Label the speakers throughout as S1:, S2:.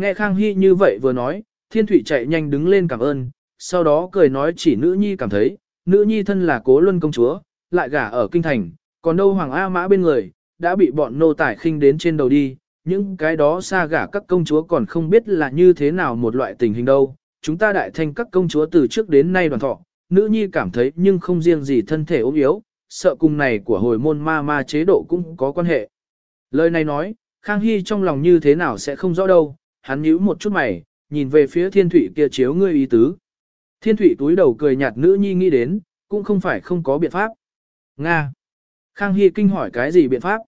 S1: Nghe Khang Hy như vậy vừa nói, Thiên Thụy chạy nhanh đứng lên cảm ơn, sau đó cười nói chỉ nữ nhi cảm thấy, nữ nhi thân là cố luân công chúa, lại gả ở kinh thành, còn đâu Hoàng A Mã bên người, đã bị bọn nô tải khinh đến trên đầu đi, những cái đó xa gả các công chúa còn không biết là như thế nào một loại tình hình đâu. Chúng ta đại thanh các công chúa từ trước đến nay đoàn thọ, nữ nhi cảm thấy nhưng không riêng gì thân thể ốm yếu, sợ cùng này của hồi môn ma ma chế độ cũng có quan hệ. Lời này nói, Khang Hy trong lòng như thế nào sẽ không rõ đâu, hắn nhíu một chút mày, nhìn về phía thiên thủy kia chiếu ngươi ý tứ. Thiên thủy túi đầu cười nhạt nữ nhi nghĩ đến, cũng không phải không có biện pháp. Nga. Khang Hy kinh hỏi cái gì biện pháp?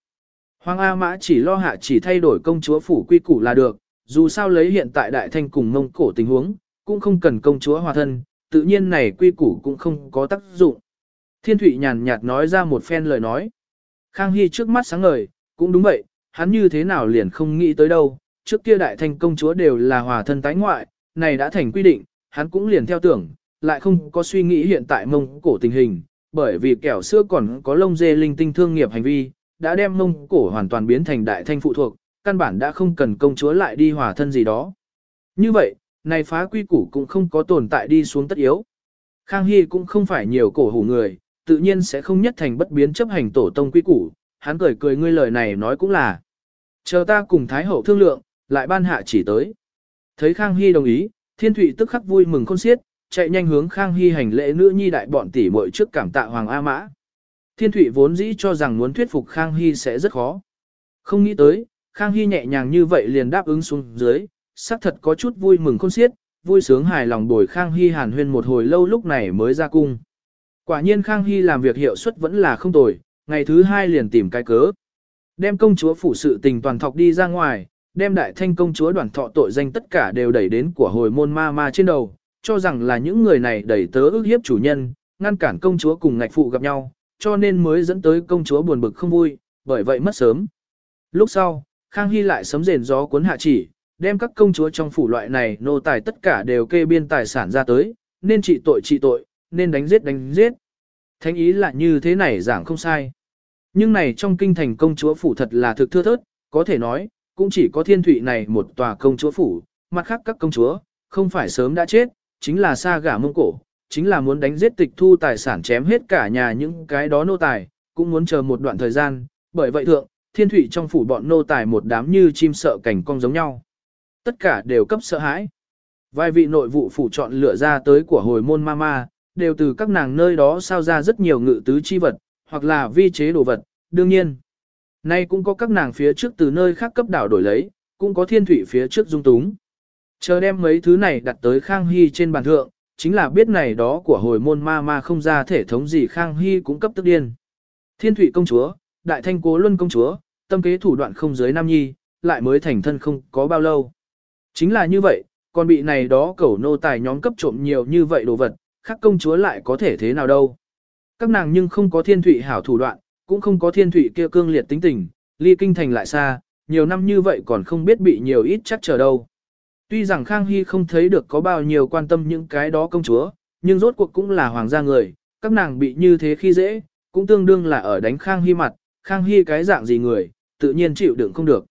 S1: Hoàng A Mã chỉ lo hạ chỉ thay đổi công chúa phủ quy củ là được, dù sao lấy hiện tại đại thanh cùng mông cổ tình huống, cũng không cần công chúa hòa thân, tự nhiên này quy củ cũng không có tác dụng. Thiên Thụy nhàn nhạt nói ra một phen lời nói. Khang Hy trước mắt sáng ngời, cũng đúng vậy, hắn như thế nào liền không nghĩ tới đâu, trước kia đại thanh công chúa đều là hòa thân tái ngoại, này đã thành quy định, hắn cũng liền theo tưởng, lại không có suy nghĩ hiện tại mông cổ tình hình, bởi vì kẻo xưa còn có lông dê linh tinh thương nghiệp hành vi, đã đem mông cổ hoàn toàn biến thành đại thanh phụ thuộc, căn bản đã không cần công chúa lại đi hòa thân gì đó. Như vậy, này phá quy củ cũng không có tồn tại đi xuống tất yếu. Khang Hy cũng không phải nhiều cổ hủ người, tự nhiên sẽ không nhất thành bất biến chấp hành tổ tông quy củ, hắn cười cười ngươi lời này nói cũng là. Chờ ta cùng Thái Hậu thương lượng, lại ban hạ chỉ tới. Thấy Khang Hy đồng ý, Thiên Thụy tức khắc vui mừng khôn xiết, chạy nhanh hướng Khang Hy hành lễ nữ nhi đại bọn tỷ muội trước cảm tạ Hoàng A Mã. Thiên Thụy vốn dĩ cho rằng muốn thuyết phục Khang Hy sẽ rất khó. Không nghĩ tới, Khang Hy nhẹ nhàng như vậy liền đáp ứng xuống dưới, xác thật có chút vui mừng khôn xiết, vui sướng hài lòng bồi Khang Hy hàn huyên một hồi lâu lúc này mới ra cung. Quả nhiên Khang Hy làm việc hiệu suất vẫn là không tồi, ngày thứ hai liền tìm cái cớ. Đem công chúa phủ sự tình toàn thọc đi ra ngoài, đem đại thanh công chúa đoàn thọ tội danh tất cả đều đẩy đến của hồi môn ma ma trên đầu, cho rằng là những người này đẩy tớ ước hiếp chủ nhân, ngăn cản công chúa cùng ngạch phụ gặp nhau, cho nên mới dẫn tới công chúa buồn bực không vui, bởi vậy mất sớm. Lúc sau, Khang Hy lại sấm rền gió cuốn hạ chỉ, đem các công chúa trong phủ loại này nô tài tất cả đều kê biên tài sản ra tới, nên trị tội trị tội, nên đánh giết đánh giết. Thánh ý là như thế này giảng không sai. Nhưng này trong kinh thành công chúa phủ thật là thực thưa thớt, có thể nói, cũng chỉ có thiên thụy này một tòa công chúa phủ, mặt khác các công chúa, không phải sớm đã chết, chính là xa gả mông cổ, chính là muốn đánh giết tịch thu tài sản chém hết cả nhà những cái đó nô tài, cũng muốn chờ một đoạn thời gian, bởi vậy thượng, thiên thủy trong phủ bọn nô tài một đám như chim sợ cảnh cong giống nhau. Tất cả đều cấp sợ hãi. Vài vị nội vụ phủ chọn lựa ra tới của hồi môn mama, đều từ các nàng nơi đó sao ra rất nhiều ngự tứ chi vật, hoặc là vi chế đồ vật, đương nhiên. Nay cũng có các nàng phía trước từ nơi khác cấp đảo đổi lấy, cũng có thiên thủy phía trước dung túng. Chờ đem mấy thứ này đặt tới Khang Hy trên bàn thượng, chính là biết này đó của hồi môn ma ma không ra thể thống gì Khang Hy cũng cấp tức điên. Thiên thủy công chúa, Đại Thanh Cố Luân công chúa, tâm kế thủ đoạn không giới Nam Nhi, lại mới thành thân không có bao lâu. Chính là như vậy, còn bị này đó cẩu nô tài nhóm cấp trộm nhiều như vậy đồ vật, khác công chúa lại có thể thế nào đâu. Các nàng nhưng không có thiên thủy hảo thủ đoạn, cũng không có thiên thụy kia cương liệt tính tình, ly kinh thành lại xa, nhiều năm như vậy còn không biết bị nhiều ít chắc chờ đâu. Tuy rằng Khang Hy không thấy được có bao nhiêu quan tâm những cái đó công chúa, nhưng rốt cuộc cũng là hoàng gia người, các nàng bị như thế khi dễ, cũng tương đương là ở đánh Khang Hy mặt, Khang Hy cái dạng gì người, tự nhiên chịu đựng không được.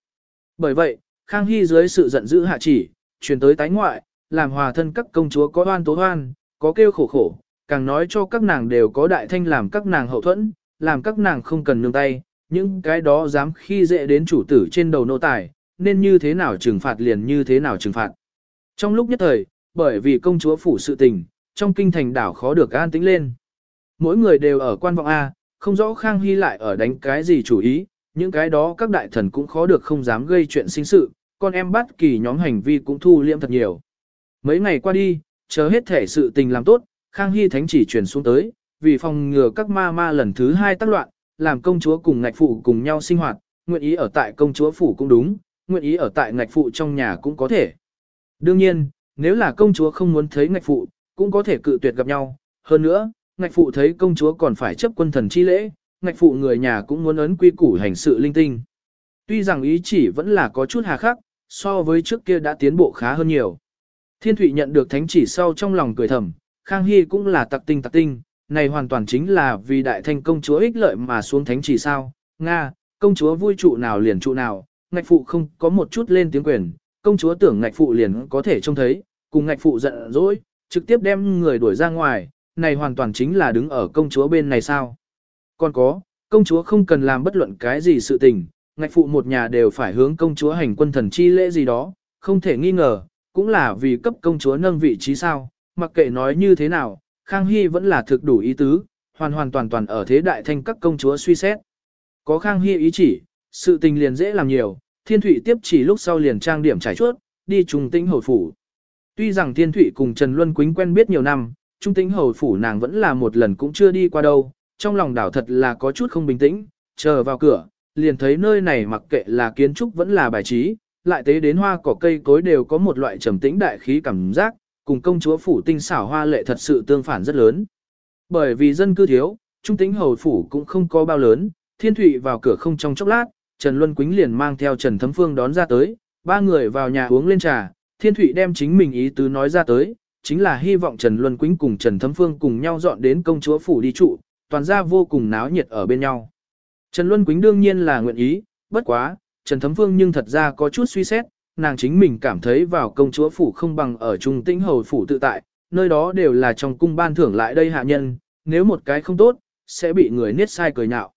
S1: Bởi vậy, Khang Hy dưới sự giận dữ hạ chỉ, truyền tới tái ngoại, làm hòa thân các công chúa có oan tố oan, có kêu khổ khổ, càng nói cho các nàng đều có đại thanh làm các nàng hậu thuẫn, làm các nàng không cần nương tay, những cái đó dám khi dễ đến chủ tử trên đầu nô tài, nên như thế nào trừng phạt liền như thế nào trừng phạt. Trong lúc nhất thời, bởi vì công chúa phủ sự tình, trong kinh thành đảo khó được an tĩnh lên. Mỗi người đều ở quan vọng A, không rõ Khang Hy lại ở đánh cái gì chủ ý, những cái đó các đại thần cũng khó được không dám gây chuyện sinh sự, con em bắt kỳ nhóm hành vi cũng thu liễm thật nhiều. Mấy ngày qua đi, chờ hết thể sự tình làm tốt, Khang Hy thánh chỉ truyền xuống tới, vì phòng ngừa các ma ma lần thứ hai tác loạn, làm công chúa cùng ngạch phụ cùng nhau sinh hoạt, nguyện ý ở tại công chúa phủ cũng đúng, nguyện ý ở tại ngạch phụ trong nhà cũng có thể. Đương nhiên, nếu là công chúa không muốn thấy ngạch phụ, cũng có thể cự tuyệt gặp nhau. Hơn nữa, ngạch phụ thấy công chúa còn phải chấp quân thần chi lễ, ngạch phụ người nhà cũng muốn ấn quy củ hành sự linh tinh. Tuy rằng ý chỉ vẫn là có chút hà khắc, so với trước kia đã tiến bộ khá hơn nhiều. Thiên Thụy nhận được thánh chỉ sau trong lòng cười thầm, Khang Hy cũng là tặc tinh tặc tinh, này hoàn toàn chính là vì đại thanh công chúa ích lợi mà xuống thánh chỉ sao. Nga, công chúa vui trụ nào liền trụ nào, ngạch phụ không có một chút lên tiếng quyền, công chúa tưởng ngạch phụ liền có thể trông thấy, cùng ngạch phụ giận dỗi, trực tiếp đem người đuổi ra ngoài, này hoàn toàn chính là đứng ở công chúa bên này sao. Còn có, công chúa không cần làm bất luận cái gì sự tình, ngạch phụ một nhà đều phải hướng công chúa hành quân thần chi lễ gì đó, không thể nghi ngờ, cũng là vì cấp công chúa nâng vị trí sao, mặc kệ nói như thế nào, Khang Hy vẫn là thực đủ ý tứ, hoàn hoàn toàn toàn ở thế đại thanh các công chúa suy xét. Có Khang Hy ý chỉ, sự tình liền dễ làm nhiều, Thiên Thụy tiếp chỉ lúc sau liền trang điểm trải chuốt, đi trùng tĩnh hồi phủ. Tuy rằng Thiên Thụy cùng Trần Luân Quýnh quen biết nhiều năm, trung tĩnh hồi phủ nàng vẫn là một lần cũng chưa đi qua đâu, trong lòng đảo thật là có chút không bình tĩnh, chờ vào cửa, liền thấy nơi này mặc kệ là kiến trúc vẫn là bài trí, lại tế đến hoa cỏ cây cối đều có một loại trầm tĩnh đại khí cảm giác, cùng công chúa phủ tinh xảo hoa lệ thật sự tương phản rất lớn. Bởi vì dân cư thiếu, trung tĩnh hầu phủ cũng không có bao lớn, thiên thụy vào cửa không trong chốc lát, Trần Luân Quýnh liền mang theo Trần Thấm Phương đón ra tới, ba người vào nhà uống lên trà, thiên thụy đem chính mình ý tứ nói ra tới, chính là hy vọng Trần Luân Quýnh cùng Trần Thấm Phương cùng nhau dọn đến công chúa phủ đi trụ, toàn ra vô cùng náo nhiệt ở bên nhau. Trần Luân Quýnh đương nhiên là nguyện ý, bất quá, Trần Thấm Phương nhưng thật ra có chút suy xét, nàng chính mình cảm thấy vào công chúa phủ không bằng ở trung tĩnh hầu phủ tự tại, nơi đó đều là trong cung ban thưởng lại đây hạ nhân, nếu một cái không tốt, sẽ bị người niết sai cười nhạo.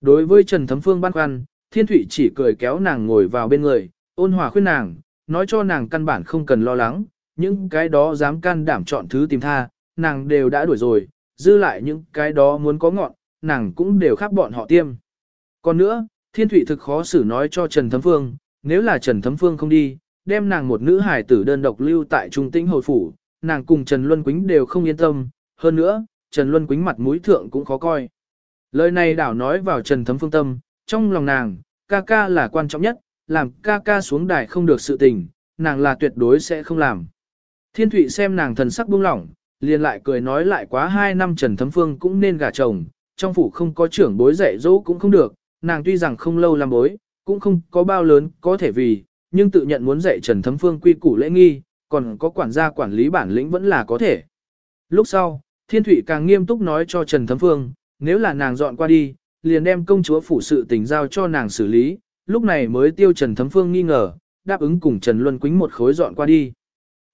S1: Đối với Trần Thấm Phương băn khoăn, Thiên Thụy chỉ cười kéo nàng ngồi vào bên người, ôn hòa khuyên nàng, nói cho nàng căn bản không cần lo lắng, những cái đó dám can đảm chọn thứ tìm tha, nàng đều đã đuổi rồi, dư lại những cái đó muốn có ngọn, nàng cũng đều khác bọn họ tiêm. Còn nữa, Thiên Thụy thực khó xử nói cho Trần Thấm Phương, nếu là Trần Thấm Phương không đi, đem nàng một nữ hài tử đơn độc lưu tại trung tĩnh hồi phủ, nàng cùng Trần Luân Quýnh đều không yên tâm, hơn nữa, Trần Luân Quýnh mặt mũi thượng cũng khó coi. Lời này đảo nói vào Trần Thấm Phương tâm, trong lòng nàng, ca ca là quan trọng nhất, làm ca ca xuống đài không được sự tình, nàng là tuyệt đối sẽ không làm. Thiên Thụy xem nàng thần sắc buông lỏng, liền lại cười nói lại quá hai năm Trần Thấm Phương cũng nên gả chồng, trong phủ không có trưởng bối dạy dỗ cũng không được, nàng tuy rằng không lâu làm bối, cũng không có bao lớn có thể vì, nhưng tự nhận muốn dạy Trần Thấm Phương quy củ lễ nghi, còn có quản gia quản lý bản lĩnh vẫn là có thể. Lúc sau, Thiên Thụy càng nghiêm túc nói cho Trần Thấm Phương, nếu là nàng dọn qua đi, liền đem công chúa phủ sự tình giao cho nàng xử lý, lúc này mới tiêu Trần Thấm Phương nghi ngờ, đáp ứng cùng Trần Luân Quýnh một khối dọn qua đi.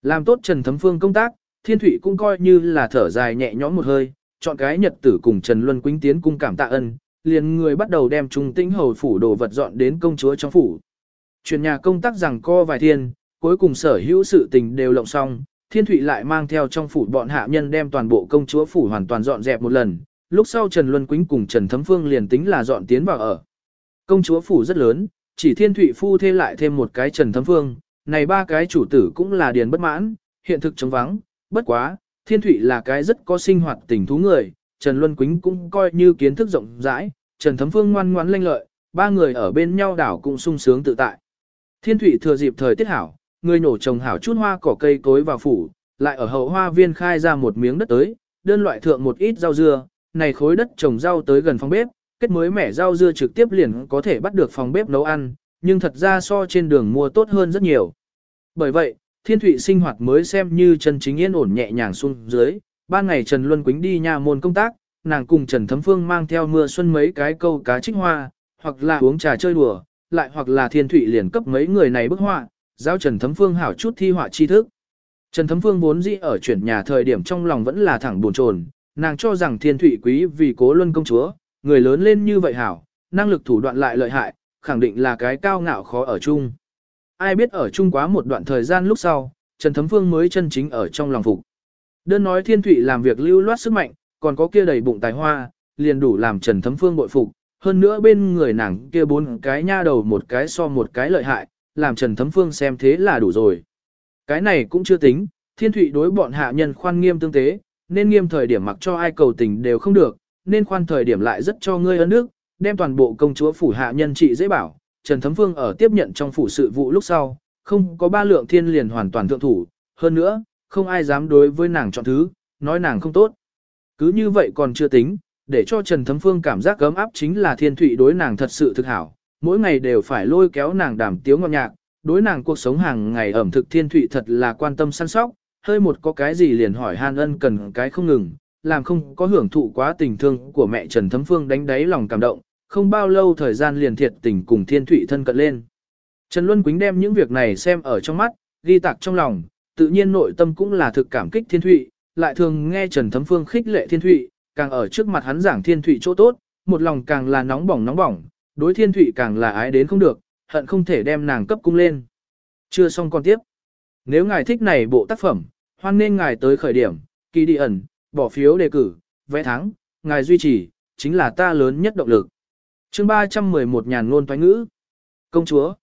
S1: Làm tốt Trần Thấm Phương công tác, Thiên Thụy cũng coi như là thở dài nhẹ nhõm một hơi, chọn cái nhật tử cùng Trần Luân Quýnh tiến cung cảm tạ ân, liền người bắt đầu đem trung tĩnh hầu phủ đồ vật dọn đến công chúa trong phủ. Chuyển nhà công tác rằng co vài thiên, cuối cùng sở hữu sự tình đều lộng xong, Thiên Thụy lại mang theo trong phủ bọn hạ nhân đem toàn bộ công chúa phủ hoàn toàn dọn dẹp một lần, lúc sau Trần Luân Quýnh cùng Trần Thấm Phương liền tính là dọn tiến vào ở. Công chúa phủ rất lớn, chỉ Thiên Thụy phu thêm lại thêm một cái Trần Thấm Phương, này ba cái chủ tử cũng là điền bất mãn, hiện thực chống vắng, bất quá, Thiên Thụy là cái rất có sinh hoạt tình thú người, Trần Luân Quýnh cũng coi như kiến thức rộng rãi, Trần Thấm Phương ngoan ngoãn lanh lợi, ba người ở bên nhau đảo cũng sung sướng tự tại. Thiên Thụy thừa dịp thời tiết hảo, người nổ trồng hảo chút hoa cỏ cây cối vào phủ, lại ở hậu hoa viên khai ra một miếng đất tới, đơn loại thượng một ít rau dưa, này khối đất trồng rau tới gần phòng bếp, kết mới mẻ rau dưa trực tiếp liền có thể bắt được phòng bếp nấu ăn, nhưng thật ra so trên đường mua tốt hơn rất nhiều. Bởi vậy, Thiên Thụy sinh hoạt mới xem như chân chính yên ổn nhẹ nhàng xuống dưới, ban ngày Trần Luân Quýnh đi nhà môn công tác, nàng cùng Trần Thấm Phương mang theo mưa xuân mấy cái câu cá trích hoa, hoặc là uống trà chơi đùa, lại hoặc là Thiên Thụy liền cấp mấy người này bức họa, giao Trần Thấm Phương hảo chút thi họa tri thức. Trần Thấm Phương vốn dĩ ở chuyển nhà thời điểm trong lòng vẫn là thẳng buồn chồn, nàng cho rằng Thiên Thụy quý vì cố luân công chúa, người lớn lên như vậy hảo, năng lực thủ đoạn lại lợi hại, khẳng định là cái cao ngạo khó ở chung. Ai biết ở chung quá một đoạn thời gian lúc sau, Trần Thấm Phương mới chân chính ở trong lòng phục. Đơn nói Thiên Thụy làm việc lưu loát sức mạnh, còn có kia đầy bụng tài hoa, liền đủ làm Trần Thấm Phương bội phục. Hơn nữa bên người nàng kia bốn cái nha đầu một cái so một cái lợi hại, làm Trần Thấm Phương xem thế là đủ rồi. Cái này cũng chưa tính, Thiên Thụy đối bọn hạ nhân khoan nghiêm tương tế, nên nghiêm thời điểm mặc cho ai cầu tình đều không được, nên khoan thời điểm lại rất cho ngươi ơn nước, đem toàn bộ công chúa phủ hạ nhân trị dễ bảo. Trần Thấm Phương ở tiếp nhận trong phủ sự vụ lúc sau, không có ba lượng thiên liền hoàn toàn thượng thủ, hơn nữa, không ai dám đối với nàng chọn thứ, nói nàng không tốt. Cứ như vậy còn chưa tính, để cho Trần Thấm Phương cảm giác gấm áp chính là thiên thụy đối nàng thật sự thực hảo, mỗi ngày đều phải lôi kéo nàng đàm tiếu ngọt nhạc, đối nàng cuộc sống hàng ngày ẩm thực thiên thụy thật là quan tâm săn sóc, hơi một có cái gì liền hỏi han ân cần cái không ngừng, làm không có hưởng thụ quá tình thương của mẹ Trần Thấm Phương đánh đáy lòng cảm động, không bao lâu thời gian liền thiệt tình cùng thiên thụy thân cận lên. Trần Luân Quýnh đem những việc này xem ở trong mắt, ghi tạc trong lòng, tự nhiên nội tâm cũng là thực cảm kích thiên thụy, lại thường nghe Trần Thấm Phương khích lệ thiên thụy, càng ở trước mặt hắn giảng thiên thụy chỗ tốt, một lòng càng là nóng bỏng nóng bỏng, đối thiên thụy càng là ái đến không được, hận không thể đem nàng cấp cung lên. Chưa xong còn tiếp. Nếu ngài thích này bộ tác phẩm, hoan nên ngài tới khởi điểm, kỳ đi ẩn, bỏ phiếu đề cử, vẽ thắng, ngài duy trì, chính là ta lớn nhất động lực. chương 311 nhàn ngôn toán ngữ. Công chúa.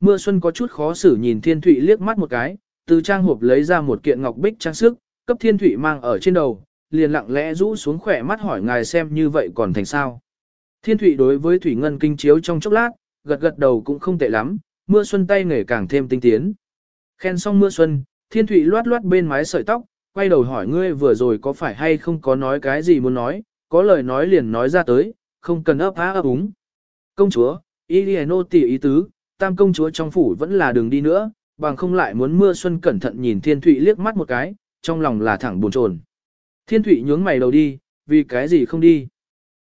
S1: Mưa xuân có chút khó xử nhìn thiên thụy liếc mắt một cái, từ trang hộp lấy ra một kiện ngọc bích trang sức, cấp thiên thụy mang ở trên đầu, liền lặng lẽ rũ xuống khỏe mắt hỏi ngài xem như vậy còn thành sao. Thiên thụy đối với thủy ngân kinh chiếu trong chốc lát, gật gật đầu cũng không tệ lắm, mưa xuân tay nghề càng thêm tinh tiến. Khen xong mưa xuân, thiên thụy loát loát bên mái sợi tóc, quay đầu hỏi ngươi vừa rồi có phải hay không có nói cái gì muốn nói, có lời nói liền nói ra tới, không cần ấp á ấp úng. Công chúa, Iliano tỷ ý tứ, tam công chúa trong phủ vẫn là đường đi nữa, bằng không lại muốn mưa xuân cẩn thận nhìn thiên thụy liếc mắt một cái, trong lòng là thẳng buồn chồn. Thiên thụy nhướng mày đầu đi, vì cái gì không đi.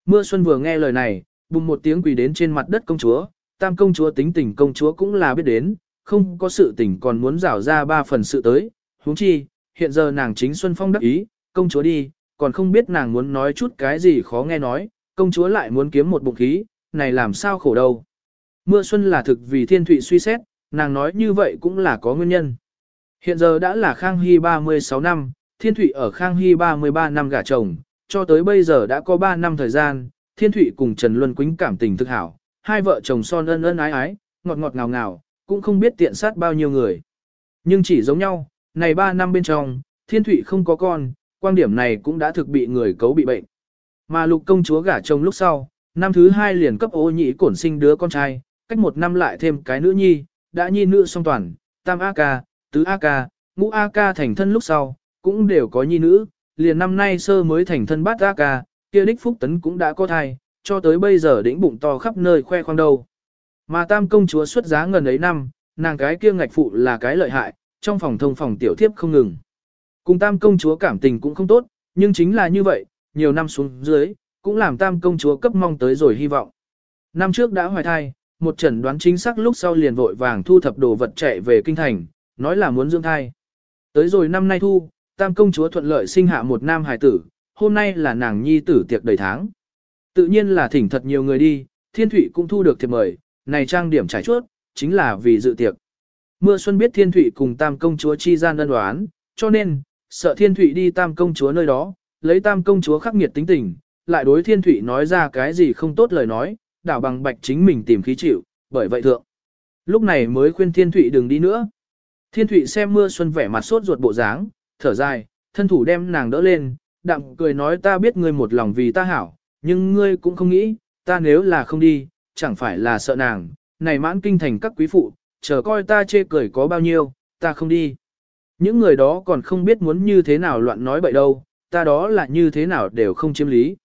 S1: Mưa xuân vừa nghe lời này, bùng một tiếng quỳ đến trên mặt đất công chúa, tam công chúa tính tình công chúa cũng là biết đến, không có sự tình còn muốn rảo ra ba phần sự tới, huống chi, hiện giờ nàng chính Xuân Phong đắc ý, công chúa đi, còn không biết nàng muốn nói chút cái gì khó nghe nói, công chúa lại muốn kiếm một bụng khí, này làm sao khổ đâu. Mưa xuân là thực vì thiên thụy suy xét, nàng nói như vậy cũng là có nguyên nhân. Hiện giờ đã là Khang Hy 36 năm, thiên thụy ở Khang Hy 33 năm gả chồng, cho tới bây giờ đã có 3 năm thời gian, thiên thụy cùng Trần Luân Quýnh cảm tình thực hảo, hai vợ chồng son ân ân ái ái, ngọt ngọt ngào ngào, cũng không biết tiện sát bao nhiêu người. Nhưng chỉ giống nhau, này 3 năm bên trong, thiên thụy không có con, quan điểm này cũng đã thực bị người cấu bị bệnh. Mà lục công chúa gả chồng lúc sau, năm thứ hai liền cấp ô nhị cổn sinh đứa con trai, cách một năm lại thêm cái nữ nhi, đã nhi nữ song toàn, tam A ca, tứ A ca, ngũ A ca thành thân lúc sau, cũng đều có nhi nữ, liền năm nay sơ mới thành thân bát A ca, kia đích phúc tấn cũng đã có thai, cho tới bây giờ đỉnh bụng to khắp nơi khoe khoang đầu. Mà tam công chúa xuất giá ngần ấy năm, nàng cái kia ngạch phụ là cái lợi hại, trong phòng thông phòng tiểu thiếp không ngừng. Cùng tam công chúa cảm tình cũng không tốt, nhưng chính là như vậy, nhiều năm xuống dưới, cũng làm tam công chúa cấp mong tới rồi hy vọng. Năm trước đã hoài thai, một chẩn đoán chính xác lúc sau liền vội vàng thu thập đồ vật chạy về kinh thành, nói là muốn dưỡng thai. Tới rồi năm nay thu, tam công chúa thuận lợi sinh hạ một nam hài tử, hôm nay là nàng nhi tử tiệc đầy tháng. Tự nhiên là thỉnh thật nhiều người đi, thiên thủy cũng thu được thiệp mời, này trang điểm trải chuốt, chính là vì dự tiệc. Mưa xuân biết thiên thủy cùng tam công chúa chi gian đơn đoán, cho nên, sợ thiên thủy đi tam công chúa nơi đó, lấy tam công chúa khắc nghiệt tính tình, lại đối thiên thủy nói ra cái gì không tốt lời nói, đảo bằng bạch chính mình tìm khí chịu, bởi vậy thượng. Lúc này mới khuyên thiên Thụy đừng đi nữa. Thiên Thụy xem mưa xuân vẻ mặt sốt ruột bộ dáng, thở dài, thân thủ đem nàng đỡ lên, đạm cười nói ta biết ngươi một lòng vì ta hảo, nhưng ngươi cũng không nghĩ, ta nếu là không đi, chẳng phải là sợ nàng, này mãn kinh thành các quý phụ, chờ coi ta chê cười có bao nhiêu, ta không đi. Những người đó còn không biết muốn như thế nào loạn nói bậy đâu, ta đó là như thế nào đều không chiếm lý.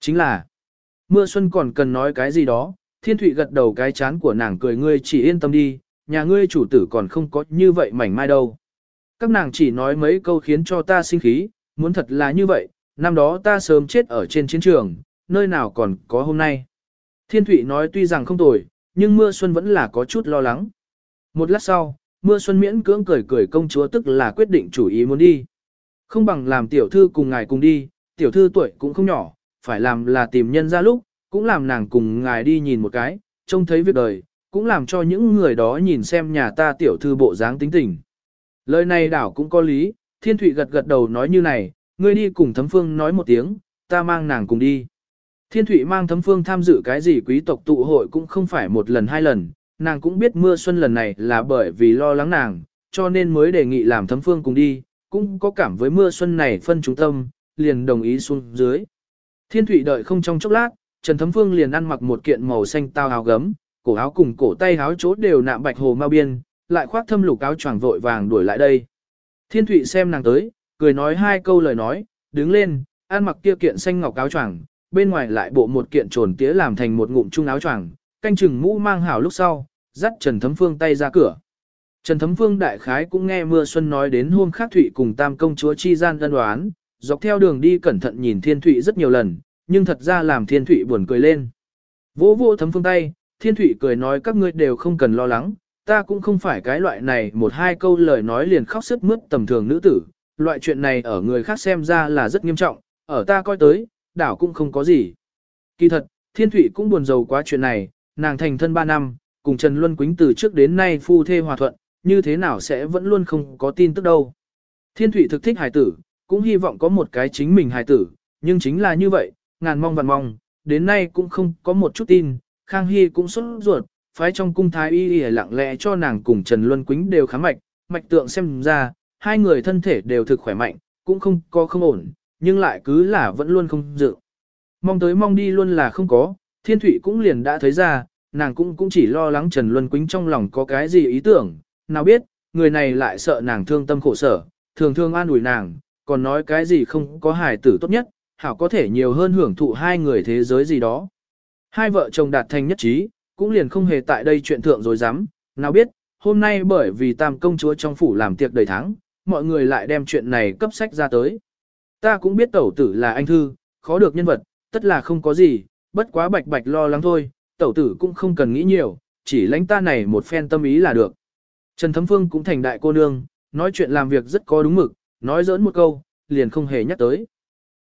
S1: Chính là, mưa xuân còn cần nói cái gì đó, thiên thụy gật đầu cái chán của nàng cười ngươi chỉ yên tâm đi, nhà ngươi chủ tử còn không có như vậy mảnh mai đâu. Các nàng chỉ nói mấy câu khiến cho ta sinh khí, muốn thật là như vậy, năm đó ta sớm chết ở trên chiến trường, nơi nào còn có hôm nay. Thiên thụy nói tuy rằng không tồi, nhưng mưa xuân vẫn là có chút lo lắng. Một lát sau, mưa xuân miễn cưỡng cười cười công chúa tức là quyết định chủ ý muốn đi. Không bằng làm tiểu thư cùng ngài cùng đi, tiểu thư tuổi cũng không nhỏ, phải làm là tìm nhân ra lúc, cũng làm nàng cùng ngài đi nhìn một cái, trông thấy việc đời, cũng làm cho những người đó nhìn xem nhà ta tiểu thư bộ dáng tính tình. Lời này đảo cũng có lý, thiên thụy gật gật đầu nói như này, ngươi đi cùng thấm phương nói một tiếng, ta mang nàng cùng đi. Thiên thụy mang thấm phương tham dự cái gì quý tộc tụ hội cũng không phải một lần hai lần, nàng cũng biết mưa xuân lần này là bởi vì lo lắng nàng, cho nên mới đề nghị làm thấm phương cùng đi, cũng có cảm với mưa xuân này phân trung tâm, liền đồng ý xuống dưới. Thiên Thụy đợi không trong chốc lát, Trần Thấm Phương liền ăn mặc một kiện màu xanh tao áo gấm, cổ áo cùng cổ tay áo chốt đều nạm bạch hồ mao biên, lại khoác thâm lục áo choàng vội vàng đuổi lại đây. Thiên Thụy xem nàng tới, cười nói hai câu lời nói, đứng lên, ăn mặc kia kiện xanh ngọc áo choàng, bên ngoài lại bộ một kiện trồn tía làm thành một ngụm chung áo choàng, canh chừng mũ mang hảo lúc sau, dắt Trần Thấm Phương tay ra cửa. Trần Thấm Phương đại khái cũng nghe Mưa Xuân nói đến hôm khác Thụy cùng Tam công chúa chi gian đơn đoán, dọc theo đường đi cẩn thận nhìn Thiên Thụy rất nhiều lần, nhưng thật ra làm Thiên Thụy buồn cười lên. Vỗ vỗ Thấm Phương tay, Thiên Thụy cười nói các ngươi đều không cần lo lắng, ta cũng không phải cái loại này một hai câu lời nói liền khóc sức mướt tầm thường nữ tử, loại chuyện này ở người khác xem ra là rất nghiêm trọng, ở ta coi tới, đảo cũng không có gì. Kỳ thật, Thiên Thụy cũng buồn rầu quá chuyện này, nàng thành thân 3 năm, cùng Trần Luân Quýnh từ trước đến nay phu thê hòa thuận, như thế nào sẽ vẫn luôn không có tin tức đâu. Thiên Thụy thực thích hải tử, cũng hy vọng có một cái chính mình hài tử, nhưng chính là như vậy, ngàn mong vạn mong, đến nay cũng không có một chút tin, Khang Hy cũng sốt ruột, phái trong cung thái y y lặng lẽ cho nàng cùng Trần Luân Quýnh đều khám mạch, mạch tượng xem ra, hai người thân thể đều thực khỏe mạnh, cũng không có không ổn, nhưng lại cứ là vẫn luôn không dự. Mong tới mong đi luôn là không có, Thiên Thụy cũng liền đã thấy ra, nàng cũng cũng chỉ lo lắng Trần Luân Quýnh trong lòng có cái gì ý tưởng, nào biết, người này lại sợ nàng thương tâm khổ sở, thường thường an ủi nàng, còn nói cái gì không có hài tử tốt nhất, hảo có thể nhiều hơn hưởng thụ hai người thế giới gì đó. Hai vợ chồng đạt thành nhất trí, cũng liền không hề tại đây chuyện thượng rồi dám, nào biết, hôm nay bởi vì tam công chúa trong phủ làm tiệc đầy tháng, mọi người lại đem chuyện này cấp sách ra tới. Ta cũng biết tẩu tử là anh thư, khó được nhân vật, tất là không có gì, bất quá bạch bạch lo lắng thôi, tẩu tử cũng không cần nghĩ nhiều, chỉ lãnh ta này một phen tâm ý là được. Trần Thấm Phương cũng thành đại cô nương, nói chuyện làm việc rất có đúng mực, nói giỡn một câu, liền không hề nhắc tới.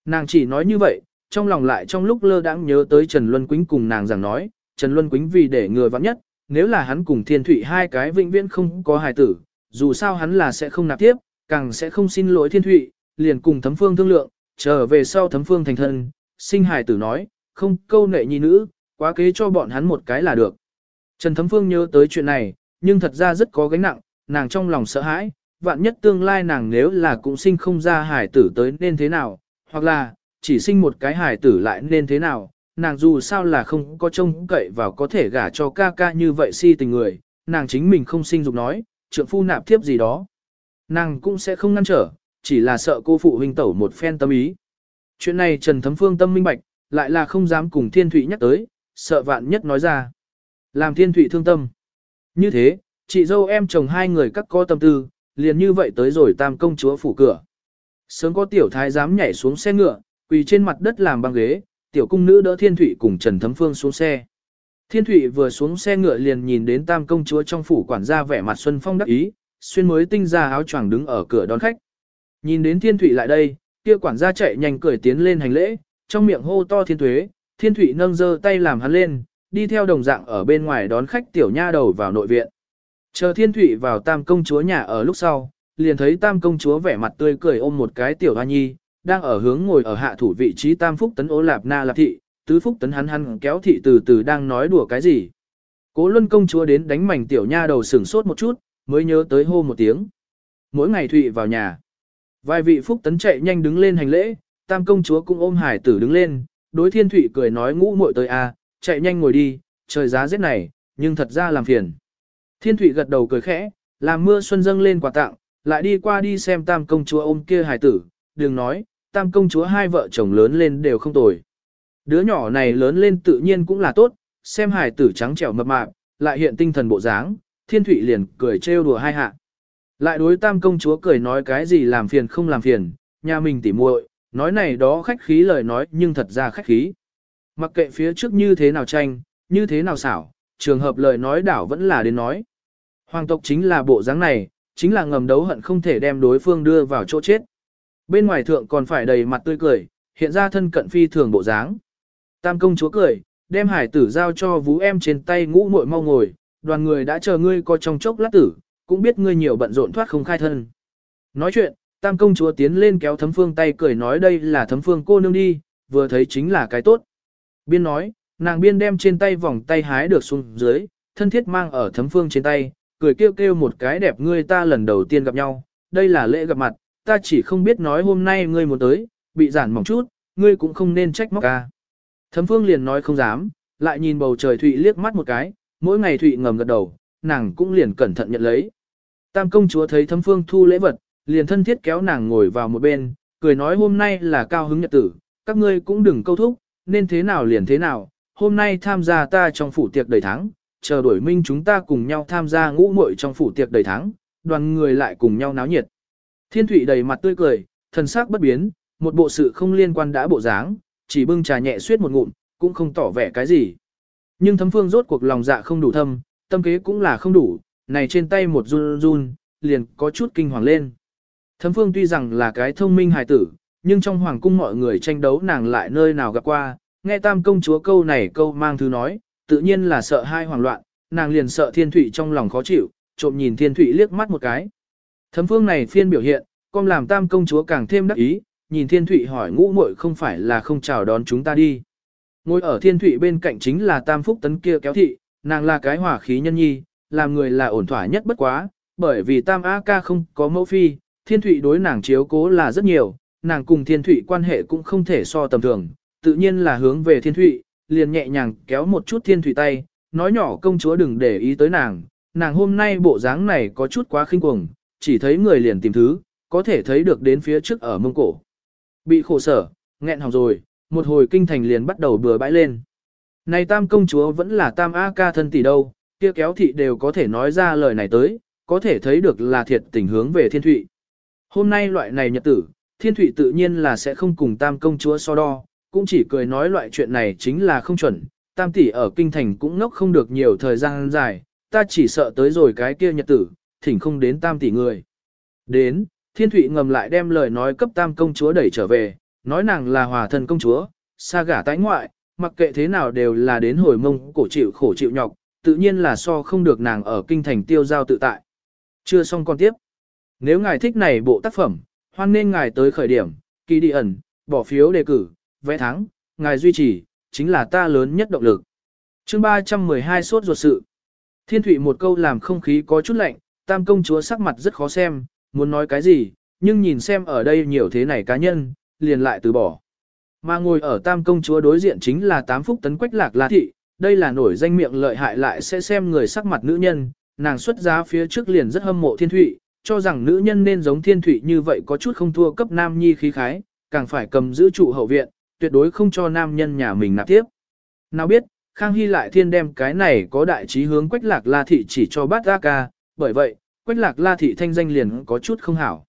S1: Nàng chỉ nói như vậy, trong lòng lại trong lúc lơ đãng nhớ tới Trần Luân Quýnh cùng nàng rằng nói, Trần Luân Quýnh vì để người vắng nhất, nếu là hắn cùng Thiên Thụy hai cái vĩnh viễn không có hài tử, dù sao hắn là sẽ không nạp tiếp, càng sẽ không xin lỗi Thiên Thụy, liền cùng Thấm Phương thương lượng, trở về sau Thấm Phương thành thân, sinh hài tử nói, không câu nệ nhi nữ, quá kế cho bọn hắn một cái là được. Trần Thấm Phương nhớ tới chuyện này, nhưng thật ra rất có gánh nặng, nàng trong lòng sợ hãi, vạn nhất tương lai nàng nếu là cũng sinh không ra hải tử tới nên thế nào, hoặc là, chỉ sinh một cái hải tử lại nên thế nào, nàng dù sao là không có trông cậy vào có thể gả cho ca ca như vậy si tình người, nàng chính mình không sinh dục nói, trượng phu nạp thiếp gì đó. Nàng cũng sẽ không ngăn trở, chỉ là sợ cô phụ huynh tẩu một phen tâm ý. Chuyện này Trần Thấm Phương tâm minh bạch, lại là không dám cùng Thiên Thụy nhắc tới, sợ vạn nhất nói ra. Làm Thiên Thụy thương tâm. Như thế, chị dâu em chồng hai người các có tâm tư, liền như vậy tới rồi tam công chúa phủ cửa. Sớm có tiểu thái dám nhảy xuống xe ngựa, quỳ trên mặt đất làm băng ghế, tiểu cung nữ đỡ Thiên Thụy cùng Trần Thấm Phương xuống xe. Thiên Thụy vừa xuống xe ngựa liền nhìn đến tam công chúa trong phủ quản gia vẻ mặt xuân phong đắc ý, xuyên mới tinh ra áo choàng đứng ở cửa đón khách. Nhìn đến Thiên Thụy lại đây, kia quản gia chạy nhanh cười tiến lên hành lễ, trong miệng hô to thiên thuế, Thiên Thụy nâng giơ tay làm hắn lên, đi theo đồng dạng ở bên ngoài đón khách tiểu nha đầu vào nội viện. Chờ Thiên Thụy vào tam công chúa nhà ở lúc sau, liền thấy tam công chúa vẻ mặt tươi cười ôm một cái tiểu hoa nhi, đang ở hướng ngồi ở hạ thủ vị trí tam phúc tấn ố lạp na lạp thị, tứ phúc tấn hắn hắn kéo thị từ từ đang nói đùa cái gì. Cố luân công chúa đến đánh mảnh tiểu nha đầu sửng sốt một chút, mới nhớ tới hô một tiếng. Mỗi ngày Thụy vào nhà. Vài vị phúc tấn chạy nhanh đứng lên hành lễ, tam công chúa cũng ôm hải tử đứng lên, đối thiên thụy cười nói ngũ muội tới a, chạy nhanh ngồi đi, trời giá rét này, nhưng thật ra làm phiền. Thiên thụy gật đầu cười khẽ, làm mưa xuân dâng lên quà tặng, lại đi qua đi xem tam công chúa ôm kia hải tử, đừng nói, tam công chúa hai vợ chồng lớn lên đều không tồi. Đứa nhỏ này lớn lên tự nhiên cũng là tốt, xem hải tử trắng trẻo mập mạp, lại hiện tinh thần bộ dáng, thiên thụy liền cười trêu đùa hai hạ. Lại đối tam công chúa cười nói cái gì làm phiền không làm phiền, nhà mình tỉ muội, nói này đó khách khí lời nói nhưng thật ra khách khí. Mặc kệ phía trước như thế nào tranh, như thế nào xảo, trường hợp lời nói đảo vẫn là đến nói. Hoàng tộc chính là bộ dáng này, chính là ngầm đấu hận không thể đem đối phương đưa vào chỗ chết. Bên ngoài thượng còn phải đầy mặt tươi cười, hiện ra thân cận phi thường bộ dáng. Tam công chúa cười, đem hải tử giao cho vú em trên tay ngũ muội mau ngồi, đoàn người đã chờ ngươi có trong chốc lát tử, cũng biết ngươi nhiều bận rộn thoát không khai thân. Nói chuyện, tam công chúa tiến lên kéo thấm phương tay cười nói đây là thấm phương cô nương đi, vừa thấy chính là cái tốt. Biên nói, nàng biên đem trên tay vòng tay hái được xuống dưới, thân thiết mang ở thấm phương trên tay, cười kêu kêu một cái đẹp ngươi ta lần đầu tiên gặp nhau, đây là lễ gặp mặt, ta chỉ không biết nói hôm nay ngươi muốn tới, bị giản mỏng chút, ngươi cũng không nên trách móc ca. Thấm phương liền nói không dám, lại nhìn bầu trời Thụy liếc mắt một cái, mỗi ngày Thụy ngầm gật đầu, nàng cũng liền cẩn thận nhận lấy. Tam công chúa thấy thấm phương thu lễ vật, liền thân thiết kéo nàng ngồi vào một bên, cười nói hôm nay là cao hứng nhật tử, các ngươi cũng đừng câu thúc, nên thế nào liền thế nào, hôm nay tham gia ta trong phủ tiệc đầy tháng, chờ đuổi minh chúng ta cùng nhau tham gia ngũ muội trong phủ tiệc đầy tháng, đoàn người lại cùng nhau náo nhiệt. Thiên Thụy đầy mặt tươi cười, thần sắc bất biến, một bộ sự không liên quan đã bộ dáng, chỉ bưng trà nhẹ suyết một ngụm, cũng không tỏ vẻ cái gì. Nhưng thấm phương rốt cuộc lòng dạ không đủ thâm, tâm kế cũng là không đủ, này trên tay một run run, liền có chút kinh hoàng lên. Thấm phương tuy rằng là cái thông minh hài tử, nhưng trong hoàng cung mọi người tranh đấu nàng lại nơi nào gặp qua, nghe tam công chúa câu này câu mang thứ nói, tự nhiên là sợ hai hoảng loạn, nàng liền sợ thiên thủy trong lòng khó chịu, trộm nhìn thiên thủy liếc mắt một cái. Thấm phương này phiên biểu hiện, con làm tam công chúa càng thêm đắc ý, nhìn thiên thủy hỏi ngũ muội không phải là không chào đón chúng ta đi. Ngồi ở thiên thủy bên cạnh chính là tam phúc tấn kia kéo thị, nàng là cái hỏa khí nhân nhi, làm người là ổn thỏa nhất bất quá, bởi vì tam A ca không có mẫu phi, thiên thủy đối nàng chiếu cố là rất nhiều, nàng cùng thiên thủy quan hệ cũng không thể so tầm thường, tự nhiên là hướng về thiên thủy, liền nhẹ nhàng kéo một chút thiên thủy tay, nói nhỏ công chúa đừng để ý tới nàng, nàng hôm nay bộ dáng này có chút quá khinh cuồng, chỉ thấy người liền tìm thứ, có thể thấy được đến phía trước ở mông cổ. Bị khổ sở, nghẹn hỏng rồi, một hồi kinh thành liền bắt đầu bừa bãi lên. Này tam công chúa vẫn là tam A ca thân tỷ đâu, kia kéo thị đều có thể nói ra lời này tới, có thể thấy được là thiệt tình hướng về thiên thụy. Hôm nay loại này nhật tử, thiên thụy tự nhiên là sẽ không cùng tam công chúa so đo, cũng chỉ cười nói loại chuyện này chính là không chuẩn, tam tỷ ở kinh thành cũng ngốc không được nhiều thời gian dài, ta chỉ sợ tới rồi cái kia nhật tử, thỉnh không đến tam tỷ người. Đến, thiên thụy ngầm lại đem lời nói cấp tam công chúa đẩy trở về, nói nàng là hòa thân công chúa, xa gả tái ngoại, mặc kệ thế nào đều là đến hồi mông cổ chịu khổ chịu nhọc, tự nhiên là so không được nàng ở kinh thành tiêu giao tự tại. Chưa xong con tiếp. Nếu ngài thích này bộ tác phẩm, hoan nên ngài tới khởi điểm, kỳ đi ẩn, bỏ phiếu đề cử, vẽ thắng, ngài duy trì, chính là ta lớn nhất động lực. chương 312 sốt ruột sự. Thiên thủy một câu làm không khí có chút lạnh, tam công chúa sắc mặt rất khó xem, muốn nói cái gì, nhưng nhìn xem ở đây nhiều thế này cá nhân, liền lại từ bỏ. Mà ngồi ở tam công chúa đối diện chính là tám phúc tấn quách lạc la thị, đây là nổi danh miệng lợi hại lại sẽ xem người sắc mặt nữ nhân, nàng xuất giá phía trước liền rất hâm mộ thiên thụy, cho rằng nữ nhân nên giống thiên thụy như vậy có chút không thua cấp nam nhi khí khái, càng phải cầm giữ trụ hậu viện, tuyệt đối không cho nam nhân nhà mình nạp tiếp. Nào biết, Khang Hy lại thiên đem cái này có đại trí hướng quách lạc la thị chỉ cho bát ra ca, bởi vậy, quách lạc la thị thanh danh liền có chút không hảo.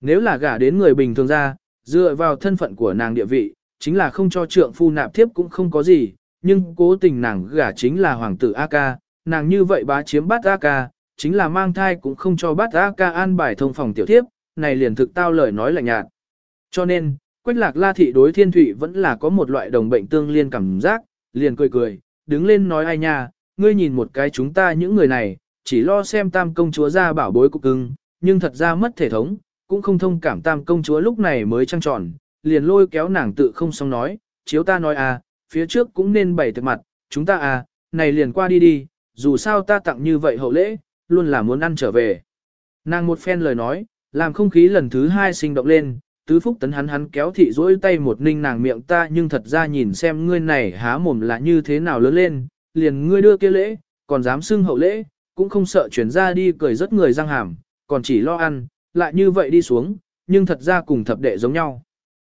S1: Nếu là gả đến người bình thường ra, dựa vào thân phận của nàng địa vị, chính là không cho trượng phu nạp tiếp cũng không có gì, nhưng cố tình nàng gả chính là hoàng tử A ca, nàng như vậy bá chiếm bát A ca, chính là mang thai cũng không cho bát A ca an bài thông phòng tiểu thiếp, này liền thực tao lời nói lạnh nhạt. Cho nên, Quách lạc la thị đối thiên thụy vẫn là có một loại đồng bệnh tương liên cảm giác, liền cười cười, đứng lên nói ai nha, ngươi nhìn một cái chúng ta những người này, chỉ lo xem tam công chúa ra bảo bối cục cưng, nhưng thật ra mất thể thống, cũng không thông cảm tam công chúa lúc này mới trăng tròn, liền lôi kéo nàng tự không xong nói, chiếu ta nói à, phía trước cũng nên bày thực mặt, chúng ta à, này liền qua đi đi, dù sao ta tặng như vậy hậu lễ, luôn là muốn ăn trở về. Nàng một phen lời nói, làm không khí lần thứ hai sinh động lên, tứ phúc tấn hắn hắn kéo thị dỗi tay một ninh nàng miệng ta nhưng thật ra nhìn xem ngươi này há mồm là như thế nào lớn lên, liền ngươi đưa kia lễ, còn dám xưng hậu lễ, cũng không sợ chuyển ra đi cười rất người răng hàm, còn chỉ lo ăn, lại như vậy đi xuống, nhưng thật ra cùng thập đệ giống nhau.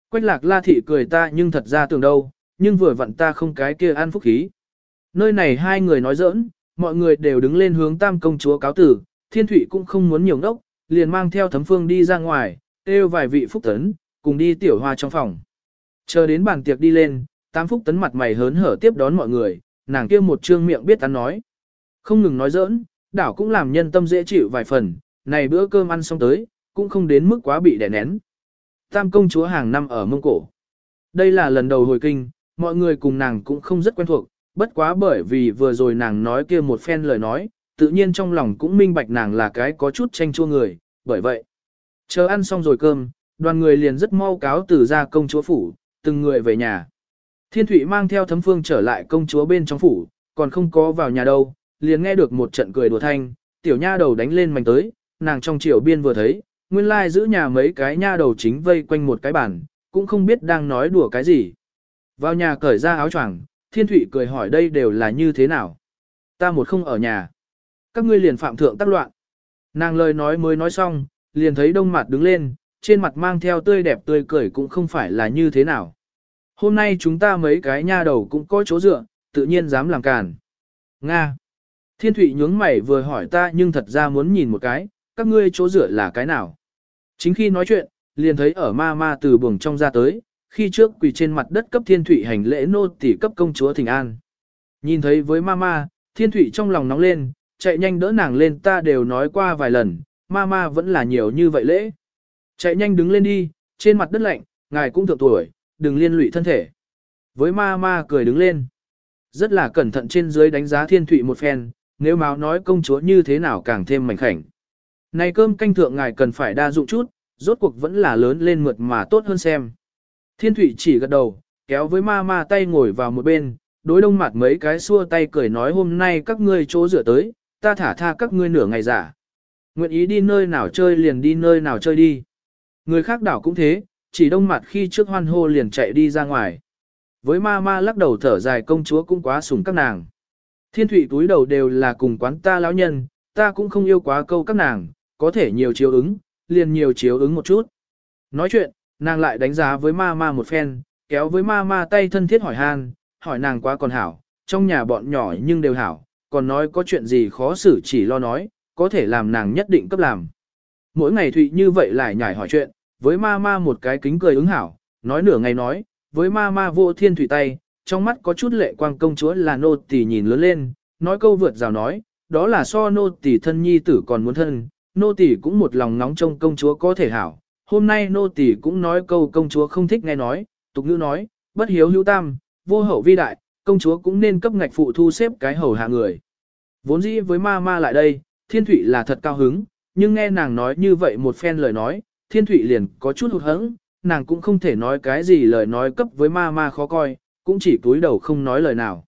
S1: Quách lạc la thị cười ta nhưng thật ra tưởng đâu, nhưng vừa vặn ta không cái kia ăn phúc khí. Nơi này hai người nói giỡn, mọi người đều đứng lên hướng tam công chúa cáo tử, thiên thủy cũng không muốn nhiều ngốc, liền mang theo thấm phương đi ra ngoài, kêu vài vị phúc tấn, cùng đi tiểu hoa trong phòng. Chờ đến bàn tiệc đi lên, tam phúc tấn mặt mày hớn hở tiếp đón mọi người, nàng kia một trương miệng biết ăn nói. Không ngừng nói giỡn, đảo cũng làm nhân tâm dễ chịu vài phần, này bữa cơm ăn xong tới, cũng không đến mức quá bị đè nén. Tam công chúa hàng năm ở Mông Cổ. Đây là lần đầu hồi kinh, mọi người cùng nàng cũng không rất quen thuộc, bất quá bởi vì vừa rồi nàng nói kia một phen lời nói, tự nhiên trong lòng cũng minh bạch nàng là cái có chút tranh chua người, bởi vậy. Chờ ăn xong rồi cơm, đoàn người liền rất mau cáo từ ra công chúa phủ, từng người về nhà. Thiên Thụy mang theo thấm phương trở lại công chúa bên trong phủ, còn không có vào nhà đâu, liền nghe được một trận cười đùa thanh, tiểu nha đầu đánh lên mảnh tới, nàng trong triều biên vừa thấy, nguyên lai giữ nhà mấy cái nha đầu chính vây quanh một cái bàn, cũng không biết đang nói đùa cái gì. Vào nhà cởi ra áo choàng, Thiên Thụy cười hỏi đây đều là như thế nào. Ta một không ở nhà. Các ngươi liền phạm thượng tác loạn. Nàng lời nói mới nói xong, liền thấy đông mặt đứng lên, trên mặt mang theo tươi đẹp tươi cười cũng không phải là như thế nào. Hôm nay chúng ta mấy cái nha đầu cũng có chỗ dựa, tự nhiên dám làm càn. Nga. Thiên Thụy nhướng mày vừa hỏi ta nhưng thật ra muốn nhìn một cái, các ngươi chỗ dựa là cái nào. Chính khi nói chuyện, liền thấy ở ma ma từ buồng trong ra tới, khi trước quỳ trên mặt đất cấp Thiên Thụy hành lễ nô tỷ cấp công chúa Thịnh An. Nhìn thấy với ma ma, Thiên Thụy trong lòng nóng lên, chạy nhanh đỡ nàng lên ta đều nói qua vài lần, ma ma vẫn là nhiều như vậy lễ. Chạy nhanh đứng lên đi, trên mặt đất lạnh, ngài cũng thượng tuổi, đừng liên lụy thân thể. Với ma ma cười đứng lên. Rất là cẩn thận trên dưới đánh giá thiên thụy một phen, nếu máu nói công chúa như thế nào càng thêm mảnh khảnh. Này cơm canh thượng ngài cần phải đa dụng chút, rốt cuộc vẫn là lớn lên mượt mà tốt hơn xem. Thiên thụy chỉ gật đầu, kéo với ma ma tay ngồi vào một bên, đối đông mặt mấy cái xua tay cười nói hôm nay các ngươi chỗ rửa tới, ta thả tha các ngươi nửa ngày giả. Nguyện ý đi nơi nào chơi liền đi nơi nào chơi đi. Người khác đảo cũng thế, chỉ đông mặt khi trước hoan hô liền chạy đi ra ngoài. Với ma ma lắc đầu thở dài công chúa cũng quá sủng các nàng. Thiên thủy túi đầu đều là cùng quán ta lão nhân, ta cũng không yêu quá câu các nàng, có thể nhiều chiếu ứng, liền nhiều chiếu ứng một chút. Nói chuyện, nàng lại đánh giá với ma ma một phen, kéo với ma ma tay thân thiết hỏi han, hỏi nàng quá còn hảo, trong nhà bọn nhỏ nhưng đều hảo, còn nói có chuyện gì khó xử chỉ lo nói, có thể làm nàng nhất định cấp làm. Mỗi ngày Thụy như vậy lại nhảy hỏi chuyện, với ma ma một cái kính cười ứng hảo, nói nửa ngày nói, với ma ma vô thiên thủy tay, trong mắt có chút lệ quang công chúa là nô tỳ nhìn lớn lên, nói câu vượt rào nói, đó là so nô tỳ thân nhi tử còn muốn thân, nô tỳ cũng một lòng nóng trong công chúa có thể hảo. Hôm nay nô tỳ cũng nói câu công chúa không thích nghe nói, tục ngữ nói, bất hiếu hữu tam, vô hậu vi đại, công chúa cũng nên cấp ngạch phụ thu xếp cái hầu hạ người. Vốn dĩ với ma ma lại đây, thiên Thụy là thật cao hứng, nhưng nghe nàng nói như vậy một phen lời nói, thiên Thụy liền có chút hụt hẫng, nàng cũng không thể nói cái gì lời nói cấp với ma ma khó coi, cũng chỉ cúi đầu không nói lời nào.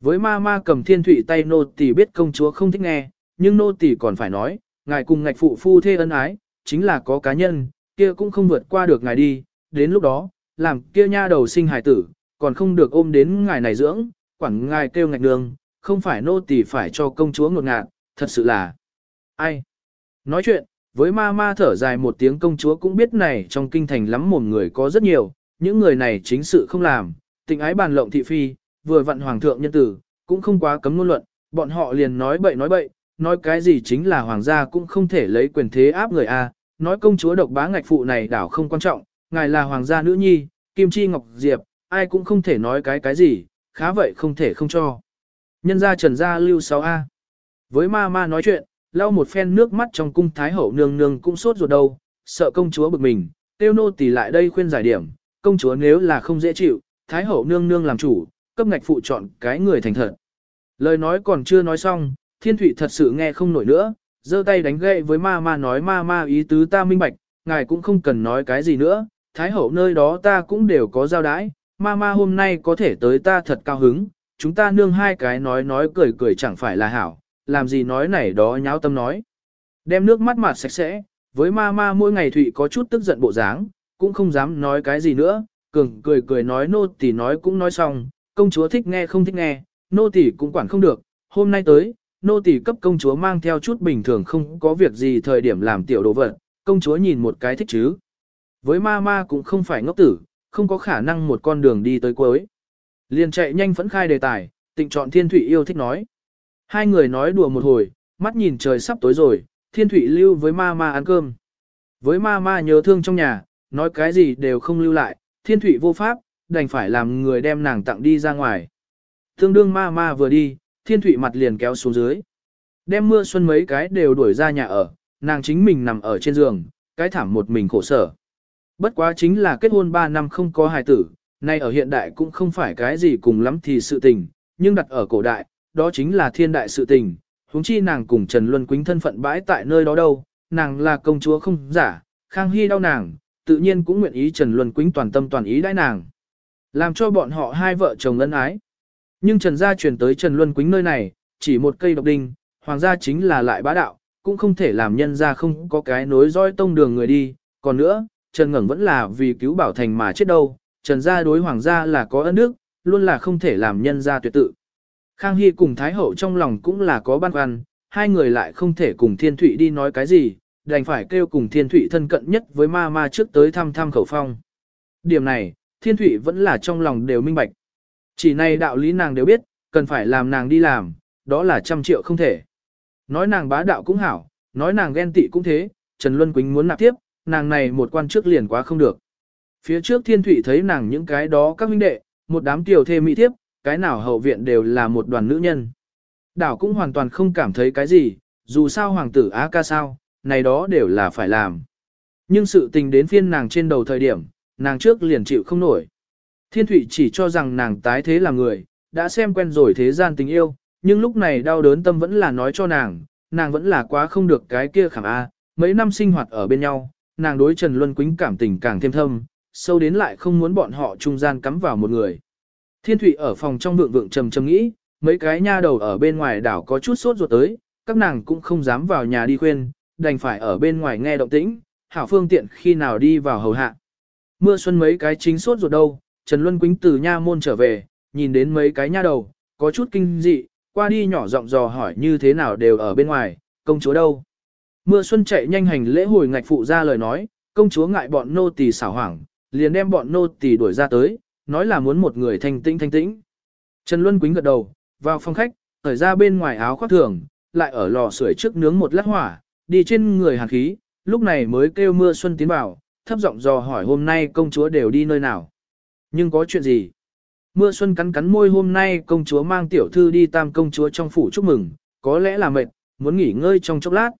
S1: Với ma ma cầm thiên Thụy tay nô tỳ biết công chúa không thích nghe, nhưng nô tỳ còn phải nói, ngài cùng ngạch phụ phu thê ân ái, chính là có cá nhân, kia cũng không vượt qua được ngài đi, đến lúc đó, làm kia nha đầu sinh hài tử, còn không được ôm đến ngài này dưỡng, quản ngài kêu ngạch đường, không phải nô tỳ phải cho công chúa ngột ngạt, thật sự là ai. Nói chuyện, với ma ma thở dài một tiếng công chúa cũng biết này trong kinh thành lắm một người có rất nhiều, những người này chính sự không làm, tình ái bàn lộng thị phi, vừa vặn hoàng thượng nhân tử, cũng không quá cấm ngôn luận, bọn họ liền nói bậy nói bậy, nói cái gì chính là hoàng gia cũng không thể lấy quyền thế áp người a, nói công chúa độc bá ngạch phụ này đảo không quan trọng, ngài là hoàng gia nữ nhi, kim chi ngọc diệp, ai cũng không thể nói cái cái gì, khá vậy không thể không cho. Nhân gia trần gia lưu 6A. Với ma ma nói chuyện, lau một phen nước mắt trong cung thái hậu nương nương cũng sốt ruột đâu, sợ công chúa bực mình, tiêu nô tỳ lại đây khuyên giải điểm, công chúa nếu là không dễ chịu, thái hậu nương nương làm chủ, cấp ngạch phụ chọn cái người thành thật. Lời nói còn chưa nói xong, thiên thủy thật sự nghe không nổi nữa, giơ tay đánh gậy với ma ma nói ma ma ý tứ ta minh bạch, ngài cũng không cần nói cái gì nữa, thái hậu nơi đó ta cũng đều có giao đái, ma ma hôm nay có thể tới ta thật cao hứng, chúng ta nương hai cái nói nói cười cười chẳng phải là hảo, làm gì nói này đó nháo tâm nói. Đem nước mắt mặt sạch sẽ, với ma ma mỗi ngày Thụy có chút tức giận bộ dáng, cũng không dám nói cái gì nữa, cường cười cười nói nô tỳ nói cũng nói xong, công chúa thích nghe không thích nghe, nô tỳ cũng quản không được, hôm nay tới, nô tỳ cấp công chúa mang theo chút bình thường không có việc gì thời điểm làm tiểu đồ vật, công chúa nhìn một cái thích chứ. Với ma ma cũng không phải ngốc tử, không có khả năng một con đường đi tới cuối. Liền chạy nhanh phẫn khai đề tài, tịnh chọn thiên thủy yêu thích nói. Hai người nói đùa một hồi, mắt nhìn trời sắp tối rồi, thiên thủy lưu với ma ma ăn cơm. Với ma ma nhớ thương trong nhà, nói cái gì đều không lưu lại, thiên thủy vô pháp, đành phải làm người đem nàng tặng đi ra ngoài. Thương đương ma ma vừa đi, thiên thủy mặt liền kéo xuống dưới. Đem mưa xuân mấy cái đều đuổi ra nhà ở, nàng chính mình nằm ở trên giường, cái thảm một mình khổ sở. Bất quá chính là kết hôn 3 năm không có hài tử, nay ở hiện đại cũng không phải cái gì cùng lắm thì sự tình, nhưng đặt ở cổ đại, đó chính là thiên đại sự tình, huống chi nàng cùng Trần Luân Quýnh thân phận bãi tại nơi đó đâu, nàng là công chúa không giả, Khang Hy đau nàng, tự nhiên cũng nguyện ý Trần Luân Quýnh toàn tâm toàn ý đãi nàng. Làm cho bọn họ hai vợ chồng ân ái. Nhưng Trần gia chuyển tới Trần Luân Quýnh nơi này, chỉ một cây độc đinh, hoàng gia chính là lại bá đạo, cũng không thể làm nhân gia không có cái nối dõi tông đường người đi, còn nữa, Trần Ngẩng vẫn là vì cứu bảo thành mà chết đâu, Trần gia đối hoàng gia là có ân đức, luôn là không thể làm nhân gia tuyệt tự. Khang Hy cùng Thái Hậu trong lòng cũng là có băn khoăn, hai người lại không thể cùng Thiên Thụy đi nói cái gì, đành phải kêu cùng Thiên Thụy thân cận nhất với ma ma trước tới thăm thăm khẩu phong. Điểm này, Thiên Thụy vẫn là trong lòng đều minh bạch. Chỉ này đạo lý nàng đều biết, cần phải làm nàng đi làm, đó là trăm triệu không thể. Nói nàng bá đạo cũng hảo, nói nàng ghen tị cũng thế, Trần Luân Quýnh muốn nạp tiếp, nàng này một quan trước liền quá không được. Phía trước Thiên Thụy thấy nàng những cái đó các huynh đệ, một đám tiểu thê mỹ thiếp, cái nào hậu viện đều là một đoàn nữ nhân. Đảo cũng hoàn toàn không cảm thấy cái gì, dù sao hoàng tử á ca sao, này đó đều là phải làm. Nhưng sự tình đến phiên nàng trên đầu thời điểm, nàng trước liền chịu không nổi. Thiên Thụy chỉ cho rằng nàng tái thế là người, đã xem quen rồi thế gian tình yêu, nhưng lúc này đau đớn tâm vẫn là nói cho nàng, nàng vẫn là quá không được cái kia khảm A, mấy năm sinh hoạt ở bên nhau, nàng đối Trần Luân Quýnh cảm tình càng thêm thâm, sâu đến lại không muốn bọn họ trung gian cắm vào một người. Thiên Thụy ở phòng trong vượng vượng trầm trầm nghĩ, mấy cái nha đầu ở bên ngoài đảo có chút sốt ruột tới, các nàng cũng không dám vào nhà đi khuyên, đành phải ở bên ngoài nghe động tĩnh, hảo phương tiện khi nào đi vào hầu hạ. Mưa xuân mấy cái chính sốt ruột đâu, Trần Luân Quýnh từ nha môn trở về, nhìn đến mấy cái nha đầu, có chút kinh dị, qua đi nhỏ giọng dò hỏi như thế nào đều ở bên ngoài, công chúa đâu. Mưa xuân chạy nhanh hành lễ hồi ngạch phụ ra lời nói, công chúa ngại bọn nô tỳ xảo hoảng, liền đem bọn nô tỳ đuổi ra tới, nói là muốn một người thanh tĩnh thanh tĩnh. Trần Luân Quýnh gật đầu, vào phòng khách, thời ra bên ngoài áo khoác thường, lại ở lò sưởi trước nướng một lát hỏa, đi trên người hàn khí, lúc này mới kêu mưa xuân tiến vào, thấp giọng dò hỏi hôm nay công chúa đều đi nơi nào. Nhưng có chuyện gì? Mưa xuân cắn cắn môi hôm nay công chúa mang tiểu thư đi tam công chúa trong phủ chúc mừng, có lẽ là mệt, muốn nghỉ ngơi trong chốc lát.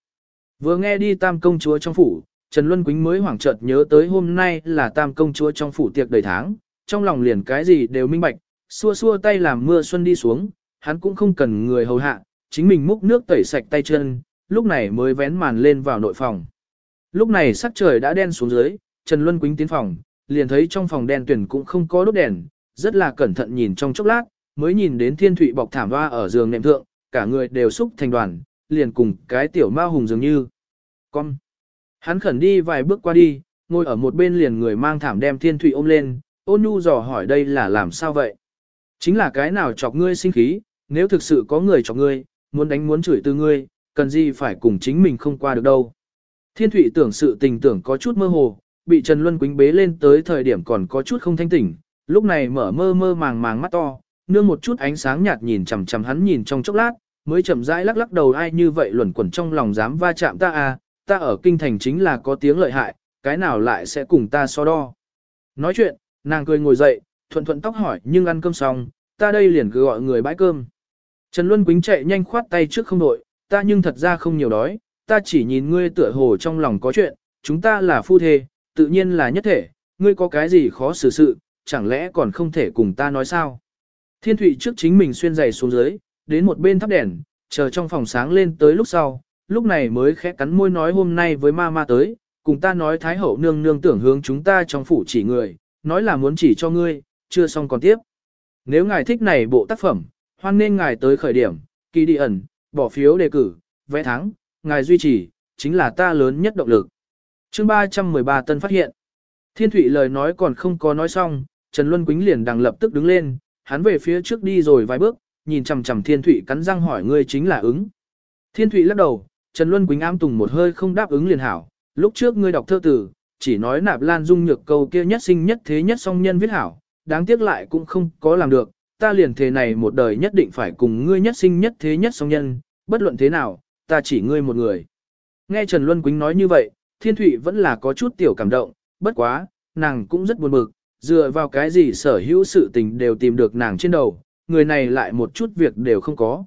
S1: Vừa nghe đi tam công chúa trong phủ, Trần Luân Quýnh mới hoảng chợt nhớ tới hôm nay là tam công chúa trong phủ tiệc đầy tháng, trong lòng liền cái gì đều minh bạch, xua xua tay làm mưa xuân đi xuống, hắn cũng không cần người hầu hạ, chính mình múc nước tẩy sạch tay chân, lúc này mới vén màn lên vào nội phòng. Lúc này sắc trời đã đen xuống dưới, Trần Luân Quýnh tiến phòng, liền thấy trong phòng đen tuyển cũng không có đốt đèn, rất là cẩn thận nhìn trong chốc lát, mới nhìn đến thiên thụy bọc thảm hoa ở giường nệm thượng, cả người đều xúc thành đoàn, liền cùng cái tiểu ma hùng dường như. Con! Hắn khẩn đi vài bước qua đi, ngồi ở một bên liền người mang thảm đem thiên thụy ôm lên, ôn nhu dò hỏi đây là làm sao vậy? Chính là cái nào chọc ngươi sinh khí, nếu thực sự có người chọc ngươi, muốn đánh muốn chửi từ ngươi, cần gì phải cùng chính mình không qua được đâu. Thiên thụy tưởng sự tình tưởng có chút mơ hồ, bị Trần Luân quính bế lên tới thời điểm còn có chút không thanh tỉnh, lúc này mở mơ mơ màng màng mắt to, nương một chút ánh sáng nhạt nhìn chằm chằm hắn nhìn trong chốc lát, mới chậm rãi lắc lắc đầu ai như vậy luẩn quẩn trong lòng dám va chạm ta à, ta ở kinh thành chính là có tiếng lợi hại, cái nào lại sẽ cùng ta so đo. Nói chuyện, nàng cười ngồi dậy, thuận thuận tóc hỏi nhưng ăn cơm xong, ta đây liền cứ gọi người bãi cơm. Trần Luân Quýnh chạy nhanh khoát tay trước không đội, ta nhưng thật ra không nhiều đói, ta chỉ nhìn ngươi tựa hồ trong lòng có chuyện, chúng ta là phu thê, tự nhiên là nhất thể, ngươi có cái gì khó xử sự, chẳng lẽ còn không thể cùng ta nói sao? Thiên Thụy trước chính mình xuyên giày xuống dưới, đến một bên thắp đèn, chờ trong phòng sáng lên tới lúc sau, lúc này mới khẽ cắn môi nói hôm nay với ma ma tới, cùng ta nói Thái Hậu nương nương tưởng hướng chúng ta trong phủ chỉ người, nói là muốn chỉ cho ngươi, chưa xong còn tiếp. Nếu ngài thích này bộ tác phẩm, hoan nên ngài tới khởi điểm, kỳ đi ẩn, bỏ phiếu đề cử, vẽ thắng, ngài duy trì, chính là ta lớn nhất động lực. chương 313 tân phát hiện. Thiên Thụy lời nói còn không có nói xong, Trần Luân Quýnh liền đằng lập tức đứng lên, hắn về phía trước đi rồi vài bước, nhìn chằm chằm Thiên Thụy cắn răng hỏi ngươi chính là ứng. Thiên Thụy lắc đầu, Trần Luân Quýnh ám tùng một hơi không đáp ứng liền hảo, lúc trước ngươi đọc thơ tử, chỉ nói nạp lan dung nhược câu kia nhất sinh nhất thế nhất song nhân viết hảo, đáng tiếc lại cũng không có làm được, ta liền thế này một đời nhất định phải cùng ngươi nhất sinh nhất thế nhất song nhân, bất luận thế nào, ta chỉ ngươi một người. Nghe Trần Luân Quýnh nói như vậy, Thiên Thụy vẫn là có chút tiểu cảm động, bất quá, nàng cũng rất buồn bực, dựa vào cái gì sở hữu sự tình đều tìm được nàng trên đầu, người này lại một chút việc đều không có.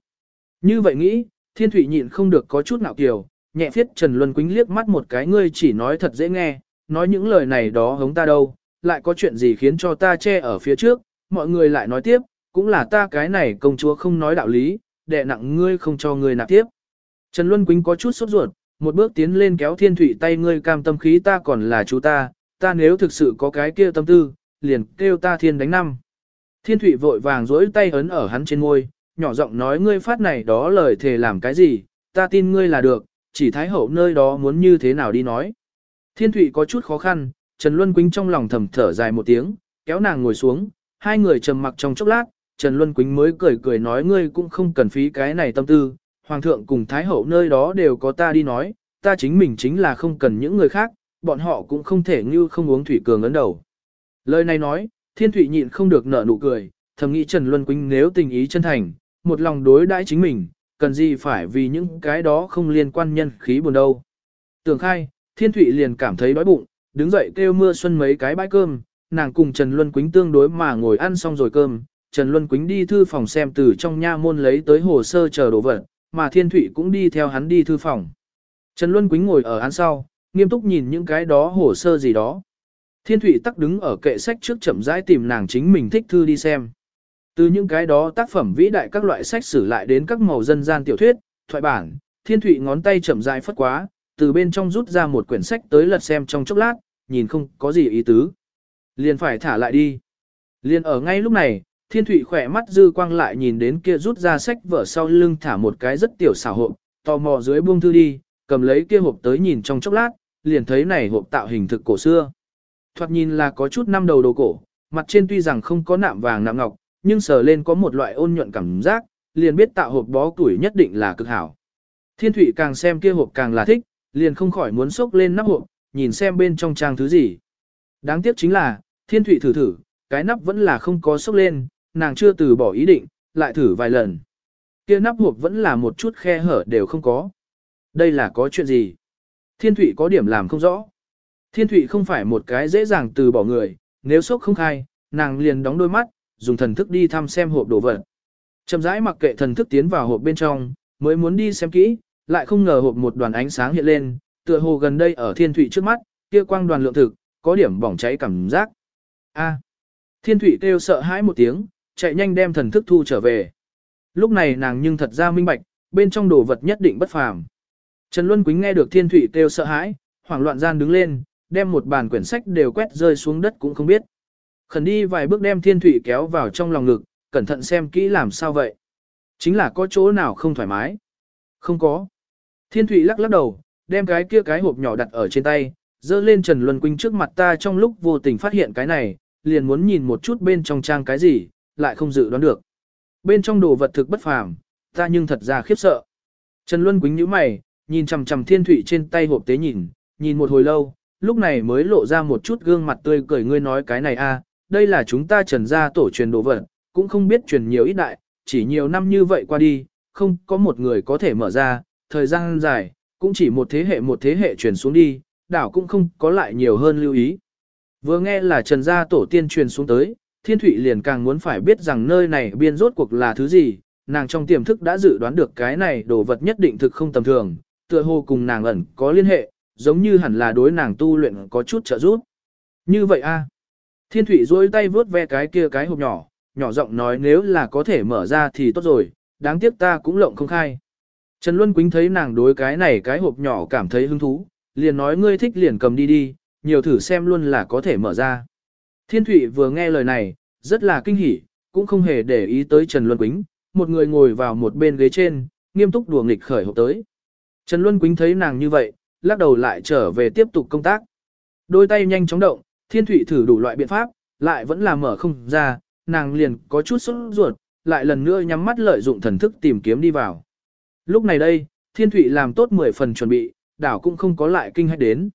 S1: Như vậy nghĩ, Thiên Thụy nhịn không được có chút nào kiều, nhẹ phiết Trần Luân Quýnh liếc mắt một cái ngươi chỉ nói thật dễ nghe, nói những lời này đó hống ta đâu, lại có chuyện gì khiến cho ta che ở phía trước, mọi người lại nói tiếp, cũng là ta cái này công chúa không nói đạo lý, đệ nặng ngươi không cho ngươi nạp tiếp. Trần Luân Quýnh có chút sốt ruột, một bước tiến lên kéo Thiên Thụy tay ngươi cam tâm khí ta còn là chú ta, ta nếu thực sự có cái kia tâm tư, liền kêu ta thiên đánh năm. Thiên Thụy vội vàng dỗi tay ấn ở hắn trên môi, nhỏ giọng nói ngươi phát này đó lời thề làm cái gì, ta tin ngươi là được, chỉ thái hậu nơi đó muốn như thế nào đi nói. Thiên Thụy có chút khó khăn, Trần Luân Quýnh trong lòng thầm thở dài một tiếng, kéo nàng ngồi xuống, hai người trầm mặc trong chốc lát, Trần Luân Quýnh mới cười cười nói ngươi cũng không cần phí cái này tâm tư, Hoàng thượng cùng Thái hậu nơi đó đều có ta đi nói, ta chính mình chính là không cần những người khác, bọn họ cũng không thể như không uống thủy cường ấn đầu. Lời này nói, Thiên Thụy nhịn không được nở nụ cười, thầm nghĩ Trần Luân Quýnh nếu tình ý chân thành, một lòng đối đãi chính mình, cần gì phải vì những cái đó không liên quan nhân khí buồn đâu. Tưởng khai, Thiên Thụy liền cảm thấy đói bụng, đứng dậy kêu mưa xuân mấy cái bãi cơm, nàng cùng Trần Luân Quýnh tương đối mà ngồi ăn xong rồi cơm, Trần Luân Quýnh đi thư phòng xem từ trong nha môn lấy tới hồ sơ chờ đồ vật, mà Thiên Thụy cũng đi theo hắn đi thư phòng. Trần Luân Quýnh ngồi ở án sau, nghiêm túc nhìn những cái đó hồ sơ gì đó. Thiên Thụy tắc đứng ở kệ sách trước chậm rãi tìm nàng chính mình thích thư đi xem. Từ những cái đó tác phẩm vĩ đại các loại sách sử lại đến các màu dân gian tiểu thuyết, thoại bản, Thiên Thụy ngón tay chậm rãi phất quá, từ bên trong rút ra một quyển sách tới lật xem trong chốc lát, nhìn không có gì ý tứ. Liền phải thả lại đi. Liền ở ngay lúc này, Thiên thủy khỏe mắt dư quang lại nhìn đến kia rút ra sách vở sau lưng thả một cái rất tiểu xảo hộp, tò mò dưới buông thư đi, cầm lấy kia hộp tới nhìn trong chốc lát, liền thấy này hộp tạo hình thực cổ xưa. Thoạt nhìn là có chút năm đầu đồ cổ, mặt trên tuy rằng không có nạm vàng nạm ngọc, nhưng sờ lên có một loại ôn nhuận cảm giác, liền biết tạo hộp bó tuổi nhất định là cực hảo. Thiên thủy càng xem kia hộp càng là thích, liền không khỏi muốn xốc lên nắp hộp, nhìn xem bên trong trang thứ gì. Đáng tiếc chính là, Thiên Thụy thử thử, cái nắp vẫn là không có xốc lên, nàng chưa từ bỏ ý định, lại thử vài lần. Kia nắp hộp vẫn là một chút khe hở đều không có. Đây là có chuyện gì? Thiên Thụy có điểm làm không rõ. Thiên Thụy không phải một cái dễ dàng từ bỏ người, nếu sốc không khai, nàng liền đóng đôi mắt, dùng thần thức đi thăm xem hộp đồ vật. Chậm rãi mặc kệ thần thức tiến vào hộp bên trong, mới muốn đi xem kỹ, lại không ngờ hộp một đoàn ánh sáng hiện lên, tựa hồ gần đây ở Thiên thủy trước mắt, kia quang đoàn lượng thực, có điểm bỏng cháy cảm giác. A. Thiên thủy kêu sợ hãi một tiếng, chạy nhanh đem thần thức thu trở về. Lúc này nàng nhưng thật ra minh bạch, bên trong đồ vật nhất định bất phàm. Trần Luân Quýnh nghe được Thiên Thụy kêu sợ hãi, hoảng loạn gian đứng lên, đem một bàn quyển sách đều quét rơi xuống đất cũng không biết. Khẩn đi vài bước đem Thiên Thụy kéo vào trong lòng ngực, cẩn thận xem kỹ làm sao vậy. Chính là có chỗ nào không thoải mái. Không có. Thiên Thụy lắc lắc đầu, đem cái kia cái hộp nhỏ đặt ở trên tay, dơ lên Trần Luân Quynh trước mặt ta trong lúc vô tình phát hiện cái này, liền muốn nhìn một chút bên trong trang cái gì, lại không dự đoán được. Bên trong đồ vật thực bất phàm, ta nhưng thật ra khiếp sợ. Trần Luân Quynh nhíu mày, nhìn chằm chằm Thiên Thụy trên tay hộp tế nhìn, nhìn một hồi lâu, lúc này mới lộ ra một chút gương mặt tươi cười ngươi nói cái này a, đây là chúng ta Trần gia tổ truyền đồ vật, cũng không biết truyền nhiều ít đại, chỉ nhiều năm như vậy qua đi, không có một người có thể mở ra, thời gian dài, cũng chỉ một thế hệ một thế hệ truyền xuống đi, đảo cũng không có lại nhiều hơn lưu ý. Vừa nghe là Trần gia tổ tiên truyền xuống tới, Thiên Thụy liền càng muốn phải biết rằng nơi này biên rốt cuộc là thứ gì, nàng trong tiềm thức đã dự đoán được cái này đồ vật nhất định thực không tầm thường, tựa hồ cùng nàng ẩn có liên hệ, giống như hẳn là đối nàng tu luyện có chút trợ giúp. Như vậy a. Thiên Thụy duỗi tay vướt ve cái kia cái hộp nhỏ, nhỏ giọng nói nếu là có thể mở ra thì tốt rồi, đáng tiếc ta cũng lộng không khai. Trần Luân Quýnh thấy nàng đối cái này cái hộp nhỏ cảm thấy hứng thú, liền nói ngươi thích liền cầm đi đi, nhiều thử xem luôn là có thể mở ra. Thiên Thụy vừa nghe lời này, rất là kinh hỉ, cũng không hề để ý tới Trần Luân Quýnh, một người ngồi vào một bên ghế trên, nghiêm túc đùa nghịch khởi hộp tới. Trần Luân Quýnh thấy nàng như vậy, lắc đầu lại trở về tiếp tục công tác. Đôi tay nhanh chóng động, Thiên Thụy thử đủ loại biện pháp, lại vẫn là mở không ra, nàng liền có chút sốt ruột, lại lần nữa nhắm mắt lợi dụng thần thức tìm kiếm đi vào. Lúc này đây, Thiên Thụy làm tốt 10 phần chuẩn bị, đảo cũng không có lại kinh hách đến.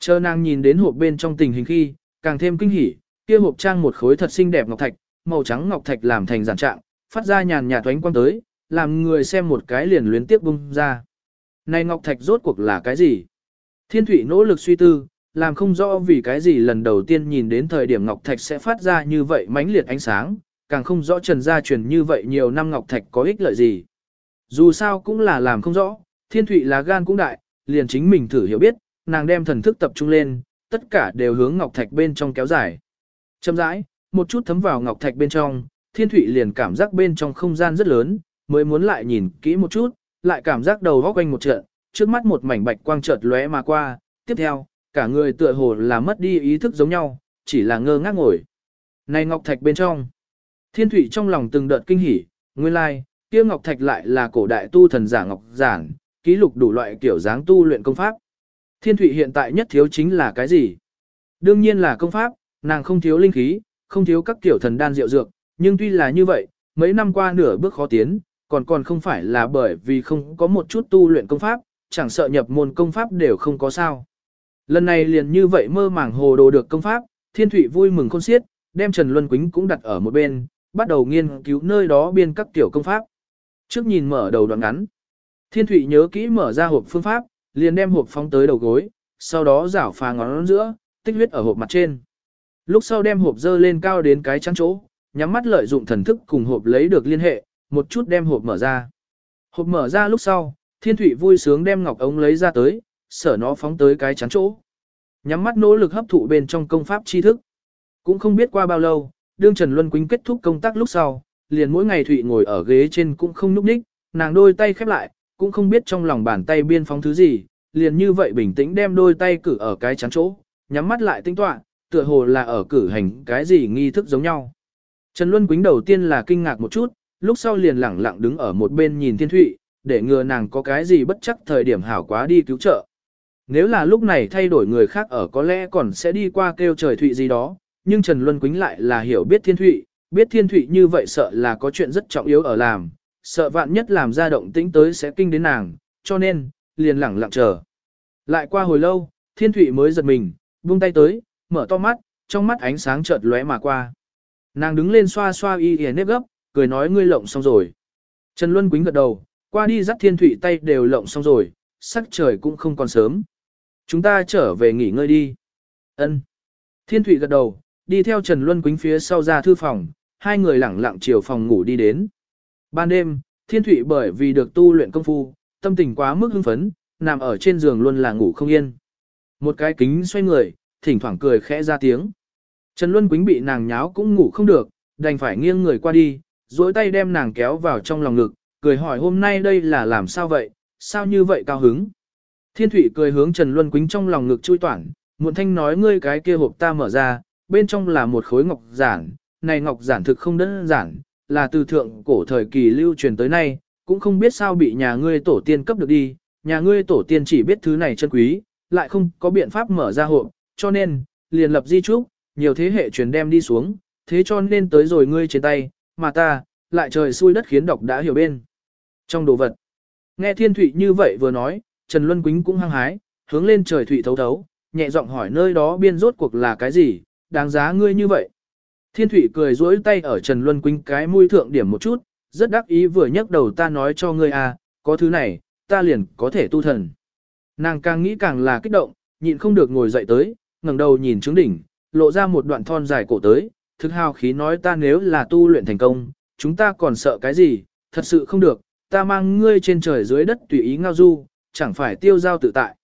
S1: Chờ nàng nhìn đến hộp bên trong tình hình khi, càng thêm kinh hỉ, kia hộp trang một khối thật xinh đẹp ngọc thạch, màu trắng ngọc thạch làm thành giản trạng, phát ra nhàn nhạt toánh quang tới, làm người xem một cái liền luyến tiếp bung ra. Này ngọc thạch rốt cuộc là cái gì? Thiên Thụy nỗ lực suy tư, làm không rõ vì cái gì lần đầu tiên nhìn đến thời điểm ngọc thạch sẽ phát ra như vậy mãnh liệt ánh sáng, càng không rõ Trần gia truyền như vậy nhiều năm ngọc thạch có ích lợi gì. Dù sao cũng là làm không rõ, Thiên Thụy là gan cũng đại, liền chính mình thử hiểu biết, nàng đem thần thức tập trung lên, tất cả đều hướng ngọc thạch bên trong kéo dài. Chậm rãi, một chút thấm vào ngọc thạch bên trong, Thiên Thụy liền cảm giác bên trong không gian rất lớn, mới muốn lại nhìn kỹ một chút, lại cảm giác đầu góc quanh một trận, trước mắt một mảnh bạch quang chợt lóe mà qua, tiếp theo, cả người tựa hồ là mất đi ý thức giống nhau, chỉ là ngơ ngác ngồi. Này ngọc thạch bên trong, Thiên Thụy trong lòng từng đợt kinh hỉ, nguyên lai, like, kia ngọc thạch lại là cổ đại tu thần giả ngọc giản, ký lục đủ loại kiểu dáng tu luyện công pháp. Thiên Thụy hiện tại nhất thiếu chính là cái gì? Đương nhiên là công pháp, nàng không thiếu linh khí, không thiếu các kiểu thần đan diệu dược, nhưng tuy là như vậy, mấy năm qua nửa bước khó tiến, còn còn không phải là bởi vì không có một chút tu luyện công pháp, chẳng sợ nhập môn công pháp đều không có sao. Lần này liền như vậy mơ màng hồ đồ được công pháp, Thiên Thụy vui mừng khôn xiết, đem Trần Luân Quýnh cũng đặt ở một bên, bắt đầu nghiên cứu nơi đó biên các tiểu công pháp. Trước nhìn mở đầu đoạn ngắn, Thiên Thụy nhớ kỹ mở ra hộp phương pháp, liền đem hộp phóng tới đầu gối, sau đó rảo phá ngón giữa, tích huyết ở hộp mặt trên. Lúc sau đem hộp dơ lên cao đến cái trắng chỗ, nhắm mắt lợi dụng thần thức cùng hộp lấy được liên hệ, một chút đem hộp mở ra. Hộp mở ra lúc sau, Thiên Thụy vui sướng đem ngọc ống lấy ra tới, sở nó phóng tới cái chắn chỗ. Nhắm mắt nỗ lực hấp thụ bên trong công pháp tri thức. Cũng không biết qua bao lâu, đương Trần Luân Quýnh kết thúc công tác lúc sau, liền mỗi ngày Thụy ngồi ở ghế trên cũng không núp ních, nàng đôi tay khép lại, cũng không biết trong lòng bàn tay biên phóng thứ gì, liền như vậy bình tĩnh đem đôi tay cử ở cái chắn chỗ, nhắm mắt lại tinh tọa, tựa hồ là ở cử hành cái gì nghi thức giống nhau. Trần Luân Quýnh đầu tiên là kinh ngạc một chút, lúc sau liền lẳng lặng đứng ở một bên nhìn Thiên Thụy, để ngừa nàng có cái gì bất chắc thời điểm hảo quá đi cứu trợ. Nếu là lúc này thay đổi người khác ở có lẽ còn sẽ đi qua kêu trời Thụy gì đó, nhưng Trần Luân Quýnh lại là hiểu biết Thiên Thụy, biết Thiên Thụy như vậy sợ là có chuyện rất trọng yếu ở làm, sợ vạn nhất làm ra động tĩnh tới sẽ kinh đến nàng, cho nên, liền lẳng lặng chờ. Lại qua hồi lâu, Thiên Thụy mới giật mình, buông tay tới, mở to mắt, trong mắt ánh sáng chợt lóe mà qua. Nàng đứng lên xoa xoa y y nếp gấp, cười nói ngươi lộng xong rồi. Trần Luân Quýnh gật đầu, qua đi dắt Thiên Thụy tay đều lộng xong rồi, sắc trời cũng không còn sớm. Chúng ta trở về nghỉ ngơi đi. Ân. Thiên Thụy gật đầu, đi theo Trần Luân Quýnh phía sau ra thư phòng, hai người lẳng lặng chiều phòng ngủ đi đến. Ban đêm, Thiên Thụy bởi vì được tu luyện công phu, tâm tình quá mức hưng phấn, nằm ở trên giường luôn là ngủ không yên. Một cái kính xoay người, thỉnh thoảng cười khẽ ra tiếng. Trần Luân Quýnh bị nàng nháo cũng ngủ không được, đành phải nghiêng người qua đi, duỗi tay đem nàng kéo vào trong lòng ngực, cười hỏi hôm nay đây là làm sao vậy, sao như vậy cao hứng. Thiên Thụy cười hướng Trần Luân Quýnh trong lòng ngực chui toản, muộn thanh nói ngươi cái kia hộp ta mở ra, bên trong là một khối ngọc giản, này ngọc giản thực không đơn giản, là từ thượng cổ thời kỳ lưu truyền tới nay, cũng không biết sao bị nhà ngươi tổ tiên cấp được đi, nhà ngươi tổ tiên chỉ biết thứ này chân quý, lại không có biện pháp mở ra hộp, cho nên, liền lập di trúc, nhiều thế hệ truyền đem đi xuống, thế cho nên tới rồi ngươi trên tay, mà ta, lại trời xui đất khiến độc đã hiểu bên. Trong đồ vật, nghe thiên thụy như vậy vừa nói, Trần Luân Quýnh cũng hăng hái, hướng lên trời thụy thấu thấu, nhẹ giọng hỏi nơi đó biên rốt cuộc là cái gì, đáng giá ngươi như vậy. Thiên thụy cười duỗi tay ở Trần Luân Quýnh cái mũi thượng điểm một chút, rất đắc ý vừa nhắc đầu ta nói cho ngươi à, có thứ này, ta liền có thể tu thần. Nàng càng nghĩ càng là kích động, nhịn không được ngồi dậy tới, ngẩng đầu nhìn trứng đỉnh, lộ ra một đoạn thon dài cổ tới, thực hào khí nói ta nếu là tu luyện thành công, chúng ta còn sợ cái gì, thật sự không được, ta mang ngươi trên trời dưới đất tùy ý ngao du, chẳng phải tiêu giao tự tại.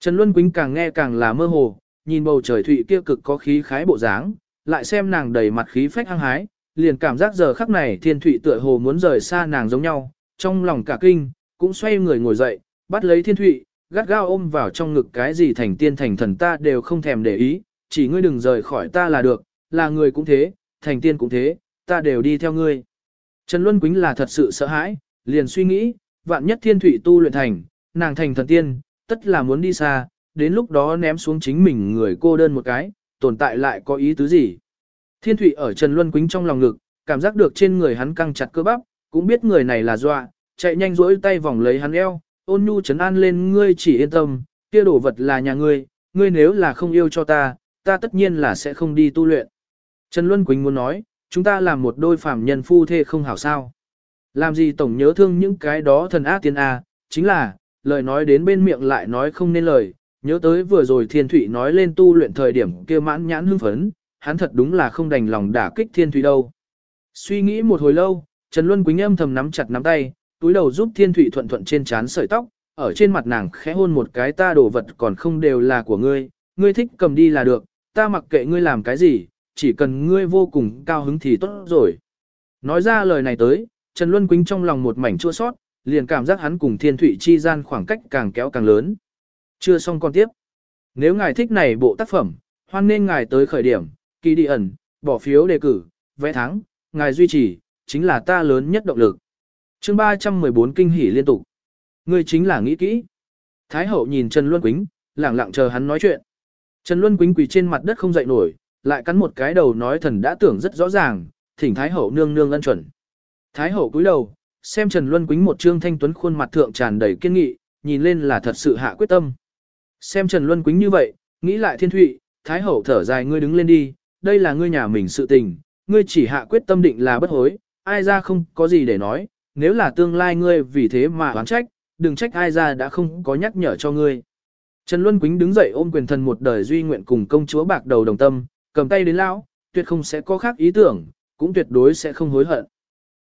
S1: Trần Luân Quýnh càng nghe càng là mơ hồ, nhìn bầu trời thụy kia cực có khí khái bộ dáng, lại xem nàng đầy mặt khí phách hăng hái, liền cảm giác giờ khắc này thiên thụy tựa hồ muốn rời xa nàng giống nhau, trong lòng cả kinh, cũng xoay người ngồi dậy, bắt lấy thiên thụy, gắt gao ôm vào trong ngực cái gì thành tiên thành thần ta đều không thèm để ý, chỉ ngươi đừng rời khỏi ta là được, là người cũng thế, thành tiên cũng thế, ta đều đi theo ngươi. Trần Luân Quýnh là thật sự sợ hãi, liền suy nghĩ, vạn nhất thiên thủy tu luyện thành, nàng thành thần tiên, tất là muốn đi xa, đến lúc đó ném xuống chính mình người cô đơn một cái, tồn tại lại có ý tứ gì. Thiên thủy ở Trần Luân Quýnh trong lòng ngực, cảm giác được trên người hắn căng chặt cơ bắp, cũng biết người này là dọa, chạy nhanh rỗi tay vòng lấy hắn eo, ôn nhu chấn an lên ngươi chỉ yên tâm, kia đồ vật là nhà ngươi, ngươi nếu là không yêu cho ta, ta tất nhiên là sẽ không đi tu luyện. Trần Luân Quỳnh muốn nói, chúng ta làm một đôi phàm nhân phu thê không hảo sao. Làm gì tổng nhớ thương những cái đó thần ác tiên A, chính là, lời nói đến bên miệng lại nói không nên lời, nhớ tới vừa rồi thiên thủy nói lên tu luyện thời điểm kia mãn nhãn hưng phấn, hắn thật đúng là không đành lòng đả kích thiên thủy đâu. Suy nghĩ một hồi lâu, Trần Luân Quýnh âm thầm nắm chặt nắm tay, túi đầu giúp thiên thủy thuận thuận trên trán sợi tóc, ở trên mặt nàng khẽ hôn một cái ta đồ vật còn không đều là của ngươi, ngươi thích cầm đi là được, ta mặc kệ ngươi làm cái gì, chỉ cần ngươi vô cùng cao hứng thì tốt rồi. Nói ra lời này tới, Trần Luân Quýnh trong lòng một mảnh chua sót, liền cảm giác hắn cùng Thiên Thụy chi gian khoảng cách càng kéo càng lớn. Chưa xong con tiếp. Nếu ngài thích này bộ tác phẩm, hoan nên ngài tới khởi điểm, kỳ đi ẩn, bỏ phiếu đề cử, vẽ thắng, ngài duy trì, chính là ta lớn nhất động lực. chương 314 kinh hỉ liên tục. Ngươi chính là nghĩ kỹ. Thái hậu nhìn Trần Luân Quýnh, lẳng lặng chờ hắn nói chuyện. Trần Luân Quýnh quỳ trên mặt đất không dậy nổi, lại cắn một cái đầu nói thần đã tưởng rất rõ ràng, thỉnh Thái Hậu nương nương ân chuẩn. Thái Hậu cúi đầu, xem Trần Luân Quýnh một trương thanh tuấn khuôn mặt thượng tràn đầy kiên nghị, nhìn lên là thật sự hạ quyết tâm. Xem Trần Luân Quýnh như vậy, nghĩ lại thiên thụy, Thái Hậu thở dài ngươi đứng lên đi, đây là ngươi nhà mình sự tình, ngươi chỉ hạ quyết tâm định là bất hối, ai ra không có gì để nói, nếu là tương lai ngươi vì thế mà oán trách, đừng trách ai ra đã không có nhắc nhở cho ngươi. Trần Luân Quýnh đứng dậy ôm quyền thần một đời duy nguyện cùng công chúa bạc đầu đồng tâm, cầm tay đến lão, tuyệt không sẽ có khác ý tưởng, cũng tuyệt đối sẽ không hối hận.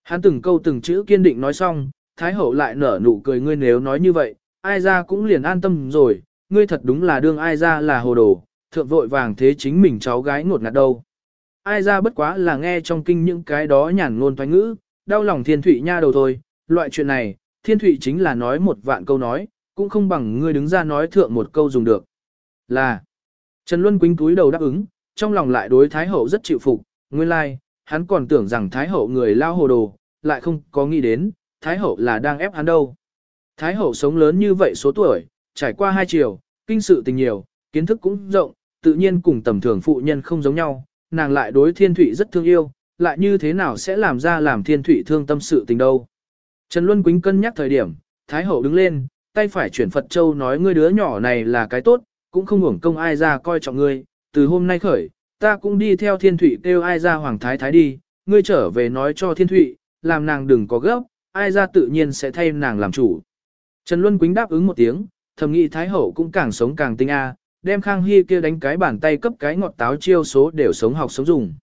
S1: Hắn từng câu từng chữ kiên định nói xong, Thái Hậu lại nở nụ cười ngươi nếu nói như vậy, ai ra cũng liền an tâm rồi, ngươi thật đúng là đương ai ra là hồ đồ, thượng vội vàng thế chính mình cháu gái ngột ngạt đâu. Ai ra bất quá là nghe trong kinh những cái đó nhàn ngôn thoái ngữ, đau lòng thiên thủy nha đầu thôi, loại chuyện này, thiên thủy chính là nói một vạn câu nói, cũng không bằng ngươi đứng ra nói thượng một câu dùng được. Là, Trần Luân Quýnh túi đầu đáp ứng, trong lòng lại đối Thái Hậu rất chịu phục, nguyên lai, like, hắn còn tưởng rằng Thái Hậu người lao hồ đồ, lại không có nghĩ đến, Thái Hậu là đang ép hắn đâu. Thái Hậu sống lớn như vậy số tuổi, trải qua hai chiều, kinh sự tình nhiều, kiến thức cũng rộng, tự nhiên cùng tầm thường phụ nhân không giống nhau, nàng lại đối thiên thủy rất thương yêu, lại như thế nào sẽ làm ra làm thiên thủy thương tâm sự tình đâu. Trần Luân Quýnh cân nhắc thời điểm, Thái Hậu đứng lên, tay phải chuyển Phật Châu nói ngươi đứa nhỏ này là cái tốt, cũng không hưởng công ai ra coi trọng ngươi, từ hôm nay khởi, ta cũng đi theo thiên thủy kêu ai ra hoàng thái thái đi, ngươi trở về nói cho thiên thủy, làm nàng đừng có gấp, ai ra tự nhiên sẽ thay nàng làm chủ. Trần Luân Quýnh đáp ứng một tiếng, thầm nghĩ Thái Hậu cũng càng sống càng tinh a, đem Khang Hy kia đánh cái bàn tay cấp cái ngọt táo chiêu số đều sống học sống dùng.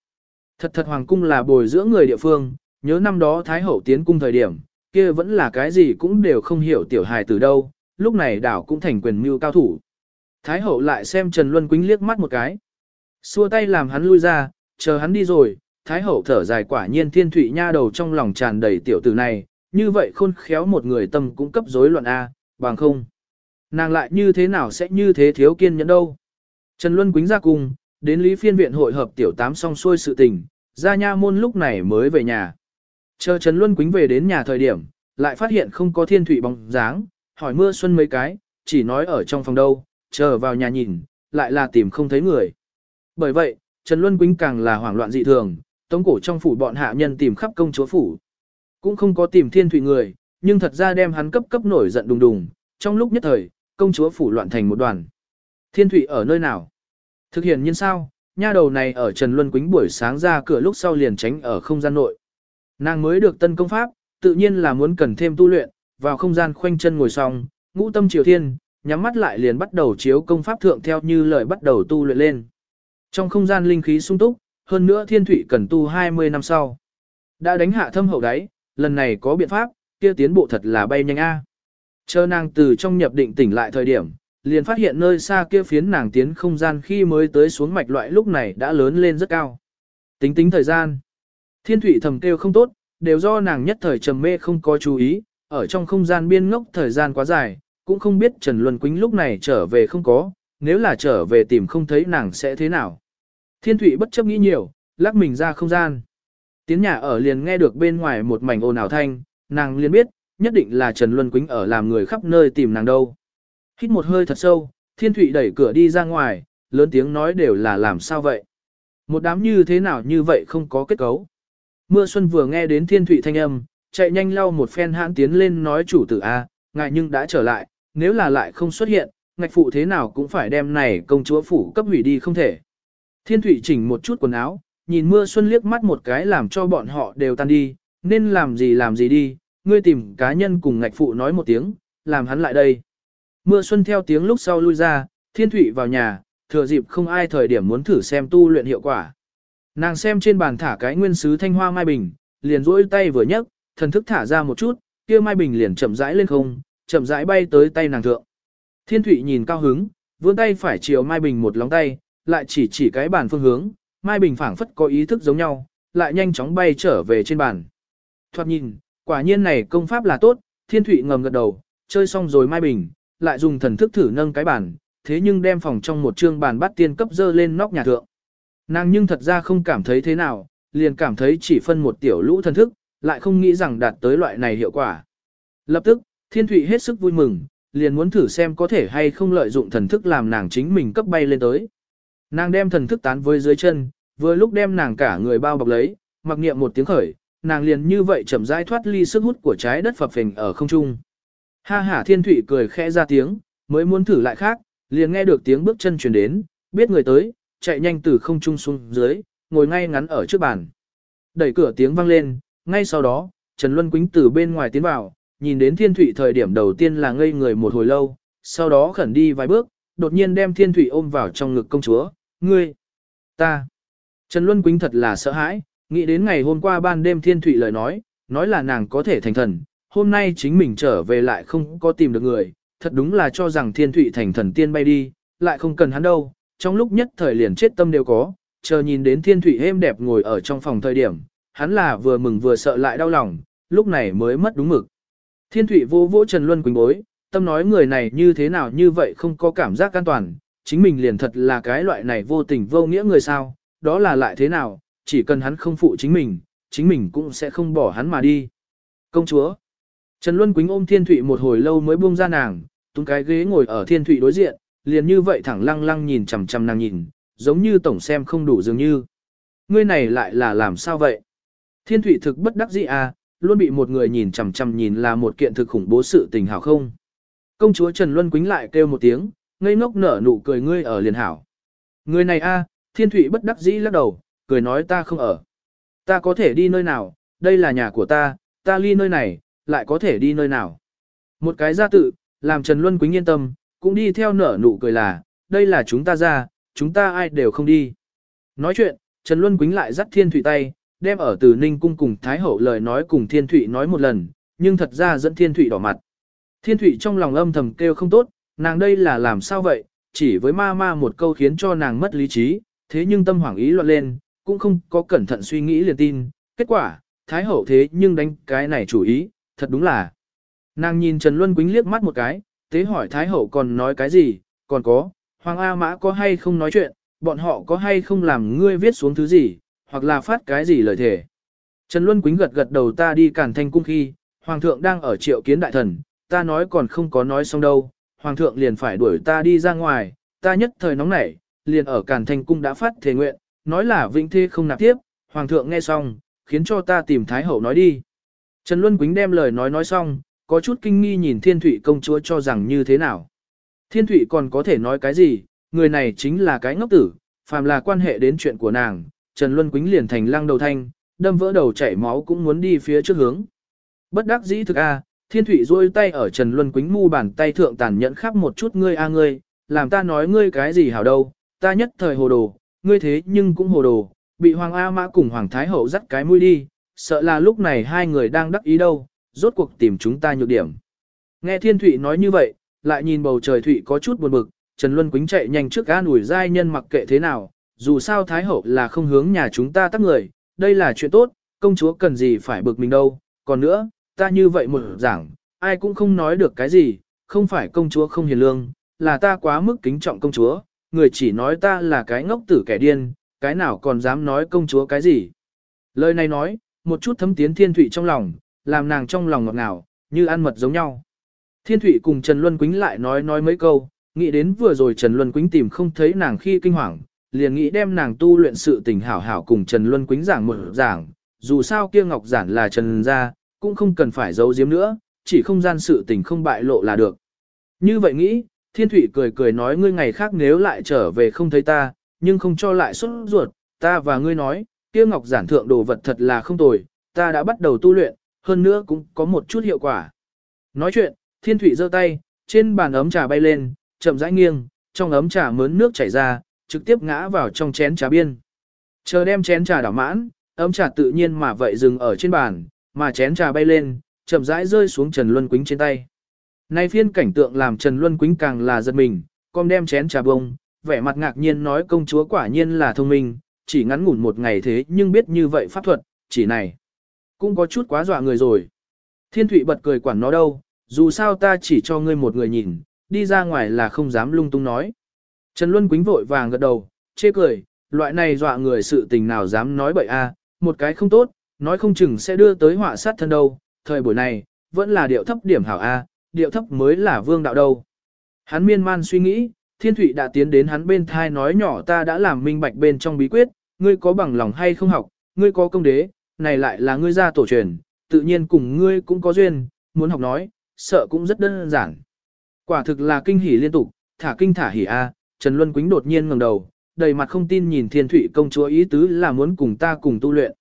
S1: Thật thật hoàng cung là bồi dưỡng người địa phương, nhớ năm đó Thái Hậu tiến cung thời điểm, kia vẫn là cái gì cũng đều không hiểu tiểu hài từ đâu, lúc này đảo cũng thành quyền mưu cao thủ. Thái Hậu lại xem Trần Luân Quýnh liếc mắt một cái. Xua tay làm hắn lui ra, chờ hắn đi rồi, Thái Hậu thở dài quả nhiên thiên thủy nha đầu trong lòng tràn đầy tiểu tử này, như vậy khôn khéo một người tâm cũng cấp rối loạn A, bằng không. Nàng lại như thế nào sẽ như thế thiếu kiên nhẫn đâu. Trần Luân Quýnh ra cùng, đến Lý Phiên Viện hội hợp tiểu tám xong xuôi sự tình, ra nha môn lúc này mới về nhà. Chờ Trần Luân Quýnh về đến nhà thời điểm, lại phát hiện không có thiên thủy bóng dáng, hỏi mưa xuân mấy cái, chỉ nói ở trong phòng đâu, chờ vào nhà nhìn, lại là tìm không thấy người. Bởi vậy, Trần Luân Quýnh càng là hoảng loạn dị thường, tống cổ trong phủ bọn hạ nhân tìm khắp công chúa phủ. Cũng không có tìm thiên thủy người, nhưng thật ra đem hắn cấp cấp nổi giận đùng đùng, trong lúc nhất thời, công chúa phủ loạn thành một đoàn. Thiên Thụy ở nơi nào? Thực hiện nhiên sao, nha đầu này ở Trần Luân Quýnh buổi sáng ra cửa lúc sau liền tránh ở không gian nội. Nàng mới được tân công pháp, tự nhiên là muốn cần thêm tu luyện, vào không gian khoanh chân ngồi xong, ngũ tâm triều thiên, nhắm mắt lại liền bắt đầu chiếu công pháp thượng theo như lời bắt đầu tu luyện lên. Trong không gian linh khí sung túc, hơn nữa thiên thủy cần tu 20 năm sau. Đã đánh hạ thâm hậu đáy, lần này có biện pháp, kia tiến bộ thật là bay nhanh a. Chờ nàng từ trong nhập định tỉnh lại thời điểm, liền phát hiện nơi xa kia phiến nàng tiến không gian khi mới tới xuống mạch loại lúc này đã lớn lên rất cao. Tính tính thời gian. Thiên thủy thầm kêu không tốt, đều do nàng nhất thời trầm mê không có chú ý, ở trong không gian biên ngốc thời gian quá dài, cũng không biết Trần Luân Quýnh lúc này trở về không có, nếu là trở về tìm không thấy nàng sẽ thế nào. Thiên thủy bất chấp nghĩ nhiều, lắc mình ra không gian. Tiến nhà ở liền nghe được bên ngoài một mảnh ồn ào thanh, nàng liền biết, nhất định là Trần Luân Quýnh ở làm người khắp nơi tìm nàng đâu. Hít một hơi thật sâu, thiên Thụy đẩy cửa đi ra ngoài, lớn tiếng nói đều là làm sao vậy. Một đám như thế nào như vậy không có kết cấu. Mưa xuân vừa nghe đến thiên Thụy thanh âm, chạy nhanh lau một phen hãn tiến lên nói chủ tử A, ngại nhưng đã trở lại, nếu là lại không xuất hiện, ngạch phụ thế nào cũng phải đem này công chúa phủ cấp hủy đi không thể. Thiên Thụy chỉnh một chút quần áo, nhìn mưa xuân liếc mắt một cái làm cho bọn họ đều tan đi, nên làm gì làm gì đi, ngươi tìm cá nhân cùng ngạch phụ nói một tiếng, làm hắn lại đây. Mưa xuân theo tiếng lúc sau lui ra, thiên thủy vào nhà, thừa dịp không ai thời điểm muốn thử xem tu luyện hiệu quả. Nàng xem trên bàn thả cái nguyên sứ thanh hoa mai bình, liền rỗi tay vừa nhấc, thần thức thả ra một chút, kia mai bình liền chậm rãi lên không, chậm rãi bay tới tay nàng thượng. Thiên thủy nhìn cao hứng, vươn tay phải chiều mai bình một lóng tay, lại chỉ chỉ cái bàn phương hướng, mai bình phảng phất có ý thức giống nhau, lại nhanh chóng bay trở về trên bàn. Thoạt nhìn, quả nhiên này công pháp là tốt, thiên thủy ngầm gật đầu, chơi xong rồi mai bình, lại dùng thần thức thử nâng cái bàn, thế nhưng đem phòng trong một trương bàn bắt tiên cấp dơ lên nóc nhà thượng. Nàng nhưng thật ra không cảm thấy thế nào, liền cảm thấy chỉ phân một tiểu lũ thần thức, lại không nghĩ rằng đạt tới loại này hiệu quả. Lập tức, thiên thủy hết sức vui mừng, liền muốn thử xem có thể hay không lợi dụng thần thức làm nàng chính mình cấp bay lên tới. Nàng đem thần thức tán với dưới chân, vừa lúc đem nàng cả người bao bọc lấy, mặc niệm một tiếng khởi, nàng liền như vậy chậm rãi thoát ly sức hút của trái đất phập phình ở không trung. Ha ha thiên thủy cười khẽ ra tiếng, mới muốn thử lại khác, liền nghe được tiếng bước chân chuyển đến, biết người tới, chạy nhanh từ không trung xuống dưới, ngồi ngay ngắn ở trước bàn. Đẩy cửa tiếng vang lên, ngay sau đó, Trần Luân Quýnh từ bên ngoài tiến vào, nhìn đến thiên thủy thời điểm đầu tiên là ngây người một hồi lâu, sau đó khẩn đi vài bước, đột nhiên đem thiên thủy ôm vào trong ngực công chúa, ngươi, ta. Trần Luân Quýnh thật là sợ hãi, nghĩ đến ngày hôm qua ban đêm thiên thủy lời nói, nói là nàng có thể thành thần, hôm nay chính mình trở về lại không có tìm được người, thật đúng là cho rằng thiên thủy thành thần tiên bay đi, lại không cần hắn đâu, trong lúc nhất thời liền chết tâm đều có, chờ nhìn đến thiên thủy êm đẹp ngồi ở trong phòng thời điểm, hắn là vừa mừng vừa sợ lại đau lòng, lúc này mới mất đúng mực. Thiên thủy vô vỗ Trần Luân Quỳnh bối, tâm nói người này như thế nào như vậy không có cảm giác an toàn, chính mình liền thật là cái loại này vô tình vô nghĩa người sao, đó là lại thế nào, chỉ cần hắn không phụ chính mình, chính mình cũng sẽ không bỏ hắn mà đi. Công chúa Trần Luân Quýnh ôm Thiên Thụy một hồi lâu mới buông ra nàng, tung cái ghế ngồi ở Thiên Thụy đối diện, liền như vậy thẳng lăng lăng nhìn chằm chằm nàng nhìn, giống như tổng xem không đủ dường như. Ngươi này lại là làm sao vậy? Thiên Thụy thực bất đắc dĩ à, luôn bị một người nhìn chằm chằm nhìn là một kiện thực khủng bố sự tình hảo không? Công chúa Trần Luân Quýnh lại kêu một tiếng, ngây ngốc nở nụ cười ngươi ở liền hảo. Người này a, Thiên Thụy bất đắc dĩ lắc đầu, cười nói ta không ở. Ta có thể đi nơi nào, đây là nhà của ta, ta ly nơi này, lại có thể đi nơi nào. Một cái gia tự, làm Trần Luân Quýnh yên tâm, cũng đi theo nở nụ cười là, đây là chúng ta ra, chúng ta ai đều không đi. Nói chuyện, Trần Luân Quýnh lại dắt Thiên Thụy tay, đem ở từ Ninh Cung cùng Thái Hậu lời nói cùng Thiên Thụy nói một lần, nhưng thật ra dẫn Thiên Thụy đỏ mặt. Thiên Thụy trong lòng âm thầm kêu không tốt, nàng đây là làm sao vậy, chỉ với ma ma một câu khiến cho nàng mất lý trí, thế nhưng tâm hoảng ý loạn lên, cũng không có cẩn thận suy nghĩ liền tin. Kết quả, Thái Hậu thế nhưng đánh cái này chủ ý, thật đúng là. Nàng nhìn Trần Luân Quýnh liếc mắt một cái, tế hỏi Thái Hậu còn nói cái gì, còn có, Hoàng A Mã có hay không nói chuyện, bọn họ có hay không làm ngươi viết xuống thứ gì, hoặc là phát cái gì lời thề? Trần Luân Quýnh gật gật đầu ta đi cản thanh cung khi, Hoàng thượng đang ở triệu kiến đại thần, ta nói còn không có nói xong đâu, Hoàng thượng liền phải đuổi ta đi ra ngoài, ta nhất thời nóng nảy, liền ở cản thanh cung đã phát thề nguyện, nói là vĩnh thế không nạp tiếp, Hoàng thượng nghe xong, khiến cho ta tìm Thái Hậu nói đi. Trần Luân Quýnh đem lời nói nói xong, có chút kinh nghi nhìn Thiên Thụy công chúa cho rằng như thế nào. Thiên Thụy còn có thể nói cái gì, người này chính là cái ngốc tử, phàm là quan hệ đến chuyện của nàng, Trần Luân Quýnh liền thành lăng đầu thanh, đâm vỡ đầu chảy máu cũng muốn đi phía trước hướng. Bất đắc dĩ thực a, Thiên Thụy duỗi tay ở Trần Luân Quýnh mu bàn tay thượng tàn nhẫn khắp một chút ngươi a ngươi, làm ta nói ngươi cái gì hảo đâu, ta nhất thời hồ đồ, ngươi thế nhưng cũng hồ đồ, bị Hoàng A Mã cùng Hoàng Thái Hậu dắt cái mũi đi, sợ là lúc này hai người đang đắc ý đâu, rốt cuộc tìm chúng ta nhược điểm. Nghe Thiên Thụy nói như vậy, lại nhìn bầu trời Thụy có chút buồn bực, Trần Luân Quýnh chạy nhanh trước an ủi giai nhân mặc kệ thế nào, dù sao Thái Hậu là không hướng nhà chúng ta tắc người, đây là chuyện tốt, công chúa cần gì phải bực mình đâu, còn nữa, ta như vậy một giảng, ai cũng không nói được cái gì, không phải công chúa không hiền lương, là ta quá mức kính trọng công chúa, người chỉ nói ta là cái ngốc tử kẻ điên, cái nào còn dám nói công chúa cái gì. Lời này nói, một chút thấm tiến thiên thủy trong lòng, làm nàng trong lòng ngọt ngào, như ăn mật giống nhau. Thiên thủy cùng Trần Luân Quýnh lại nói nói mấy câu, nghĩ đến vừa rồi Trần Luân Quýnh tìm không thấy nàng khi kinh hoàng, liền nghĩ đem nàng tu luyện sự tình hảo hảo cùng Trần Luân Quýnh giảng một giảng, dù sao kia ngọc giản là Trần gia, cũng không cần phải giấu giếm nữa, chỉ không gian sự tình không bại lộ là được. Như vậy nghĩ, Thiên Thụy cười cười nói ngươi ngày khác nếu lại trở về không thấy ta, nhưng không cho lại xuất ruột, ta và ngươi nói, kia ngọc giản thượng đồ vật thật là không tồi, ta đã bắt đầu tu luyện, hơn nữa cũng có một chút hiệu quả. Nói chuyện, Thiên Thụy giơ tay, trên bàn ấm trà bay lên, chậm rãi nghiêng, trong ấm trà mớn nước chảy ra, trực tiếp ngã vào trong chén trà biên. Chờ đem chén trà đảo mãn, ấm trà tự nhiên mà vậy dừng ở trên bàn, mà chén trà bay lên, chậm rãi rơi xuống Trần Luân Quýnh trên tay. Nay phiên cảnh tượng làm Trần Luân Quýnh càng là giật mình, con đem chén trà bông, vẻ mặt ngạc nhiên nói công chúa quả nhiên là thông minh, chỉ ngắn ngủn một ngày thế nhưng biết như vậy pháp thuật, chỉ này. Cũng có chút quá dọa người rồi. Thiên Thụy bật cười quản nó đâu, dù sao ta chỉ cho ngươi một người nhìn, đi ra ngoài là không dám lung tung nói. Trần Luân Quýnh vội vàng gật đầu, chê cười, loại này dọa người sự tình nào dám nói bậy a, một cái không tốt, nói không chừng sẽ đưa tới họa sát thân đâu, thời buổi này, vẫn là điệu thấp điểm hảo A, điệu thấp mới là vương đạo đâu. Hắn miên man suy nghĩ, thiên thủy đã tiến đến hắn bên thai nói nhỏ ta đã làm minh bạch bên trong bí quyết, ngươi có bằng lòng hay không học, ngươi có công đế, này lại là ngươi ra tổ truyền, tự nhiên cùng ngươi cũng có duyên, muốn học nói, sợ cũng rất đơn giản. Quả thực là kinh hỉ liên tục, thả kinh thả hỉ A, Trần Luân Quýnh đột nhiên ngẩng đầu, đầy mặt không tin nhìn thiên thủy công chúa ý tứ là muốn cùng ta cùng tu luyện.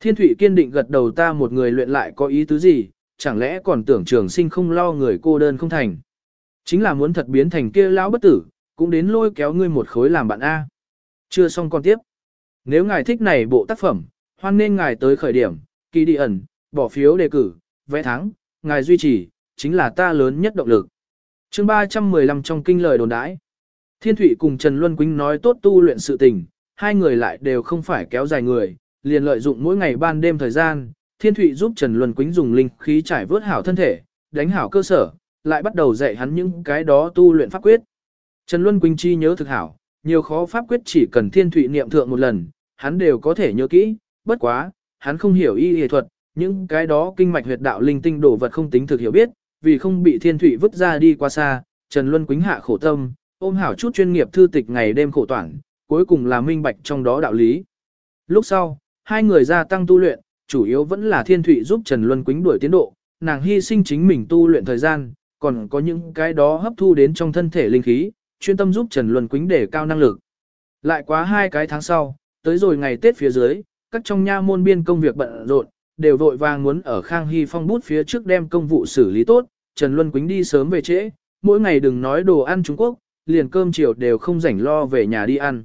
S1: Thiên Thụy kiên định gật đầu ta một người luyện lại có ý tứ gì, chẳng lẽ còn tưởng trường sinh không lo người cô đơn không thành. Chính là muốn thật biến thành kia lão bất tử, cũng đến lôi kéo ngươi một khối làm bạn A. Chưa xong còn tiếp. Nếu ngài thích này bộ tác phẩm, hoan nên ngài tới khởi điểm, kỳ đi ẩn, bỏ phiếu đề cử, vẽ thắng, ngài duy trì, chính là ta lớn nhất động lực. chương 315 trong kinh lời đồn đãi. Thiên Thụy cùng Trần Luân Quýnh nói tốt tu luyện sự tình, hai người lại đều không phải kéo dài người, liền lợi dụng mỗi ngày ban đêm thời gian, Thiên Thụy giúp Trần Luân Quýnh dùng linh khí trải vớt hảo thân thể, đánh hảo cơ sở, lại bắt đầu dạy hắn những cái đó tu luyện pháp quyết. Trần Luân Quýnh chi nhớ thực hảo, nhiều khó pháp quyết chỉ cần Thiên Thụy niệm thượng một lần, hắn đều có thể nhớ kỹ, bất quá, hắn không hiểu y y thuật, những cái đó kinh mạch huyệt đạo linh tinh đồ vật không tính thực hiểu biết, vì không bị Thiên Thụy vứt ra đi qua xa, Trần Luân Quýnh hạ khổ tâm, ôm hảo chút chuyên nghiệp thư tịch ngày đêm khổ toản, cuối cùng là minh bạch trong đó đạo lý. Lúc sau, hai người gia tăng tu luyện, chủ yếu vẫn là Thiên Thụy giúp Trần Luân Quýnh đuổi tiến độ, nàng hy sinh chính mình tu luyện thời gian, còn có những cái đó hấp thu đến trong thân thể linh khí, chuyên tâm giúp Trần Luân Quýnh để cao năng lực. Lại quá hai cái tháng sau, tới rồi ngày Tết phía dưới, các trong nha môn biên công việc bận rộn, đều vội vàng muốn ở Khang Hy Phong bút phía trước đem công vụ xử lý tốt, Trần Luân Quýnh đi sớm về trễ, mỗi ngày đừng nói đồ ăn Trung Quốc, liền cơm chiều đều không rảnh lo về nhà đi ăn.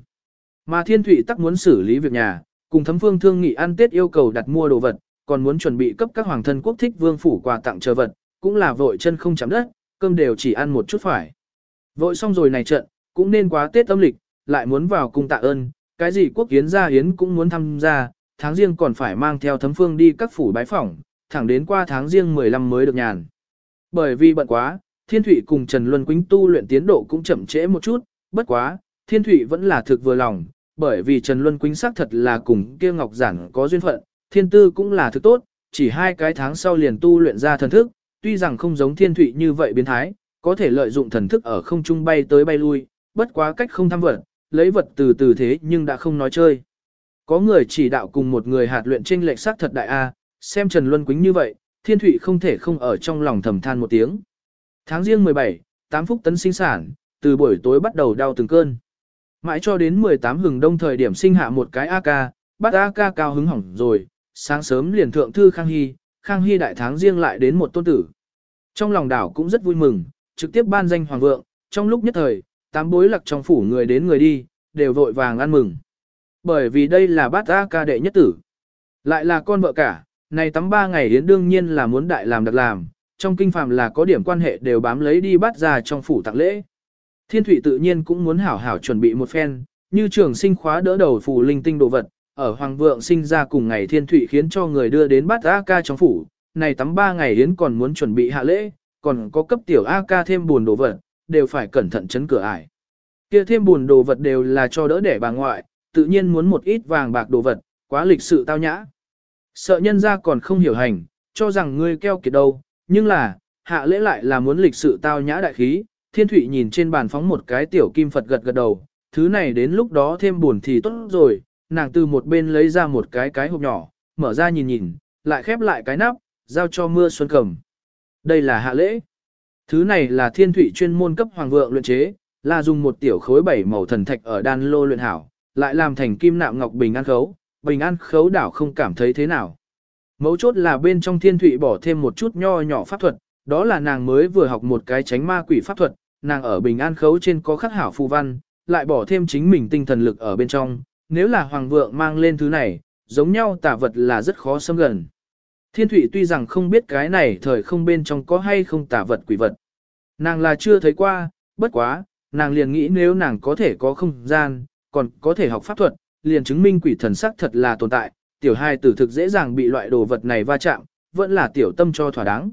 S1: Mà Thiên Thụy tắc muốn xử lý việc nhà, cùng thấm phương thương nghị ăn Tết yêu cầu đặt mua đồ vật, còn muốn chuẩn bị cấp các hoàng thân quốc thích vương phủ quà tặng chờ vật, cũng là vội chân không chạm đất, cơm đều chỉ ăn một chút phải. Vội xong rồi này trận, cũng nên quá Tết âm lịch, lại muốn vào cung tạ ơn, cái gì quốc yến gia yến cũng muốn tham gia, tháng riêng còn phải mang theo thấm phương đi các phủ bái phỏng, thẳng đến qua tháng riêng 15 mới được nhàn. Bởi vì bận quá, Thiên Thụy cùng Trần Luân Quýnh tu luyện tiến độ cũng chậm trễ một chút, bất quá, Thiên Thụy vẫn là thực vừa lòng, bởi vì Trần Luân Quýnh xác thật là cùng kia Ngọc Giản có duyên phận, Thiên Tư cũng là thứ tốt, chỉ hai cái tháng sau liền tu luyện ra thần thức, tuy rằng không giống Thiên Thụy như vậy biến thái, có thể lợi dụng thần thức ở không trung bay tới bay lui, bất quá cách không tham vật, lấy vật từ từ thế nhưng đã không nói chơi. Có người chỉ đạo cùng một người hạt luyện trên lệch sắc thật đại A, xem Trần Luân Quýnh như vậy, Thiên Thụy không thể không ở trong lòng thầm than một tiếng. Tháng riêng 17, 8 phút tấn sinh sản, từ buổi tối bắt đầu đau từng cơn. Mãi cho đến 18 hừng đông thời điểm sinh hạ một cái AK, bắt AK cao hứng hỏng rồi, sáng sớm liền thượng thư Khang Hy, Khang Hy đại tháng riêng lại đến một tôn tử. Trong lòng đảo cũng rất vui mừng, trực tiếp ban danh hoàng vượng, trong lúc nhất thời, tám bối lặc trong phủ người đến người đi, đều vội vàng ăn mừng. Bởi vì đây là bát AK đệ nhất tử. Lại là con vợ cả, này tắm ba ngày đến đương nhiên là muốn đại làm đặc làm, trong kinh phàm là có điểm quan hệ đều bám lấy đi bắt ra trong phủ tặng lễ. Thiên thủy tự nhiên cũng muốn hảo hảo chuẩn bị một phen, như trường sinh khóa đỡ đầu phù linh tinh đồ vật, ở Hoàng Vượng sinh ra cùng ngày Thiên thủy khiến cho người đưa đến bát A-ca trong phủ, này tắm ba ngày hiến còn muốn chuẩn bị hạ lễ, còn có cấp tiểu A-ca thêm buồn đồ vật, đều phải cẩn thận chấn cửa ải. Kia thêm buồn đồ vật đều là cho đỡ để bà ngoại, tự nhiên muốn một ít vàng bạc đồ vật, quá lịch sự tao nhã. Sợ nhân ra còn không hiểu hành, cho rằng ngươi keo kiệt đâu, nhưng là, hạ lễ lại là muốn lịch sự tao nhã đại khí, thiên thụy nhìn trên bàn phóng một cái tiểu kim Phật gật gật đầu, thứ này đến lúc đó thêm buồn thì tốt rồi, nàng từ một bên lấy ra một cái cái hộp nhỏ, mở ra nhìn nhìn, lại khép lại cái nắp, giao cho mưa xuân cầm. Đây là hạ lễ. Thứ này là thiên thụy chuyên môn cấp hoàng vượng luyện chế, là dùng một tiểu khối bảy màu thần thạch ở đan lô luyện hảo, lại làm thành kim nạm ngọc bình an khấu, bình an khấu đảo không cảm thấy thế nào. Mấu chốt là bên trong thiên thụy bỏ thêm một chút nho nhỏ pháp thuật, đó là nàng mới vừa học một cái tránh ma quỷ pháp thuật, nàng ở bình an khấu trên có khắc hảo phù văn, lại bỏ thêm chính mình tinh thần lực ở bên trong, nếu là hoàng vượng mang lên thứ này, giống nhau tả vật là rất khó xâm gần. Thiên thủy tuy rằng không biết cái này thời không bên trong có hay không tả vật quỷ vật. Nàng là chưa thấy qua, bất quá, nàng liền nghĩ nếu nàng có thể có không gian, còn có thể học pháp thuật, liền chứng minh quỷ thần sắc thật là tồn tại, tiểu hai tử thực dễ dàng bị loại đồ vật này va chạm, vẫn là tiểu tâm cho thỏa đáng.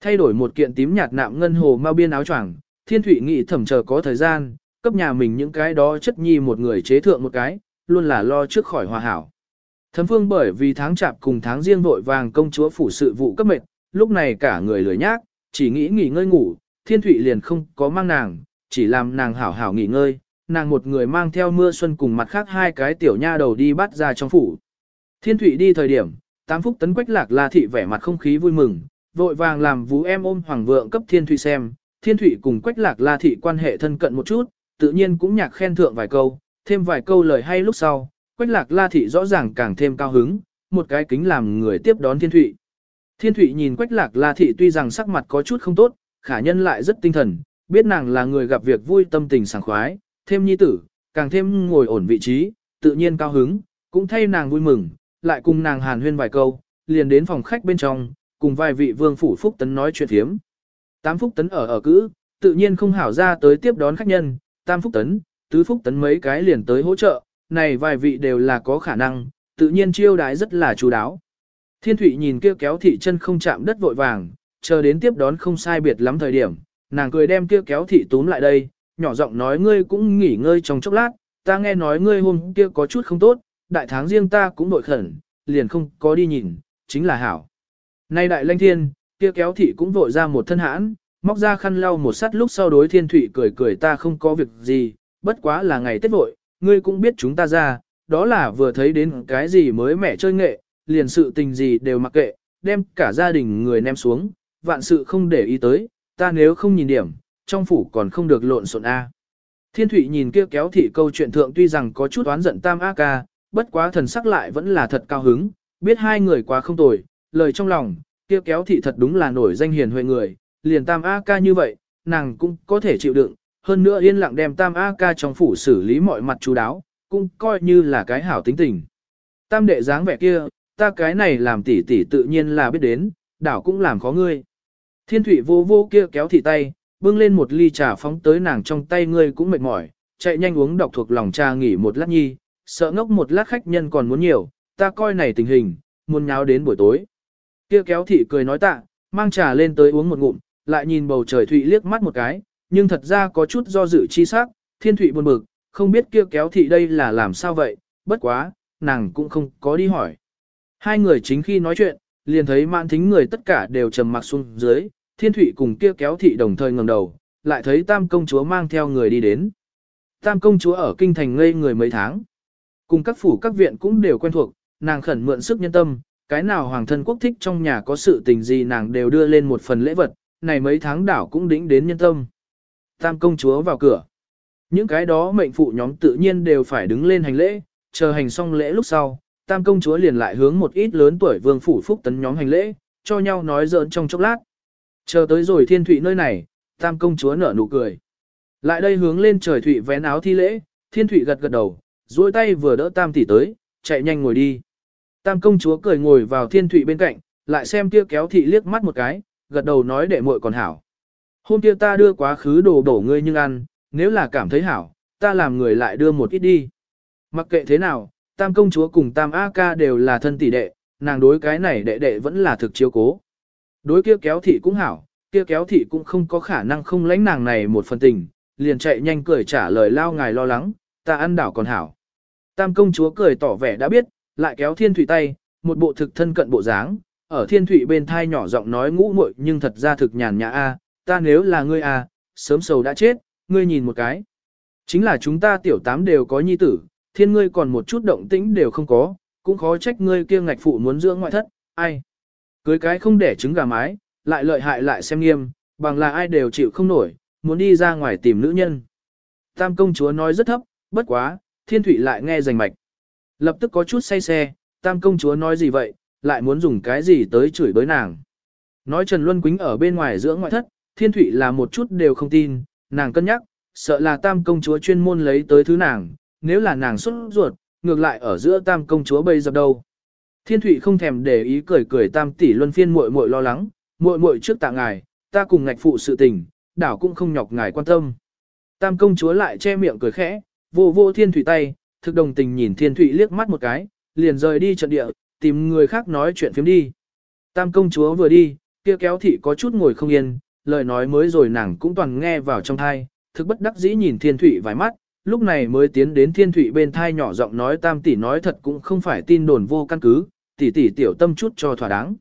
S1: Thay đổi một kiện tím nhạt nạm ngân hồ mau biên áo choàng, Thiên Thụy nghĩ thẩm chờ có thời gian, cấp nhà mình những cái đó chất nhi một người chế thượng một cái, luôn là lo trước khỏi hòa hảo. Thấm phương bởi vì tháng chạp cùng tháng riêng vội vàng công chúa phủ sự vụ cấp mệt, lúc này cả người lười nhác, chỉ nghĩ nghỉ ngơi ngủ, Thiên Thụy liền không có mang nàng, chỉ làm nàng hảo hảo nghỉ ngơi, nàng một người mang theo mưa xuân cùng mặt khác hai cái tiểu nha đầu đi bắt ra trong phủ. Thiên Thụy đi thời điểm, tám phúc tấn quách lạc la thị vẻ mặt không khí vui mừng, vội vàng làm vú em ôm hoàng vượng cấp Thiên Thụy xem, Thiên Thụy cùng quách lạc la thị quan hệ thân cận một chút, tự nhiên cũng nhạc khen thượng vài câu, thêm vài câu lời hay lúc sau, quách lạc la thị rõ ràng càng thêm cao hứng, một cái kính làm người tiếp đón Thiên Thụy. Thiên Thụy nhìn quách lạc la thị tuy rằng sắc mặt có chút không tốt, khả nhân lại rất tinh thần, biết nàng là người gặp việc vui tâm tình sảng khoái, thêm nhi tử, càng thêm ngồi ổn vị trí, tự nhiên cao hứng, cũng thay nàng vui mừng, lại cùng nàng hàn huyên vài câu, liền đến phòng khách bên trong, cùng vài vị vương phủ phúc tấn nói chuyện thiếm. Tám phúc tấn ở ở cữ, tự nhiên không hảo ra tới tiếp đón khách nhân, tam phúc tấn, tứ phúc tấn mấy cái liền tới hỗ trợ, này vài vị đều là có khả năng, tự nhiên chiêu đái rất là chú đáo. Thiên Thụy nhìn kia kéo thị chân không chạm đất vội vàng, chờ đến tiếp đón không sai biệt lắm thời điểm, nàng cười đem kia kéo thị túm lại đây, nhỏ giọng nói ngươi cũng nghỉ ngơi trong chốc lát, ta nghe nói ngươi hôm kia có chút không tốt, đại tháng riêng ta cũng nội khẩn, liền không có đi nhìn, chính là hảo. Nay đại lanh thiên, kia kéo thị cũng vội ra một thân hãn, móc ra khăn lau một sát lúc sau đối thiên thủy cười cười ta không có việc gì, bất quá là ngày Tết vội, ngươi cũng biết chúng ta ra, đó là vừa thấy đến cái gì mới mẻ chơi nghệ, liền sự tình gì đều mặc kệ, đem cả gia đình người ném xuống, vạn sự không để ý tới, ta nếu không nhìn điểm, trong phủ còn không được lộn xộn A. Thiên thủy nhìn kia kéo thị câu chuyện thượng tuy rằng có chút oán giận tam A ca, bất quá thần sắc lại vẫn là thật cao hứng, biết hai người quá không tồi, lời trong lòng, kia kéo thị thật đúng là nổi danh hiền huệ người, liền tam A ca như vậy, nàng cũng có thể chịu đựng, hơn nữa yên lặng đem tam A ca trong phủ xử lý mọi mặt chú đáo, cũng coi như là cái hảo tính tình. Tam đệ dáng vẻ kia, ta cái này làm tỉ tỉ tự nhiên là biết đến, đảo cũng làm khó ngươi. Thiên thủy vô vô kia kéo thị tay, bưng lên một ly trà phóng tới nàng trong tay ngươi cũng mệt mỏi, chạy nhanh uống đọc thuộc lòng trà nghỉ một lát nhi, sợ ngốc một lát khách nhân còn muốn nhiều, ta coi này tình hình, muốn nháo đến buổi tối. Kia kéo thị cười nói tạ, mang trà lên tới uống một ngụm, lại nhìn bầu trời thụy liếc mắt một cái, nhưng thật ra có chút do dự chi sắc, thiên thụy buồn bực, không biết kia kéo thị đây là làm sao vậy, bất quá, nàng cũng không có đi hỏi. Hai người chính khi nói chuyện, liền thấy mạn thính người tất cả đều trầm mặc xuống dưới, thiên thụy cùng kia kéo thị đồng thời ngẩng đầu, lại thấy tam công chúa mang theo người đi đến. Tam công chúa ở kinh thành ngây người mấy tháng. Cùng các phủ các viện cũng đều quen thuộc, nàng khẩn mượn sức nhân tâm, cái nào hoàng thân quốc thích trong nhà có sự tình gì nàng đều đưa lên một phần lễ vật, này mấy tháng đảo cũng đĩnh đến nhân tâm. Tam công chúa vào cửa. Những cái đó mệnh phụ nhóm tự nhiên đều phải đứng lên hành lễ, chờ hành xong lễ lúc sau, tam công chúa liền lại hướng một ít lớn tuổi vương phủ phúc tấn nhóm hành lễ, cho nhau nói giỡn trong chốc lát. Chờ tới rồi thiên thụy nơi này, tam công chúa nở nụ cười. Lại đây hướng lên trời thụy vén áo thi lễ, thiên thụy gật gật đầu, duỗi tay vừa đỡ tam tỷ tới, chạy nhanh ngồi đi. Tam công chúa cười ngồi vào thiên thụy bên cạnh, lại xem kia kéo thị liếc mắt một cái, gật đầu nói đệ muội còn hảo. Hôm kia ta đưa quá khứ đồ đổ ngươi nhưng ăn, nếu là cảm thấy hảo, ta làm người lại đưa một ít đi. Mặc kệ thế nào, tam công chúa cùng tam A ca đều là thân tỷ đệ, nàng đối cái này đệ đệ vẫn là thực chiếu cố. Đối kia kéo thị cũng hảo, kia kéo thị cũng không có khả năng không lãnh nàng này một phần tình, liền chạy nhanh cười trả lời lao ngài lo lắng, ta ăn đảo còn hảo. Tam công chúa cười tỏ vẻ đã biết, lại kéo thiên thủy tay, một bộ thực thân cận bộ dáng, ở thiên thủy bên thai nhỏ giọng nói ngũ muội nhưng thật ra thực nhàn nhã a, ta nếu là ngươi a, sớm sầu đã chết, ngươi nhìn một cái. Chính là chúng ta tiểu tám đều có nhi tử, thiên ngươi còn một chút động tĩnh đều không có, cũng khó trách ngươi kia ngạch phụ muốn dưỡng ngoại thất, ai. Cưới cái không để trứng gà mái, lại lợi hại lại xem nghiêm, bằng là ai đều chịu không nổi, muốn đi ra ngoài tìm nữ nhân. Tam công chúa nói rất thấp, bất quá, thiên thủy lại nghe rành mạch. Lập tức có chút say xe, tam công chúa nói gì vậy, lại muốn dùng cái gì tới chửi bới nàng. Nói Trần Luân Quýnh ở bên ngoài giữa ngoại thất, thiên thủy là một chút đều không tin, nàng cân nhắc, sợ là tam công chúa chuyên môn lấy tới thứ nàng, nếu là nàng xuất ruột, ngược lại ở giữa tam công chúa bây giờ đâu. Thiên thủy không thèm để ý cười cười tam tỷ luân phiên muội muội lo lắng, muội muội trước tạ ngài, ta cùng ngạch phụ sự tình, đảo cũng không nhọc ngài quan tâm. Tam công chúa lại che miệng cười khẽ, vô vô thiên thủy tay, thực đồng tình nhìn thiên Thụy liếc mắt một cái, liền rời đi trận địa, tìm người khác nói chuyện phiếm đi. Tam công chúa vừa đi, kia kéo thị có chút ngồi không yên, lời nói mới rồi nàng cũng toàn nghe vào trong thai, thực bất đắc dĩ nhìn thiên Thụy vài mắt, lúc này mới tiến đến thiên Thụy bên thai nhỏ giọng nói tam tỷ nói thật cũng không phải tin đồn vô căn cứ, tỷ tỷ tiểu tâm chút cho thỏa đáng.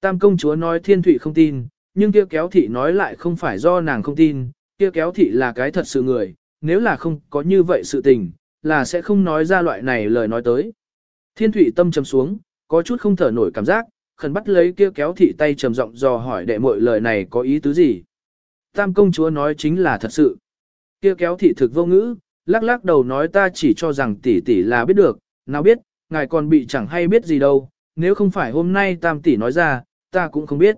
S1: Tam công chúa nói thiên Thụy không tin, nhưng kia kéo thị nói lại không phải do nàng không tin, kia kéo thị là cái thật sự người, nếu là không có như vậy sự tình, là sẽ không nói ra loại này lời nói tới. Thiên thủy tâm trầm xuống, có chút không thở nổi cảm giác, khẩn bắt lấy kia kéo thị tay trầm giọng dò hỏi đệ muội lời này có ý tứ gì. Tam công chúa nói chính là thật sự. Kia kéo thị thực vô ngữ, lắc lắc đầu nói ta chỉ cho rằng tỷ tỷ là biết được, nào biết, ngài còn bị chẳng hay biết gì đâu, nếu không phải hôm nay tam tỷ nói ra, ta cũng không biết.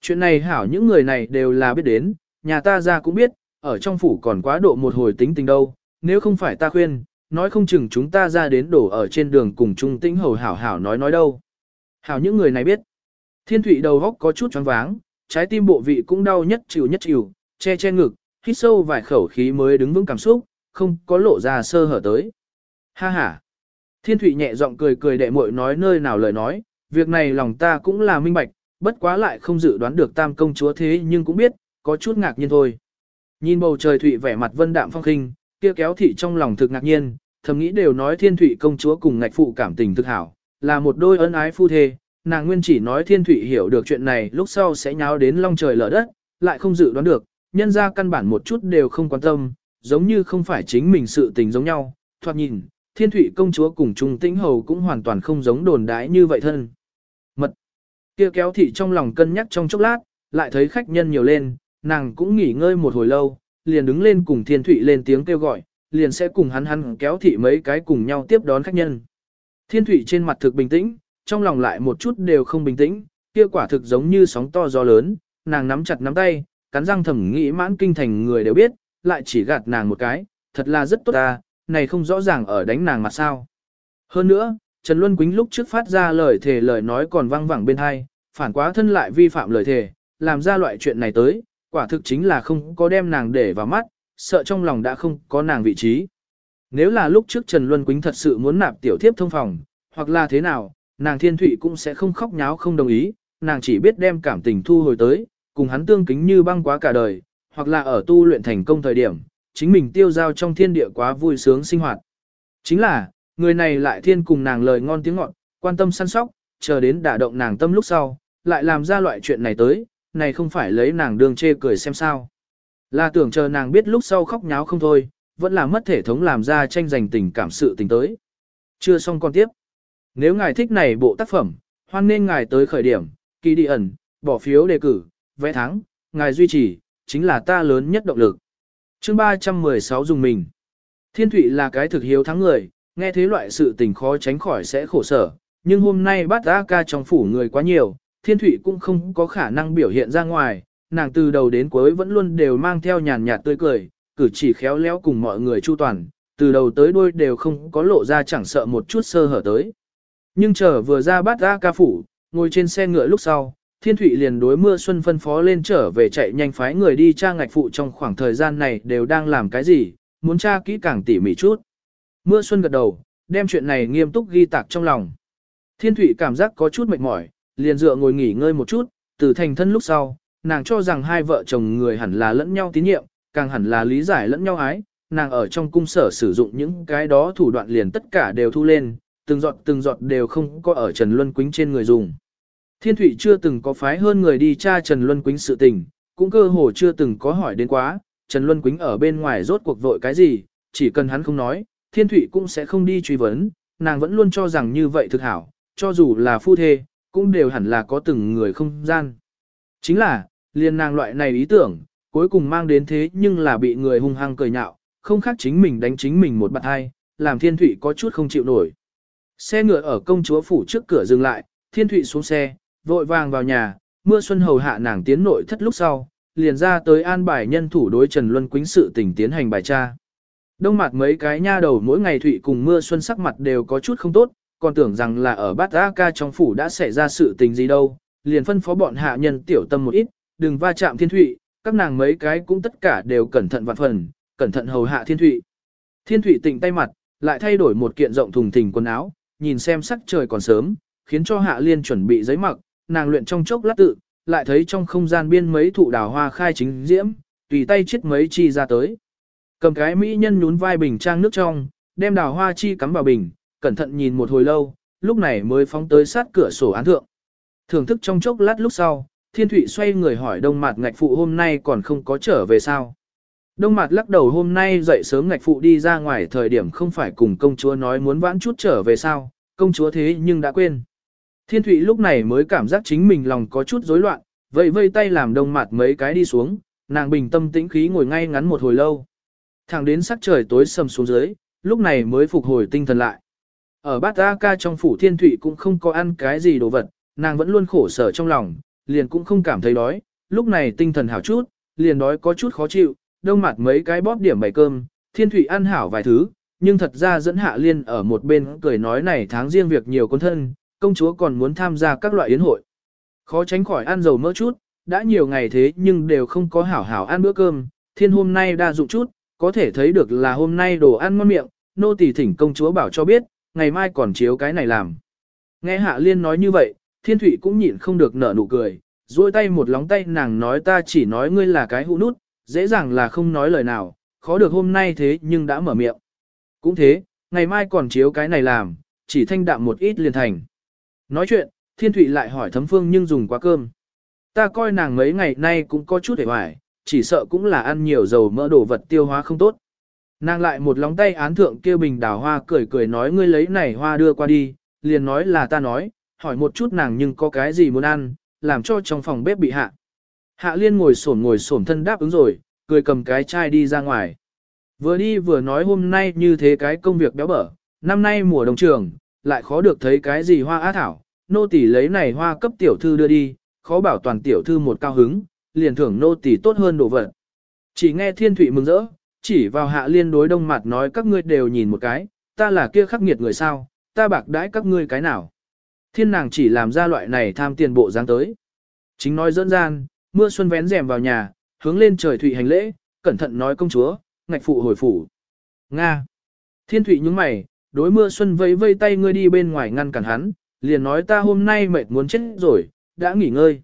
S1: Chuyện này hảo những người này đều là biết đến, nhà ta ra cũng biết, ở trong phủ còn quá độ một hồi tính tình đâu, nếu không phải ta khuyên, nói không chừng chúng ta ra đến đổ ở trên đường cùng Trung Tĩnh Hầu hảo hảo nói nói đâu. Hảo những người này biết. Thiên Thụy đầu góc có chút choáng váng, trái tim bộ vị cũng đau nhất chịu nhất chịu, che che ngực, hít sâu vài khẩu khí mới đứng vững cảm xúc, không có lộ ra sơ hở tới. Ha ha. Thiên Thụy nhẹ giọng cười cười đệ muội nói nơi nào lời nói, việc này lòng ta cũng là minh bạch, bất quá lại không dự đoán được tam công chúa thế nhưng cũng biết, có chút ngạc nhiên thôi. Nhìn bầu trời Thụy vẻ mặt vân đạm phong khinh, kia kéo thị trong lòng thực ngạc nhiên, thầm nghĩ đều nói thiên thủy công chúa cùng ngạch phụ cảm tình thực hảo, là một đôi ân ái phu thê, nàng nguyên chỉ nói thiên thủy hiểu được chuyện này lúc sau sẽ nháo đến long trời lở đất, lại không dự đoán được, nhân ra căn bản một chút đều không quan tâm, giống như không phải chính mình sự tình giống nhau, thoạt nhìn, thiên thủy công chúa cùng trung tĩnh hầu cũng hoàn toàn không giống đồn đái như vậy thân. Mật kia kéo thị trong lòng cân nhắc trong chốc lát, lại thấy khách nhân nhiều lên, nàng cũng nghỉ ngơi một hồi lâu, liền đứng lên cùng thiên thủy lên tiếng kêu gọi, liền sẽ cùng hắn hắn kéo thị mấy cái cùng nhau tiếp đón khách nhân. Thiên thủy trên mặt thực bình tĩnh, trong lòng lại một chút đều không bình tĩnh, kia quả thực giống như sóng to gió lớn, nàng nắm chặt nắm tay, cắn răng thầm nghĩ mãn kinh thành người đều biết, lại chỉ gạt nàng một cái, thật là rất tốt ta, này không rõ ràng ở đánh nàng mà sao. Hơn nữa, Trần Luân Quýnh lúc trước phát ra lời thề lời nói còn vang vẳng bên hai, phản quá thân lại vi phạm lời thề, làm ra loại chuyện này tới, quả thực chính là không có đem nàng để vào mắt, sợ trong lòng đã không có nàng vị trí. Nếu là lúc trước Trần Luân Quýnh thật sự muốn nạp tiểu thiếp thông phòng, hoặc là thế nào, nàng thiên thụy cũng sẽ không khóc nháo không đồng ý, nàng chỉ biết đem cảm tình thu hồi tới, cùng hắn tương kính như băng quá cả đời, hoặc là ở tu luyện thành công thời điểm, chính mình tiêu giao trong thiên địa quá vui sướng sinh hoạt. Chính là, người này lại thiên cùng nàng lời ngon tiếng ngọt, quan tâm săn sóc, chờ đến đả động nàng tâm lúc sau, lại làm ra loại chuyện này tới, này không phải lấy nàng đường chê cười xem sao. Là tưởng chờ nàng biết lúc sau khóc nháo không thôi, vẫn là mất thể thống làm ra tranh giành tình cảm sự tình tới. Chưa xong con tiếp. Nếu ngài thích này bộ tác phẩm, hoan nên ngài tới khởi điểm, kỳ đi ẩn, bỏ phiếu đề cử, vẽ thắng, ngài duy trì, chính là ta lớn nhất động lực. chương 316 dùng mình. Thiên Thụy là cái thực hiếu thắng người, nghe thế loại sự tình khó tránh khỏi sẽ khổ sở, nhưng hôm nay bắt A ca trong phủ người quá nhiều, Thiên Thụy cũng không có khả năng biểu hiện ra ngoài, nàng từ đầu đến cuối vẫn luôn đều mang theo nhàn nhạt tươi cười, cử chỉ khéo léo cùng mọi người chu toàn, từ đầu tới đuôi đều không có lộ ra chẳng sợ một chút sơ hở tới. Nhưng chờ vừa ra bắt ra ca phủ, ngồi trên xe ngựa lúc sau, Thiên Thụy liền đối mưa xuân phân phó lên trở về chạy nhanh phái người đi tra ngạch phụ trong khoảng thời gian này đều đang làm cái gì, muốn tra kỹ càng tỉ mỉ chút. Mưa xuân gật đầu, đem chuyện này nghiêm túc ghi tạc trong lòng. Thiên Thụy cảm giác có chút mệt mỏi, liền dựa ngồi nghỉ ngơi một chút, từ thành thân lúc sau, nàng cho rằng hai vợ chồng người hẳn là lẫn nhau tín nhiệm, càng hẳn là lý giải lẫn nhau ái, nàng ở trong cung sở sử dụng những cái đó thủ đoạn liền tất cả đều thu lên, từng giọt từng giọt đều không có ở Trần Luân Quýnh trên người dùng. Thiên Thụy chưa từng có phái hơn người đi tra Trần Luân Quýnh sự tình, cũng cơ hồ chưa từng có hỏi đến quá, Trần Luân Quýnh ở bên ngoài rốt cuộc vội cái gì, chỉ cần hắn không nói, Thiên Thụy cũng sẽ không đi truy vấn, nàng vẫn luôn cho rằng như vậy thực hảo, cho dù là phu thê, cũng đều hẳn là có từng người không gian. Chính là, liên nàng loại này ý tưởng, cuối cùng mang đến thế nhưng là bị người hung hăng cười nhạo, không khác chính mình đánh chính mình một bạn hai, làm Thiên Thụy có chút không chịu nổi. Xe ngựa ở công chúa phủ trước cửa dừng lại, Thiên Thụy xuống xe, vội vàng vào nhà, mưa xuân hầu hạ nàng tiến nội thất lúc sau, liền ra tới an bài nhân thủ đối Trần Luân Quýnh sự tình tiến hành bài tra. Đông mặt mấy cái nha đầu mỗi ngày Thụy cùng mưa xuân sắc mặt đều có chút không tốt, còn tưởng rằng là ở bát A ca trong phủ đã xảy ra sự tình gì đâu, liền phân phó bọn hạ nhân tiểu tâm một ít, đừng va chạm thiên thụy, các nàng mấy cái cũng tất cả đều cẩn thận vạn phần, cẩn thận hầu hạ thiên thụy. Thiên thụy tỉnh tay mặt, lại thay đổi một kiện rộng thùng thình quần áo, nhìn xem sắc trời còn sớm, khiến cho hạ liên chuẩn bị giấy mặc, nàng luyện trong chốc lát tự, lại thấy trong không gian biên mấy thụ đào hoa khai chính diễm, tùy tay chết mấy chi ra tới. Cầm cái mỹ nhân nhún vai bình trang nước trong, đem đào hoa chi cắm vào bình, cẩn thận nhìn một hồi lâu, lúc này mới phóng tới sát cửa sổ án thượng. Thưởng thức trong chốc lát lúc sau, Thiên Thụy xoay người hỏi Đông Mạt ngạch phụ hôm nay còn không có trở về sao. Đông Mạt lắc đầu hôm nay dậy sớm ngạch phụ đi ra ngoài thời điểm không phải cùng công chúa nói muốn vãn chút trở về sao, công chúa thế nhưng đã quên. Thiên Thụy lúc này mới cảm giác chính mình lòng có chút rối loạn, vậy vây tay làm đông Mạt mấy cái đi xuống, nàng bình tâm tĩnh khí ngồi ngay ngắn một hồi lâu. Thẳng đến sắc trời tối sầm xuống dưới, lúc này mới phục hồi tinh thần lại. Ở bát A ca trong phủ Thiên Thụy cũng không có ăn cái gì đồ vật, nàng vẫn luôn khổ sở trong lòng, liền cũng không cảm thấy đói, lúc này tinh thần hảo chút, liền đói có chút khó chịu, đông mặt mấy cái bóp điểm bày cơm, Thiên Thụy ăn hảo vài thứ, nhưng thật ra dẫn Hạ Liên ở một bên cười nói này tháng riêng việc nhiều con thân, công chúa còn muốn tham gia các loại yến hội. Khó tránh khỏi ăn dầu mỡ chút, đã nhiều ngày thế nhưng đều không có hảo hảo ăn bữa cơm, thiên hôm nay đa dụng chút, có thể thấy được là hôm nay đồ ăn ngon miệng, nô tỳ thỉnh công chúa bảo cho biết, ngày mai còn chiếu cái này làm. Nghe Hạ Liên nói như vậy, Thiên Thụy cũng nhịn không được nở nụ cười, duỗi tay một lóng tay nàng nói ta chỉ nói ngươi là cái hũ nút, dễ dàng là không nói lời nào, khó được hôm nay thế nhưng đã mở miệng. Cũng thế, ngày mai còn chiếu cái này làm, chỉ thanh đạm một ít liền thành. Nói chuyện, Thiên Thụy lại hỏi thấm phương nhưng dùng quá cơm. Ta coi nàng mấy ngày nay cũng có chút hề hoài, chỉ sợ cũng là ăn nhiều dầu mỡ đồ vật tiêu hóa không tốt. Nàng lại một lóng tay án thượng kia bình đào hoa cười cười nói ngươi lấy này hoa đưa qua đi, liền nói là ta nói, hỏi một chút nàng nhưng có cái gì muốn ăn, làm cho trong phòng bếp bị hạ. Hạ liên ngồi xổm ngồi xổm thân đáp ứng rồi, cười cầm cái chai đi ra ngoài. Vừa đi vừa nói hôm nay như thế cái công việc béo bở, năm nay mùa đông trường, lại khó được thấy cái gì hoa á thảo, nô tỷ lấy này hoa cấp tiểu thư đưa đi, khó bảo toàn tiểu thư một cao hứng, liền thưởng nô tỷ tốt hơn đồ vật. Chỉ nghe thiên thủy mừng rỡ, chỉ vào hạ liên đối đông mặt nói các ngươi đều nhìn một cái, ta là kia khắc nghiệt người sao, ta bạc đãi các ngươi cái nào. Thiên nàng chỉ làm ra loại này tham tiền bộ dáng tới. Chính nói dẫn gian, mưa xuân vén rèm vào nhà, hướng lên trời thủy hành lễ, cẩn thận nói công chúa, ngạch phụ hồi phủ. Nga. Thiên thủy nhúng mày, đối mưa xuân vẫy vây tay ngươi đi bên ngoài ngăn cản hắn, liền nói ta hôm nay mệt muốn chết rồi, đã nghỉ ngơi.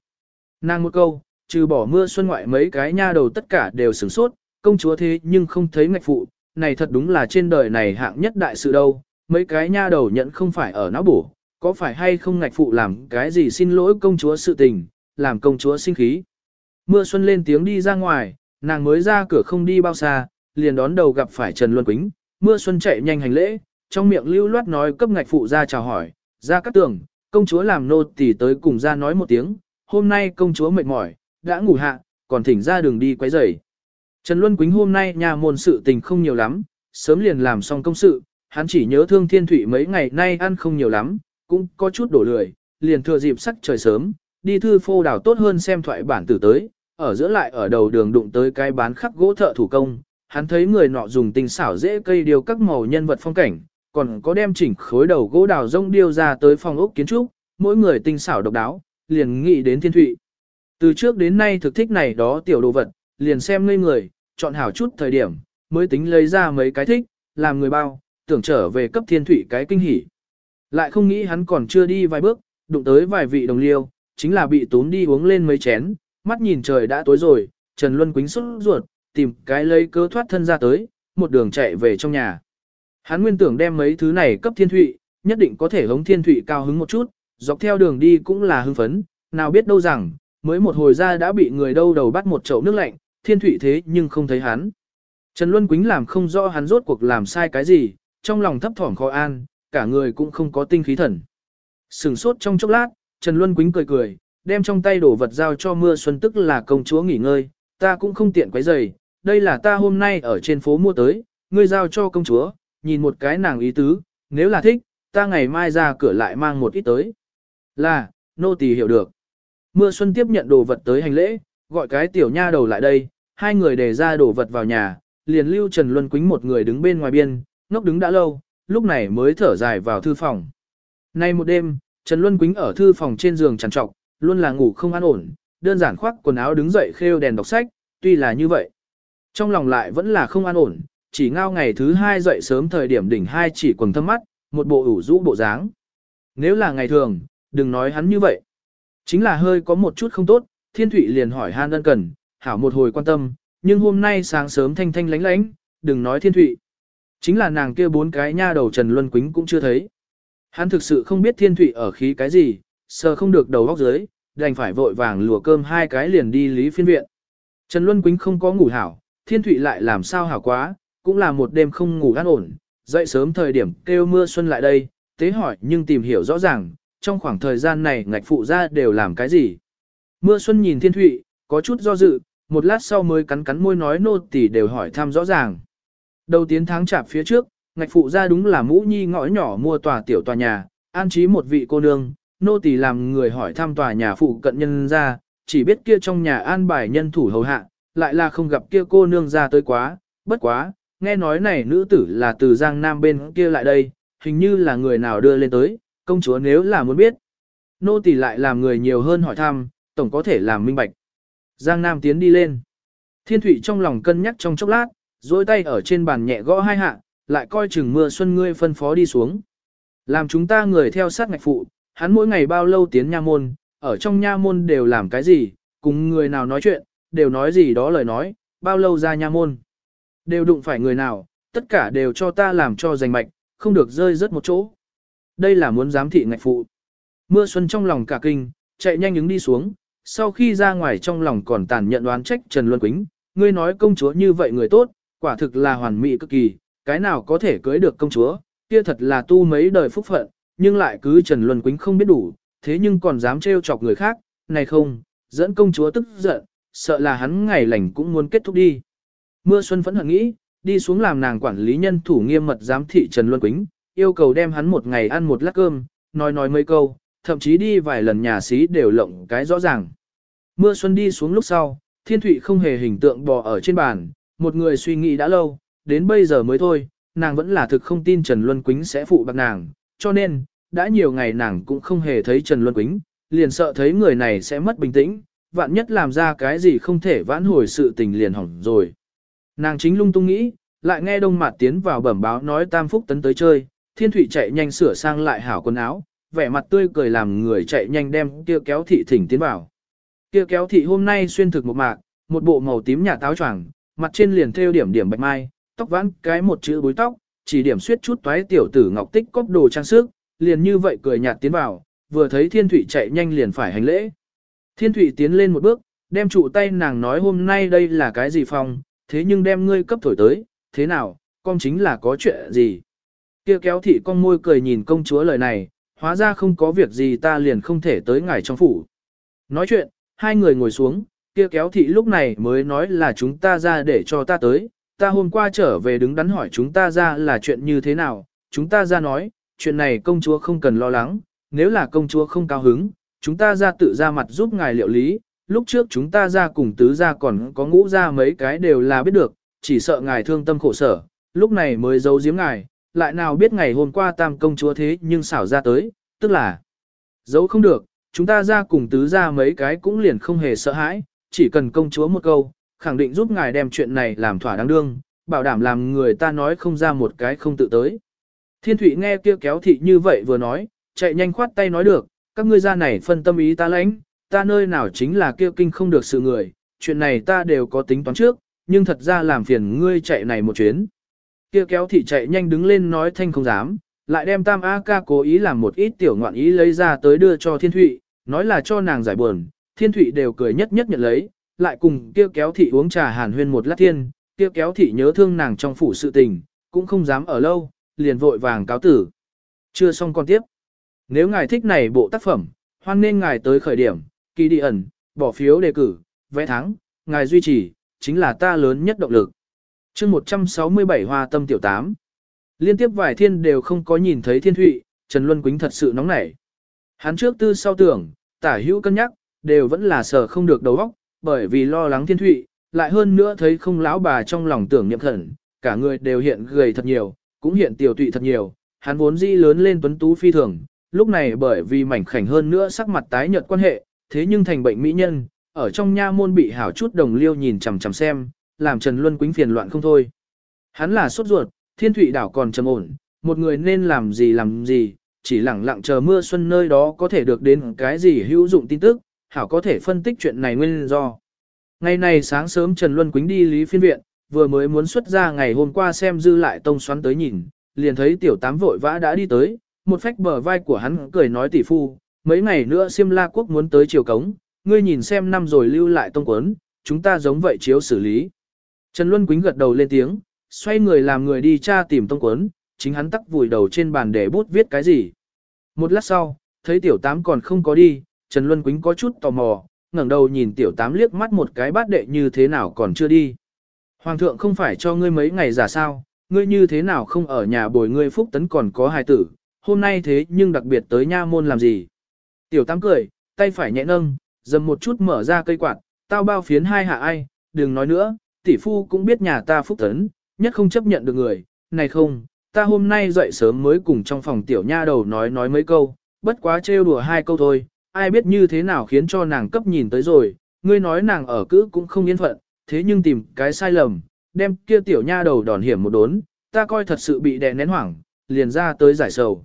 S1: Nàng một câu, trừ bỏ mưa xuân ngoại mấy cái nha đầu tất cả đều sửng sốt, công chúa thế nhưng không thấy ngạch phụ, này thật đúng là trên đời này hạng nhất đại sự đâu, mấy cái nha đầu nhận không phải ở não bổ, có phải hay không ngạch phụ làm cái gì xin lỗi công chúa sự tình, làm công chúa sinh khí. Mưa xuân lên tiếng đi ra ngoài, nàng mới ra cửa không đi bao xa, liền đón đầu gặp phải Trần Luân Quýnh, mưa xuân chạy nhanh hành lễ, trong miệng lưu loát nói cấp ngạch phụ ra chào hỏi, ra cắt tường, công chúa làm nô tỳ tới cùng ra nói một tiếng, hôm nay công chúa mệt mỏi, đã ngủ hạ, còn thỉnh ra đường đi quấy rầy. Trần Luân Quýnh hôm nay nhà môn sự tình không nhiều lắm, sớm liền làm xong công sự, hắn chỉ nhớ thương thiên thủy mấy ngày nay ăn không nhiều lắm, cũng có chút đổ lười, liền thừa dịp sắc trời sớm, đi thư phô đảo tốt hơn xem thoại bản tử tới, ở giữa lại ở đầu đường đụng tới cái bán khắc gỗ thợ thủ công, hắn thấy người nọ dùng tinh xảo dễ cây điều các màu nhân vật phong cảnh, còn có đem chỉnh khối đầu gỗ đào rông điêu ra tới phòng ốc kiến trúc, mỗi người tinh xảo độc đáo, liền nghĩ đến thiên thụy. Từ trước đến nay thực thích này đó tiểu đồ vật, liền xem ngây người, chọn hảo chút thời điểm, mới tính lấy ra mấy cái thích, làm người bao, tưởng trở về cấp thiên thủy cái kinh hỉ. Lại không nghĩ hắn còn chưa đi vài bước, đụng tới vài vị đồng liêu, chính là bị tốn đi uống lên mấy chén, mắt nhìn trời đã tối rồi, Trần Luân quính xuất ruột, tìm cái lấy cớ thoát thân ra tới, một đường chạy về trong nhà. Hắn nguyên tưởng đem mấy thứ này cấp thiên thụy, nhất định có thể hống thiên thụy cao hứng một chút, dọc theo đường đi cũng là hưng phấn, nào biết đâu rằng, mới một hồi ra đã bị người đâu đầu bắt một chậu nước lạnh, thiên thụy thế nhưng không thấy hắn. Trần Luân Quýnh làm không rõ hắn rốt cuộc làm sai cái gì, trong lòng thấp thỏm khó an, cả người cũng không có tinh khí thần. Sừng sốt trong chốc lát, Trần Luân Quýnh cười cười, đem trong tay đổ vật giao cho mưa xuân tức là công chúa nghỉ ngơi, ta cũng không tiện quấy giày, đây là ta hôm nay ở trên phố mua tới, ngươi giao cho công chúa, nhìn một cái nàng ý tứ, nếu là thích, ta ngày mai ra cửa lại mang một ít tới. Là, nô tỳ hiểu được. Mưa xuân tiếp nhận đồ vật tới hành lễ, gọi cái tiểu nha đầu lại đây, hai người để ra đổ vật vào nhà, liền lưu Trần Luân Quýnh một người đứng bên ngoài biên, ngốc đứng đã lâu, lúc này mới thở dài vào thư phòng. Nay một đêm, Trần Luân Quýnh ở thư phòng trên giường trằn trọc, luôn là ngủ không an ổn, đơn giản khoác quần áo đứng dậy khêu đèn đọc sách, tuy là như vậy. Trong lòng lại vẫn là không an ổn, chỉ ngao ngày thứ hai dậy sớm thời điểm đỉnh hai chỉ quần thâm mắt, một bộ ủ rũ bộ dáng. Nếu là ngày thường, đừng nói hắn như vậy. Chính là hơi có một chút không tốt, Thiên Thụy liền hỏi Han ân cần, hảo một hồi quan tâm, nhưng hôm nay sáng sớm thanh thanh lánh lánh, đừng nói Thiên Thụy. Chính là nàng kia bốn cái nha đầu Trần Luân Quýnh cũng chưa thấy. Hắn thực sự không biết Thiên Thụy ở khí cái gì, sờ không được đầu góc dưới, đành phải vội vàng lùa cơm hai cái liền đi lý phiên viện. Trần Luân Quýnh không có ngủ hảo, Thiên Thụy lại làm sao hảo quá, cũng là một đêm không ngủ an ổn, dậy sớm thời điểm kêu mưa xuân lại đây, tế hỏi nhưng tìm hiểu rõ ràng, trong khoảng thời gian này ngạch phụ ra đều làm cái gì. Mưa xuân nhìn thiên thụy, có chút do dự, một lát sau mới cắn cắn môi nói nô tỳ đều hỏi thăm rõ ràng. Đầu tiến tháng chạp phía trước, ngạch phụ ra đúng là mũ nhi ngõ nhỏ mua tòa tiểu tòa nhà, an trí một vị cô nương, nô tỳ làm người hỏi thăm tòa nhà phụ cận nhân ra, chỉ biết kia trong nhà an bài nhân thủ hầu hạ, lại là không gặp kia cô nương ra tới quá, bất quá, nghe nói này nữ tử là từ Giang Nam bên kia lại đây, hình như là người nào đưa lên tới, công chúa nếu là muốn biết. Nô tỳ lại làm người nhiều hơn hỏi thăm, tổng có thể làm minh bạch. Giang Nam tiến đi lên. Thiên Thụy trong lòng cân nhắc trong chốc lát, duỗi tay ở trên bàn nhẹ gõ hai hạ, lại coi chừng mưa xuân ngươi phân phó đi xuống. Làm chúng ta người theo sát ngạch phụ, hắn mỗi ngày bao lâu tiến nha môn, ở trong nha môn đều làm cái gì, cùng người nào nói chuyện, đều nói gì đó lời nói, bao lâu ra nha môn. Đều đụng phải người nào, tất cả đều cho ta làm cho giành mạch, không được rơi rớt một chỗ. Đây là muốn giám thị ngạch phụ. Mưa xuân trong lòng cả kinh, chạy nhanh ứng đi xuống, sau khi ra ngoài trong lòng còn tàn nhận đoán trách Trần Luân Quýnh, ngươi nói công chúa như vậy người tốt, quả thực là hoàn mỹ cực kỳ, cái nào có thể cưới được công chúa, kia thật là tu mấy đời phúc phận, nhưng lại cứ Trần Luân Quýnh không biết đủ, thế nhưng còn dám trêu chọc người khác, này không, dẫn công chúa tức giận, sợ là hắn ngày lành cũng muốn kết thúc đi. Mưa xuân phẫn hận nghĩ, đi xuống làm nàng quản lý nhân thủ nghiêm mật giám thị Trần Luân Quýnh, yêu cầu đem hắn một ngày ăn một lát cơm, nói nói mấy câu, thậm chí đi vài lần nhà xí đều lộng cái rõ ràng. Mưa xuân đi xuống lúc sau, thiên thụy không hề hình tượng bò ở trên bàn, một người suy nghĩ đã lâu, đến bây giờ mới thôi, nàng vẫn là thực không tin Trần Luân Quýnh sẽ phụ bạc nàng, cho nên, đã nhiều ngày nàng cũng không hề thấy Trần Luân Quýnh, liền sợ thấy người này sẽ mất bình tĩnh, vạn nhất làm ra cái gì không thể vãn hồi sự tình liền hỏng rồi. Nàng chính lung tung nghĩ, lại nghe Đông Mạt tiến vào bẩm báo nói Tam Phúc tấn tới chơi, Thiên Thụy chạy nhanh sửa sang lại hảo quần áo, vẻ mặt tươi cười làm người chạy nhanh đem kia kéo thị thỉnh tiến vào. Kia kéo thị hôm nay xuyên thực một mạc, một bộ màu tím nhà táo choàng, mặt trên liền thêu điểm điểm bạch mai, tóc vãn cái một chữ búi tóc, chỉ điểm suýt chút toái tiểu tử ngọc tích cốc đồ trang sức, liền như vậy cười nhạt tiến vào, vừa thấy Thiên Thụy chạy nhanh liền phải hành lễ. Thiên Thụy tiến lên một bước, đem trụ tay nàng nói hôm nay đây là cái gì phòng thế nhưng đem ngươi cấp thổi tới, thế nào, con chính là có chuyện gì. Kia kéo thị con môi cười nhìn công chúa lời này, hóa ra không có việc gì ta liền không thể tới ngài trong phủ. Nói chuyện, hai người ngồi xuống, kia kéo thị lúc này mới nói là chúng ta ra để cho ta tới, ta hôm qua trở về đứng đắn hỏi chúng ta ra là chuyện như thế nào, chúng ta ra nói, chuyện này công chúa không cần lo lắng, nếu là công chúa không cao hứng, chúng ta ra tự ra mặt giúp ngài liệu lý, lúc trước chúng ta ra cùng tứ ra còn có ngũ ra mấy cái đều là biết được, chỉ sợ ngài thương tâm khổ sở, lúc này mới giấu giếm ngài, lại nào biết ngày hôm qua tam công chúa thế nhưng xảo ra tới, tức là giấu không được, chúng ta ra cùng tứ ra mấy cái cũng liền không hề sợ hãi, chỉ cần công chúa một câu, khẳng định giúp ngài đem chuyện này làm thỏa đáng đương, bảo đảm làm người ta nói không ra một cái không tự tới. Thiên Thụy nghe kia kéo thị như vậy vừa nói, chạy nhanh khoát tay nói được, các ngươi ra này phân tâm ý ta lãnh, ta nơi nào chính là kia kinh không được sự người, chuyện này ta đều có tính toán trước, nhưng thật ra làm phiền ngươi chạy này một chuyến. Kia kéo thị chạy nhanh đứng lên nói thanh không dám, lại đem tam A ca cố ý làm một ít tiểu ngoạn ý lấy ra tới đưa cho thiên thụy, nói là cho nàng giải buồn, thiên thụy đều cười nhất nhất nhận lấy, lại cùng kia kéo thị uống trà hàn huyên một lát thiên, kia kéo thị nhớ thương nàng trong phủ sự tình, cũng không dám ở lâu, liền vội vàng cáo tử. Chưa xong con tiếp. Nếu ngài thích này bộ tác phẩm, hoan nên ngài tới khởi điểm, kỳ đi ẩn, bỏ phiếu đề cử, vẽ thắng, ngài duy trì, chính là ta lớn nhất động lực chương 167 Hoa Tâm Tiểu tám Liên tiếp vài thiên đều không có nhìn thấy thiên thụy, Trần Luân Quýnh thật sự nóng nảy. Hắn trước tư sau tưởng, tả hữu cân nhắc, đều vẫn là sở không được đầu óc, bởi vì lo lắng thiên thụy, lại hơn nữa thấy không lão bà trong lòng tưởng niệm thần cả người đều hiện gầy thật nhiều, cũng hiện tiểu tụy thật nhiều, hắn vốn dĩ lớn lên tuấn tú phi thường, lúc này bởi vì mảnh khảnh hơn nữa sắc mặt tái nhợt quan hệ, thế nhưng thành bệnh mỹ nhân, ở trong nha môn bị hảo chút đồng liêu nhìn chằm chằm xem, làm Trần Luân Quýnh phiền loạn không thôi. Hắn là sốt ruột, thiên thủy đảo còn trầm ổn, một người nên làm gì làm gì, chỉ lặng lặng chờ mưa xuân nơi đó có thể được đến cái gì hữu dụng tin tức, hảo có thể phân tích chuyện này nguyên do. Ngày này sáng sớm Trần Luân Quýnh đi lý phiên viện, vừa mới muốn xuất ra ngày hôm qua xem dư lại tông xoắn tới nhìn, liền thấy tiểu tám vội vã đã đi tới, một phách bờ vai của hắn cười nói tỷ phu, mấy ngày nữa Siêm La Quốc muốn tới triều cống, ngươi nhìn xem năm rồi lưu lại tông quấn, chúng ta giống vậy chiếu xử lý. Trần Luân Quýnh gật đầu lên tiếng, xoay người làm người đi tra tìm tông quấn, chính hắn tắc vùi đầu trên bàn để bút viết cái gì. Một lát sau, thấy tiểu tám còn không có đi, Trần Luân Quýnh có chút tò mò, ngẩng đầu nhìn tiểu tám liếc mắt một cái bát đệ như thế nào còn chưa đi. Hoàng thượng không phải cho ngươi mấy ngày giả sao, ngươi như thế nào không ở nhà bồi ngươi phúc tấn còn có hài tử, hôm nay thế nhưng đặc biệt tới nha môn làm gì. Tiểu tám cười, tay phải nhẹ nâng, dầm một chút mở ra cây quạt, tao bao phiến hai hạ ai, đừng nói nữa, tỷ phu cũng biết nhà ta phúc tấn, nhất không chấp nhận được người, này không, ta hôm nay dậy sớm mới cùng trong phòng tiểu nha đầu nói nói mấy câu, bất quá trêu đùa hai câu thôi, ai biết như thế nào khiến cho nàng cấp nhìn tới rồi, ngươi nói nàng ở cữ cũng không yên phận, thế nhưng tìm cái sai lầm, đem kia tiểu nha đầu đòn hiểm một đốn, ta coi thật sự bị đè nén hoảng, liền ra tới giải sầu.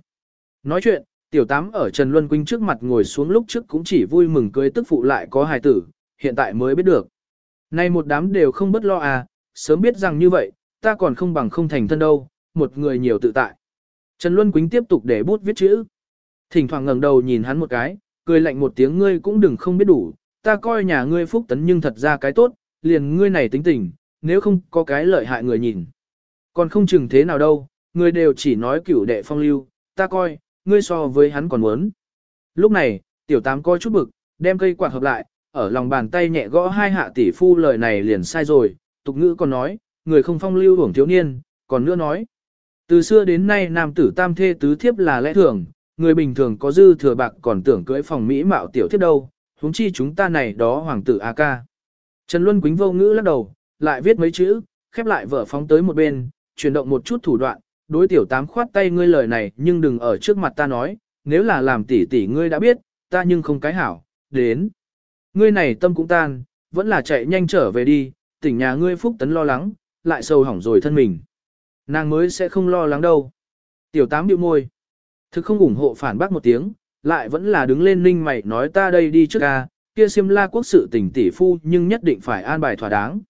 S1: Nói chuyện, tiểu tám ở Trần Luân Quynh trước mặt ngồi xuống lúc trước cũng chỉ vui mừng cưới tức phụ lại có hài tử, hiện tại mới biết được. Nay một đám đều không bất lo à, sớm biết rằng như vậy, ta còn không bằng không thành thân đâu, một người nhiều tự tại. Trần Luân Quýnh tiếp tục để bút viết chữ. Thỉnh thoảng ngẩng đầu nhìn hắn một cái, cười lạnh một tiếng ngươi cũng đừng không biết đủ, ta coi nhà ngươi phúc tấn nhưng thật ra cái tốt, liền ngươi này tính tình, nếu không có cái lợi hại người nhìn. Còn không chừng thế nào đâu, ngươi đều chỉ nói cửu đệ phong lưu, ta coi, ngươi so với hắn còn muốn. Lúc này, tiểu tám coi chút bực, đem cây quạt hợp lại, ở lòng bàn tay nhẹ gõ hai hạ tỷ phu lời này liền sai rồi, tục ngữ còn nói, người không phong lưu hưởng thiếu niên, còn nữa nói. Từ xưa đến nay nam tử tam thê tứ thiếp là lẽ thường, người bình thường có dư thừa bạc còn tưởng cưỡi phòng mỹ mạo tiểu thiếp đâu, huống chi chúng ta này đó hoàng tử A ca. Trần Luân Quýnh vô ngữ lắc đầu, lại viết mấy chữ, khép lại vở phóng tới một bên, chuyển động một chút thủ đoạn, đối tiểu tám khoát tay ngươi lời này nhưng đừng ở trước mặt ta nói, nếu là làm tỷ tỷ ngươi đã biết, ta nhưng không cái hảo, đến. Ngươi này tâm cũng tan, vẫn là chạy nhanh trở về đi, tỉnh nhà ngươi phúc tấn lo lắng, lại sâu hỏng rồi thân mình. Nàng mới sẽ không lo lắng đâu. Tiểu tám điệu môi. Thực không ủng hộ phản bác một tiếng, lại vẫn là đứng lên ninh mày nói ta đây đi trước ca, kia xiêm la quốc sự tỉnh tỷ phu nhưng nhất định phải an bài thỏa đáng.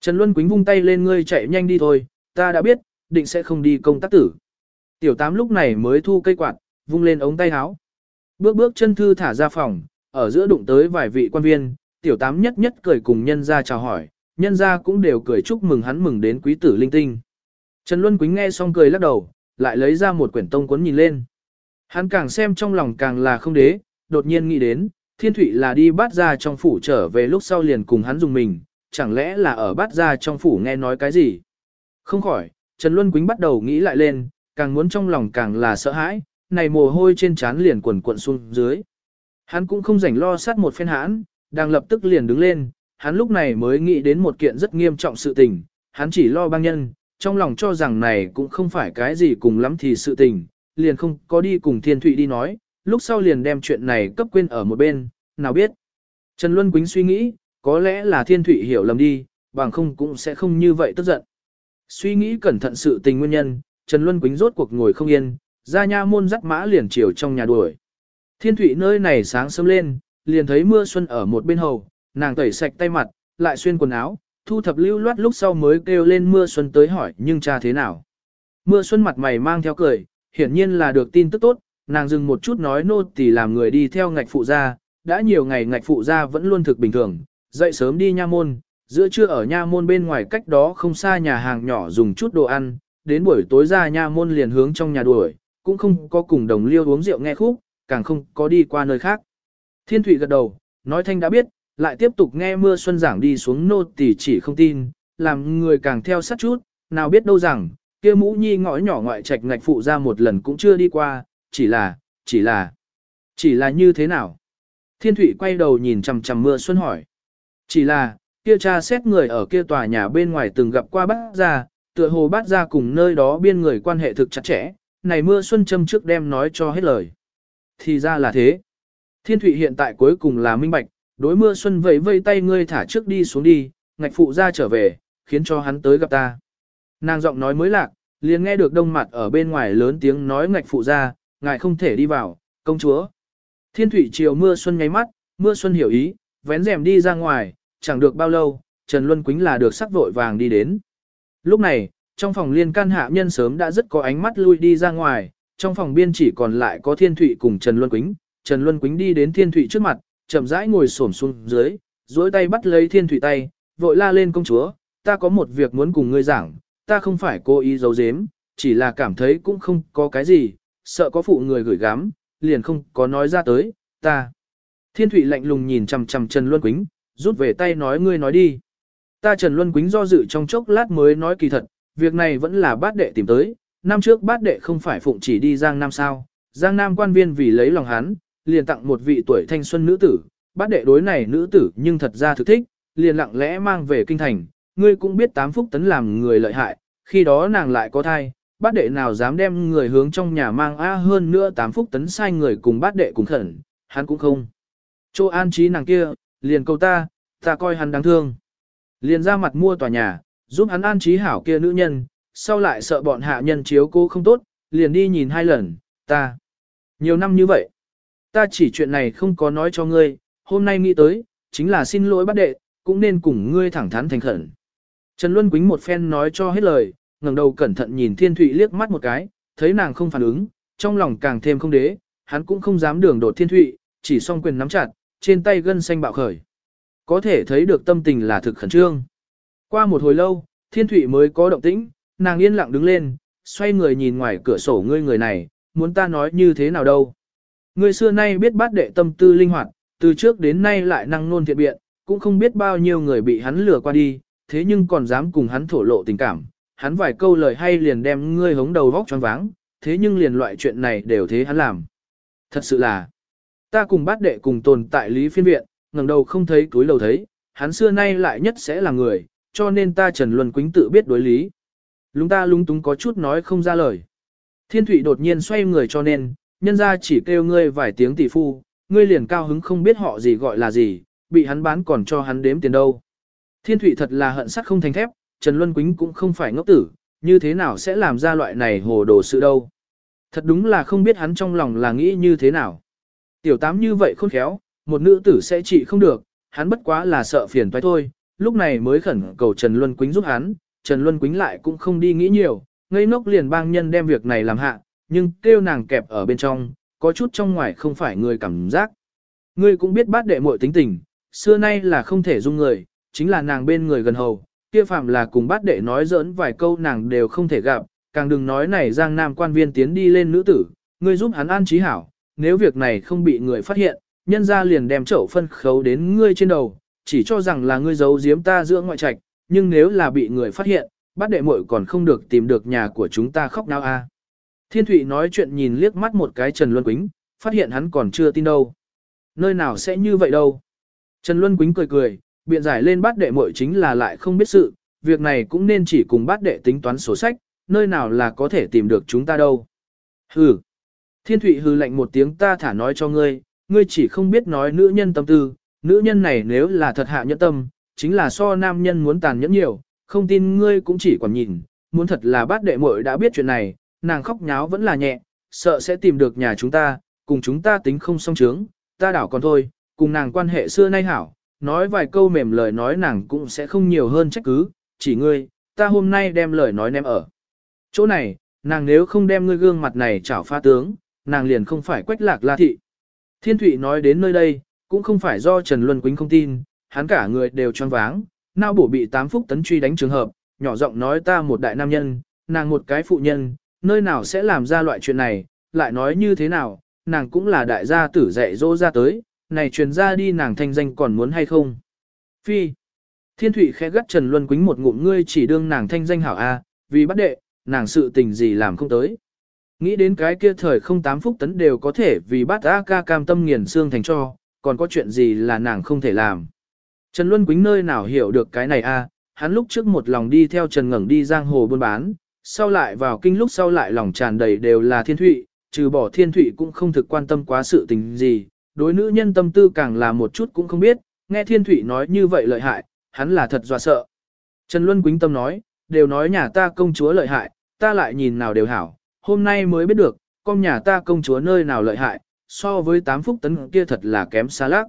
S1: Trần Luân Quýnh vung tay lên ngươi chạy nhanh đi thôi, ta đã biết, định sẽ không đi công tác tử. Tiểu tám lúc này mới thu cây quạt, vung lên ống tay áo. Bước bước chân thư thả ra phòng, ở giữa đụng tới vài vị quan viên, tiểu tám nhất nhất cười cùng nhân ra chào hỏi, nhân ra cũng đều cười chúc mừng hắn mừng đến quý tử linh tinh. Trần Luân Quýnh nghe xong cười lắc đầu, lại lấy ra một quyển tông cuốn nhìn lên. Hắn càng xem trong lòng càng là không đế, đột nhiên nghĩ đến, thiên thủy là đi bắt ra trong phủ trở về lúc sau liền cùng hắn dùng mình, chẳng lẽ là ở bắt ra trong phủ nghe nói cái gì. Không khỏi, Trần Luân Quýnh bắt đầu nghĩ lại lên, càng muốn trong lòng càng là sợ hãi, này mồ hôi trên trán liền quần cuộn xuống dưới. Hắn cũng không rảnh lo sát một phen hãn, đang lập tức liền đứng lên, hắn lúc này mới nghĩ đến một kiện rất nghiêm trọng sự tình, hắn chỉ lo băng nhân, trong lòng cho rằng này cũng không phải cái gì cùng lắm thì sự tình, liền không có đi cùng Thiên Thụy đi nói, lúc sau liền đem chuyện này cấp quên ở một bên, nào biết. Trần Luân Quýnh suy nghĩ, có lẽ là Thiên Thụy hiểu lầm đi, bằng không cũng sẽ không như vậy tức giận. Suy nghĩ cẩn thận sự tình nguyên nhân, Trần Luân Quýnh rốt cuộc ngồi không yên, ra nha môn dắt mã liền chiều trong nhà đuổi. Thiên Thụy nơi này sáng sớm lên, liền thấy mưa xuân ở một bên hầu, nàng tẩy sạch tay mặt, lại xuyên quần áo, thu thập lưu loát lúc sau mới kêu lên mưa xuân tới hỏi nhưng cha thế nào. Mưa xuân mặt mày mang theo cười, hiển nhiên là được tin tức tốt, nàng dừng một chút nói nô tỳ làm người đi theo ngạch phụ gia, đã nhiều ngày ngạch phụ gia vẫn luôn thực bình thường, dậy sớm đi nha môn, giữa trưa ở nha môn bên ngoài cách đó không xa nhà hàng nhỏ dùng chút đồ ăn, đến buổi tối ra nha môn liền hướng trong nhà đuổi, cũng không có cùng đồng liêu uống rượu nghe khúc, càng không có đi qua nơi khác. Thiên Thụy gật đầu, nói thanh đã biết, lại tiếp tục nghe mưa xuân giảng đi xuống nô tỳ chỉ không tin, làm người càng theo sát chút, nào biết đâu rằng, kia mũ nhi ngõ nhỏ ngoại trạch ngạch phụ ra một lần cũng chưa đi qua, chỉ là, chỉ là, chỉ là như thế nào? Thiên Thụy quay đầu nhìn chằm chằm mưa xuân hỏi. Chỉ là, kia cha xét người ở kia tòa nhà bên ngoài từng gặp qua bác gia, tựa hồ bác gia cùng nơi đó biên người quan hệ thực chặt chẽ, này mưa xuân châm trước đem nói cho hết lời. Thì ra là thế. Thiên Thụy hiện tại cuối cùng là minh bạch, đối mưa xuân vẫy vây tay ngươi thả trước đi xuống đi, ngạch phụ ra trở về, khiến cho hắn tới gặp ta. Nàng giọng nói mới lạc, liền nghe được đông mặt ở bên ngoài lớn tiếng nói ngạch phụ ra, ngài không thể đi vào, công chúa. Thiên Thụy chiều mưa xuân nháy mắt, mưa xuân hiểu ý, vén rèm đi ra ngoài, chẳng được bao lâu, Trần Luân Quýnh là được sắc vội vàng đi đến. Lúc này, trong phòng liên can hạ nhân sớm đã rất có ánh mắt lui đi ra ngoài, trong phòng biên chỉ còn lại có Thiên Thụy cùng Trần Luân Quýnh. Trần Luân Quýnh đi đến Thiên Thụy trước mặt, chậm rãi ngồi xổm xuống dưới, duỗi tay bắt lấy Thiên Thụy tay, vội la lên công chúa, ta có một việc muốn cùng ngươi giảng, ta không phải cố ý giấu giếm, chỉ là cảm thấy cũng không có cái gì, sợ có phụ người gửi gắm, liền không có nói ra tới, ta. Thiên Thụy lạnh lùng nhìn chằm chằm Trần Luân Quýnh, rút về tay nói ngươi nói đi. Ta Trần Luân Quýnh do dự trong chốc lát mới nói kỳ thật, việc này vẫn là bát đệ tìm tới, năm trước bát đệ không phải phụng chỉ đi Giang Nam sao, Giang Nam quan viên vì lấy lòng hắn, liền tặng một vị tuổi thanh xuân nữ tử, bát đệ đối này nữ tử nhưng thật ra thực thích, liền lặng lẽ mang về kinh thành, ngươi cũng biết tám phúc tấn làm người lợi hại, khi đó nàng lại có thai, bát đệ nào dám đem người hướng trong nhà mang a hơn nữa tám phúc tấn sai người cùng bát đệ cùng khẩn, hắn cũng không. Chỗ an trí nàng kia, liền câu ta, ta coi hắn đáng thương. Liền ra mặt mua tòa nhà, giúp hắn an trí hảo kia nữ nhân, sau lại sợ bọn hạ nhân chiếu cô không tốt, liền đi nhìn hai lần, ta. Nhiều năm như vậy, ta chỉ chuyện này không có nói cho ngươi, hôm nay nghĩ tới, chính là xin lỗi bát đệ, cũng nên cùng ngươi thẳng thắn thành khẩn. Trần Luân Quýnh một phen nói cho hết lời, ngẩng đầu cẩn thận nhìn Thiên Thụy liếc mắt một cái, thấy nàng không phản ứng, trong lòng càng thêm không đế, hắn cũng không dám đường đột Thiên Thụy, chỉ song quyền nắm chặt, trên tay gân xanh bạo khởi. Có thể thấy được tâm tình là thực khẩn trương. Qua một hồi lâu, Thiên Thụy mới có động tĩnh, nàng yên lặng đứng lên, xoay người nhìn ngoài cửa sổ ngươi người này, muốn ta nói như thế nào đâu. Ngươi xưa nay biết bát đệ tâm tư linh hoạt, từ trước đến nay lại năng nôn thiện biện, cũng không biết bao nhiêu người bị hắn lừa qua đi, thế nhưng còn dám cùng hắn thổ lộ tình cảm. Hắn vài câu lời hay liền đem ngươi hống đầu vóc choáng váng, thế nhưng liền loại chuyện này đều thế hắn làm. Thật sự là, ta cùng bát đệ cùng tồn tại lý phiên viện, ngẩng đầu không thấy túi lầu thấy, hắn xưa nay lại nhất sẽ là người, cho nên ta Trần Luân Quýnh tự biết đối lý. Lúng ta lúng túng có chút nói không ra lời. Thiên thủy đột nhiên xoay người cho nên, nhân ra chỉ kêu ngươi vài tiếng tỷ phu, ngươi liền cao hứng không biết họ gì gọi là gì, bị hắn bán còn cho hắn đếm tiền đâu. Thiên thủy thật là hận sắt không thành thép, Trần Luân Quýnh cũng không phải ngốc tử, như thế nào sẽ làm ra loại này hồ đồ sự đâu. Thật đúng là không biết hắn trong lòng là nghĩ như thế nào. Tiểu tám như vậy khôn khéo, một nữ tử sẽ trị không được, hắn bất quá là sợ phiền toái thôi, lúc này mới khẩn cầu Trần Luân Quýnh giúp hắn, Trần Luân Quýnh lại cũng không đi nghĩ nhiều, ngây ngốc liền bang nhân đem việc này làm hạ, nhưng kêu nàng kẹp ở bên trong, có chút trong ngoài không phải người cảm giác. Ngươi cũng biết bát đệ muội tính tình, xưa nay là không thể dung người, chính là nàng bên người gần hầu, kia phạm là cùng bát đệ nói giỡn vài câu nàng đều không thể gặp, càng đừng nói này giang nam quan viên tiến đi lên nữ tử, ngươi giúp hắn an trí hảo, nếu việc này không bị người phát hiện, nhân ra liền đem chậu phân khấu đến ngươi trên đầu, chỉ cho rằng là ngươi giấu giếm ta giữa ngoại trạch, nhưng nếu là bị người phát hiện, bát đệ muội còn không được tìm được nhà của chúng ta khóc nào a. Thiên Thụy nói chuyện nhìn liếc mắt một cái Trần Luân Quýnh, phát hiện hắn còn chưa tin đâu. Nơi nào sẽ như vậy đâu. Trần Luân Quýnh cười cười, biện giải lên bát đệ muội chính là lại không biết sự, việc này cũng nên chỉ cùng bát đệ tính toán sổ sách, nơi nào là có thể tìm được chúng ta đâu. Hừ. Thiên Thụy hừ lạnh một tiếng ta thả nói cho ngươi, ngươi chỉ không biết nói nữ nhân tâm tư, nữ nhân này nếu là thật hạ nhẫn tâm, chính là so nam nhân muốn tàn nhẫn nhiều, không tin ngươi cũng chỉ còn nhìn, muốn thật là bát đệ muội đã biết chuyện này, nàng khóc nháo vẫn là nhẹ, sợ sẽ tìm được nhà chúng ta, cùng chúng ta tính không song trướng, ta đảo còn thôi, cùng nàng quan hệ xưa nay hảo, nói vài câu mềm lời nói nàng cũng sẽ không nhiều hơn trách cứ, chỉ ngươi, ta hôm nay đem lời nói ném ở. Chỗ này, nàng nếu không đem ngươi gương mặt này chảo pha tướng, nàng liền không phải quách lạc la thị. Thiên Thụy nói đến nơi đây, cũng không phải do Trần Luân Quýnh không tin, hắn cả người đều choáng váng, nao bổ bị tám phúc tấn truy đánh trường hợp, nhỏ giọng nói ta một đại nam nhân, nàng một cái phụ nhân, nơi nào sẽ làm ra loại chuyện này, lại nói như thế nào, nàng cũng là đại gia tử dạy dỗ ra tới, này truyền ra đi nàng thanh danh còn muốn hay không. Phi. Thiên Thụy khẽ gắt Trần Luân Quýnh một ngụm ngươi chỉ đương nàng thanh danh hảo A, vì bắt đệ, nàng sự tình gì làm không tới. Nghĩ đến cái kia thời không tám phúc tấn đều có thể vì bắt A ca cam tâm nghiền xương thành cho, còn có chuyện gì là nàng không thể làm. Trần Luân Quýnh nơi nào hiểu được cái này A, hắn lúc trước một lòng đi theo Trần Ngẩng đi giang hồ buôn bán, sau lại vào kinh lúc sau lại lòng tràn đầy đều là thiên thụy, trừ bỏ thiên thụy cũng không thực quan tâm quá sự tình gì, đối nữ nhân tâm tư càng là một chút cũng không biết, nghe thiên thụy nói như vậy lợi hại, hắn là thật dọa sợ. Trần Luân Quýnh Tâm nói, đều nói nhà ta công chúa lợi hại, ta lại nhìn nào đều hảo, hôm nay mới biết được, con nhà ta công chúa nơi nào lợi hại, so với tám phúc tấn kia thật là kém xa lác.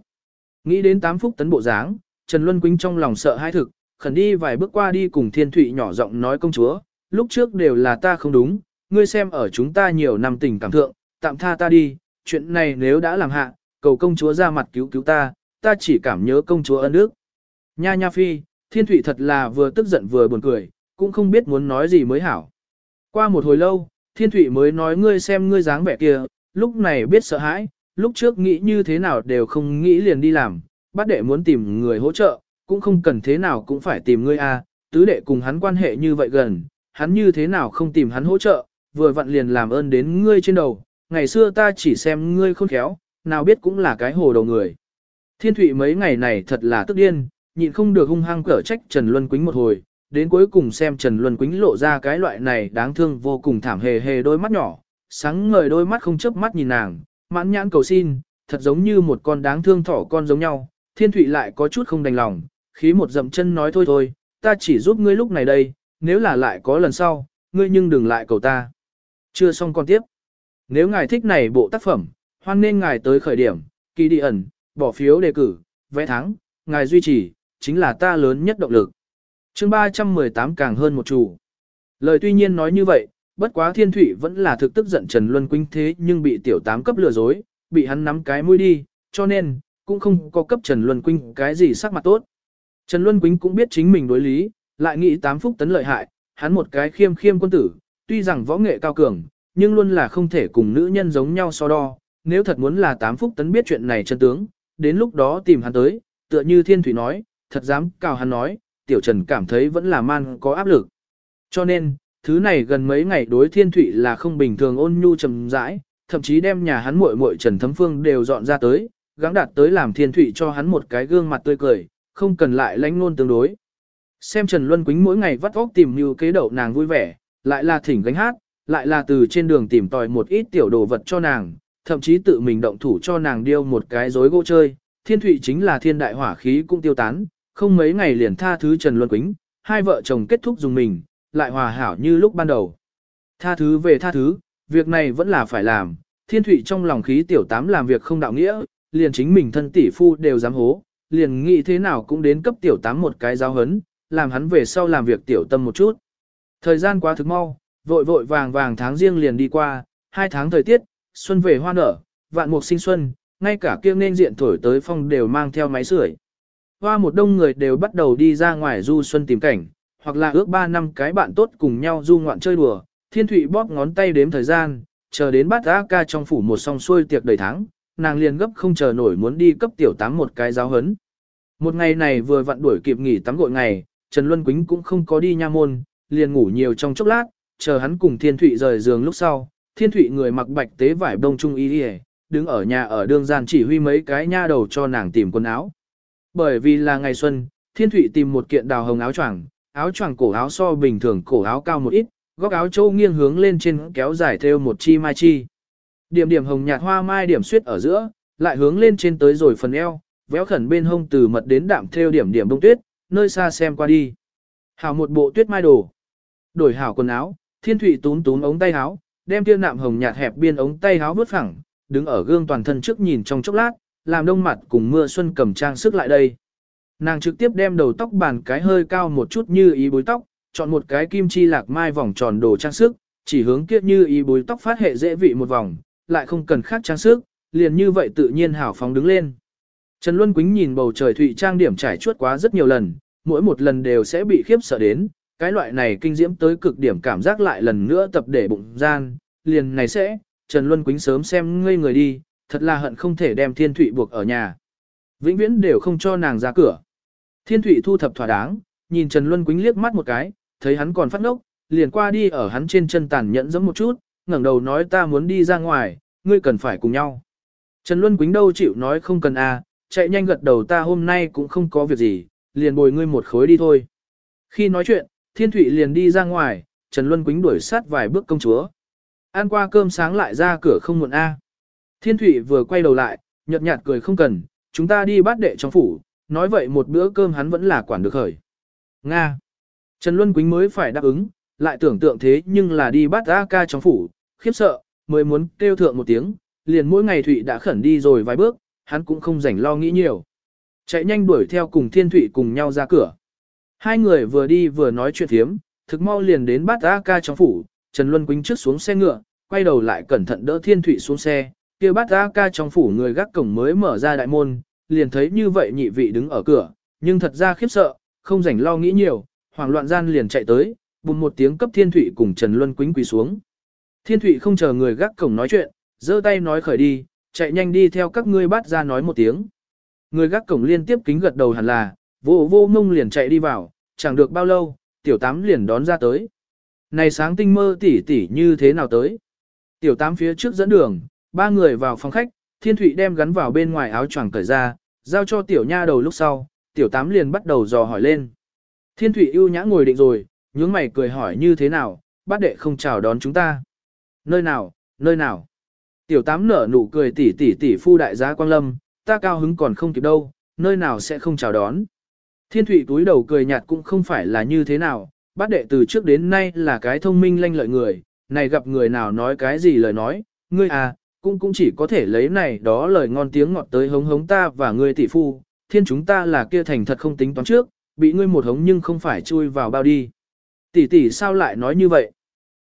S1: Nghĩ đến tám phúc tấn bộ dáng, Trần Luân Quýnh trong lòng sợ hãi thực, khẩn đi vài bước qua đi cùng thiên thụy nhỏ giọng nói công chúa, lúc trước đều là ta không đúng, ngươi xem ở chúng ta nhiều năm tình cảm thượng, tạm tha ta đi, chuyện này nếu đã làm hạ, cầu công chúa ra mặt cứu cứu ta, ta chỉ cảm nhớ công chúa ân đức. Nha nha phi, thiên Thụy thật là vừa tức giận vừa buồn cười, cũng không biết muốn nói gì mới hảo. Qua một hồi lâu, thiên Thụy mới nói ngươi xem ngươi dáng vẻ kia, lúc này biết sợ hãi, lúc trước nghĩ như thế nào đều không nghĩ liền đi làm, bát đệ muốn tìm người hỗ trợ, cũng không cần thế nào cũng phải tìm ngươi a, tứ đệ cùng hắn quan hệ như vậy gần, hắn như thế nào không tìm hắn hỗ trợ, vừa vặn liền làm ơn đến ngươi trên đầu, ngày xưa ta chỉ xem ngươi khôn khéo, nào biết cũng là cái hồ đầu người. Thiên Thụy mấy ngày này thật là tức điên, nhịn không được hung hăng cở trách Trần Luân Quýnh một hồi, đến cuối cùng xem Trần Luân Quýnh lộ ra cái loại này đáng thương vô cùng thảm hề hề đôi mắt nhỏ, sáng ngời đôi mắt không chớp mắt nhìn nàng, mãn nhãn cầu xin, thật giống như một con đáng thương thỏ con giống nhau, thiên thụy lại có chút không đành lòng, khí một dậm chân nói thôi thôi, ta chỉ giúp ngươi lúc này đây, nếu là lại có lần sau, ngươi nhưng đừng lại cầu ta. Chưa xong còn tiếp. Nếu ngài thích này bộ tác phẩm, hoan nên ngài tới khởi điểm, kỳ đi ẩn, bỏ phiếu đề cử, vẽ thắng, ngài duy trì, chính là ta lớn nhất động lực. chương 318 càng hơn một chủ. Lời tuy nhiên nói như vậy, bất quá thiên thủy vẫn là thực tức giận Trần Luân Quynh thế nhưng bị tiểu tám cấp lừa dối, bị hắn nắm cái mũi đi, cho nên, cũng không có cấp Trần Luân Quynh cái gì sắc mặt tốt. Trần Luân Quynh cũng biết chính mình đối lý, lại nghĩ tám phúc tấn lợi hại, hắn một cái khiêm khiêm quân tử, tuy rằng võ nghệ cao cường, nhưng luôn là không thể cùng nữ nhân giống nhau so đo, nếu thật muốn là tám phúc tấn biết chuyện này chân tướng, đến lúc đó tìm hắn tới, tựa như thiên thủy nói, thật dám cào hắn nói, tiểu trần cảm thấy vẫn là man có áp lực. Cho nên, thứ này gần mấy ngày đối thiên thủy là không bình thường ôn nhu trầm rãi, thậm chí đem nhà hắn muội muội Trần Thấm Phương đều dọn ra tới, gắng đạt tới làm thiên thủy cho hắn một cái gương mặt tươi cười, không cần lại lánh ngôn tương đối. Xem Trần Luân Quýnh mỗi ngày vắt óc tìm như kế đậu nàng vui vẻ, lại là thỉnh gánh hát, lại là từ trên đường tìm tòi một ít tiểu đồ vật cho nàng, thậm chí tự mình động thủ cho nàng điêu một cái rối gỗ chơi. Thiên Thụy chính là thiên đại hỏa khí cũng tiêu tán, không mấy ngày liền tha thứ Trần Luân Quýnh, hai vợ chồng kết thúc dùng mình, lại hòa hảo như lúc ban đầu. Tha thứ về tha thứ, việc này vẫn là phải làm, Thiên Thụy trong lòng khí tiểu tám làm việc không đạo nghĩa, liền chính mình thân tỷ phu đều dám hố, liền nghĩ thế nào cũng đến cấp tiểu tám một cái giáo hấn, làm hắn về sau làm việc tiểu tâm một chút. Thời gian quá thực mau, vội vội vàng vàng tháng riêng liền đi qua, hai tháng thời tiết, xuân về hoa nở, vạn mục sinh xuân, ngay cả kia nên diện thổi tới phong đều mang theo máy sưởi. Hoa một đông người đều bắt đầu đi ra ngoài du xuân tìm cảnh, hoặc là ước ba năm cái bạn tốt cùng nhau du ngoạn chơi đùa, thiên thụy bóp ngón tay đếm thời gian, chờ đến bát á ca trong phủ một song xuôi tiệc đầy tháng, nàng liền gấp không chờ nổi muốn đi cấp tiểu tám một cái giáo hấn. Một ngày này vừa vặn đuổi kịp nghỉ tắm gội ngày, Trần Luân Quýnh cũng không có đi nha môn, liền ngủ nhiều trong chốc lát, chờ hắn cùng Thiên Thụy rời giường lúc sau, Thiên Thụy người mặc bạch tế vải đông trung y đứng ở nhà ở đường gian chỉ huy mấy cái nha đầu cho nàng tìm quần áo. Bởi vì là ngày xuân, Thiên Thụy tìm một kiện đào hồng áo choàng, áo choàng cổ áo so bình thường cổ áo cao một ít, góc áo châu nghiêng hướng lên trên kéo dài theo một chi mai chi. Điểm điểm hồng nhạt hoa mai điểm suyết ở giữa, lại hướng lên trên tới rồi phần eo, véo khẩn bên hông từ mật đến đạm theo điểm điểm đông tuyết, nơi xa xem qua đi. Hảo một bộ tuyết mai đồ. Đổi hảo quần áo, thiên thụy tún tún ống tay áo, đem tiêu nạm hồng nhạt hẹp biên ống tay áo vứt phẳng, đứng ở gương toàn thân trước nhìn trong chốc lát, làm đông mặt cùng mưa xuân cầm trang sức lại đây. Nàng trực tiếp đem đầu tóc bàn cái hơi cao một chút như ý bối tóc, chọn một cái kim chi lạc mai vòng tròn đồ trang sức, chỉ hướng kia như ý bối tóc phát hệ dễ vị một vòng, lại không cần khác trang sức, liền như vậy tự nhiên hảo phóng đứng lên. Trần Luân Quýnh nhìn bầu trời thụy trang điểm trải chuốt quá rất nhiều lần, mỗi một lần đều sẽ bị khiếp sợ đến, cái loại này kinh diễm tới cực điểm cảm giác lại lần nữa tập để bụng gian, liền này sẽ, Trần Luân Quýnh sớm xem ngây người đi, thật là hận không thể đem Thiên Thụy buộc ở nhà. Vĩnh viễn đều không cho nàng ra cửa. Thiên Thụy thu thập thỏa đáng, nhìn Trần Luân Quýnh liếc mắt một cái, thấy hắn còn phát ngốc, liền qua đi ở hắn trên chân tàn nhẫn giẫm một chút, ngẩng đầu nói ta muốn đi ra ngoài, ngươi cần phải cùng nhau. Trần Luân Quýnh đâu chịu nói không cần à, chạy nhanh gật đầu ta hôm nay cũng không có việc gì, liền bồi ngươi một khối đi thôi. Khi nói chuyện, Thiên Thụy liền đi ra ngoài, Trần Luân Quýnh đuổi sát vài bước công chúa. Ăn qua cơm sáng lại ra cửa không muộn A. Thiên Thụy vừa quay đầu lại, nhợt nhạt cười không cần, chúng ta đi bát đệ trong phủ, nói vậy một bữa cơm hắn vẫn là quản được khởi. Nga. Trần Luân Quýnh mới phải đáp ứng, lại tưởng tượng thế nhưng là đi bắt A ca trong phủ, khiếp sợ, mới muốn kêu thượng một tiếng, liền mỗi ngày Thụy đã khẩn đi rồi vài bước, hắn cũng không rảnh lo nghĩ nhiều. Chạy nhanh đuổi theo cùng Thiên Thụy cùng nhau ra cửa. Hai người vừa đi vừa nói chuyện thiếm, thực mau liền đến bát A ca trong phủ, Trần Luân Quýnh trước xuống xe ngựa, quay đầu lại cẩn thận đỡ Thiên Thụy xuống xe, kia bát A ca trong phủ người gác cổng mới mở ra đại môn, liền thấy như vậy nhị vị đứng ở cửa, nhưng thật ra khiếp sợ, không rảnh lo nghĩ nhiều, hoảng loạn gian liền chạy tới, bùng một tiếng cấp Thiên Thụy cùng Trần Luân Quýnh quỳ xuống. Thiên Thụy không chờ người gác cổng nói chuyện, giơ tay nói khởi đi, chạy nhanh đi theo các ngươi bắt ra nói một tiếng. Người gác cổng liên tiếp kính gật đầu hẳn là, vô vô mông liền chạy đi vào, chẳng được bao lâu, tiểu tám liền đón ra tới. Này sáng tinh mơ tỉ tỉ như thế nào tới? Tiểu tám phía trước dẫn đường, ba người vào phòng khách, thiên thụy đem gắn vào bên ngoài áo choàng cởi ra, giao cho tiểu nha đầu lúc sau, tiểu tám liền bắt đầu dò hỏi lên. Thiên Thụy ưu nhã ngồi định rồi, nhướng mày cười hỏi như thế nào, bát đệ không chào đón chúng ta. Nơi nào, nơi nào. Tiểu tám nở nụ cười tỉ tỉ tỉ phu đại giá quang lâm, ta cao hứng còn không kịp đâu, nơi nào sẽ không chào đón. Thiên thủy túi đầu cười nhạt cũng không phải là như thế nào, bát đệ từ trước đến nay là cái thông minh lanh lợi người, này gặp người nào nói cái gì lời nói, ngươi à, cũng cũng chỉ có thể lấy này đó lời ngon tiếng ngọt tới hống hống ta và ngươi tỷ phu, thiên chúng ta là kia thành thật không tính toán trước, bị ngươi một hống nhưng không phải chui vào bao đi. Tỷ tỷ sao lại nói như vậy?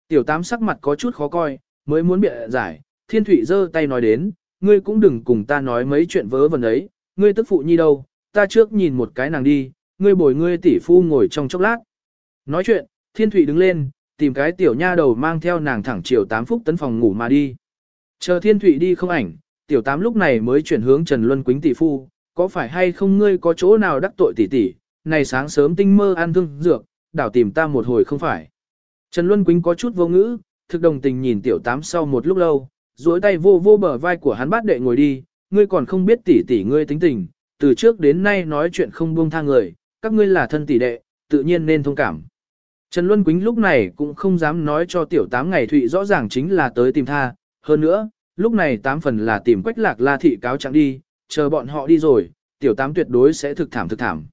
S1: Tiểu tám sắc mặt có chút khó coi, mới muốn bịa giải, thiên thủy giơ tay nói đến, ngươi cũng đừng cùng ta nói mấy chuyện vớ vẩn ấy, ngươi tức phụ nhi đâu, ta trước nhìn một cái nàng đi, ngươi bồi ngươi tỷ phu ngồi trong chốc lát. Nói chuyện, thiên thủy đứng lên, tìm cái tiểu nha đầu mang theo nàng thẳng chiều tám phúc tấn phòng ngủ mà đi. Chờ thiên thủy đi không ảnh, tiểu tám lúc này mới chuyển hướng Trần Luân Quýnh tỷ phu, có phải hay không ngươi có chỗ nào đắc tội tỷ tỷ, này sáng sớm tinh mơ ăn thương dược, đảo tìm ta một hồi không phải. Trần Luân Quýnh có chút vô ngữ, thực đồng tình nhìn tiểu tám sau một lúc lâu, duỗi tay vô vô bờ vai của hắn bát đệ ngồi đi, ngươi còn không biết tỷ tỷ ngươi tính tình, từ trước đến nay nói chuyện không buông tha người, các ngươi là thân tỷ đệ, tự nhiên nên thông cảm. Trần Luân Quýnh lúc này cũng không dám nói cho tiểu tám ngày thụy rõ ràng chính là tới tìm tha, hơn nữa, lúc này tám phần là tìm quách lạc la thị cáo trạng đi, chờ bọn họ đi rồi, tiểu tám tuyệt đối sẽ thực thảm thực thảm.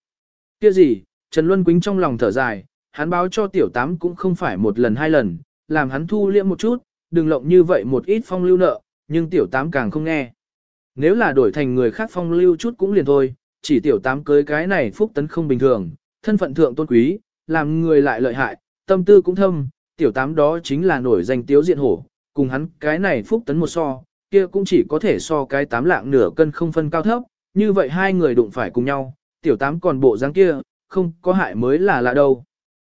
S1: Kia gì, Trần Luân Quýnh trong lòng thở dài, hắn báo cho tiểu tám cũng không phải một lần hai lần, làm hắn thu liễm một chút, đừng lộng như vậy một ít phong lưu nợ, nhưng tiểu tám càng không nghe. Nếu là đổi thành người khác phong lưu chút cũng liền thôi, chỉ tiểu tám cưới cái này phúc tấn không bình thường, thân phận thượng tôn quý, làm người lại lợi hại, tâm tư cũng thâm, tiểu tám đó chính là nổi danh tiếu diện hổ, cùng hắn cái này phúc tấn một so, kia cũng chỉ có thể so cái tám lạng nửa cân không phân cao thấp, như vậy hai người đụng phải cùng nhau, tiểu tám còn bộ dáng kia, không có hại mới là lạ đâu.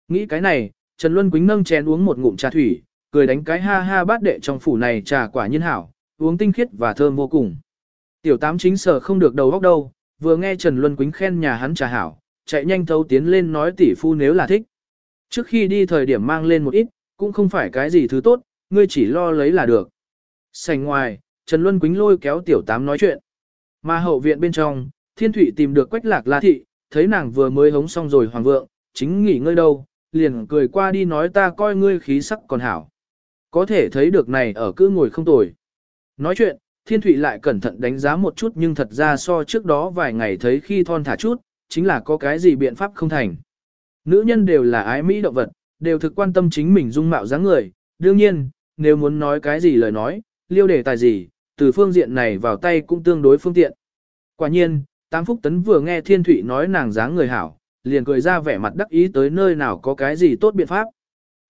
S1: Nghĩ cái này, Trần Luân Quýnh nâng chén uống một ngụm trà thủy, cười đánh cái ha ha bát đệ trong phủ này trà quả nhiên hảo, uống tinh khiết và thơm vô cùng. Tiểu tám chính sở không được đầu óc đâu, vừa nghe Trần Luân Quýnh khen nhà hắn trà hảo, chạy nhanh thấu tiến lên nói tỷ phu nếu là thích. Trước khi đi thời điểm mang lên một ít, cũng không phải cái gì thứ tốt, ngươi chỉ lo lấy là được. Sành ngoài, Trần Luân Quýnh lôi kéo tiểu tám nói chuyện. Mà hậu viện bên trong, Thiên Thụy tìm được Quách Lạc La Thị, thấy nàng vừa mới hống xong rồi hoàng vượng, chính nghỉ ngơi đâu, liền cười qua đi nói ta coi ngươi khí sắc còn hảo. Có thể thấy được này ở cứ ngồi không tồi. Nói chuyện, Thiên Thụy lại cẩn thận đánh giá một chút nhưng thật ra so trước đó vài ngày thấy khi thon thả chút, chính là có cái gì biện pháp không thành. Nữ nhân đều là ái mỹ động vật, đều thực quan tâm chính mình dung mạo dáng người, đương nhiên, nếu muốn nói cái gì lời nói, liêu đề tài gì, từ phương diện này vào tay cũng tương đối phương tiện. Quả nhiên, Tam Phúc Tấn vừa nghe Thiên Thụy nói nàng dáng người hảo, liền cười ra vẻ mặt đắc ý tới nơi nào có cái gì tốt biện pháp.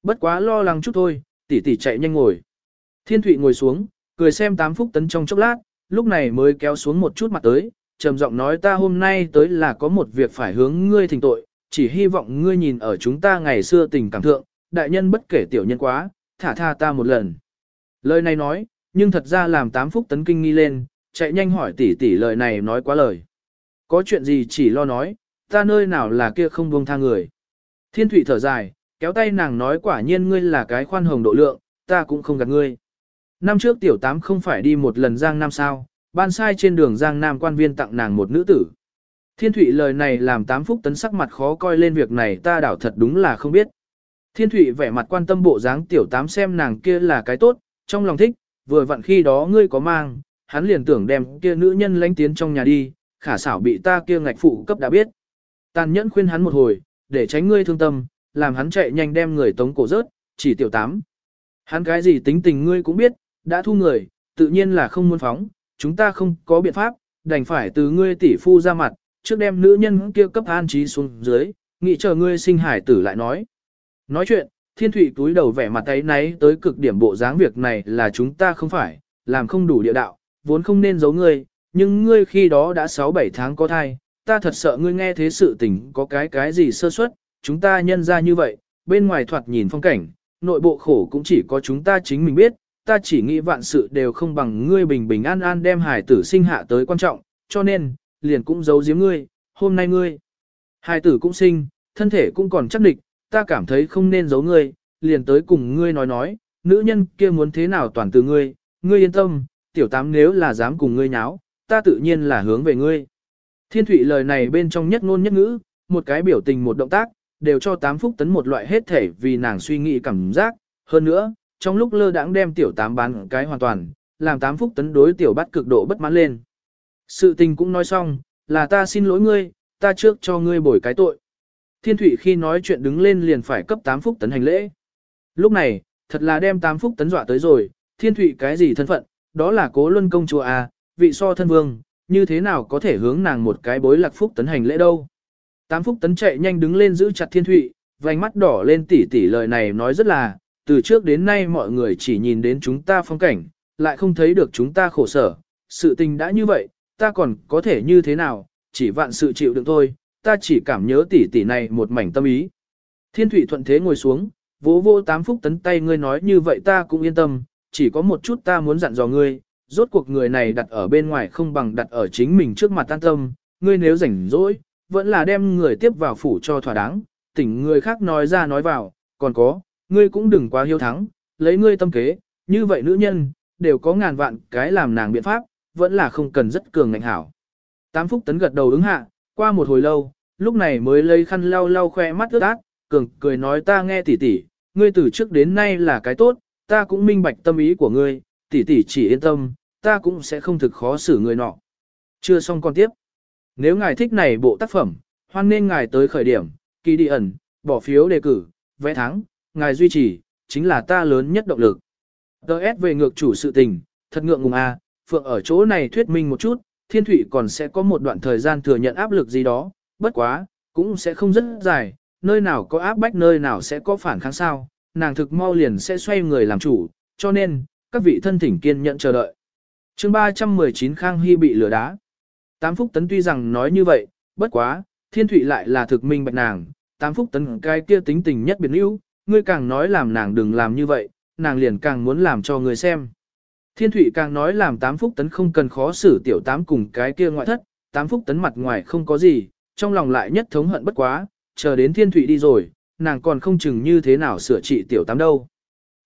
S1: Bất quá lo lắng chút thôi, tỷ tỷ chạy nhanh ngồi. Thiên Thụy ngồi xuống, cười xem Tám Phúc Tấn trong chốc lát, lúc này mới kéo xuống một chút mặt tới, trầm giọng nói ta hôm nay tới là có một việc phải hướng ngươi thỉnh tội, chỉ hy vọng ngươi nhìn ở chúng ta ngày xưa tình cảm thượng, đại nhân bất kể tiểu nhân quá, thả tha ta một lần. Lời này nói, nhưng thật ra làm tám phúc tấn kinh nghi lên, chạy nhanh hỏi tỷ tỷ lời này nói quá lời. Có chuyện gì chỉ lo nói, ta nơi nào là kia không buông tha người. Thiên thủy thở dài, kéo tay nàng nói quả nhiên ngươi là cái khoan hồng độ lượng, ta cũng không gạt ngươi. Năm trước tiểu tám không phải đi một lần Giang Nam sao, ban sai trên đường Giang Nam quan viên tặng nàng một nữ tử. Thiên thủy lời này làm tám phúc tấn sắc mặt khó coi lên việc này ta đảo thật đúng là không biết. Thiên thủy vẻ mặt quan tâm bộ dáng tiểu tám xem nàng kia là cái tốt, trong lòng thích, vừa vặn khi đó ngươi có mang, hắn liền tưởng đem kia nữ nhân lánh tiến trong nhà đi, khả xảo bị ta kia ngạch phụ cấp đã biết. Tàn nhẫn khuyên hắn một hồi, để tránh ngươi thương tâm, làm hắn chạy nhanh đem người tống cổ rớt, chỉ tiểu tám. Hắn cái gì tính tình ngươi cũng biết, đã thu người, tự nhiên là không muốn phóng, chúng ta không có biện pháp, đành phải từ ngươi tỷ phu ra mặt, trước đem nữ nhân kia cấp an trí xuống dưới, nghĩ chờ ngươi sinh hải tử lại nói. Nói chuyện, thiên thủy túi đầu vẻ mặt ấy náy tới cực điểm bộ dáng việc này là chúng ta không phải, làm không đủ địa đạo, vốn không nên giấu ngươi, nhưng ngươi khi đó đã 6-7 tháng có thai, ta thật sợ ngươi nghe thế sự tình có cái cái gì sơ suất, chúng ta nhân ra như vậy, bên ngoài thoạt nhìn phong cảnh, nội bộ khổ cũng chỉ có chúng ta chính mình biết, ta chỉ nghĩ vạn sự đều không bằng ngươi bình bình an an đem hải tử sinh hạ tới quan trọng, cho nên, liền cũng giấu giếm ngươi, hôm nay ngươi. Hải tử cũng sinh, thân thể cũng còn chắc địch, ta cảm thấy không nên giấu ngươi, liền tới cùng ngươi nói nói, nữ nhân kia muốn thế nào toàn từ ngươi, ngươi yên tâm, tiểu tám nếu là dám cùng ngươi nháo, ta tự nhiên là hướng về ngươi. Thiên thủy lời này bên trong nhất ngôn nhất ngữ, một cái biểu tình một động tác, đều cho tám phúc tấn một loại hết thể vì nàng suy nghĩ cảm giác. Hơn nữa, trong lúc lơ đãng đem tiểu tám bán cái hoàn toàn, làm tám phúc tấn đối tiểu bắt cực độ bất mãn lên. Sự tình cũng nói xong, là ta xin lỗi ngươi, ta trước cho ngươi bồi cái tội. Thiên Thụy khi nói chuyện đứng lên liền phải cấp Tám phúc tấn hành lễ. Lúc này, thật là đem Tám phúc tấn dọa tới rồi, Thiên Thụy cái gì thân phận, đó là cố luân công chúa à, vị so thân vương, như thế nào có thể hướng nàng một cái bối lạc phúc tấn hành lễ đâu. Tám phúc tấn chạy nhanh đứng lên giữ chặt Thiên Thụy, vành mắt đỏ lên tỉ tỉ lời này nói rất là, từ trước đến nay mọi người chỉ nhìn đến chúng ta phong cảnh, lại không thấy được chúng ta khổ sở, sự tình đã như vậy, ta còn có thể như thế nào, chỉ vạn sự chịu đựng thôi, ta chỉ cảm nhớ tỷ tỷ này một mảnh tâm ý. Thiên Thụy thuận thế ngồi xuống, vỗ vô tám phúc tấn tay ngươi nói như vậy ta cũng yên tâm, chỉ có một chút ta muốn dặn dò ngươi, rốt cuộc người này đặt ở bên ngoài không bằng đặt ở chính mình trước mặt tan tâm, ngươi nếu rảnh rỗi, vẫn là đem người tiếp vào phủ cho thỏa đáng, tỉnh người khác nói ra nói vào, còn có, ngươi cũng đừng quá hiếu thắng, lấy ngươi tâm kế, như vậy nữ nhân, đều có ngàn vạn cái làm nàng biện pháp, vẫn là không cần rất cường ngạnh hảo. Tám phúc tấn gật đầu ứng hạ, qua một hồi lâu, lúc này mới lấy khăn lau lau khoe mắt ướt át, cường cười nói ta nghe tỉ tỉ, ngươi từ trước đến nay là cái tốt, ta cũng minh bạch tâm ý của ngươi, tỷ tỷ chỉ yên tâm, ta cũng sẽ không thực khó xử người nọ. Chưa xong con tiếp. Nếu ngài thích này bộ tác phẩm, hoan nên ngài tới khởi điểm, kỳ đi ẩn, bỏ phiếu đề cử, vẽ thắng, ngài duy trì, chính là ta lớn nhất động lực. Đợt về ngược chủ sự tình, thật ngượng ngùng a, Phượng ở chỗ này thuyết minh một chút, Thiên Thụy còn sẽ có một đoạn thời gian thừa nhận áp lực gì đó, bất quá, cũng sẽ không rất dài, nơi nào có áp bách nơi nào sẽ có phản kháng sao, nàng thực mau liền sẽ xoay người làm chủ, cho nên, các vị thân thỉnh kiên nhận chờ đợi. chương 319 Khang Hy bị lửa đá. Tám Phúc Tấn tuy rằng nói như vậy, bất quá, Thiên Thụy lại là thực minh bạch nàng, Tám Phúc Tấn cái kia tính tình nhất biệt lưu, ngươi càng nói làm nàng đừng làm như vậy, nàng liền càng muốn làm cho người xem. Thiên Thụy càng nói làm tám phúc tấn không cần khó xử tiểu tám cùng cái kia ngoại thất, tám phúc tấn mặt ngoài không có gì, trong lòng lại nhất thống hận bất quá, chờ đến Thiên Thụy đi rồi, nàng còn không chừng như thế nào sửa trị tiểu tám đâu.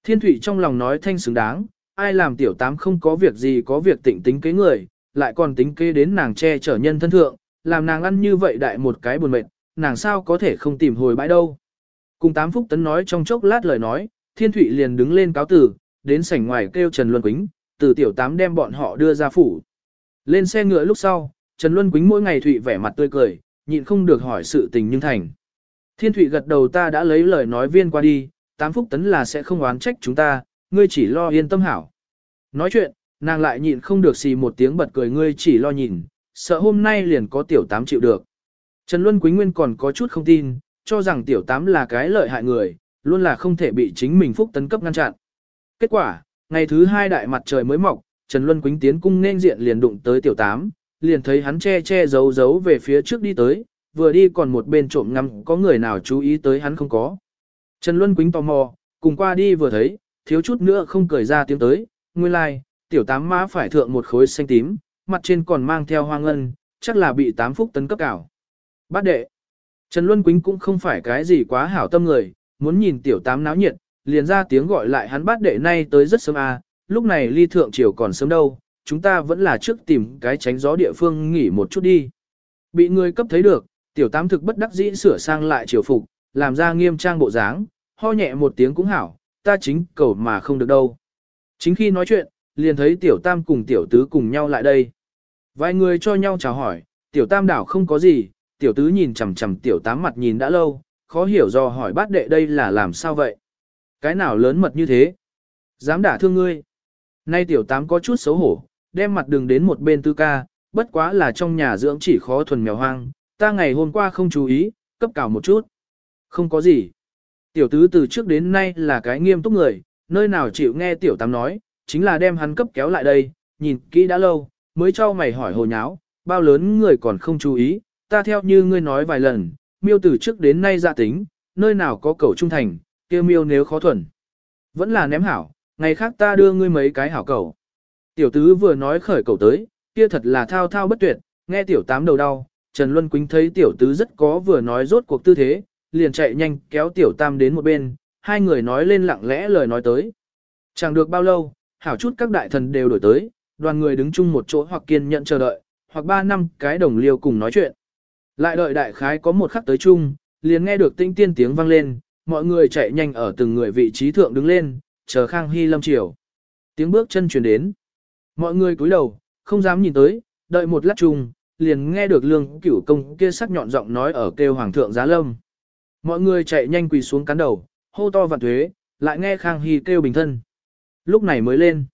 S1: Thiên Thụy trong lòng nói thanh xứng đáng, ai làm tiểu tám không có việc gì có việc tỉnh tính kế người, lại còn tính kế đến nàng che chở nhân thân thượng, làm nàng ăn như vậy đại một cái buồn mệt, nàng sao có thể không tìm hồi bãi đâu. Cùng tám phúc tấn nói trong chốc lát lời nói, Thiên Thụy liền đứng lên cáo tử, đến sảnh ngoài kêu Trần Luân Quýnh, từ tiểu tám đem bọn họ đưa ra phủ. Lên xe ngựa lúc sau, Trần Luân Quýnh mỗi ngày Thụy vẻ mặt tươi cười, nhịn không được hỏi sự tình nhưng thành. Thiên Thụy gật đầu ta đã lấy lời nói viên qua đi, tám phúc tấn là sẽ không oán trách chúng ta, ngươi chỉ lo yên tâm hảo. Nói chuyện, nàng lại nhịn không được xì một tiếng bật cười ngươi chỉ lo nhìn, sợ hôm nay liền có tiểu tám chịu được. Trần Luân Quý Nguyên còn có chút không tin, cho rằng tiểu tám là cái lợi hại người, luôn là không thể bị chính mình phúc tấn cấp ngăn chặn. Kết quả, ngày thứ hai đại mặt trời mới mọc, Trần Luân Quýnh tiến cung nên diện liền đụng tới tiểu tám, liền thấy hắn che che giấu giấu về phía trước đi tới, vừa đi còn một bên trộm ngắm có người nào chú ý tới hắn không có. Trần Luân Quýnh tò mò, cùng qua đi vừa thấy, thiếu chút nữa không cười ra tiếng tới, nguyên lai, like, tiểu tám má phải thượng một khối xanh tím, mặt trên còn mang theo hoa ngân, chắc là bị tám phúc tấn cấp cảo. Bát đệ, Trần Luân Quýnh cũng không phải cái gì quá hảo tâm người, muốn nhìn tiểu tám náo nhiệt, liền ra tiếng gọi lại hắn bát đệ nay tới rất sớm à, lúc này ly thượng triều còn sớm đâu, chúng ta vẫn là trước tìm cái tránh gió địa phương nghỉ một chút đi. Bị người cấp thấy được, tiểu tám thực bất đắc dĩ sửa sang lại triều phục, làm ra nghiêm trang bộ dáng, ho nhẹ một tiếng cũng hảo, ta chính cầu mà không được đâu. Chính khi nói chuyện, liền thấy tiểu tam cùng tiểu tứ cùng nhau lại đây. Vài người cho nhau chào hỏi, tiểu tam đảo không có gì, tiểu tứ nhìn chằm chằm tiểu tám mặt nhìn đã lâu, khó hiểu do hỏi bát đệ đây là làm sao vậy. Cái nào lớn mật như thế? Dám đả thương ngươi. Nay tiểu tám có chút xấu hổ, đem mặt đường đến một bên tư ca, bất quá là trong nhà dưỡng chỉ khó thuần mèo hoang, ta ngày hôm qua không chú ý, cấp cào một chút. Không có gì. Tiểu tứ từ trước đến nay là cái nghiêm túc người, nơi nào chịu nghe tiểu tám nói, chính là đem hắn cấp kéo lại đây, nhìn kỹ đã lâu, mới cho mày hỏi hồ nháo, bao lớn người còn không chú ý, ta theo như ngươi nói vài lần, miêu từ trước đến nay dạ tính, nơi nào có cầu trung thành, kia miêu nếu khó thuần. Vẫn là ném hảo, ngày khác ta đưa ngươi mấy cái hảo cầu. Tiểu tứ vừa nói khởi cầu tới, kia thật là thao thao bất tuyệt, nghe tiểu tám đầu đau, Trần Luân Quýnh thấy tiểu tứ rất có vừa nói rốt cuộc tư thế, liền chạy nhanh kéo tiểu tam đến một bên, hai người nói lên lặng lẽ lời nói tới. Chẳng được bao lâu, hảo chút các đại thần đều đổi tới, đoàn người đứng chung một chỗ hoặc kiên nhận chờ đợi, hoặc ba năm cái đồng liêu cùng nói chuyện. Lại đợi đại khái có một khắc tới chung, liền nghe được tinh tiên tiếng vang lên, mọi người chạy nhanh ở từng người vị trí thượng đứng lên, chờ Khang Hy lâm chiều. Tiếng bước chân truyền đến. Mọi người cúi đầu, không dám nhìn tới, đợi một lát chung, liền nghe được lương cửu công kia sắc nhọn giọng nói ở kêu hoàng thượng giá lâm. Mọi người chạy nhanh quỳ xuống cắn đầu, hô to vạn thuế, lại nghe Khang Hy kêu bình thân. Lúc này mới lên.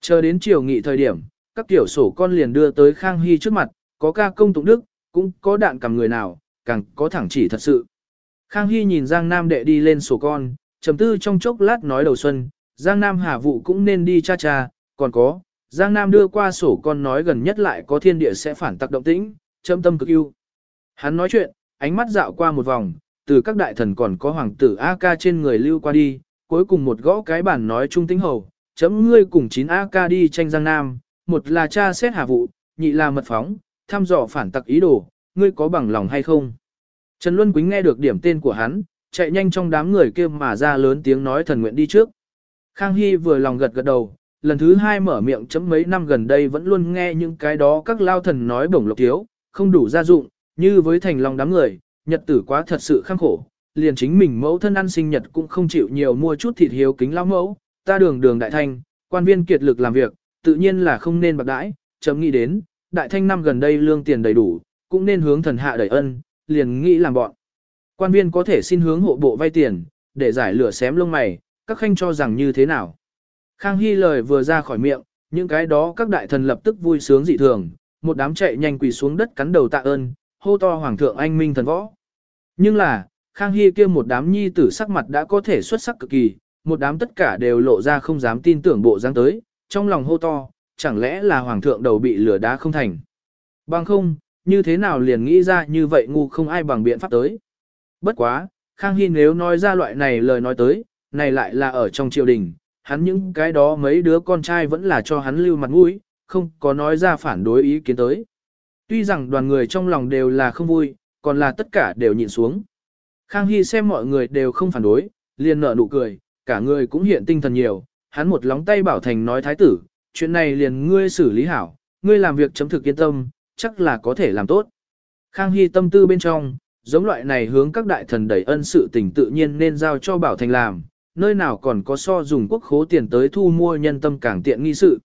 S1: Chờ đến chiều nghị thời điểm, các tiểu sổ con liền đưa tới Khang Hy trước mặt, có ca công tụng đức, cũng có đạn cầm người nào, càng có thẳng chỉ thật sự. Khang Hy nhìn Giang Nam đệ đi lên sổ con, trầm tư trong chốc lát nói đầu xuân, Giang Nam hà vụ cũng nên đi cha cha, còn có, Giang Nam đưa qua sổ con nói gần nhất lại có thiên địa sẽ phản tác động tĩnh, châm tâm cực ưu. Hắn nói chuyện, ánh mắt dạo qua một vòng, từ các đại thần còn có hoàng tử A-ca trên người lưu qua đi, cuối cùng một gõ cái bản nói trung tính hầu, chấm ngươi cùng 9 A-ca đi tranh Giang Nam, một là cha xét hà vụ, nhị là mật phóng, thăm dò phản tặc ý đồ, ngươi có bằng lòng hay không? Trần Luân Quýnh nghe được điểm tên của hắn, chạy nhanh trong đám người kia mà ra lớn tiếng nói thần nguyện đi trước. Khang Hy vừa lòng gật gật đầu, lần thứ hai mở miệng chấm mấy năm gần đây vẫn luôn nghe những cái đó các lao thần nói bổng lộc thiếu, không đủ gia dụng, như với thành lòng đám người, nhật tử quá thật sự khăng khổ, liền chính mình mẫu thân ăn sinh nhật cũng không chịu nhiều mua chút thịt hiếu kính lão mẫu, ta đường đường đại thanh, quan viên kiệt lực làm việc, tự nhiên là không nên bạc đãi, chấm nghĩ đến, đại thanh năm gần đây lương tiền đầy đủ, cũng nên hướng thần hạ đẩy ân, liền nghĩ làm bọn. Quan viên có thể xin hướng hộ bộ vay tiền, để giải lửa xém lông mày, các khanh cho rằng như thế nào. Khang Hy lời vừa ra khỏi miệng, những cái đó các đại thần lập tức vui sướng dị thường, một đám chạy nhanh quỳ xuống đất cắn đầu tạ ơn, hô to hoàng thượng anh minh thần võ. Nhưng là, Khang Hy kia một đám nhi tử sắc mặt đã có thể xuất sắc cực kỳ, một đám tất cả đều lộ ra không dám tin tưởng bộ dáng tới, trong lòng hô to, chẳng lẽ là hoàng thượng đầu bị lửa đá không thành. Bằng không, như thế nào liền nghĩ ra như vậy ngu không ai bằng biện pháp tới. Bất quá, Khang Hy nếu nói ra loại này lời nói tới, này lại là ở trong triều đình, hắn những cái đó mấy đứa con trai vẫn là cho hắn lưu mặt mũi, không có nói ra phản đối ý kiến tới. Tuy rằng đoàn người trong lòng đều là không vui, còn là tất cả đều nhìn xuống. Khang Hy xem mọi người đều không phản đối, liền nở nụ cười, cả người cũng hiện tinh thần nhiều, hắn một lóng tay bảo thành nói thái tử, chuyện này liền ngươi xử lý hảo, ngươi làm việc chấm thực yên tâm, chắc là có thể làm tốt. Khang Hy tâm tư bên trong, giống loại này hướng các đại thần đẩy ân sự tình tự nhiên nên giao cho bảo thành làm, nơi nào còn có so dùng quốc khố tiền tới thu mua nhân tâm càng tiện nghi sự.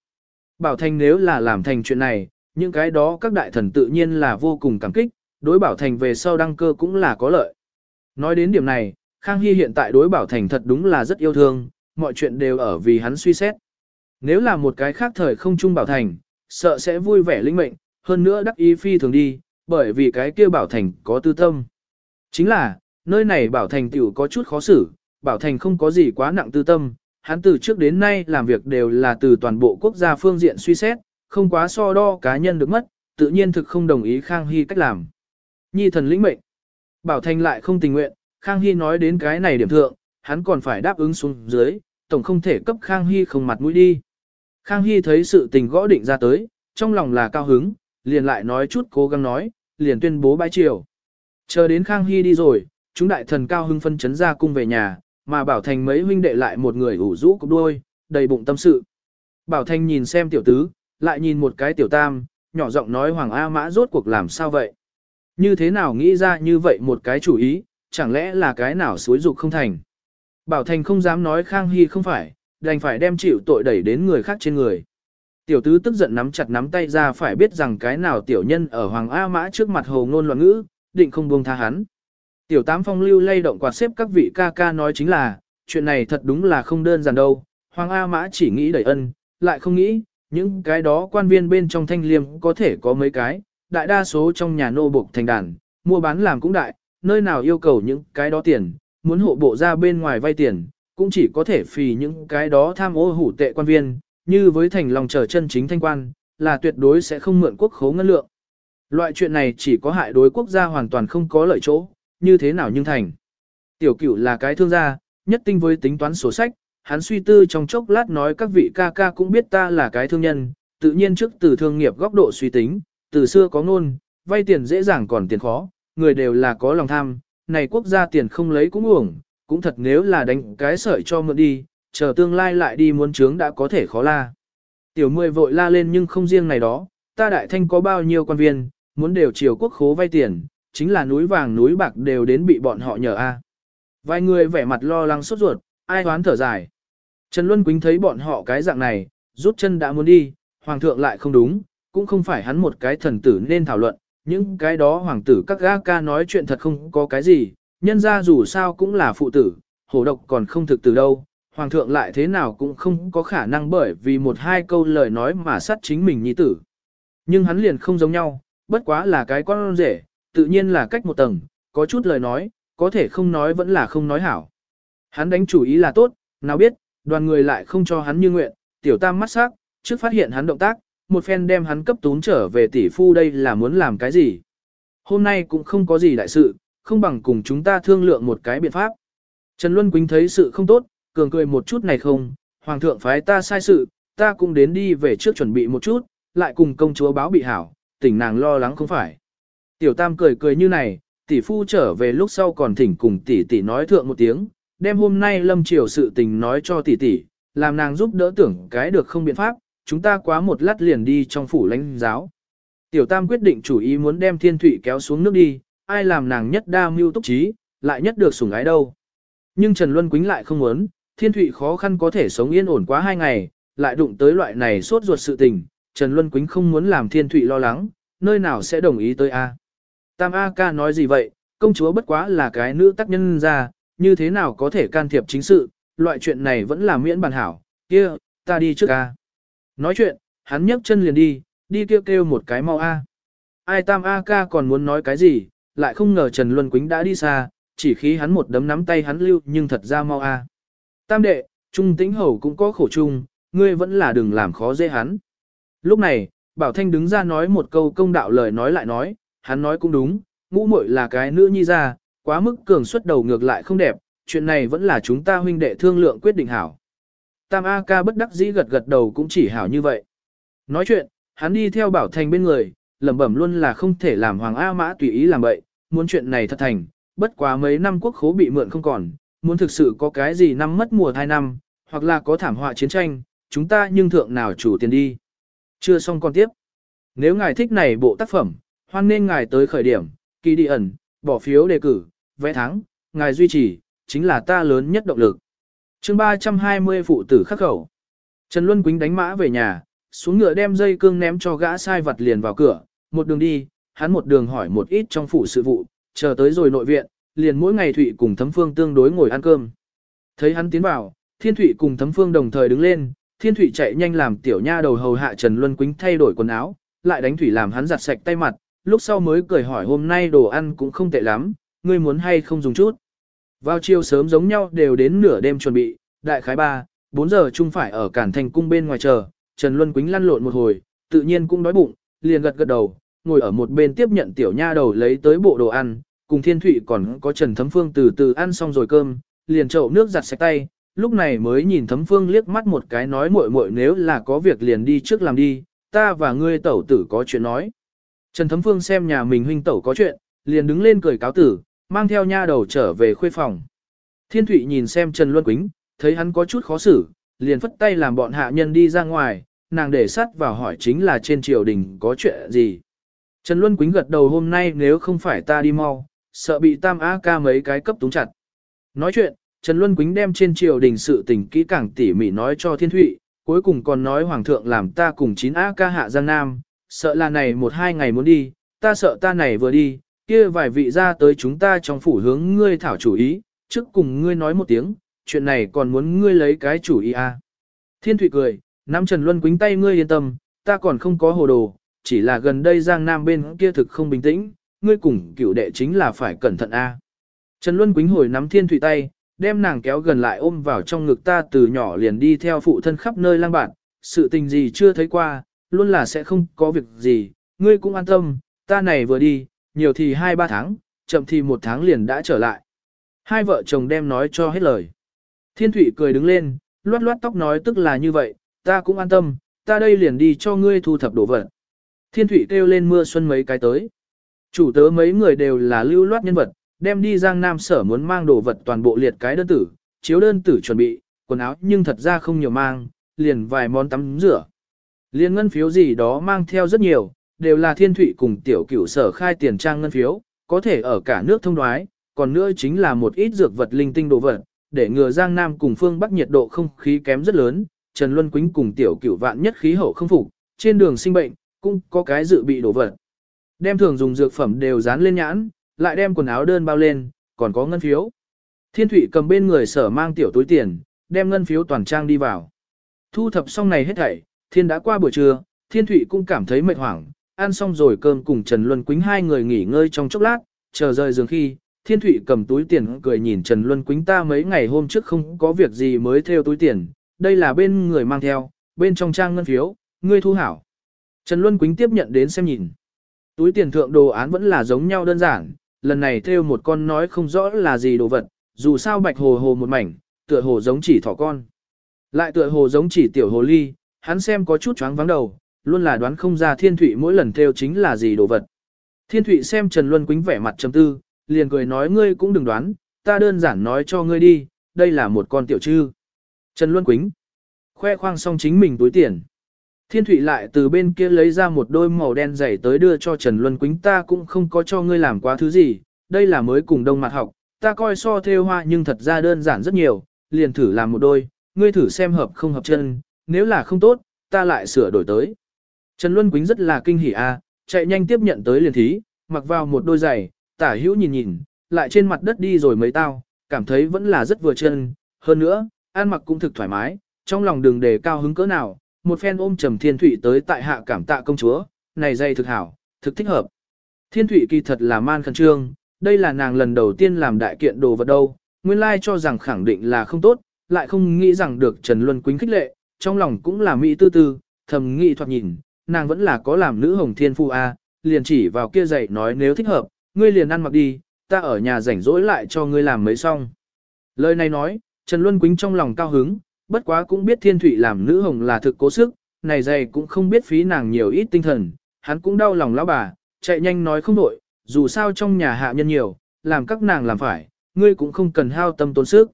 S1: Bảo Thành nếu là làm thành chuyện này, những cái đó các đại thần tự nhiên là vô cùng cảm kích, đối Bảo Thành về sau đăng cơ cũng là có lợi. Nói đến điểm này, Khang Hy hiện tại đối Bảo Thành thật đúng là rất yêu thương, mọi chuyện đều ở vì hắn suy xét. Nếu là một cái khác thời không chung Bảo Thành, sợ sẽ vui vẻ linh mệnh, hơn nữa đắc ý phi thường đi, bởi vì cái kia Bảo Thành có tư tâm. Chính là, nơi này Bảo Thành tiểu có chút khó xử, Bảo Thành không có gì quá nặng tư tâm, hắn từ trước đến nay làm việc đều là từ toàn bộ quốc gia phương diện suy xét, không quá so đo cá nhân được mất, tự nhiên thực không đồng ý Khang Hy cách làm. Nhi thần lĩnh mệnh. Bảo Thành lại không tình nguyện, Khang Hy nói đến cái này điểm thượng, hắn còn phải đáp ứng xuống dưới, tổng không thể cấp Khang Hy không mặt mũi đi. Khang Hy thấy sự tình gõ định ra tới, trong lòng là cao hứng, liền lại nói chút cố gắng nói, liền tuyên bố bãi triều. Chờ đến Khang Hy đi rồi, chúng đại thần cao hưng phân chấn ra cung về nhà, mà Bảo Thành mấy huynh đệ lại một người ủ rũ cục đôi, đầy bụng tâm sự. Bảo Thành nhìn xem tiểu tứ, lại nhìn một cái tiểu tam, nhỏ giọng nói Hoàng A Mã rốt cuộc làm sao vậy? Như thế nào nghĩ ra như vậy một cái chủ ý, chẳng lẽ là cái nào suối dục không thành? Bảo Thành không dám nói Khang Hy không phải, đành phải đem chịu tội đẩy đến người khác trên người. Tiểu tứ tức giận nắm chặt nắm tay ra phải biết rằng cái nào tiểu nhân ở Hoàng A Mã trước mặt hồ ngôn loạn ngữ, định không buông tha hắn. Tiểu tám phong lưu lay động quạt xếp các vị ca ca nói chính là, chuyện này thật đúng là không đơn giản đâu, Hoàng A Mã chỉ nghĩ đẩy ân, lại không nghĩ, những cái đó quan viên bên trong thanh liêm có thể có mấy cái, đại đa số trong nhà nô buộc thành đàn, mua bán làm cũng đại, nơi nào yêu cầu những cái đó tiền, muốn hộ bộ ra bên ngoài vay tiền, cũng chỉ có thể phì những cái đó tham ô hủ tệ quan viên, như với thành lòng trở chân chính thanh quan, là tuyệt đối sẽ không mượn quốc khố ngân lượng. Loại chuyện này chỉ có hại đối quốc gia hoàn toàn không có lợi chỗ, như thế nào nhưng thành. Tiểu cửu là cái thương gia, nhất tinh với tính toán sổ sách, hắn suy tư trong chốc lát nói các vị ca ca cũng biết ta là cái thương nhân, tự nhiên trước từ thương nghiệp góc độ suy tính, từ xưa có ngôn, vay tiền dễ dàng còn tiền khó, người đều là có lòng tham, này quốc gia tiền không lấy cũng uổng, cũng thật nếu là đánh cái sợi cho mượn đi, chờ tương lai lại đi muốn trướng đã có thể khó la. Tiểu mười vội la lên nhưng không riêng này đó, ta đại thanh có bao nhiêu quan viên, muốn đều chiều quốc khố vay tiền, chính là núi vàng núi bạc đều đến bị bọn họ nhờ a. Vài người vẻ mặt lo lắng sốt ruột, ai hoán thở dài. Trần Luân Quýnh thấy bọn họ cái dạng này, rút chân đã muốn đi, hoàng thượng lại không đúng, cũng không phải hắn một cái thần tử nên thảo luận, những cái đó hoàng tử các gã ca nói chuyện thật không có cái gì, nhân ra dù sao cũng là phụ tử, hổ độc còn không thực từ đâu, hoàng thượng lại thế nào cũng không có khả năng bởi vì một hai câu lời nói mà sát chính mình nhi tử. Nhưng hắn liền không giống nhau, bất quá là cái con rể, tự nhiên là cách một tầng, có chút lời nói, có thể không nói vẫn là không nói hảo. Hắn đánh chủ ý là tốt, nào biết, đoàn người lại không cho hắn như nguyện, tiểu tam mắt sắc, trước phát hiện hắn động tác, một phen đem hắn cấp tún trở về tỷ phu đây là muốn làm cái gì. Hôm nay cũng không có gì đại sự, không bằng cùng chúng ta thương lượng một cái biện pháp. Trần Luân Quýnh thấy sự không tốt, cường cười một chút này không, hoàng thượng phái ta sai sự, ta cũng đến đi về trước chuẩn bị một chút, lại cùng công chúa báo bị hảo, tỉnh nàng lo lắng không phải. Tiểu tam cười cười như này, tỷ phu trở về lúc sau còn thỉnh cùng tỷ tỷ nói thượng một tiếng, đem hôm nay lâm triều sự tình nói cho tỷ tỷ, làm nàng giúp đỡ tưởng cái được không biện pháp, chúng ta quá một lát liền đi trong phủ lãnh giáo. Tiểu tam quyết định chủ ý muốn đem thiên thụy kéo xuống nước đi, ai làm nàng nhất đa mưu túc trí, lại nhất được sủng ái đâu. Nhưng Trần Luân Quýnh lại không muốn, thiên thụy khó khăn có thể sống yên ổn quá hai ngày, lại đụng tới loại này sốt ruột sự tình, Trần Luân Quýnh không muốn làm thiên thụy lo lắng, nơi nào sẽ đồng ý tới A. Tam A ca nói gì vậy, công chúa bất quá là cái nữ tác nhân ra, như thế nào có thể can thiệp chính sự, loại chuyện này vẫn là miễn bàn hảo, kia, ta đi trước A. Nói chuyện, hắn nhấc chân liền đi, đi kêu kêu một cái mau A. Ai tam A ca còn muốn nói cái gì, lại không ngờ Trần Luân Quýnh đã đi xa, chỉ khí hắn một đấm nắm tay hắn lưu nhưng thật ra mau A. Tam đệ, trung tĩnh hầu cũng có khổ chung, ngươi vẫn là đừng làm khó dễ hắn. Lúc này, Bảo Thanh đứng ra nói một câu công đạo lời nói lại nói, hắn nói cũng đúng, ngũ muội là cái nữ nhi ra, quá mức cường suất đầu ngược lại không đẹp, chuyện này vẫn là chúng ta huynh đệ thương lượng quyết định hảo. Tam A ca bất đắc dĩ gật gật đầu cũng chỉ hảo như vậy. Nói chuyện, hắn đi theo Bảo Thanh bên người, lẩm bẩm luôn là không thể làm Hoàng A Mã tùy ý làm vậy, muốn chuyện này thật thành, bất quá mấy năm quốc khố bị mượn không còn, muốn thực sự có cái gì năm mất mùa hai năm, hoặc là có thảm họa chiến tranh, chúng ta nhưng thượng nào chủ tiền đi. Chưa xong con tiếp. Nếu ngài thích này bộ tác phẩm, hoan nên ngài tới khởi điểm, kỳ đi ẩn, bỏ phiếu đề cử, vẽ thắng, ngài duy trì, chính là ta lớn nhất động lực chương 320 phụ tử khắc khẩu. Trần Luân Quýnh đánh mã về nhà, xuống ngựa đem dây cương ném cho gã sai vật liền vào cửa, một đường đi, hắn một đường hỏi một ít trong phủ sự vụ, chờ tới rồi nội viện, liền mỗi ngày Thụy cùng Thấm Phương tương đối ngồi ăn cơm. Thấy hắn tiến vào, Thiên Thụy cùng Thấm Phương đồng thời đứng lên, Thiên Thụy chạy nhanh làm tiểu nha đầu hầu hạ Trần Luân Quýnh thay đổi quần áo, lại đánh Thủy làm hắn giặt sạch tay mặt, lúc sau mới cười hỏi hôm nay đồ ăn cũng không tệ lắm, ngươi muốn hay không dùng chút. Vào chiều sớm giống nhau đều đến nửa đêm chuẩn bị, đại khái 3, 4 giờ chung phải ở cản thành cung bên ngoài chờ, Trần Luân Quýnh lăn lộn một hồi, tự nhiên cũng đói bụng, liền gật gật đầu, ngồi ở một bên tiếp nhận tiểu nha đầu lấy tới bộ đồ ăn, cùng Thiên Thụy còn có Trần Thấm Phương từ từ ăn xong rồi cơm, liền chậu nước giặt sạch tay, lúc này mới nhìn Thấm Phương liếc mắt một cái nói muội muội nếu là có việc liền đi trước làm đi, ta và ngươi tẩu tử có chuyện nói. Trần Thấm Phương xem nhà mình huynh tẩu có chuyện, liền đứng lên cười cáo tử, mang theo nha đầu trở về khuê phòng. Thiên Thụy nhìn xem Trần Luân Quýnh, thấy hắn có chút khó xử, liền phất tay làm bọn hạ nhân đi ra ngoài, nàng để sắt vào hỏi chính là trên triều đình có chuyện gì. Trần Luân Quýnh gật đầu hôm nay nếu không phải ta đi mau, sợ bị tam á ca mấy cái cấp túng chặt. Nói chuyện, Trần Luân Quýnh đem trên triều đình sự tình kỹ càng tỉ mỉ nói cho Thiên Thụy, cuối cùng còn nói Hoàng thượng làm ta cùng chín á ca hạ Giang Nam, sợ là này một hai ngày muốn đi, ta sợ ta này vừa đi, kia vài vị ra tới chúng ta trong phủ hướng ngươi thảo chủ ý, trước cùng ngươi nói một tiếng, chuyện này còn muốn ngươi lấy cái chủ ý à. Thiên Thụy cười, nắm Trần Luân quính tay ngươi yên tâm, ta còn không có hồ đồ, chỉ là gần đây Giang Nam bên kia thực không bình tĩnh, ngươi cùng cựu đệ chính là phải cẩn thận a. Trần Luân quính hồi nắm Thiên Thụy tay, đem nàng kéo gần lại ôm vào trong ngực ta từ nhỏ liền đi theo phụ thân khắp nơi lang bạn, sự tình gì chưa thấy qua, luôn là sẽ không có việc gì, ngươi cũng an tâm, ta này vừa đi, nhiều thì hai ba tháng, chậm thì một tháng liền đã trở lại. Hai vợ chồng đem nói cho hết lời. Thiên Thụy cười đứng lên, loát loát tóc nói tức là như vậy, ta cũng an tâm, ta đây liền đi cho ngươi thu thập đồ vật. Thiên Thụy kêu lên mưa xuân mấy cái tới. Chủ tớ mấy người đều là lưu loát nhân vật, đem đi Giang Nam sở muốn mang đồ vật toàn bộ liệt cái đơn tử, chiếu đơn tử chuẩn bị, quần áo nhưng thật ra không nhiều mang, liền vài món tắm rửa. Liên ngân phiếu gì đó mang theo rất nhiều, đều là thiên thụy cùng tiểu cửu sở khai tiền trang ngân phiếu, có thể ở cả nước thông đoái, còn nữa chính là một ít dược vật linh tinh đồ vật, để ngừa Giang Nam cùng phương Bắc nhiệt độ không khí kém rất lớn, Trần Luân Quýnh cùng tiểu cửu vạn nhất khí hậu không phục, trên đường sinh bệnh, cũng có cái dự bị đồ vật. Đem thường dùng dược phẩm đều dán lên nhãn, lại đem quần áo đơn bao lên, còn có ngân phiếu. Thiên Thụy cầm bên người sở mang tiểu túi tiền, đem ngân phiếu toàn trang đi vào. Thu thập xong này hết thảy, thiên đã qua buổi trưa, Thiên Thụy cũng cảm thấy mệt hoảng, ăn xong rồi cơm cùng Trần Luân Quýnh hai người nghỉ ngơi trong chốc lát, chờ rời giường khi, Thiên Thụy cầm túi tiền cười nhìn Trần Luân Quýnh ta mấy ngày hôm trước không có việc gì mới theo túi tiền, đây là bên người mang theo, bên trong trang ngân phiếu, ngươi thu hảo. Trần Luân Quýnh tiếp nhận đến xem nhìn. Túi tiền thượng đồ án vẫn là giống nhau đơn giản, lần này theo một con nói không rõ là gì đồ vật, dù sao bạch hồ hồ một mảnh, tựa hồ giống chỉ thỏ con. Lại tựa hồ giống chỉ tiểu hồ ly, hắn xem có chút choáng vắng đầu, luôn là đoán không ra thiên thụy mỗi lần theo chính là gì đồ vật. Thiên thụy xem Trần Luân Quýnh vẻ mặt trầm tư, liền cười nói ngươi cũng đừng đoán, ta đơn giản nói cho ngươi đi, đây là một con tiểu trư. Trần Luân Quýnh khoe khoang xong chính mình túi tiền. Thiên Thụy lại từ bên kia lấy ra một đôi màu đen dày tới đưa cho Trần Luân Quýnh ta cũng không có cho ngươi làm quá thứ gì, đây là mới cùng đông mặt học, ta coi so theo hoa nhưng thật ra đơn giản rất nhiều, liền thử làm một đôi, ngươi thử xem hợp không hợp chân, nếu là không tốt, ta lại sửa đổi tới. Trần Luân Quýnh rất là kinh hỉ a, chạy nhanh tiếp nhận tới liền thí, mặc vào một đôi giày, tả hữu nhìn nhìn, lại trên mặt đất đi rồi mấy tao, cảm thấy vẫn là rất vừa chân, hơn nữa, ăn mặc cũng thực thoải mái, trong lòng đường đề cao hứng cỡ nào, một phen ôm trầm thiên thụy tới tại hạ cảm tạ công chúa, này dây thực hảo, thực thích hợp. Thiên thụy kỳ thật là man khẩn trương, đây là nàng lần đầu tiên làm đại kiện đồ vật đâu, nguyên lai cho rằng khẳng định là không tốt, lại không nghĩ rằng được Trần Luân Quýnh khích lệ, trong lòng cũng là mỹ tư tư, thầm nghĩ thoạt nhìn, nàng vẫn là có làm nữ hồng thiên phu a, liền chỉ vào kia dạy nói nếu thích hợp, ngươi liền ăn mặc đi, ta ở nhà rảnh rỗi lại cho ngươi làm mấy xong. Lời này nói, Trần Luân Quýnh trong lòng cao hứng, bất quá cũng biết thiên thủy làm nữ hồng là thực cố sức, này dày cũng không biết phí nàng nhiều ít tinh thần, hắn cũng đau lòng lão bà, chạy nhanh nói không đổi, dù sao trong nhà hạ nhân nhiều, làm các nàng làm phải, ngươi cũng không cần hao tâm tốn sức.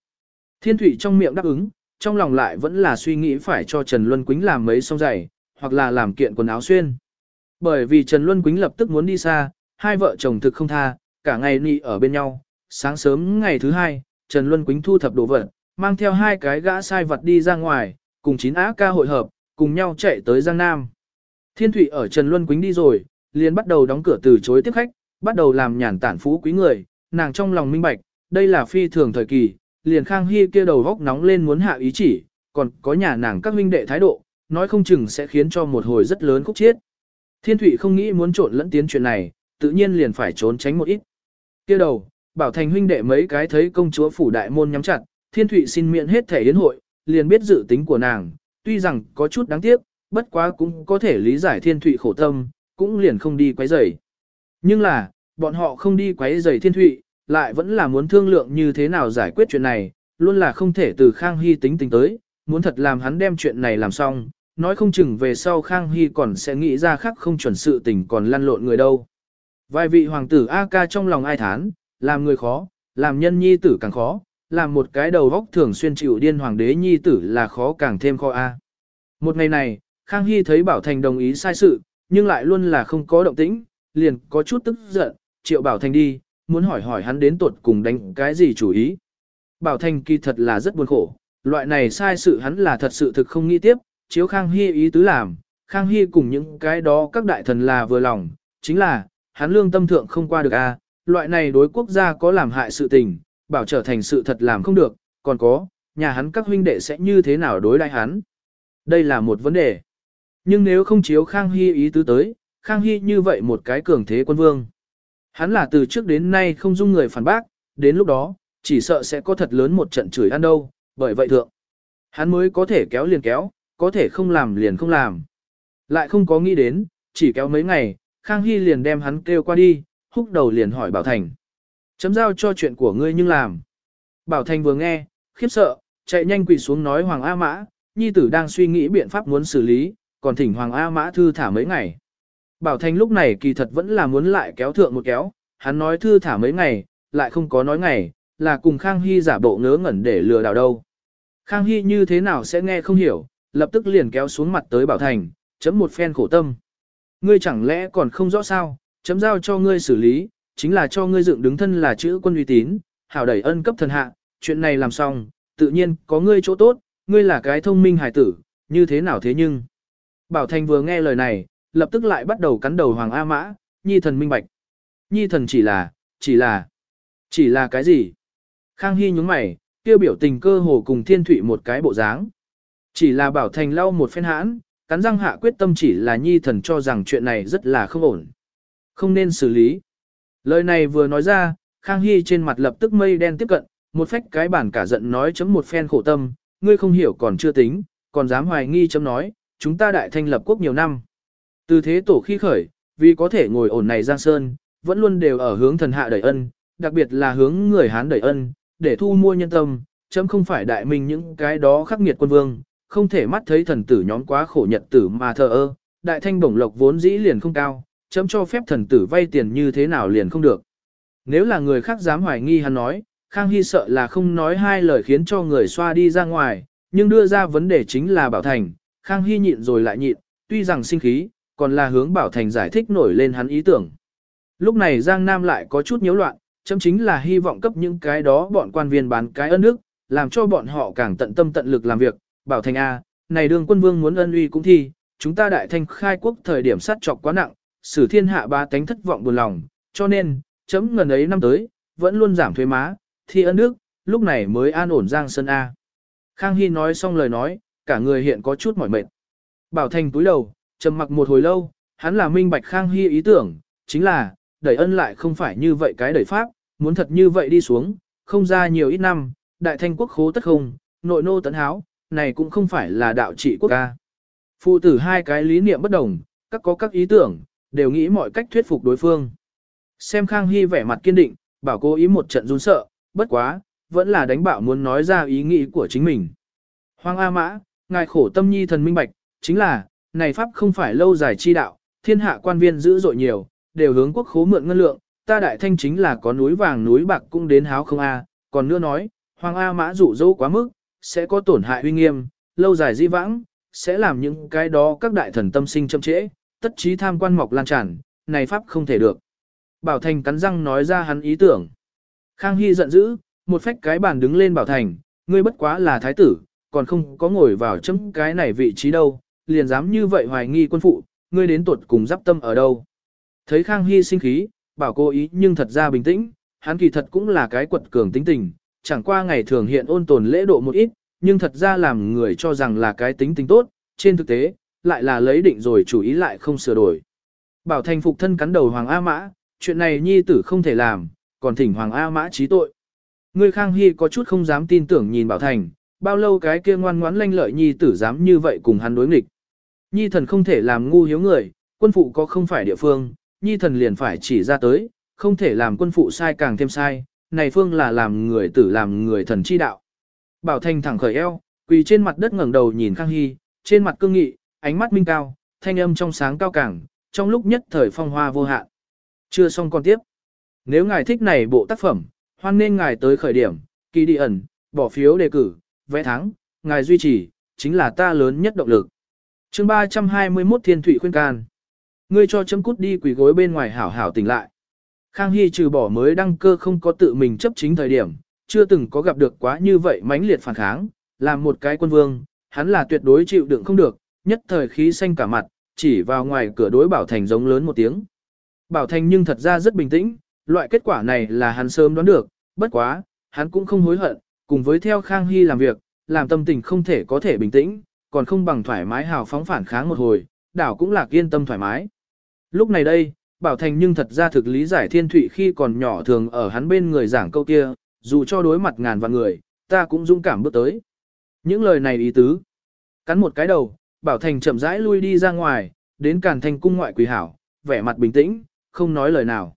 S1: Thiên thủy trong miệng đáp ứng, trong lòng lại vẫn là suy nghĩ phải cho Trần Luân Quýnh làm mấy xong giày, hoặc là làm kiện quần áo xuyên. Bởi vì Trần Luân Quýnh lập tức muốn đi xa, hai vợ chồng thực không tha, cả ngày nị ở bên nhau, sáng sớm ngày thứ hai, Trần Luân Quýnh thu thập đồ vật, mang theo hai cái gã sai vật đi ra ngoài, cùng chín á ca hội hợp, cùng nhau chạy tới Giang Nam. Thiên Thụy ở Trần Luân Quýnh đi rồi, liền bắt đầu đóng cửa từ chối tiếp khách, bắt đầu làm nhàn tản phú quý người, nàng trong lòng minh bạch, đây là phi thường thời kỳ, liền Khang Hy kia đầu góc nóng lên muốn hạ ý chỉ, còn có nhà nàng các huynh đệ thái độ, nói không chừng sẽ khiến cho một hồi rất lớn khúc chiết. Thiên Thụy không nghĩ muốn trộn lẫn tiến chuyện này, tự nhiên liền phải trốn tránh một ít. Kia đầu, bảo thành huynh đệ mấy cái thấy công chúa phủ đại môn nhắm chặt, Thiên Thụy xin miễn hết thể yến hội, liền biết dự tính của nàng, tuy rằng có chút đáng tiếc, bất quá cũng có thể lý giải Thiên Thụy khổ tâm, cũng liền không đi quấy rầy. Nhưng là, bọn họ không đi quấy rầy Thiên Thụy, lại vẫn là muốn thương lượng như thế nào giải quyết chuyện này, luôn là không thể từ Khang Hy tính tính tới, muốn thật làm hắn đem chuyện này làm xong, nói không chừng về sau Khang Hy còn sẽ nghĩ ra khác không chuẩn sự tình còn lăn lộn người đâu. Vài vị hoàng tử A ca trong lòng ai thán, làm người khó, làm nhân nhi tử càng khó, làm một cái đầu vóc thường xuyên chịu điên hoàng đế nhi tử là khó càng thêm khó A. Một ngày này, Khang Hy thấy Bảo Thành đồng ý sai sự, nhưng lại luôn là không có động tĩnh, liền có chút tức giận, triệu Bảo Thành đi, muốn hỏi hỏi hắn đến tuột cùng đánh cái gì chủ ý. Bảo Thành kỳ thật là rất buồn khổ, loại này sai sự hắn là thật sự thực không nghĩ tiếp, chiếu Khang Hy ý tứ làm, Khang Hy cùng những cái đó các đại thần là vừa lòng, chính là, hắn lương tâm thượng không qua được a, loại này đối quốc gia có làm hại sự tình, bảo trở thành sự thật làm không được, còn có, nhà hắn các huynh đệ sẽ như thế nào đối đãi hắn. Đây là một vấn đề. Nhưng nếu không chiếu Khang Hy ý tứ tới, Khang Hy như vậy một cái cường thế quân vương. Hắn là từ trước đến nay không dung người phản bác, đến lúc đó, chỉ sợ sẽ có thật lớn một trận chửi ăn đâu, bởi vậy thượng. Hắn mới có thể kéo liền kéo, có thể không làm liền không làm. Lại không có nghĩ đến, chỉ kéo mấy ngày, Khang Hy liền đem hắn kêu qua đi, húc đầu liền hỏi Bảo Thành. Chấm giao cho chuyện của ngươi nhưng làm. Bảo Thành vừa nghe, khiếp sợ, chạy nhanh quỳ xuống nói Hoàng A Mã, nhi tử đang suy nghĩ biện pháp muốn xử lý, còn thỉnh Hoàng A Mã thư thả mấy ngày. Bảo Thành lúc này kỳ thật vẫn là muốn lại kéo thượng một kéo, hắn nói thư thả mấy ngày, lại không có nói ngày, là cùng Khang Hy giả bộ ngớ ngẩn để lừa đảo đâu. Khang Hy như thế nào sẽ nghe không hiểu, lập tức liền kéo xuống mặt tới Bảo Thành, chấm một phen khổ tâm. Ngươi chẳng lẽ còn không rõ sao, chấm giao cho ngươi xử lý, chính là cho ngươi dựng đứng thân là chữ quân uy tín, hảo đẩy ân cấp thần hạ, chuyện này làm xong, tự nhiên có ngươi chỗ tốt, ngươi là cái thông minh hài tử, như thế nào thế nhưng. Bảo Thành vừa nghe lời này, lập tức lại bắt đầu cắn đầu Hoàng A Mã, nhi thần minh bạch. Nhi thần chỉ là, chỉ là, chỉ là cái gì? Khang Hy nhúng mày, kêu biểu tình cơ hồ cùng thiên thủy một cái bộ dáng. Chỉ là Bảo Thành lau một phen hãn, cắn răng hạ quyết tâm chỉ là nhi thần cho rằng chuyện này rất là không ổn. Không nên xử lý. Lời này vừa nói ra, Khang Hy trên mặt lập tức mây đen tiếp cận, một phách cái bản cả giận nói chấm một phen khổ tâm, ngươi không hiểu còn chưa tính, còn dám hoài nghi chấm nói, chúng ta đại thanh lập quốc nhiều năm. Từ thế tổ khi khởi, vì có thể ngồi ổn này Giang Sơn, vẫn luôn đều ở hướng thần hạ đẩy ân, đặc biệt là hướng người Hán đẩy ân, để thu mua nhân tâm, chấm không phải đại minh những cái đó khắc nghiệt quân vương, không thể mắt thấy thần tử nhóm quá khổ nhật tử mà thờ ơ, đại thanh bổng lộc vốn dĩ liền không cao, chấm cho phép thần tử vay tiền như thế nào liền không được. Nếu là người khác dám hoài nghi hắn nói, Khang Hy sợ là không nói hai lời khiến cho người xoa đi ra ngoài, nhưng đưa ra vấn đề chính là Bảo Thành, Khang Hy nhịn rồi lại nhịn, tuy rằng sinh khí, còn là hướng Bảo Thành giải thích nổi lên hắn ý tưởng. Lúc này Giang Nam lại có chút nhiễu loạn, chấm chính là hy vọng cấp những cái đó bọn quan viên bán cái ân nước, làm cho bọn họ càng tận tâm tận lực làm việc, Bảo Thành A, này đường quân vương muốn ân uy cũng thi, chúng ta đại thanh khai quốc thời điểm sát trọc quá nặng, sử thiên hạ ba tánh thất vọng buồn lòng, cho nên, chấm ngần ấy năm tới, vẫn luôn giảm thuế má, thi ân nước, lúc này mới an ổn Giang Sơn A. Khang Hy nói xong lời nói, cả người hiện có chút mỏi mệt. Bảo Thành túi đầu, trầm mặc một hồi lâu, hắn là minh bạch Khang Hy ý tưởng, chính là, đẩy ân lại không phải như vậy cái đẩy pháp, muốn thật như vậy đi xuống, không ra nhiều ít năm, đại thanh quốc khố tất không, nội nô tấn háo, này cũng không phải là đạo trị quốc ca. Phụ tử hai cái lý niệm bất đồng, các có các ý tưởng, đều nghĩ mọi cách thuyết phục đối phương. Xem Khang Hy vẻ mặt kiên định, bảo cô ý một trận run sợ, bất quá, vẫn là đánh bảo muốn nói ra ý nghĩ của chính mình. Hoàng A Mã, ngài khổ tâm nhi thần minh bạch, chính là, này pháp không phải lâu dài chi đạo, thiên hạ quan viên dữ dội nhiều, đều hướng quốc khố mượn ngân lượng, ta đại thanh chính là có núi vàng núi bạc cũng đến háo không a, còn nữa nói, Hoàng A Mã dụ dỗ quá mức, sẽ có tổn hại uy nghiêm, lâu dài di vãng, sẽ làm những cái đó các đại thần tâm sinh chậm trễ, tất trí tham quan mọc lan tràn, này pháp không thể được. Bảo Thành cắn răng nói ra hắn ý tưởng. Khang Hy giận dữ, một phách cái bàn đứng lên Bảo Thành, ngươi bất quá là thái tử, còn không có ngồi vào chấm cái này vị trí đâu, liền dám như vậy hoài nghi quân phụ, ngươi đến tuột cùng giáp tâm ở đâu. Thấy Khang Hy sinh khí, bảo cố ý nhưng thật ra bình tĩnh, hắn kỳ thật cũng là cái quật cường tính tình, chẳng qua ngày thường hiện ôn tồn lễ độ một ít, nhưng thật ra làm người cho rằng là cái tính tình tốt, trên thực tế, lại là lấy định rồi chủ ý lại không sửa đổi. Bảo Thành phục thân cắn đầu Hoàng A Mã, chuyện này nhi tử không thể làm, còn thỉnh Hoàng A Mã trí tội. Ngươi Khang Hy có chút không dám tin tưởng nhìn Bảo Thành, bao lâu cái kia ngoan ngoãn lanh lợi nhi tử dám như vậy cùng hắn đối nghịch. Nhi thần không thể làm ngu hiếu người, quân phụ có không phải địa phương, nhi thần liền phải chỉ ra tới, không thể làm quân phụ sai càng thêm sai, này phương là làm người tử làm người thần chi đạo. Bảo Thành thẳng khởi eo, quỳ trên mặt đất ngẩng đầu nhìn Khang Hy, trên mặt cương nghị, ánh mắt minh cao, thanh âm trong sáng cao cảng, trong lúc nhất thời phong hoa vô hạn. Chưa xong còn tiếp. Nếu ngài thích này bộ tác phẩm, hoan nên ngài tới khởi điểm, kỳ đi ẩn, bỏ phiếu đề cử, vẽ thắng, ngài duy trì, chính là ta lớn nhất động lực. chương 321 Thiên Thụy khuyên can. Ngươi cho chấm cút đi quỷ gối bên ngoài hảo hảo tỉnh lại. Khang Hy trừ bỏ mới đăng cơ không có tự mình chấp chính thời điểm, chưa từng có gặp được quá như vậy mãnh liệt phản kháng, làm một cái quân vương, hắn là tuyệt đối chịu đựng không được, nhất thời khí xanh cả mặt, chỉ vào ngoài cửa đối Bảo Thành giống lớn một tiếng. Bảo Thành nhưng thật ra rất bình tĩnh, loại kết quả này là hắn sớm đoán được, bất quá, hắn cũng không hối hận, cùng với theo Khang Hy làm việc, làm tâm tình không thể có thể bình tĩnh, còn không bằng thoải mái hào phóng phản kháng một hồi, đảo cũng là yên tâm thoải mái. Lúc này đây, Bảo Thành nhưng thật ra thực lý giải thiên thụy khi còn nhỏ thường ở hắn bên người giảng câu kia, dù cho đối mặt ngàn vạn người, ta cũng dũng cảm bước tới. Những lời này ý tứ. Cắn một cái đầu, Bảo Thành chậm rãi lui đi ra ngoài, đến càn thành cung ngoại quỳ hảo, vẻ mặt bình tĩnh, không nói lời nào.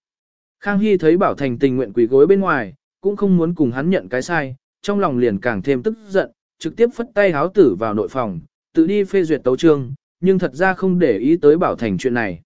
S1: Khang Hy thấy Bảo Thành tình nguyện quỳ gối bên ngoài, cũng không muốn cùng hắn nhận cái sai, trong lòng liền càng thêm tức giận, trực tiếp phất tay háo tử vào nội phòng, tự đi phê duyệt tấu trương, nhưng thật ra không để ý tới Bảo Thành chuyện này.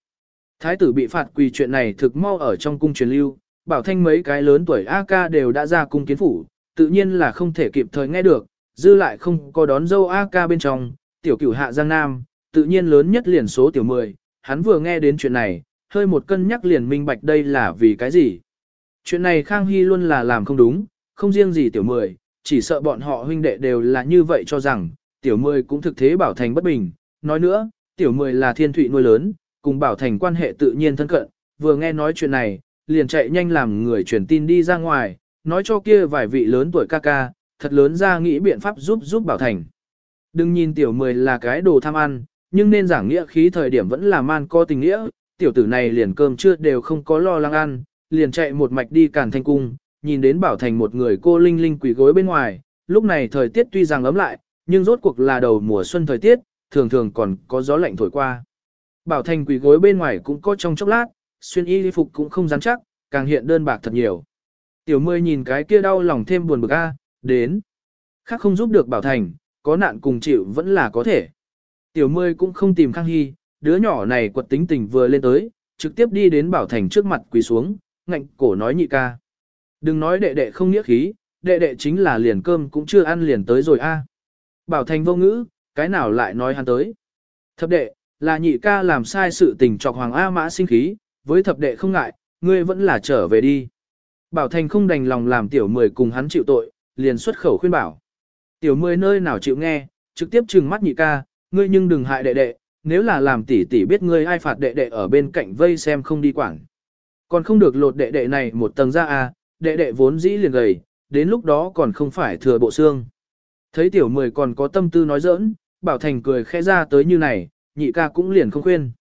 S1: Thái tử bị phạt quỳ chuyện này thực mau ở trong cung truyền lưu, Bảo Thanh mấy cái lớn tuổi AK đều đã ra cung kiến phủ, tự nhiên là không thể kịp thời nghe được, dư lại không có đón dâu AK bên trong, tiểu cửu hạ Giang Nam, tự nhiên lớn nhất liền số tiểu 10, hắn vừa nghe đến chuyện này, hơi một cân nhắc liền minh bạch đây là vì cái gì. Chuyện này Khang Hy luôn là làm không đúng, không riêng gì tiểu mười, chỉ sợ bọn họ huynh đệ đều là như vậy cho rằng, tiểu mười cũng thực thế bảo thành bất bình. Nói nữa, tiểu mười là thiên thụy nuôi lớn, cùng bảo thành quan hệ tự nhiên thân cận, vừa nghe nói chuyện này, liền chạy nhanh làm người truyền tin đi ra ngoài, nói cho kia vài vị lớn tuổi ca ca, thật lớn ra nghĩ biện pháp giúp giúp bảo thành. Đừng nhìn tiểu mười là cái đồ tham ăn, nhưng nên giảng nghĩa khí thời điểm vẫn là man có tình nghĩa, tiểu tử này liền cơm chưa đều không có lo lắng ăn, liền chạy một mạch đi càn thanh cung, nhìn đến bảo thành một người cô linh linh quỷ gối bên ngoài, lúc này thời tiết tuy rằng ấm lại, nhưng rốt cuộc là đầu mùa xuân thời tiết, thường thường còn có gió lạnh thổi qua. Bảo thành quỷ gối bên ngoài cũng có trong chốc lát, xuyên y phục cũng không rắn chắc, càng hiện đơn bạc thật nhiều. Tiểu mươi nhìn cái kia đau lòng thêm buồn bực a, đến. Khác không giúp được bảo thành, có nạn cùng chịu vẫn là có thể. Tiểu mươi cũng không tìm Khang Hy, đứa nhỏ này quật tính tình vừa lên tới, trực tiếp đi đến bảo thành trước mặt quỳ xuống, ngạnh cổ nói nhị ca. Đừng nói đệ đệ không nghĩa khí, đệ đệ chính là liền cơm cũng chưa ăn liền tới rồi a. Bảo thành vô ngữ, cái nào lại nói hắn tới. Thập đệ, là nhị ca làm sai sự tình trọc hoàng A mã sinh khí, với thập đệ không ngại, ngươi vẫn là trở về đi. Bảo thành không đành lòng làm tiểu mười cùng hắn chịu tội, liền xuất khẩu khuyên bảo. Tiểu mười nơi nào chịu nghe, trực tiếp trừng mắt nhị ca, ngươi nhưng đừng hại đệ đệ, nếu là làm tỷ tỷ biết ngươi ai phạt đệ đệ ở bên cạnh vây xem không đi quảng. Còn không được lột đệ đệ này một tầng ra à, đệ đệ vốn dĩ liền gầy, đến lúc đó còn không phải thừa bộ xương. Thấy tiểu mười còn có tâm tư nói giỡn, bảo thành cười khẽ ra tới như này, nhị ca cũng liền không khuyên.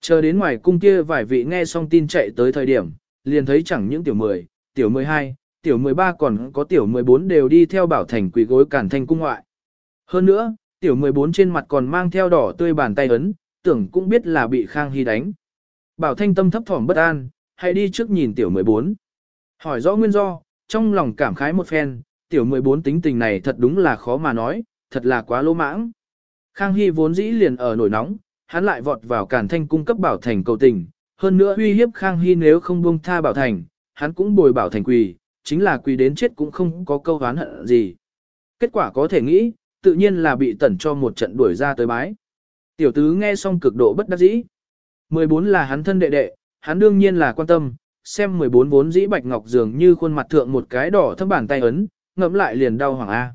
S1: Chờ đến ngoài cung kia vài vị nghe xong tin chạy tới thời điểm, liền thấy chẳng những tiểu mười, tiểu mười hai, tiểu mười ba còn có tiểu mười bốn đều đi theo bảo thành quỷ gối cản thanh cung ngoại. Hơn nữa, tiểu 14 trên mặt còn mang theo đỏ tươi bàn tay ấn, tưởng cũng biết là bị Khang Hy đánh. Bảo thanh tâm thấp thỏm bất an, hãy đi trước nhìn tiểu 14. Hỏi rõ nguyên do, trong lòng cảm khái một phen, tiểu 14 tính tình này thật đúng là khó mà nói, thật là quá lỗ mãng. Khang Hy vốn dĩ liền ở nổi nóng, hắn lại vọt vào cản thanh cung cấp bảo thành cầu tình, hơn nữa uy hiếp Khang Hy nếu không buông tha bảo thành, hắn cũng bồi bảo thành quỳ, chính là quỳ đến chết cũng không có câu hán hận gì. Kết quả có thể nghĩ, tự nhiên là bị tẩn cho một trận đuổi ra tới bái. Tiểu tứ nghe xong cực độ bất đắc dĩ. 14 là hắn thân đệ đệ, hắn đương nhiên là quan tâm, xem 14 vốn dĩ bạch ngọc dường như khuôn mặt thượng một cái đỏ thâm bàn tay ấn, ngậm lại liền đau hoàng A.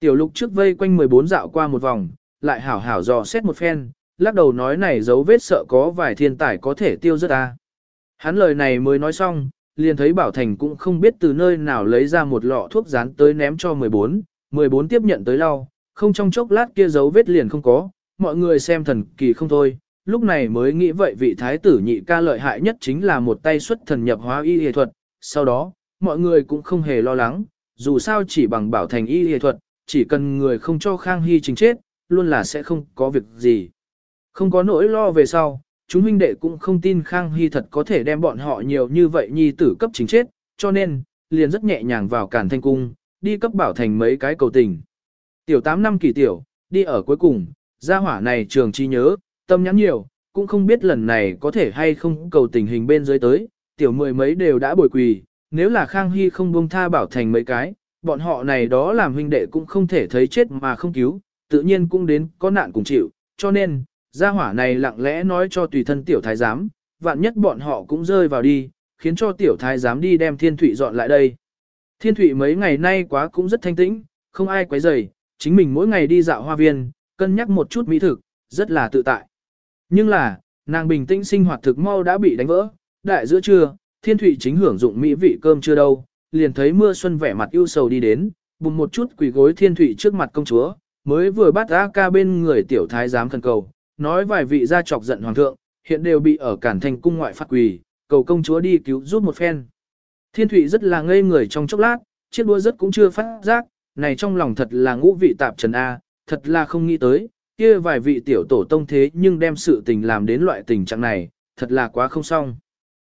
S1: Tiểu lục trước vây quanh 14 dạo qua một vòng, lại hảo hảo dò xét một phen, lắc đầu nói này dấu vết sợ có vài thiên tài có thể tiêu rất ta. Hắn lời này mới nói xong, liền thấy Bảo Thành cũng không biết từ nơi nào lấy ra một lọ thuốc dán tới ném cho 14, 14 tiếp nhận tới lau, không trong chốc lát kia dấu vết liền không có, mọi người xem thần kỳ không thôi, lúc này mới nghĩ vậy vị thái tử nhị ca lợi hại nhất chính là một tay xuất thần nhập hóa y y thuật, sau đó, mọi người cũng không hề lo lắng, dù sao chỉ bằng bảo thành y y thuật, chỉ cần người không cho Khang Hy chính chết, luôn là sẽ không có việc gì. Không có nỗi lo về sau, chúng huynh đệ cũng không tin Khang Hy thật có thể đem bọn họ nhiều như vậy nhi tử cấp chính chết, cho nên, liền rất nhẹ nhàng vào cản thanh cung, đi cấp bảo thành mấy cái cầu tình. Tiểu 8 năm kỳ tiểu, đi ở cuối cùng, gia hỏa này trường chi nhớ, tâm nhắn nhiều, cũng không biết lần này có thể hay không cầu tình hình bên dưới tới, tiểu mười mấy đều đã bồi quỳ, nếu là Khang Hy không buông tha bảo thành mấy cái, bọn họ này đó làm huynh đệ cũng không thể thấy chết mà không cứu, tự nhiên cũng đến có nạn cùng chịu, cho nên, gia hỏa này lặng lẽ nói cho tùy thân tiểu thái giám, vạn nhất bọn họ cũng rơi vào đi, khiến cho tiểu thái giám đi đem thiên thủy dọn lại đây. Thiên thủy mấy ngày nay quá cũng rất thanh tĩnh, không ai quấy rầy, chính mình mỗi ngày đi dạo hoa viên, cân nhắc một chút mỹ thực, rất là tự tại. Nhưng là, nàng bình tĩnh sinh hoạt thực mau đã bị đánh vỡ, đại giữa trưa, thiên thủy chính hưởng dụng mỹ vị cơm chưa đâu, liền thấy mưa xuân vẻ mặt ưu sầu đi đến, bùng một chút quỳ gối thiên thủy trước mặt công chúa, mới vừa bắt ra ca bên người tiểu thái giám khẩn cầu, nói vài vị gia chọc giận hoàng thượng, hiện đều bị ở cản thành cung ngoại phát quỳ, cầu công chúa đi cứu giúp một phen. Thiên thủy rất là ngây người trong chốc lát, chiếc đua rất cũng chưa phát giác, này trong lòng thật là ngũ vị tạp trần A, thật là không nghĩ tới, kia vài vị tiểu tổ tông thế nhưng đem sự tình làm đến loại tình trạng này, thật là quá không xong.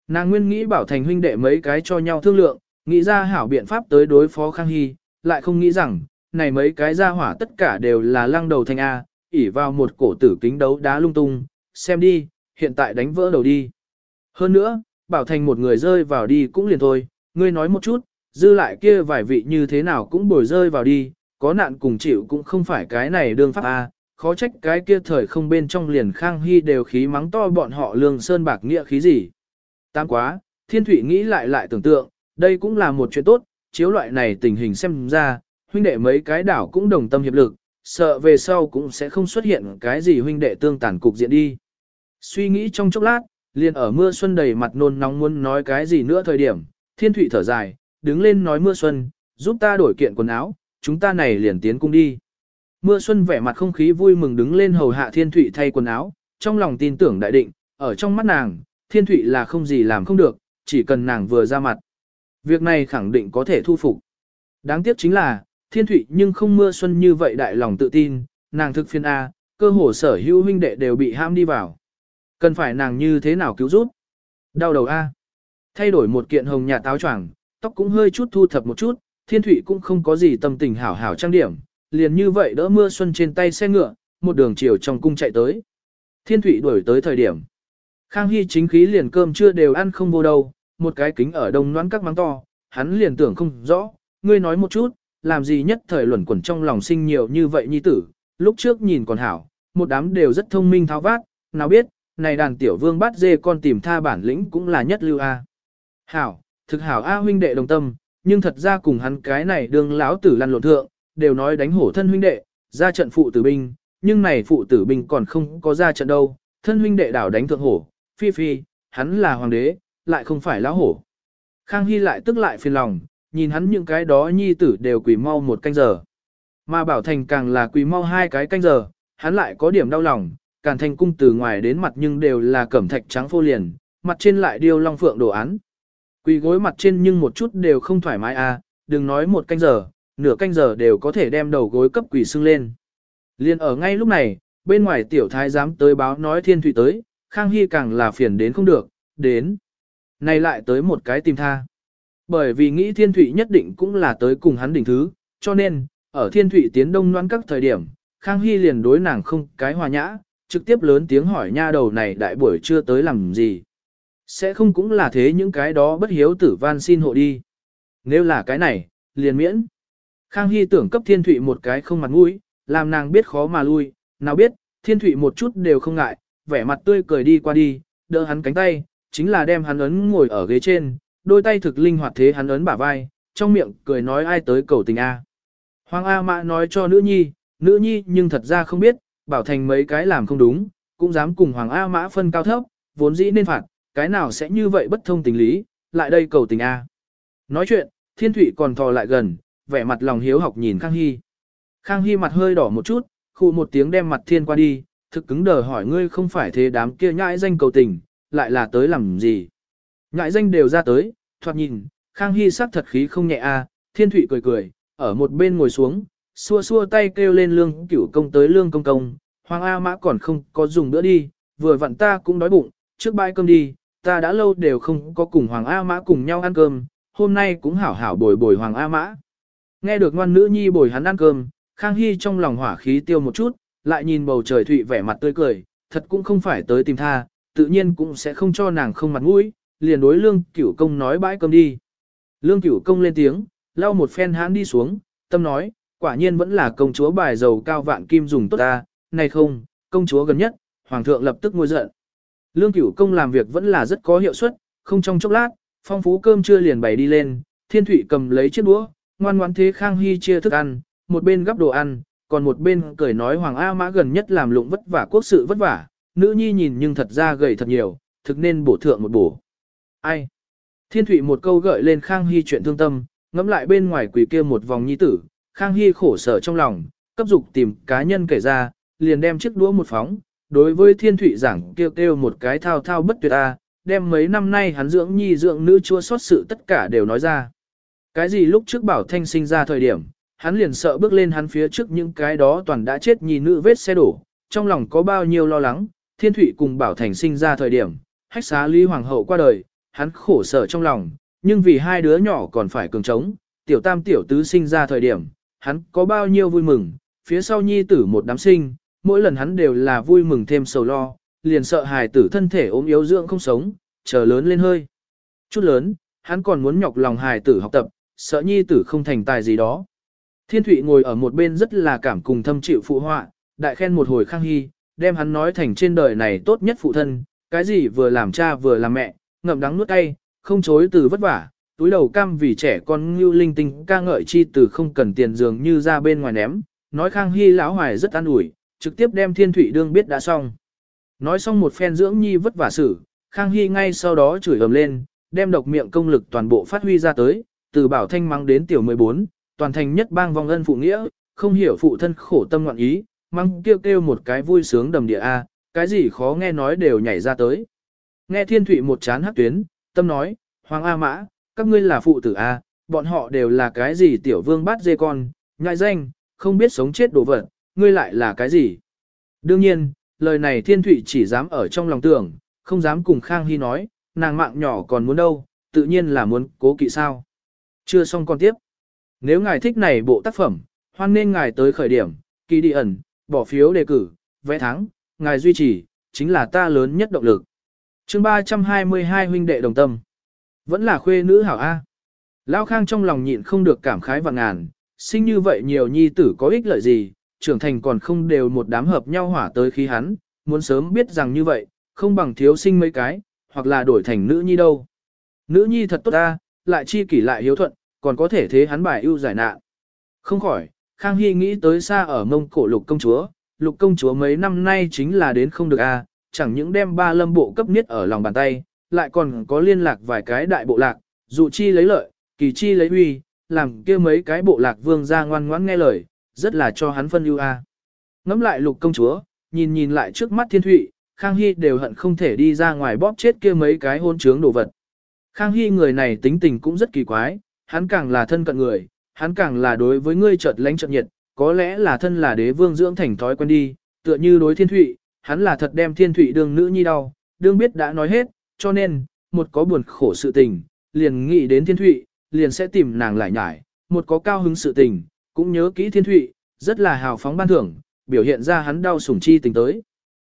S1: Nàng nguyên nghĩ bảo thành huynh đệ mấy cái cho nhau thương lượng, nghĩ ra hảo biện pháp tới đối phó Khang Hy, lại không nghĩ rằng, này mấy cái ra hỏa tất cả đều là lăng đầu thành A, ỉ vào một cổ tử kính đấu đá lung tung, xem đi, hiện tại đánh vỡ đầu đi. Hơn nữa, bảo thành một người rơi vào đi cũng liền thôi, ngươi nói một chút, dư lại kia vài vị như thế nào cũng bồi rơi vào đi, có nạn cùng chịu cũng không phải cái này đương pháp A, khó trách cái kia thời không bên trong liền khang hy đều khí mắng to bọn họ lương sơn bạc nghĩa khí gì. Tam quá, thiên thủy nghĩ lại lại tưởng tượng, Đây cũng là một chuyện tốt, chiếu loại này tình hình xem ra, huynh đệ mấy cái đảo cũng đồng tâm hiệp lực, sợ về sau cũng sẽ không xuất hiện cái gì huynh đệ tương tàn cục diện đi. Suy nghĩ trong chốc lát, liền ở mưa xuân đầy mặt nôn nóng muốn nói cái gì nữa thời điểm, thiên thủy thở dài, đứng lên nói mưa xuân, giúp ta đổi kiện quần áo, chúng ta này liền tiến cung đi. Mưa xuân vẻ mặt không khí vui mừng đứng lên hầu hạ thiên thủy thay quần áo, trong lòng tin tưởng đại định, ở trong mắt nàng, thiên thủy là không gì làm không được, chỉ cần nàng vừa ra mặt. Việc này khẳng định có thể thu phục. Đáng tiếc chính là, thiên thủy nhưng không mưa xuân như vậy đại lòng tự tin, nàng thực phiên A, cơ hồ sở hữu huynh đệ đều bị ham đi vào. Cần phải nàng như thế nào cứu giúp? Đau đầu A. Thay đổi một kiện hồng nhà táo choàng, tóc cũng hơi chút thu thập một chút, thiên thủy cũng không có gì tâm tình hảo hảo trang điểm, liền như vậy đỡ mưa xuân trên tay xe ngựa, một đường chiều trong cung chạy tới. Thiên thủy đuổi tới thời điểm. Khang Hy chính khí liền cơm chưa đều ăn không vô đâu, một cái kính ở đông noãn các mắng to, hắn liền tưởng không rõ, ngươi nói một chút, làm gì nhất thời luẩn quẩn trong lòng sinh nhiều như vậy nhi tử, lúc trước nhìn còn hảo, một đám đều rất thông minh tháo vát, nào biết, này đàn tiểu vương bắt dê con tìm tha bản lĩnh cũng là nhất lưu A. Hảo, thực hảo A huynh đệ đồng tâm, nhưng thật ra cùng hắn cái này đương lão tử lăn lộn thượng, đều nói đánh hổ thân huynh đệ, ra trận phụ tử binh, nhưng này phụ tử binh còn không có ra trận đâu, thân huynh đệ đảo đánh thượng hổ, phi phi, hắn là hoàng đế, lại không phải lão hổ. Khang Hy lại tức lại phiền lòng, nhìn hắn những cái đó nhi tử đều quỳ mau một canh giờ. Mà Bảo Thành càng là quỳ mau hai cái canh giờ, hắn lại có điểm đau lòng, càng thành cung từ ngoài đến mặt nhưng đều là cẩm thạch trắng phô liền, mặt trên lại điêu long phượng đồ án. Quỳ gối mặt trên nhưng một chút đều không thoải mái à, đừng nói một canh giờ, nửa canh giờ đều có thể đem đầu gối cấp quỳ sưng lên. Liên ở ngay lúc này, bên ngoài tiểu thái dám tới báo nói thiên thủy tới, Khang Hy càng là phiền đến không được, đến. Này lại tới một cái tìm tha. Bởi vì nghĩ thiên thủy nhất định cũng là tới cùng hắn đỉnh thứ, cho nên, ở thiên thủy tiến đông noan các thời điểm, Khang Hy liền đối nàng không cái hòa nhã, trực tiếp lớn tiếng hỏi nha đầu này đại buổi chưa tới làm gì. Sẽ không cũng là thế những cái đó bất hiếu tử van xin hộ đi. Nếu là cái này, liền miễn. Khang Hy tưởng cấp thiên thủy một cái không mặt mũi, làm nàng biết khó mà lui, nào biết, thiên thủy một chút đều không ngại, vẻ mặt tươi cười đi qua đi, đỡ hắn cánh tay, chính là đem hắn ấn ngồi ở ghế trên, đôi tay thực linh hoạt thế hắn ấn bả vai, trong miệng cười nói ai tới cầu tình A. Hoàng A Mã nói cho nữ nhi, nữ nhi nhưng thật ra không biết, bảo thành mấy cái làm không đúng, cũng dám cùng Hoàng A Mã phân cao thấp, vốn dĩ nên phạt, cái nào sẽ như vậy bất thông tình lý, lại đây cầu tình A. Nói chuyện, thiên thủy còn thò lại gần, vẻ mặt lòng hiếu học nhìn Khang Hy. Khang Hy mặt hơi đỏ một chút, khu một tiếng đem mặt thiên qua đi, thực cứng đờ hỏi ngươi không phải thế đám kia nhãi danh cầu tình, lại là tới làm gì. Ngại danh đều ra tới, thoạt nhìn, Khang Hy sắc thật khí không nhẹ a. thiên thụy cười cười, ở một bên ngồi xuống, xua xua tay kêu lên lương cửu công tới lương công công, Hoàng A Mã còn không có dùng bữa đi, vừa vặn ta cũng đói bụng, trước bãi cơm đi, ta đã lâu đều không có cùng Hoàng A Mã cùng nhau ăn cơm, hôm nay cũng hảo hảo bồi bồi Hoàng A Mã. Nghe được ngoan nữ nhi bồi hắn ăn cơm, Khang Hy trong lòng hỏa khí tiêu một chút, lại nhìn bầu trời thụy vẻ mặt tươi cười, thật cũng không phải tới tìm tha, tự nhiên cũng sẽ không cho nàng không mặt mũi, liền đối lương cửu công nói bãi cơm đi. Lương cửu công lên tiếng, lau một phen hãn đi xuống, tâm nói, quả nhiên vẫn là công chúa bài dầu cao vạn kim dùng tốt ta, này không, công chúa gần nhất, hoàng thượng lập tức ngôi giận. Lương cửu công làm việc vẫn là rất có hiệu suất, không trong chốc lát, phong phú cơm chưa liền bày đi lên, thiên thủy cầm lấy chiếc đũa, ngoan ngoãn thế Khang Hy chia thức ăn, một bên gắp đồ ăn, còn một bên cười nói Hoàng A Mã gần nhất làm lụng vất vả quốc sự vất vả, nữ nhi nhìn nhưng thật ra gầy thật nhiều, thực nên bổ thượng một bổ. Ai? Thiên Thụy một câu gợi lên Khang Hy chuyện thương tâm, ngẫm lại bên ngoài quỷ kia một vòng nhi tử, Khang Hy khổ sở trong lòng, cấp dục tìm cá nhân kể ra, liền đem chiếc đũa một phóng, đối với Thiên Thụy giảng kêu kêu một cái thao thao bất tuyệt a, đem mấy năm nay hắn dưỡng nhi dưỡng nữ chua xót sự tất cả đều nói ra. Cái gì lúc trước bảo thanh sinh ra thời điểm, hắn liền sợ bước lên hắn phía trước những cái đó toàn đã chết nhi nữ vết xe đổ, trong lòng có bao nhiêu lo lắng, thiên Thụy cùng bảo thành sinh ra thời điểm, hách xá ly hoàng hậu qua đời, hắn khổ sở trong lòng, nhưng vì hai đứa nhỏ còn phải cường trống, tiểu tam tiểu tứ sinh ra thời điểm, hắn có bao nhiêu vui mừng, phía sau nhi tử một đám sinh, mỗi lần hắn đều là vui mừng thêm sầu lo, liền sợ hài tử thân thể ốm yếu dưỡng không sống, chờ lớn lên hơi. Chút lớn, hắn còn muốn nhọc lòng hài tử học tập, sợ nhi tử không thành tài gì đó. Thiên Thụy ngồi ở một bên rất là cảm cùng thâm chịu phụ họa, đại khen một hồi khang hy, đem hắn nói thành trên đời này tốt nhất phụ thân, cái gì vừa làm cha vừa làm mẹ, ngậm đắng nuốt cay, không chối từ vất vả, túi đầu cam vì trẻ con như linh tinh ca ngợi chi từ không cần tiền dường như ra bên ngoài ném, nói Khang Hy lão hoài rất an ủi, trực tiếp đem Thiên Thụy đương biết đã xong. Nói xong một phen dưỡng nhi vất vả xử, Khang Hy ngay sau đó chửi ầm lên, đem độc miệng công lực toàn bộ phát huy ra tới, từ bảo thanh mắng đến tiểu 14, toàn thành nhất bang vong ân phụ nghĩa, không hiểu phụ thân khổ tâm ngoạn ý, mắng kêu kêu một cái vui sướng đầm địa A, cái gì khó nghe nói đều nhảy ra tới. Nghe thiên thụy một chán hắc tuyến, tâm nói, Hoàng A Mã, các ngươi là phụ tử A, bọn họ đều là cái gì tiểu vương bát dê con, ngại danh, không biết sống chết đổ vật, ngươi lại là cái gì. Đương nhiên, lời này thiên thụy chỉ dám ở trong lòng tưởng, không dám cùng Khang Hy nói, nàng mạng nhỏ còn muốn đâu, tự nhiên là muốn cố kỵ sao. Chưa xong con tiếp. Nếu ngài thích này bộ tác phẩm, hoan nên ngài tới khởi điểm, kỳ đi ẩn, bỏ phiếu đề cử, vẽ thắng, ngài duy trì, chính là ta lớn nhất động lực chương 322 huynh đệ đồng tâm. Vẫn là khuê nữ hảo A. Lao Khang trong lòng nhịn không được cảm khái và ngàn, sinh như vậy nhiều nhi tử có ích lợi gì, trưởng thành còn không đều một đám hợp nhau hỏa tới khi hắn, muốn sớm biết rằng như vậy, không bằng thiếu sinh mấy cái, hoặc là đổi thành nữ nhi đâu. Nữ nhi thật tốt ta, lại chi kỷ lại hiếu thuận, còn có thể thế hắn bài ưu giải nạn. Không khỏi, Khang Hy nghĩ tới xa ở mông cổ lục công chúa, lục công chúa mấy năm nay chính là đến không được a, chẳng những đem ba lâm bộ cấp niết ở lòng bàn tay, lại còn có liên lạc vài cái đại bộ lạc, dụ chi lấy lợi, kỳ chi lấy uy, làm kia mấy cái bộ lạc vương ra ngoan ngoãn nghe lời, rất là cho hắn phân ưu a. Ngắm lại lục công chúa, nhìn nhìn lại trước mắt thiên thụy, Khang Hy đều hận không thể đi ra ngoài bóp chết kia mấy cái hôn trướng đồ vật. Khang Hy người này tính tình cũng rất kỳ quái, hắn càng là thân cận người, hắn càng là đối với ngươi chợt lánh chợt nhiệt, có lẽ là thân là đế vương dưỡng thành thói quen đi, tựa như đối thiên thụy, hắn là thật đem thiên thụy đương nữ nhi đau, đương biết đã nói hết, cho nên, một có buồn khổ sự tình, liền nghĩ đến thiên thụy, liền sẽ tìm nàng lại nhải, một có cao hứng sự tình, cũng nhớ kỹ thiên thụy, rất là hào phóng ban thưởng, biểu hiện ra hắn đau sủng chi tình tới.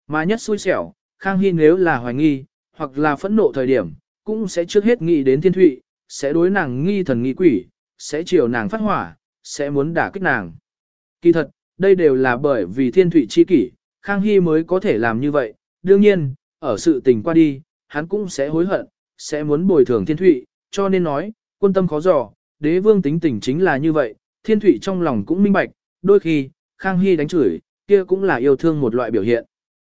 S1: Mà nhất xui xẻo, Khang Hy nếu là hoài nghi, hoặc là phẫn nộ thời điểm, cũng sẽ trước hết nghĩ đến thiên thụy, sẽ đối nàng nghi thần nghi quỷ, sẽ chiều nàng phát hỏa, sẽ muốn đả kích nàng. Kỳ thật, đây đều là bởi vì thiên thụy chi kỷ, Khang Hy mới có thể làm như vậy. Đương nhiên, ở sự tình qua đi, hắn cũng sẽ hối hận, sẽ muốn bồi thường thiên thụy, cho nên nói, quân tâm khó dò, đế vương tính tình chính là như vậy, thiên thụy trong lòng cũng minh bạch, đôi khi, Khang Hy đánh chửi, kia cũng là yêu thương một loại biểu hiện.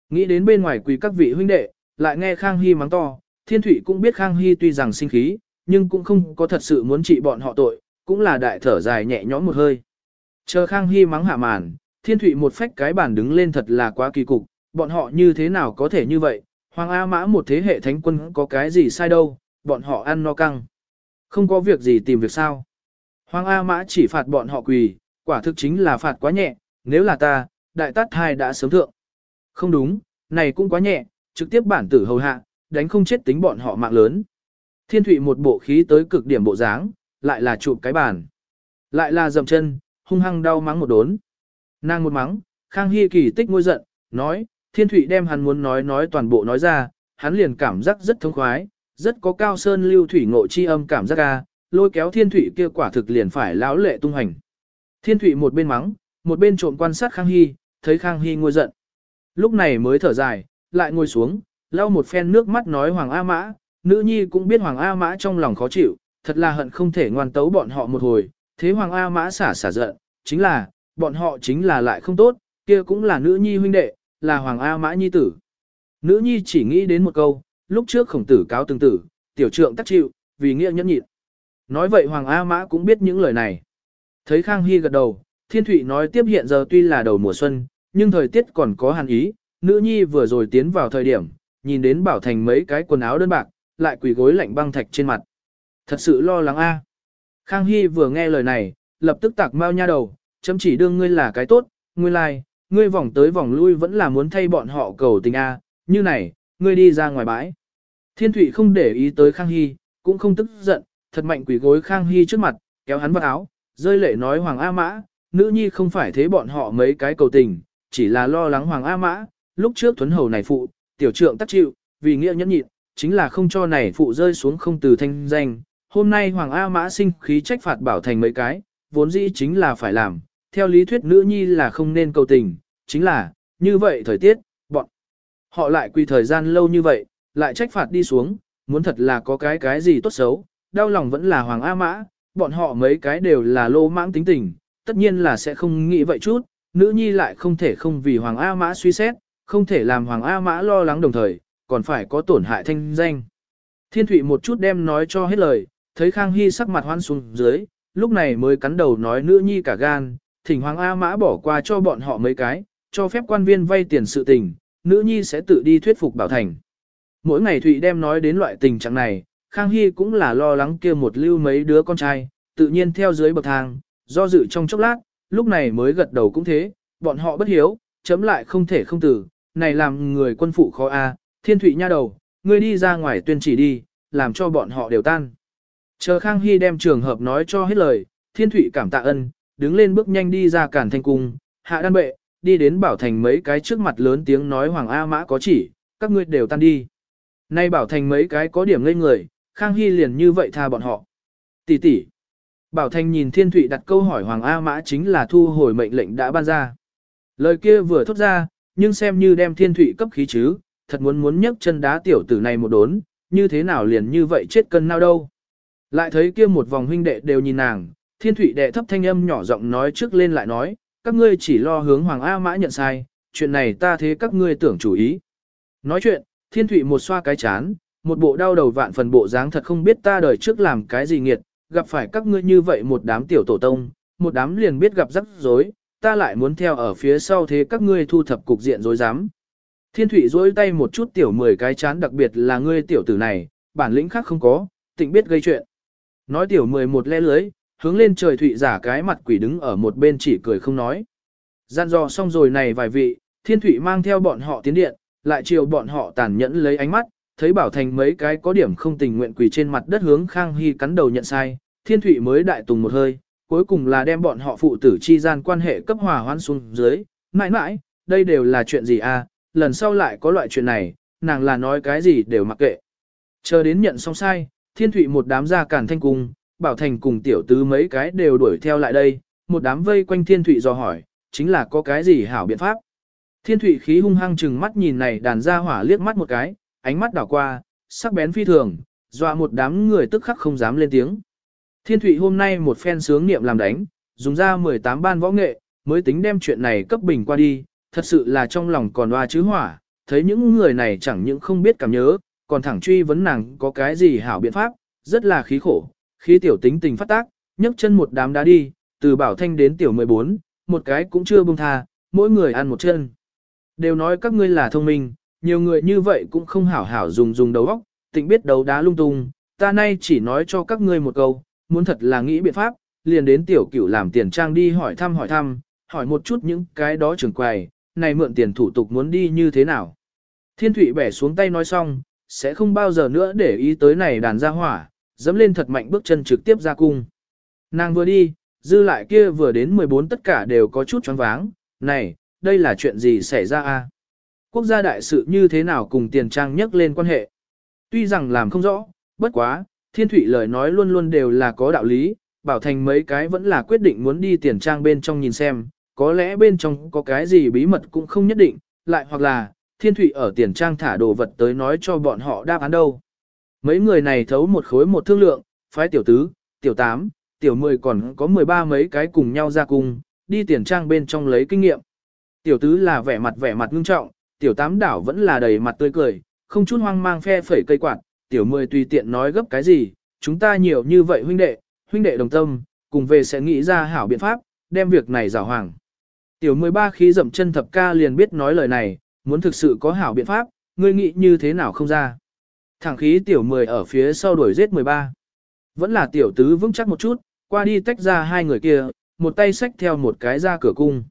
S1: Nghĩ đến bên ngoài quỳ các vị huynh đệ, lại nghe Khang Hy mắng to, thiên thụy cũng biết Khang Hy tuy rằng sinh khí, nhưng cũng không có thật sự muốn trị bọn họ tội, cũng là đại thở dài nhẹ nhõm một hơi. Chờ Khang Hy mắng hạ màn, thiên thụy một phách cái bàn đứng lên thật là quá kỳ cục, bọn họ như thế nào có thể như vậy, Hoàng A Mã một thế hệ thánh quân có cái gì sai đâu, bọn họ ăn no căng. Không có việc gì tìm việc sao. Hoàng A Mã chỉ phạt bọn họ quỳ, quả thực chính là phạt quá nhẹ, nếu là ta, đại tát hai đã sớm thượng. Không đúng, này cũng quá nhẹ, trực tiếp bản tử hầu hạ, đánh không chết tính bọn họ mạng lớn. Thiên thụy một bộ khí tới cực điểm bộ dáng, lại là chụp cái bàn. Lại là dầm chân, hung hăng đau mắng một đốn. Nàng một mắng, Khang Hy kỳ tích ngôi giận, nói, thiên thụy đem hắn muốn nói nói toàn bộ nói ra, hắn liền cảm giác rất thông khoái, rất có cao sơn lưu thủy ngộ chi âm cảm giác ca, lôi kéo thiên thụy kia quả thực liền phải lão lệ tung hành. Thiên thụy một bên mắng, một bên trộm quan sát Khang Hy, thấy Khang Hy ngôi giận. Lúc này mới thở dài, lại ngồi xuống, lau một phen nước mắt nói Hoàng A Mã, nữ nhi cũng biết Hoàng A Mã trong lòng khó chịu, thật là hận không thể ngoan tấu bọn họ một hồi, thế Hoàng A Mã xả xả giận, chính là, bọn họ chính là lại không tốt, kia cũng là nữ nhi huynh đệ, là Hoàng A Mã nhi tử. Nữ nhi chỉ nghĩ đến một câu, lúc trước khổng tử cáo từng tử, tiểu trượng tắc chịu, vì nghĩa nhẫn nhịn. Nói vậy Hoàng A Mã cũng biết những lời này. Thấy Khang Hy gật đầu, Thiên Thụy nói tiếp hiện giờ tuy là đầu mùa xuân, nhưng thời tiết còn có hàn ý, nữ nhi vừa rồi tiến vào thời điểm, nhìn đến bảo thành mấy cái quần áo đơn bạc, lại quỳ gối lạnh băng thạch trên mặt. Thật sự lo lắng a. Khang Hy vừa nghe lời này, lập tức tạc mau nha đầu, chấm chỉ đương ngươi là cái tốt, ngươi lai, ngươi vòng tới vòng lui vẫn là muốn thay bọn họ cầu tình a, như này, ngươi đi ra ngoài bãi. Thiên Thụy không để ý tới Khang Hy, cũng không tức giận, thật mạnh quỷ gối Khang Hy trước mặt, kéo hắn vào áo, rơi lệ nói Hoàng A Mã, nữ nhi không phải thế bọn họ mấy cái cầu tình, chỉ là lo lắng Hoàng A Mã, lúc trước thuấn hầu này phụ, tiểu trượng tắc chịu, vì nghĩa nhẫn nhịn, chính là không cho này phụ rơi xuống không từ thanh danh, Hôm nay Hoàng A Mã sinh khí trách phạt bảo thành mấy cái, vốn dĩ chính là phải làm, theo lý thuyết nữ nhi là không nên cầu tình, chính là, như vậy thời tiết, bọn họ lại quy thời gian lâu như vậy, lại trách phạt đi xuống, muốn thật là có cái cái gì tốt xấu, đau lòng vẫn là Hoàng A Mã, bọn họ mấy cái đều là lô mãng tính tình, tất nhiên là sẽ không nghĩ vậy chút, nữ nhi lại không thể không vì Hoàng A Mã suy xét, không thể làm Hoàng A Mã lo lắng đồng thời, còn phải có tổn hại thanh danh. Thiên Thụy một chút đem nói cho hết lời, thấy Khang Hy sắc mặt hoan xuống dưới, lúc này mới cắn đầu nói nữ nhi cả gan, thỉnh Hoàng A Mã bỏ qua cho bọn họ mấy cái, cho phép quan viên vay tiền sự tình, nữ nhi sẽ tự đi thuyết phục Bảo Thành. Mỗi ngày Thụy đem nói đến loại tình trạng này, Khang Hy cũng là lo lắng kia một lưu mấy đứa con trai, tự nhiên theo dưới bậc thang, do dự trong chốc lát, lúc này mới gật đầu cũng thế, bọn họ bất hiếu, chấm lại không thể không tử, này làm người quân phụ khó a, thiên thụy nha đầu, ngươi đi ra ngoài tuyên chỉ đi, làm cho bọn họ đều tan. Chờ Khang Hy đem trường hợp nói cho hết lời, thiên thụy cảm tạ ân, đứng lên bước nhanh đi ra cản thanh cung, hạ đan bệ, đi đến bảo thành mấy cái trước mặt lớn tiếng nói Hoàng A Mã có chỉ, các ngươi đều tan đi. Nay bảo thành mấy cái có điểm ngây người, Khang Hy liền như vậy tha bọn họ. Tỷ tỷ. Bảo Thành nhìn Thiên Thụy đặt câu hỏi Hoàng A Mã chính là thu hồi mệnh lệnh đã ban ra. Lời kia vừa thốt ra, nhưng xem như đem Thiên Thụy cấp khí chứ, thật muốn muốn nhấc chân đá tiểu tử này một đốn, như thế nào liền như vậy chết cân nào đâu. Lại thấy kia một vòng huynh đệ đều nhìn nàng, Thiên Thụy đệ thấp thanh âm nhỏ giọng nói trước lên lại nói, các ngươi chỉ lo hướng Hoàng A Mã nhận sai, chuyện này ta thế các ngươi tưởng chủ ý. Nói chuyện, Thiên Thụy một xoa cái chán, một bộ đau đầu vạn phần bộ dáng thật không biết ta đời trước làm cái gì nghiệt, gặp phải các ngươi như vậy một đám tiểu tổ tông, một đám liền biết gặp rắc rối, ta lại muốn theo ở phía sau thế các ngươi thu thập cục diện rối rắm. Thiên Thụy dối tay một chút tiểu mười cái chán đặc biệt là ngươi tiểu tử này, bản lĩnh khác không có, tịnh biết gây chuyện. Nói tiểu mười một le lưới, hướng lên trời Thụy giả cái mặt quỷ đứng ở một bên chỉ cười không nói. Gian dò xong rồi này vài vị, Thiên Thụy mang theo bọn họ tiến điện, lại chiều bọn họ tàn nhẫn lấy ánh mắt, thấy Bảo Thành mấy cái có điểm không tình nguyện quỳ trên mặt đất hướng Khang Hy cắn đầu nhận sai, Thiên Thụy mới đại tùng một hơi, cuối cùng là đem bọn họ phụ tử chi gian quan hệ cấp hòa hoãn xuống dưới, mãi mãi, đây đều là chuyện gì à, lần sau lại có loại chuyện này, nàng là nói cái gì đều mặc kệ. Chờ đến nhận xong sai, Thiên Thụy một đám ra cản thanh cung, Bảo Thành cùng tiểu tứ mấy cái đều đuổi theo lại đây, một đám vây quanh Thiên Thụy dò hỏi, chính là có cái gì hảo biện pháp. Thiên Thụy khí hung hăng chừng mắt nhìn này đàn ra hỏa liếc mắt một cái, ánh mắt đảo qua, sắc bén phi thường, dọa một đám người tức khắc không dám lên tiếng. Thiên Thụy hôm nay một phen sướng niệm làm đánh, dùng ra 18 ban võ nghệ, mới tính đem chuyện này cấp bình qua đi, thật sự là trong lòng còn oa chứ hỏa, thấy những người này chẳng những không biết cảm nhớ, còn thẳng truy vấn nàng có cái gì hảo biện pháp, rất là khí khổ, khí tiểu tính tình phát tác, nhấc chân một đám đá đi, từ bảo thanh đến tiểu 14, một cái cũng chưa buông tha, mỗi người ăn một chân. Đều nói các ngươi là thông minh, nhiều người như vậy cũng không hảo hảo dùng dùng đầu óc, tịnh biết đấu đá lung tung, ta nay chỉ nói cho các ngươi một câu, muốn thật là nghĩ biện pháp, liền đến tiểu cửu làm tiền trang đi hỏi thăm hỏi thăm, hỏi một chút những cái đó trưởng quầy, này mượn tiền thủ tục muốn đi như thế nào. Thiên thủy bẻ xuống tay nói xong, sẽ không bao giờ nữa để ý tới này đàn gia hỏa, dẫm lên thật mạnh bước chân trực tiếp ra cung. Nàng vừa đi, dư lại kia vừa đến 14 tất cả đều có chút choáng váng, này, đây là chuyện gì xảy ra a? Quốc gia đại sự như thế nào cùng tiền trang nhắc lên quan hệ? Tuy rằng làm không rõ, bất quá, thiên thủy lời nói luôn luôn đều là có đạo lý, bảo thành mấy cái vẫn là quyết định muốn đi tiền trang bên trong nhìn xem, có lẽ bên trong có cái gì bí mật cũng không nhất định, lại hoặc là, thiên thủy ở tiền trang thả đồ vật tới nói cho bọn họ đáp án đâu. Mấy người này thấu một khối một thương lượng, phái tiểu tứ, tiểu tám, tiểu mười còn có mười ba mấy cái cùng nhau ra cùng đi tiền trang bên trong lấy kinh nghiệm. Tiểu tứ là vẻ mặt vẻ mặt ngưng trọng, tiểu tám đảo vẫn là đầy mặt tươi cười, không chút hoang mang phe phẩy cây quạt, tiểu mười tùy tiện nói gấp cái gì, chúng ta nhiều như vậy huynh đệ, huynh đệ đồng tâm, cùng về sẽ nghĩ ra hảo biện pháp, đem việc này rào hoàng. Tiểu 13 khí dậm chân thập ca liền biết nói lời này, muốn thực sự có hảo biện pháp, ngươi nghĩ như thế nào không ra. Thẳng khí tiểu 10 ở phía sau đuổi giết 13. Vẫn là tiểu tứ vững chắc một chút, qua đi tách ra hai người kia, một tay xách theo một cái ra cửa cung.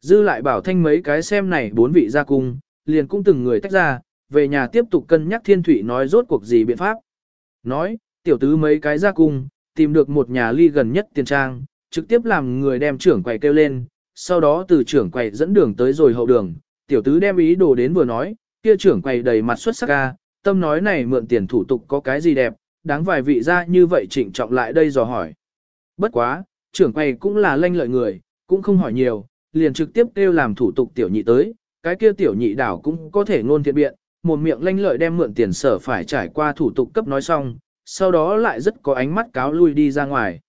S1: Dư lại bảo thanh mấy cái xem này bốn vị ra cung, liền cũng từng người tách ra, về nhà tiếp tục cân nhắc thiên thủy nói rốt cuộc gì biện pháp. Nói, tiểu tứ mấy cái ra cung, tìm được một nhà ly gần nhất tiền trang, trực tiếp làm người đem trưởng quầy kêu lên, sau đó từ trưởng quầy dẫn đường tới rồi hậu đường, tiểu tứ đem ý đồ đến vừa nói, kia trưởng quầy đầy mặt xuất sắc ca, tâm nói này mượn tiền thủ tục có cái gì đẹp, đáng vài vị ra như vậy trịnh trọng lại đây dò hỏi. Bất quá, trưởng quầy cũng là lanh lợi người, cũng không hỏi nhiều, liền trực tiếp kêu làm thủ tục tiểu nhị tới, cái kia tiểu nhị đảo cũng có thể ngôn thiện biện, một miệng lanh lợi đem mượn tiền sở phải trải qua thủ tục cấp nói xong, sau đó lại rất có ánh mắt cáo lui đi ra ngoài.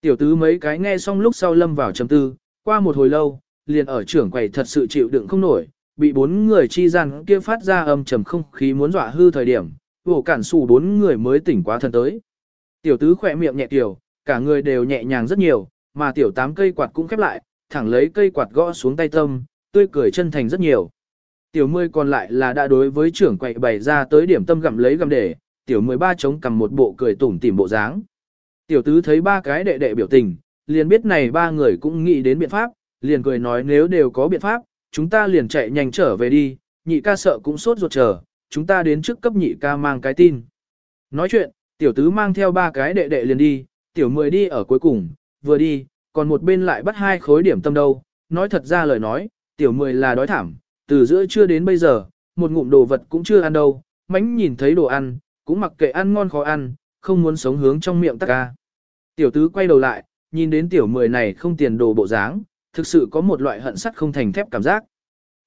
S1: Tiểu tứ mấy cái nghe xong lúc sau lâm vào trầm tư, qua một hồi lâu, liền ở trưởng quầy thật sự chịu đựng không nổi, bị bốn người chi gian kia phát ra âm trầm không khí muốn dọa hư thời điểm, vổ cản sủ bốn người mới tỉnh quá thân tới. Tiểu tứ khỏe miệng nhẹ tiểu, cả người đều nhẹ nhàng rất nhiều, mà tiểu tám cây quạt cũng khép lại, thẳng lấy cây quạt gõ xuống tay tâm, tươi cười chân thành rất nhiều. Tiểu mươi còn lại là đã đối với trưởng quậy bày ra tới điểm tâm gặm lấy gặm để, tiểu 13 chống cầm một bộ cười tủm tỉm bộ dáng. Tiểu tứ thấy ba cái đệ đệ biểu tình, liền biết này ba người cũng nghĩ đến biện pháp, liền cười nói nếu đều có biện pháp, chúng ta liền chạy nhanh trở về đi, nhị ca sợ cũng sốt ruột chờ, chúng ta đến trước cấp nhị ca mang cái tin. Nói chuyện, tiểu tứ mang theo ba cái đệ đệ liền đi, tiểu mười đi ở cuối cùng, vừa đi, còn một bên lại bắt hai khối điểm tâm đâu, nói thật ra lời nói, tiểu mười là đói thảm, từ giữa trưa đến bây giờ, một ngụm đồ vật cũng chưa ăn đâu, mánh nhìn thấy đồ ăn, cũng mặc kệ ăn ngon khó ăn, không muốn sống hướng trong miệng tắc ca. Tiểu tứ quay đầu lại, nhìn đến tiểu mười này không tiền đồ bộ dáng, thực sự có một loại hận sắt không thành thép cảm giác.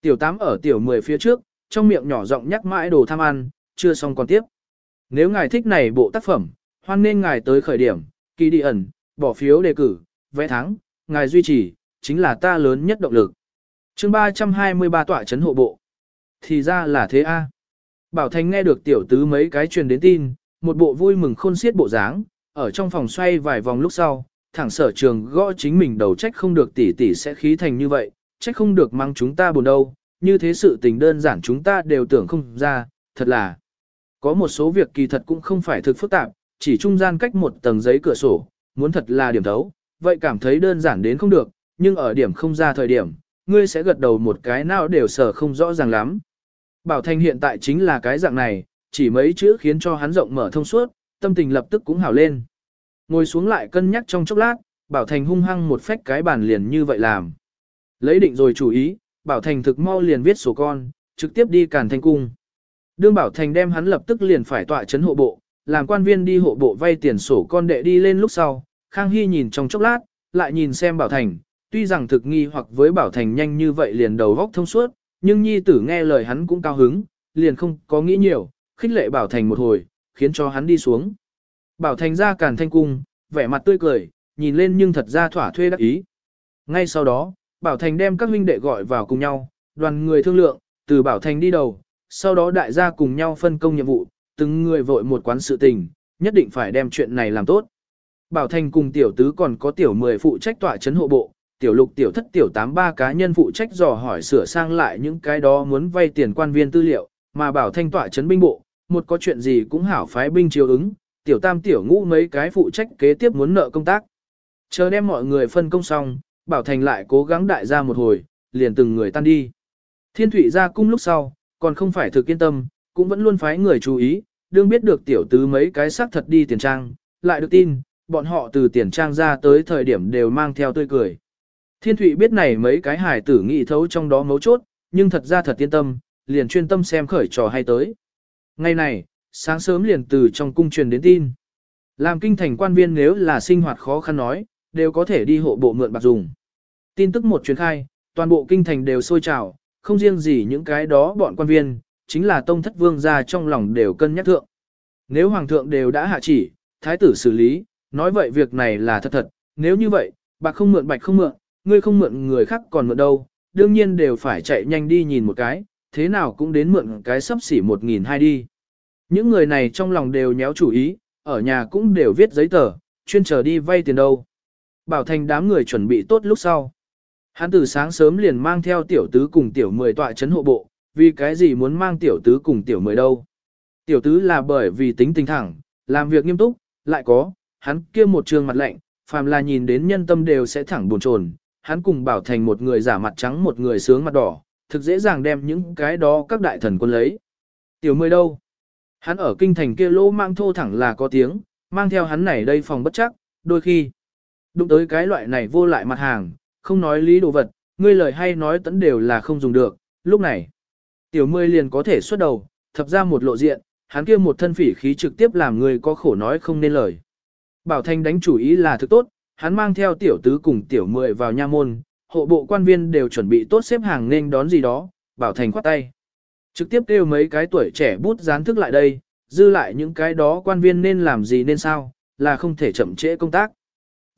S1: Tiểu tám ở tiểu mười phía trước, trong miệng nhỏ giọng nhắc mãi đồ tham ăn, chưa xong còn tiếp. Nếu ngài thích này bộ tác phẩm, hoan nên ngài tới khởi điểm, kỳ đi ẩn, bỏ phiếu đề cử, vẽ thắng, ngài duy trì, chính là ta lớn nhất động lực. chương 323 tọa chấn hộ bộ. Thì ra là thế a Bảo Thành nghe được tiểu tứ mấy cái truyền đến tin, một bộ vui mừng khôn xiết bộ dáng, ở trong phòng xoay vài vòng lúc sau, thẳng sở trường gõ chính mình đầu trách không được tỷ tỷ sẽ khí thành như vậy, trách không được mang chúng ta buồn đâu, như thế sự tình đơn giản chúng ta đều tưởng không ra, thật là. Có một số việc kỳ thật cũng không phải thực phức tạp, chỉ trung gian cách một tầng giấy cửa sổ, muốn thật là điểm thấu, vậy cảm thấy đơn giản đến không được, nhưng ở điểm không ra thời điểm, ngươi sẽ gật đầu một cái nào đều sở không rõ ràng lắm. Bảo Thanh hiện tại chính là cái dạng này, chỉ mấy chữ khiến cho hắn rộng mở thông suốt, tâm tình lập tức cũng hảo lên. Ngồi xuống lại cân nhắc trong chốc lát, Bảo Thành hung hăng một phách cái bàn liền như vậy làm. Lấy định rồi chủ ý, Bảo Thành thực mau liền viết sổ con, trực tiếp đi càn thanh cung. Đương Bảo Thành đem hắn lập tức liền phải tọa chấn hộ bộ, làm quan viên đi hộ bộ vay tiền sổ con đệ đi lên lúc sau, Khang Hy nhìn trong chốc lát, lại nhìn xem Bảo Thành, tuy rằng thực nghi hoặc với Bảo Thành nhanh như vậy liền đầu góc thông suốt, nhưng nhi tử nghe lời hắn cũng cao hứng, liền không có nghĩ nhiều, khích lệ Bảo Thành một hồi, khiến cho hắn đi xuống. Bảo Thành ra càn thanh cung, vẻ mặt tươi cười, nhìn lên nhưng thật ra thỏa thuê đắc ý. Ngay sau đó, Bảo Thành đem các huynh đệ gọi vào cùng nhau, đoàn người thương lượng, từ Bảo Thành đi đầu, sau đó đại gia cùng nhau phân công nhiệm vụ, từng người vội một quán sự tình, nhất định phải đem chuyện này làm tốt. Bảo Thành cùng tiểu tứ còn có tiểu 10 phụ trách tỏa chấn hộ bộ, tiểu lục tiểu thất tiểu tám ba cá nhân phụ trách dò hỏi sửa sang lại những cái đó muốn vay tiền quan viên tư liệu, mà Bảo Thanh tỏa chấn binh bộ, một có chuyện gì cũng hảo phái binh chiếu ứng, tiểu tam tiểu ngũ mấy cái phụ trách kế tiếp muốn nợ công tác. Chờ đem mọi người phân công xong, Bảo Thành lại cố gắng đại ra một hồi, liền từng người tan đi. Thiên Thụy ra cung lúc sau, còn không phải thực yên tâm, cũng vẫn luôn phái người chú ý, đương biết được tiểu tứ mấy cái xác thật đi tiền trang, lại được tin, bọn họ từ tiền trang ra tới thời điểm đều mang theo tươi cười. Thiên Thụy biết này mấy cái Hải tử nghị thấu trong đó mấu chốt, nhưng thật ra thật yên tâm, liền chuyên tâm xem khởi trò hay tới. Ngày này, sáng sớm liền từ trong cung truyền đến tin. Làm kinh thành quan viên nếu là sinh hoạt khó khăn nói, đều có thể đi hộ bộ mượn bạc dùng. Tin tức một truyền khai, toàn bộ kinh thành đều sôi trào, không riêng gì những cái đó bọn quan viên, chính là tông thất vương gia trong lòng đều cân nhắc thượng. Nếu hoàng thượng đều đã hạ chỉ, thái tử xử lý, nói vậy việc này là thật thật, nếu như vậy, bạc không mượn bạch không mượn, ngươi không mượn người khác còn mượn đâu, đương nhiên đều phải chạy nhanh đi nhìn một cái, thế nào cũng đến mượn cái sấp xỉ một nghìn hai đi. Những người này trong lòng đều nhéo chủ ý, ở nhà cũng đều viết giấy tờ, chuyên chờ đi vay tiền đâu. Bảo thành đám người chuẩn bị tốt lúc sau. Hắn từ sáng sớm liền mang theo tiểu tứ cùng tiểu mười tọa chấn hộ bộ, vì cái gì muốn mang tiểu tứ cùng tiểu mười đâu. Tiểu tứ là bởi vì tính tình thẳng, làm việc nghiêm túc, lại có, hắn kia một trường mặt lạnh, phàm là nhìn đến nhân tâm đều sẽ thẳng buồn chồn. Hắn cùng bảo thành một người giả mặt trắng một người sướng mặt đỏ, thực dễ dàng đem những cái đó các đại thần quân lấy. Tiểu mười đâu? Hắn ở kinh thành kia lô mang thô thẳng là có tiếng, mang theo hắn này đây phòng bất chắc, đôi khi. Đụng tới cái loại này vô lại mặt hàng, không nói lý đồ vật, ngươi lời hay nói tẫn đều là không dùng được, lúc này. Tiểu mươi liền có thể xuất đầu, thập ra một lộ diện, hắn kia một thân phỉ khí trực tiếp làm người có khổ nói không nên lời. Bảo Thanh đánh chủ ý là thực tốt, hắn mang theo tiểu tứ cùng tiểu mười vào nha môn, hộ bộ quan viên đều chuẩn bị tốt xếp hàng nên đón gì đó, Bảo Thành khoát tay. Trực tiếp kêu mấy cái tuổi trẻ bút gián thức lại đây, dư lại những cái đó quan viên nên làm gì nên sao, là không thể chậm trễ công tác.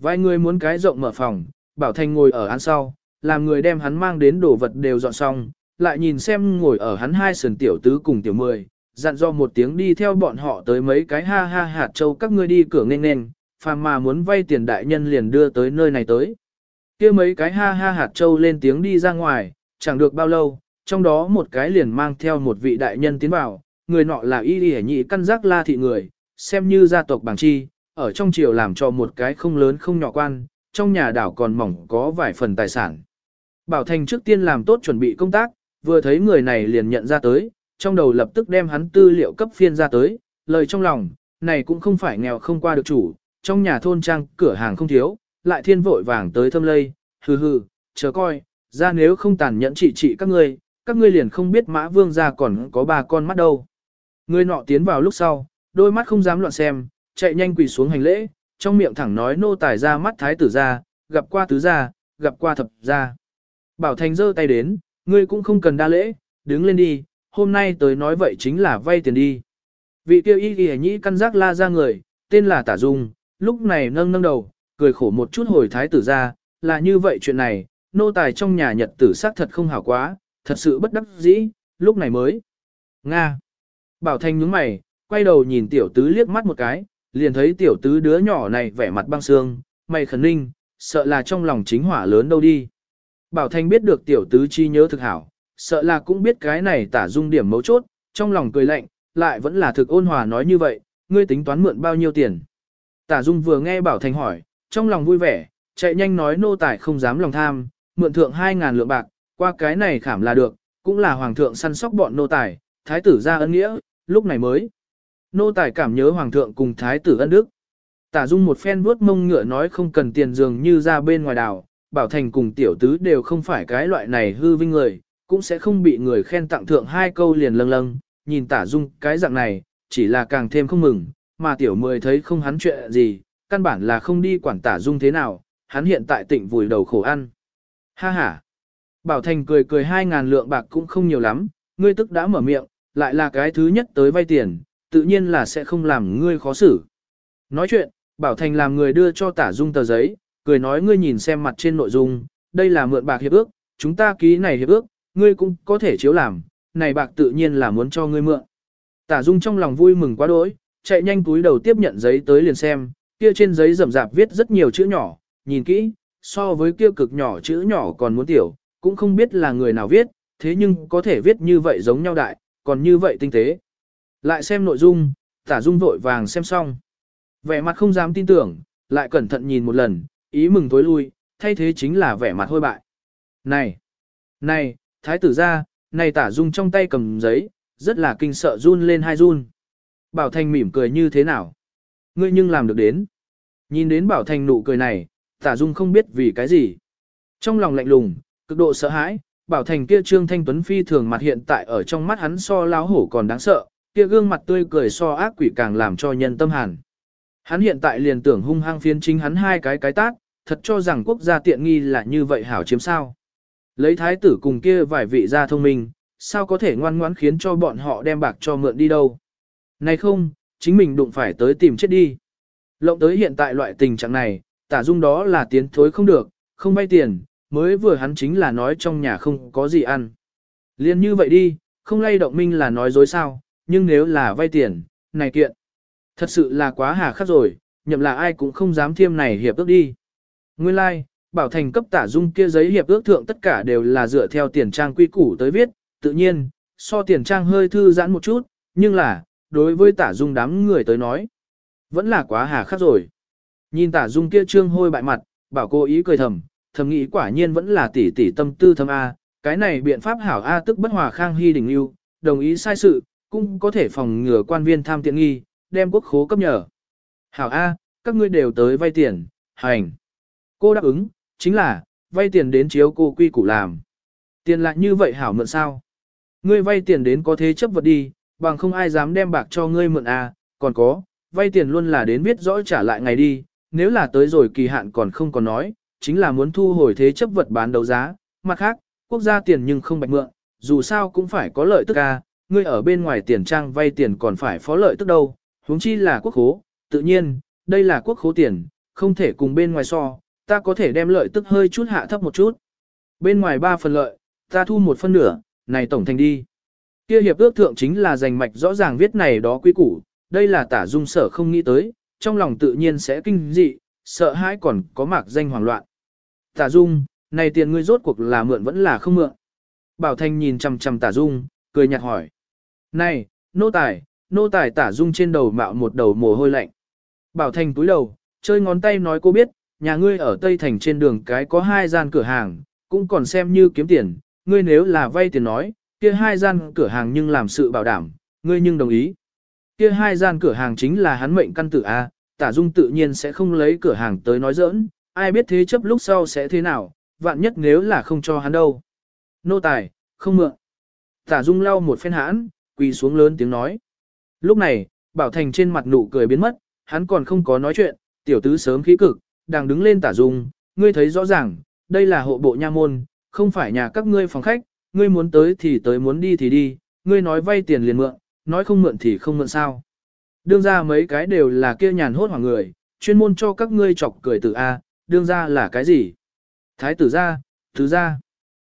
S1: Vài người muốn cái rộng mở phòng, Bảo Thành ngồi ở án sau, làm người đem hắn mang đến đồ vật đều dọn xong, lại nhìn xem ngồi ở hắn hai sườn tiểu tứ cùng tiểu mười, dặn do một tiếng đi theo bọn họ tới mấy cái ha ha hạt châu các ngươi đi cửa nghênh nên, phàm mà muốn vay tiền đại nhân liền đưa tới nơi này tới. kia mấy cái ha ha hạt châu lên tiếng đi ra ngoài, chẳng được bao lâu, trong đó một cái liền mang theo một vị đại nhân tiến vào, người nọ là y y nhị căn giác la thị người, xem như gia tộc bảng chi, ở trong triều làm cho một cái không lớn không nhỏ quan, trong nhà đảo còn mỏng có vài phần tài sản. Bảo Thành trước tiên làm tốt chuẩn bị công tác, vừa thấy người này liền nhận ra tới, trong đầu lập tức đem hắn tư liệu cấp phiên ra tới, lời trong lòng, này cũng không phải nghèo không qua được chủ, trong nhà thôn trang cửa hàng không thiếu, lại thiên vội vàng tới thâm lây, hừ hừ, chờ coi, ra nếu không tàn nhẫn trị trị các ngươi, các ngươi liền không biết mã vương ra còn có ba con mắt đâu. Người nọ tiến vào lúc sau, đôi mắt không dám loạn xem, chạy nhanh quỳ xuống hành lễ, trong miệng thẳng nói nô tài ra mắt thái tử ra, gặp qua tứ ra, gặp qua thập ra. Bảo Thành giơ tay đến, ngươi cũng không cần đa lễ, đứng lên đi, hôm nay tới nói vậy chính là vay tiền đi. Vị tiêu y ghi nhĩ căn giác la ra người, tên là Tả Dung, lúc này nâng nâng đầu, cười khổ một chút hồi thái tử ra, là như vậy chuyện này, nô tài trong nhà nhật tử xác thật không hảo quá, thật sự bất đắc dĩ, lúc này mới. Nga. Bảo Thanh nhướng mày, quay đầu nhìn tiểu tứ liếc mắt một cái, liền thấy tiểu tứ đứa nhỏ này vẻ mặt băng xương, mày khẩn ninh, sợ là trong lòng chính hỏa lớn đâu đi. Bảo Thanh biết được tiểu tứ chi nhớ thực hảo, sợ là cũng biết cái này tả dung điểm mấu chốt, trong lòng cười lạnh, lại vẫn là thực ôn hòa nói như vậy, ngươi tính toán mượn bao nhiêu tiền. Tả dung vừa nghe Bảo Thanh hỏi, trong lòng vui vẻ, chạy nhanh nói nô tài không dám lòng tham, mượn thượng 2.000 lượng bạc, qua cái này khảm là được, cũng là hoàng thượng săn sóc bọn nô tài, thái tử ra ân nghĩa, lúc này mới. Nô tài cảm nhớ hoàng thượng cùng thái tử ân đức. Tả dung một phen vuốt mông ngựa nói không cần tiền dường như ra bên ngoài đảo, bảo thành cùng tiểu tứ đều không phải cái loại này hư vinh người, cũng sẽ không bị người khen tặng thượng hai câu liền lâng lâng, nhìn tả dung cái dạng này, chỉ là càng thêm không mừng, mà tiểu mười thấy không hắn chuyện gì, căn bản là không đi quản tả dung thế nào, hắn hiện tại tịnh vùi đầu khổ ăn. Ha ha! Bảo Thành cười cười hai ngàn lượng bạc cũng không nhiều lắm, ngươi tức đã mở miệng, lại là cái thứ nhất tới vay tiền, tự nhiên là sẽ không làm ngươi khó xử. Nói chuyện, Bảo Thành làm người đưa cho tả dung tờ giấy, cười nói ngươi nhìn xem mặt trên nội dung, đây là mượn bạc hiệp ước, chúng ta ký này hiệp ước, ngươi cũng có thể chiếu làm, này bạc tự nhiên là muốn cho ngươi mượn. Tả dung trong lòng vui mừng quá đỗi, chạy nhanh túi đầu tiếp nhận giấy tới liền xem, kia trên giấy rậm rạp viết rất nhiều chữ nhỏ, nhìn kỹ, so với kia cực nhỏ chữ nhỏ còn muốn tiểu, cũng không biết là người nào viết, thế nhưng có thể viết như vậy giống nhau đại, còn như vậy tinh tế. Lại xem nội dung, tả dung vội vàng xem xong. Vẻ mặt không dám tin tưởng, lại cẩn thận nhìn một lần, ý mừng tối lui, thay thế chính là vẻ mặt hôi bại. Này! Này! Thái tử ra, này tả dung trong tay cầm giấy, rất là kinh sợ run lên hai run. Bảo Thành mỉm cười như thế nào? Ngươi nhưng làm được đến. Nhìn đến Bảo Thành nụ cười này, tả dung không biết vì cái gì. Trong lòng lạnh lùng, cực độ sợ hãi, Bảo Thành kia Trương Thanh Tuấn phi thường mặt hiện tại ở trong mắt hắn so láo hổ còn đáng sợ, kia gương mặt tươi cười so ác quỷ càng làm cho nhân tâm hàn. Hắn hiện tại liền tưởng hung hăng phiến chính hắn hai cái cái tát, thật cho rằng quốc gia tiện nghi là như vậy hảo chiếm sao. Lấy thái tử cùng kia vài vị gia thông minh, sao có thể ngoan ngoãn khiến cho bọn họ đem bạc cho mượn đi đâu. Này không, chính mình đụng phải tới tìm chết đi. Lộng tới hiện tại loại tình trạng này, tả dung đó là tiến thối không được, không vay tiền, mới vừa hắn chính là nói trong nhà không có gì ăn. Liên như vậy đi, không lay động minh là nói dối sao, nhưng nếu là vay tiền, này kiện. Thật sự là quá hà khắc rồi, nhậm là ai cũng không dám thiêm này hiệp ước đi. Nguyên lai, like, bảo thành cấp tả dung kia giấy hiệp ước thượng tất cả đều là dựa theo tiền trang quy củ tới viết, tự nhiên, so tiền trang hơi thư giãn một chút, nhưng là, đối với tả dung đám người tới nói, vẫn là quá hà khắc rồi. Nhìn tả dung kia trương hôi bại mặt, bảo cô ý cười thầm, thầm nghĩ quả nhiên vẫn là tỷ tỷ tâm tư thâm A, cái này biện pháp hảo A tức bất hòa khang hy đình yêu, đồng ý sai sự, cũng có thể phòng ngừa quan viên tham tiện nghi, đem quốc khố cấp nhờ. Hảo A, các ngươi đều tới vay tiền, hành. Cô đáp ứng, chính là, vay tiền đến chiếu cô quy củ làm. Tiền lại như vậy hảo mượn sao? Ngươi vay tiền đến có thế chấp vật đi, bằng không ai dám đem bạc cho ngươi mượn A, còn có, vay tiền luôn là đến biết rõ trả lại ngày đi, nếu là tới rồi kỳ hạn còn không còn nói, chính là muốn thu hồi thế chấp vật bán đấu giá, mặt khác, quốc gia tiền nhưng không bạch mượn, dù sao cũng phải có lợi tức a, ngươi ở bên ngoài tiền trang vay tiền còn phải phó lợi tức đâu, huống chi là quốc khố, tự nhiên, đây là quốc khố tiền, không thể cùng bên ngoài so, ta có thể đem lợi tức hơi chút hạ thấp một chút. Bên ngoài ba phần lợi, ta thu một phân nửa, này tổng thành đi. Kia hiệp ước thượng chính là giành mạch rõ ràng viết này đó quy củ, đây là tả dung sở không nghĩ tới, trong lòng tự nhiên sẽ kinh dị, sợ hãi còn có mạc danh hoảng loạn. Tả dung, này tiền ngươi rốt cuộc là mượn vẫn là không mượn. Bảo Thanh nhìn chằm chằm tả dung, cười nhạt hỏi. Này, nô tài, nô tài tả dung trên đầu mạo một đầu mồ hôi lạnh. Bảo Thanh túi đầu, chơi ngón tay nói cô biết, nhà ngươi ở Tây Thành trên đường cái có hai gian cửa hàng, cũng còn xem như kiếm tiền, ngươi nếu là vay tiền nói, kia hai gian cửa hàng nhưng làm sự bảo đảm, ngươi nhưng đồng ý. Kia hai gian cửa hàng chính là hắn mệnh căn tử A, tả dung tự nhiên sẽ không lấy cửa hàng tới nói giỡn, ai biết thế chấp lúc sau sẽ thế nào, vạn nhất nếu là không cho hắn đâu. Nô tài, không mượn. Tả dung lau một phen hãn, quỳ xuống lớn tiếng nói. Lúc này, Bảo Thành trên mặt nụ cười biến mất, hắn còn không có nói chuyện, tiểu tứ sớm khí cực, đang đứng lên tả dung, ngươi thấy rõ ràng, đây là hộ bộ nha môn, không phải nhà các ngươi phòng khách, ngươi muốn tới thì tới muốn đi thì đi, ngươi nói vay tiền liền mượn, nói không mượn thì không mượn sao. Đương ra mấy cái đều là kia nhàn hốt hoàng người, chuyên môn cho các ngươi chọc cười từ A, đương ra là cái gì? Thái tử ra, thứ ra.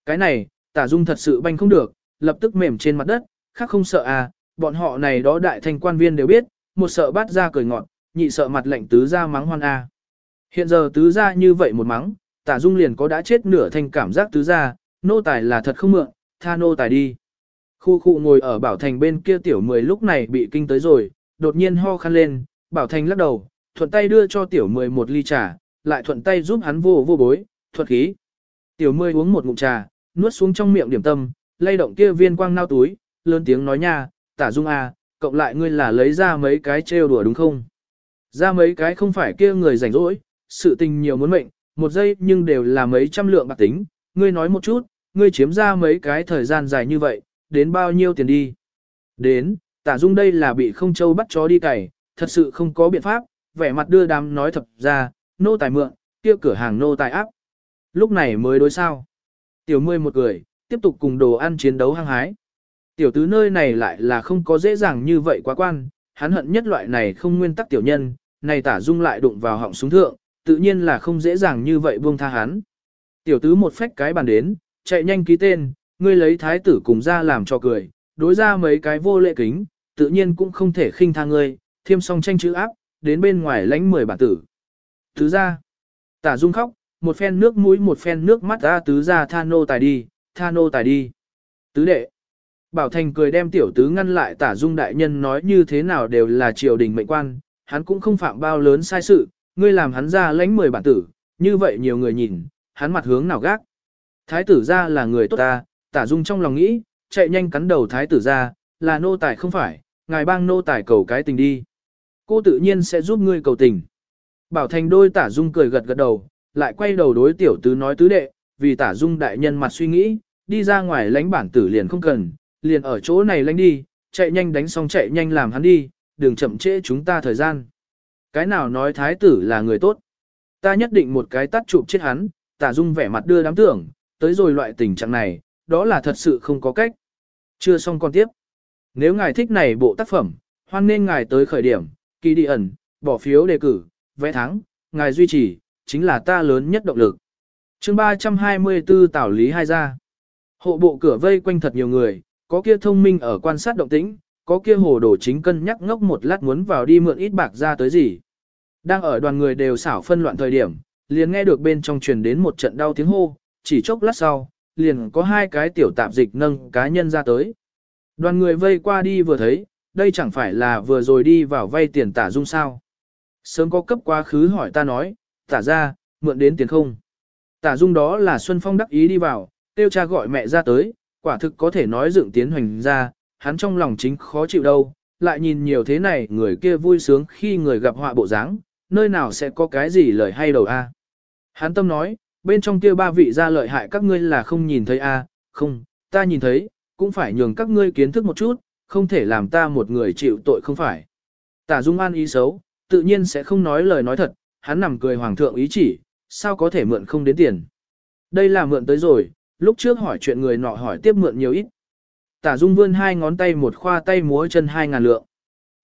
S1: Cái này, tả dung thật sự banh không được, lập tức mềm trên mặt đất, khác không sợ à, bọn họ này đó đại thành quan viên đều biết, một sợ bắt ra cười ngọn, nhị sợ mặt lệnh tứ ra mắng hoan à Hiện giờ tứ ra như vậy một mắng, tả dung liền có đã chết nửa thành cảm giác tứ ra, nô tài là thật không mượn, tha nô tài đi. Khu khu ngồi ở bảo thành bên kia tiểu mười lúc này bị kinh tới rồi, đột nhiên ho khăn lên, bảo thành lắc đầu, thuận tay đưa cho tiểu mười một ly trà, lại thuận tay giúp hắn vô vô bối, thuật khí. Tiểu mươi uống một ngụm trà, nuốt xuống trong miệng điểm tâm, lay động kia viên quang nao túi, lớn tiếng nói nha, tả dung à, cộng lại ngươi là lấy ra mấy cái trêu đùa đúng không? Ra mấy cái không phải kia người rảnh rỗi, sự tình nhiều muốn mệnh, một giây nhưng đều là mấy trăm lượng bạc tính, ngươi nói một chút, ngươi chiếm ra mấy cái thời gian dài như vậy, đến bao nhiêu tiền đi? Đến, tả dung đây là bị không châu bắt chó đi cày, thật sự không có biện pháp, vẻ mặt đưa đám nói thật ra, nô tài mượn, kia cửa hàng nô tài áp. Lúc này mới đối sao. Tiểu mươi một người, tiếp tục cùng đồ ăn chiến đấu hăng hái. Tiểu tứ nơi này lại là không có dễ dàng như vậy quá quan, hắn hận nhất loại này không nguyên tắc tiểu nhân, này tả dung lại đụng vào họng súng thượng, tự nhiên là không dễ dàng như vậy buông tha hắn. Tiểu tứ một phách cái bàn đến, chạy nhanh ký tên, ngươi lấy thái tử cùng ra làm cho cười, đối ra mấy cái vô lệ kính, tự nhiên cũng không thể khinh tha ngươi, thêm song tranh chữ áp, đến bên ngoài lãnh mười bản tử. Thứ ra, tả dung khóc, một phen nước mũi một phen nước mắt ra tứ ra tha nô tài đi, tha nô tài đi. Tứ đệ. Bảo Thành cười đem tiểu tứ ngăn lại tả dung đại nhân nói như thế nào đều là triều đình mệnh quan, hắn cũng không phạm bao lớn sai sự, ngươi làm hắn ra lãnh mười bản tử, như vậy nhiều người nhìn, hắn mặt hướng nào gác. Thái tử ra là người tốt ta, tả dung trong lòng nghĩ, chạy nhanh cắn đầu thái tử ra, là nô tài không phải, ngài bang nô tài cầu cái tình đi. Cô tự nhiên sẽ giúp ngươi cầu tình. Bảo Thành đôi tả dung cười gật gật đầu, lại quay đầu đối tiểu tứ nói tứ đệ, vì tả dung đại nhân mặt suy nghĩ, đi ra ngoài lãnh bản tử liền không cần, liền ở chỗ này lãnh đi, chạy nhanh đánh xong chạy nhanh làm hắn đi, đừng chậm trễ chúng ta thời gian. Cái nào nói thái tử là người tốt, ta nhất định một cái tắt chụp chết hắn, tả dung vẻ mặt đưa đám tưởng, tới rồi loại tình trạng này, đó là thật sự không có cách. Chưa xong con tiếp. Nếu ngài thích này bộ tác phẩm, hoan nên ngài tới khởi điểm, kỳ đi ẩn, bỏ phiếu đề cử, vẽ thắng, ngài duy trì, chính là ta lớn nhất động lực. chương 324 Tảo Lý Hai Gia Hộ bộ cửa vây quanh thật nhiều người, có kia thông minh ở quan sát động tĩnh, có kia hồ đồ chính cân nhắc ngốc một lát muốn vào đi mượn ít bạc ra tới gì. Đang ở đoàn người đều xảo phân loạn thời điểm, liền nghe được bên trong truyền đến một trận đau tiếng hô, chỉ chốc lát sau, liền có hai cái tiểu tạp dịch nâng cá nhân ra tới. Đoàn người vây qua đi vừa thấy, đây chẳng phải là vừa rồi đi vào vay tiền tả dung sao. Sớm có cấp quá khứ hỏi ta nói, tả ra, mượn đến tiền không. Tả dung đó là Xuân Phong đắc ý đi vào, tiêu cha gọi mẹ ra tới, quả thực có thể nói dựng tiến hoành ra, hắn trong lòng chính khó chịu đâu, lại nhìn nhiều thế này người kia vui sướng khi người gặp họa bộ dáng, nơi nào sẽ có cái gì lời hay đầu a? Hắn tâm nói, bên trong kia ba vị ra lợi hại các ngươi là không nhìn thấy a, không, ta nhìn thấy, cũng phải nhường các ngươi kiến thức một chút, không thể làm ta một người chịu tội không phải. Tả Dung An ý xấu, tự nhiên sẽ không nói lời nói thật, hắn nằm cười hoàng thượng ý chỉ, sao có thể mượn không đến tiền. Đây là mượn tới rồi, lúc trước hỏi chuyện người nọ hỏi tiếp mượn nhiều ít. Tả Dung vươn hai ngón tay một khoa tay múa chân hai ngàn lượng.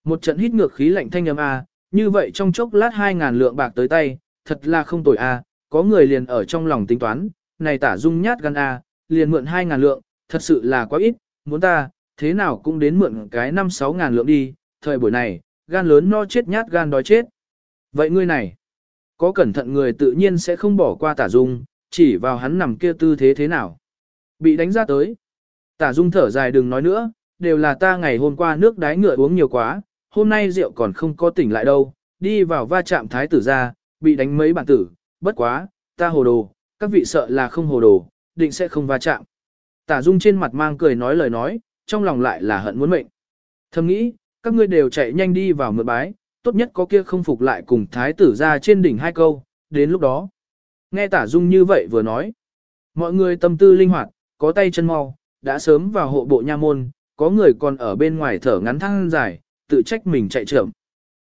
S1: Một trận hít ngược khí lạnh thanh âm a, như vậy trong chốc lát hai ngàn lượng bạc tới tay, thật là không tồi a, có người liền ở trong lòng tính toán, này Tả Dung nhát gan a, liền mượn hai ngàn lượng, thật sự là quá ít, muốn ta, thế nào cũng đến mượn cái năm sáu ngàn lượng đi, thời buổi này, gan lớn no chết nhát gan đói chết. Vậy ngươi này, có cẩn thận người tự nhiên sẽ không bỏ qua Tả Dung, chỉ vào hắn nằm kia tư thế thế nào. Bị đánh ra tới. Tả Dung thở dài đừng nói nữa, đều là ta ngày hôm qua nước đái ngựa uống nhiều quá, hôm nay rượu còn không có tỉnh lại đâu, đi vào va chạm thái tử ra, bị đánh mấy bản tử, bất quá, ta hồ đồ, các vị sợ là không hồ đồ, định sẽ không va chạm. Tả Dung trên mặt mang cười nói lời nói, trong lòng lại là hận muốn mệnh. Thầm nghĩ, các ngươi đều chạy nhanh đi vào mượn bái, tốt nhất có kia không phục lại cùng thái tử ra trên đỉnh hai câu, đến lúc đó. Nghe tả dung như vậy vừa nói. Mọi người tâm tư linh hoạt, có tay chân mau, đã sớm vào hộ bộ nha môn, có người còn ở bên ngoài thở ngắn thăng dài, tự trách mình chạy trưởng.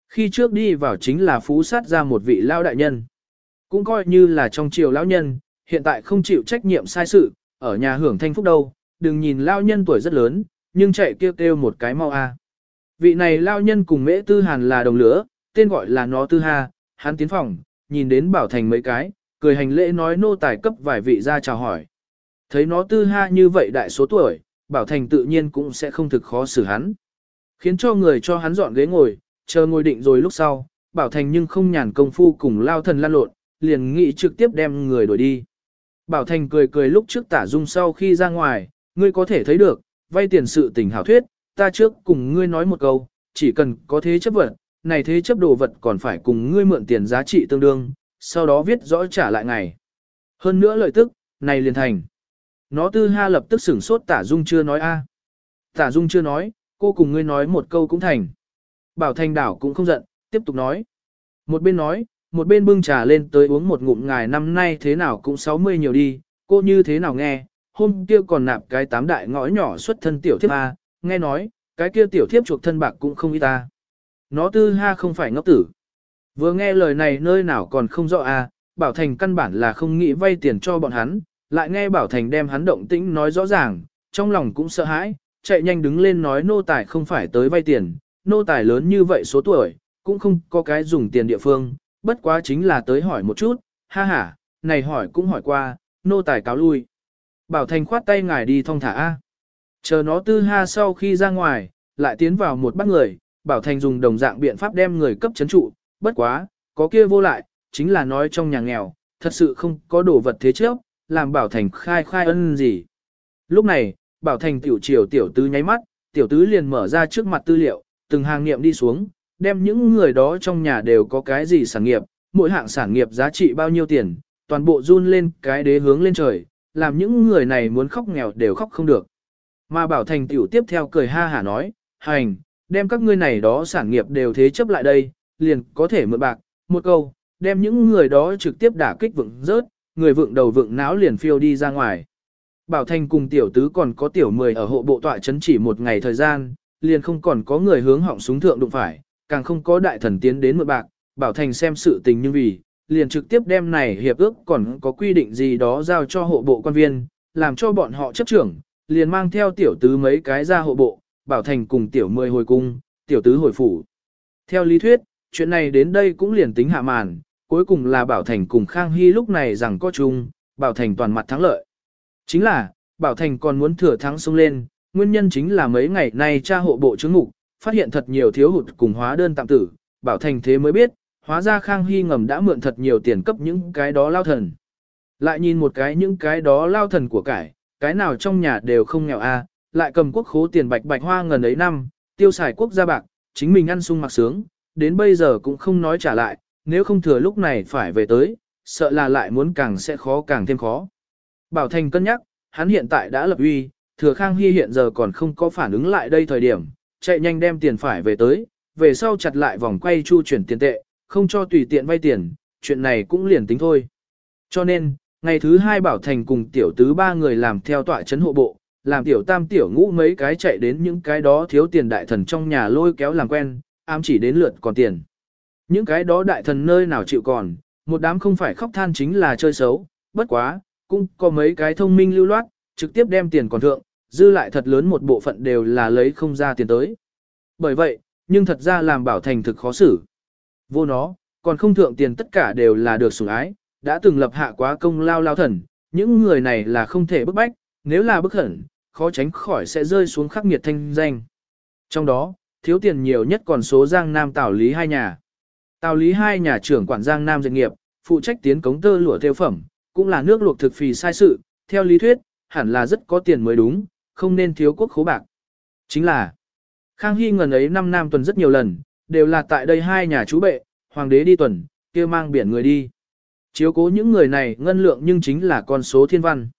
S1: Khi trước đi vào chính là phú sát ra một vị lao đại nhân. Cũng coi như là trong triều lão nhân, hiện tại không chịu trách nhiệm sai sự, ở nhà hưởng thanh phúc đâu, đừng nhìn lao nhân tuổi rất lớn, nhưng chạy kêu kêu một cái mau a. Vị này lao nhân cùng mễ tư hàn là đồng lửa, tên gọi là nó tư ha, hắn tiến phòng, nhìn đến bảo thành mấy cái, cười hành lễ nói nô tài cấp vài vị ra chào hỏi. Thấy nó tư ha như vậy đại số tuổi, bảo thành tự nhiên cũng sẽ không thực khó xử hắn. Khiến cho người cho hắn dọn ghế ngồi, chờ ngồi định rồi lúc sau, bảo thành nhưng không nhàn công phu cùng lao thần lan lộn, liền nghĩ trực tiếp đem người đuổi đi. Bảo thành cười cười lúc trước tả dung sau khi ra ngoài, ngươi có thể thấy được, vay tiền sự tình hảo thuyết, ta trước cùng ngươi nói một câu, chỉ cần có thế chấp vật, này thế chấp đồ vật còn phải cùng ngươi mượn tiền giá trị tương đương, sau đó viết rõ trả lại ngày. Hơn nữa lợi tức, này liền thành. Nó tư ha lập tức sửng sốt tả dung chưa nói a. Tả dung chưa nói, cô cùng ngươi nói một câu cũng thành. Bảo thành đảo cũng không giận, tiếp tục nói. Một bên nói, một bên bưng trà lên tới uống một ngụm ngài năm nay thế nào cũng 60 nhiều đi, cô như thế nào nghe, hôm kia còn nạp cái tám đại ngõ nhỏ xuất thân tiểu thiếp A, nghe nói, cái kia tiểu thiếp chuộc thân bạc cũng không ít ta. Nó tư ha không phải ngốc tử. Vừa nghe lời này nơi nào còn không rõ à? Bảo Thành căn bản là không nghĩ vay tiền cho bọn hắn, lại nghe Bảo Thành đem hắn động tĩnh nói rõ ràng, trong lòng cũng sợ hãi, chạy nhanh đứng lên nói nô tài không phải tới vay tiền, nô tài lớn như vậy số tuổi, cũng không có cái dùng tiền địa phương, bất quá chính là tới hỏi một chút, ha ha, này hỏi cũng hỏi qua, nô tài cáo lui. Bảo Thành khoát tay ngài đi thong thả A. Chờ nó tư ha sau khi ra ngoài, lại tiến vào một bác người, Bảo Thành dùng đồng dạng biện pháp đem người cấp chấn trụ, bất quá, có kia vô lại, chính là nói trong nhà nghèo, thật sự không có đồ vật thế trước, làm Bảo Thành khai khai ân gì. Lúc này, Bảo Thành tiểu triều tiểu tứ nháy mắt, tiểu tứ liền mở ra trước mặt tư liệu, từng hàng nghiệm đi xuống, đem những người đó trong nhà đều có cái gì sản nghiệp, mỗi hạng sản nghiệp giá trị bao nhiêu tiền, toàn bộ run lên cái đế hướng lên trời, làm những người này muốn khóc nghèo đều khóc không được. Mà Bảo Thành tiểu tiếp theo cười ha hả nói, hành, đem các ngươi này đó sản nghiệp đều thế chấp lại đây, liền có thể mượn bạc, một câu, đem những người đó trực tiếp đả kích vựng rớt, người vựng đầu vựng não liền phiêu đi ra ngoài. Bảo Thành cùng tiểu tứ còn có tiểu mười ở hộ bộ tọa chấn chỉ một ngày thời gian, liền không còn có người hướng họng súng thượng đụng phải, càng không có đại thần tiến đến mượn bạc, Bảo Thành xem sự tình như vì, liền trực tiếp đem này hiệp ước còn có quy định gì đó giao cho hộ bộ quan viên, làm cho bọn họ chấp trưởng, liền mang theo tiểu tứ mấy cái ra hộ bộ, Bảo Thành cùng tiểu mười hồi cung, tiểu tứ hồi phủ. Theo lý thuyết, chuyện này đến đây cũng liền tính hạ màn, cuối cùng là Bảo Thành cùng Khang Hy lúc này rằng có chung, Bảo Thành toàn mặt thắng lợi. Chính là, Bảo Thành còn muốn thừa thắng xông lên, nguyên nhân chính là mấy ngày nay cha hộ bộ chứng ngục, phát hiện thật nhiều thiếu hụt cùng hóa đơn tạm tử, Bảo Thành thế mới biết, hóa ra Khang Hy ngầm đã mượn thật nhiều tiền cấp những cái đó lao thần. Lại nhìn một cái những cái đó lao thần của cải, cái nào trong nhà đều không nghèo a, lại cầm quốc khố tiền bạch bạch hoa ngần ấy năm, tiêu xài quốc gia bạc, chính mình ăn sung mặc sướng, đến bây giờ cũng không nói trả lại, nếu không thừa lúc này phải về tới, sợ là lại muốn càng sẽ khó càng thêm khó. Bảo Thành cân nhắc, hắn hiện tại đã lập uy, thừa Khang Hy hiện giờ còn không có phản ứng lại đây thời điểm, chạy nhanh đem tiền phải về tới, về sau chặt lại vòng quay chu chuyển tiền tệ, không cho tùy tiện vay tiền, chuyện này cũng liền tính thôi. Cho nên, ngày thứ hai Bảo Thành cùng tiểu tứ ba người làm theo tọa chấn hộ bộ, làm tiểu tam tiểu ngũ mấy cái chạy đến những cái đó thiếu tiền đại thần trong nhà lôi kéo làm quen, ám chỉ đến lượt còn tiền. Những cái đó đại thần nơi nào chịu còn, một đám không phải khóc than chính là chơi xấu, bất quá, cũng có mấy cái thông minh lưu loát, trực tiếp đem tiền còn thượng, dư lại thật lớn một bộ phận đều là lấy không ra tiền tới. Bởi vậy, nhưng thật ra làm bảo thành thực khó xử. Vô nó, còn không thượng tiền tất cả đều là được sủng ái, đã từng lập hạ quá công lao lao thần, những người này là không thể bức bách, nếu là bức hẳn, khó tránh khỏi sẽ rơi xuống khắc nghiệt thanh danh. Trong đó, thiếu tiền nhiều nhất còn số Giang Nam Tào Lý hai nhà. Tào Lý hai nhà trưởng quản Giang Nam doanh nghiệp, phụ trách tiến cống tơ lụa theo phẩm, cũng là nước luộc thực phì sai sự, theo lý thuyết, hẳn là rất có tiền mới đúng, không nên thiếu quốc khố bạc. Chính là, Khang Hy ngần ấy năm nam tuần rất nhiều lần, đều là tại đây hai nhà chú bệ, hoàng đế đi tuần, kia mang biển người đi. Chiếu cố những người này ngân lượng nhưng chính là con số thiên văn.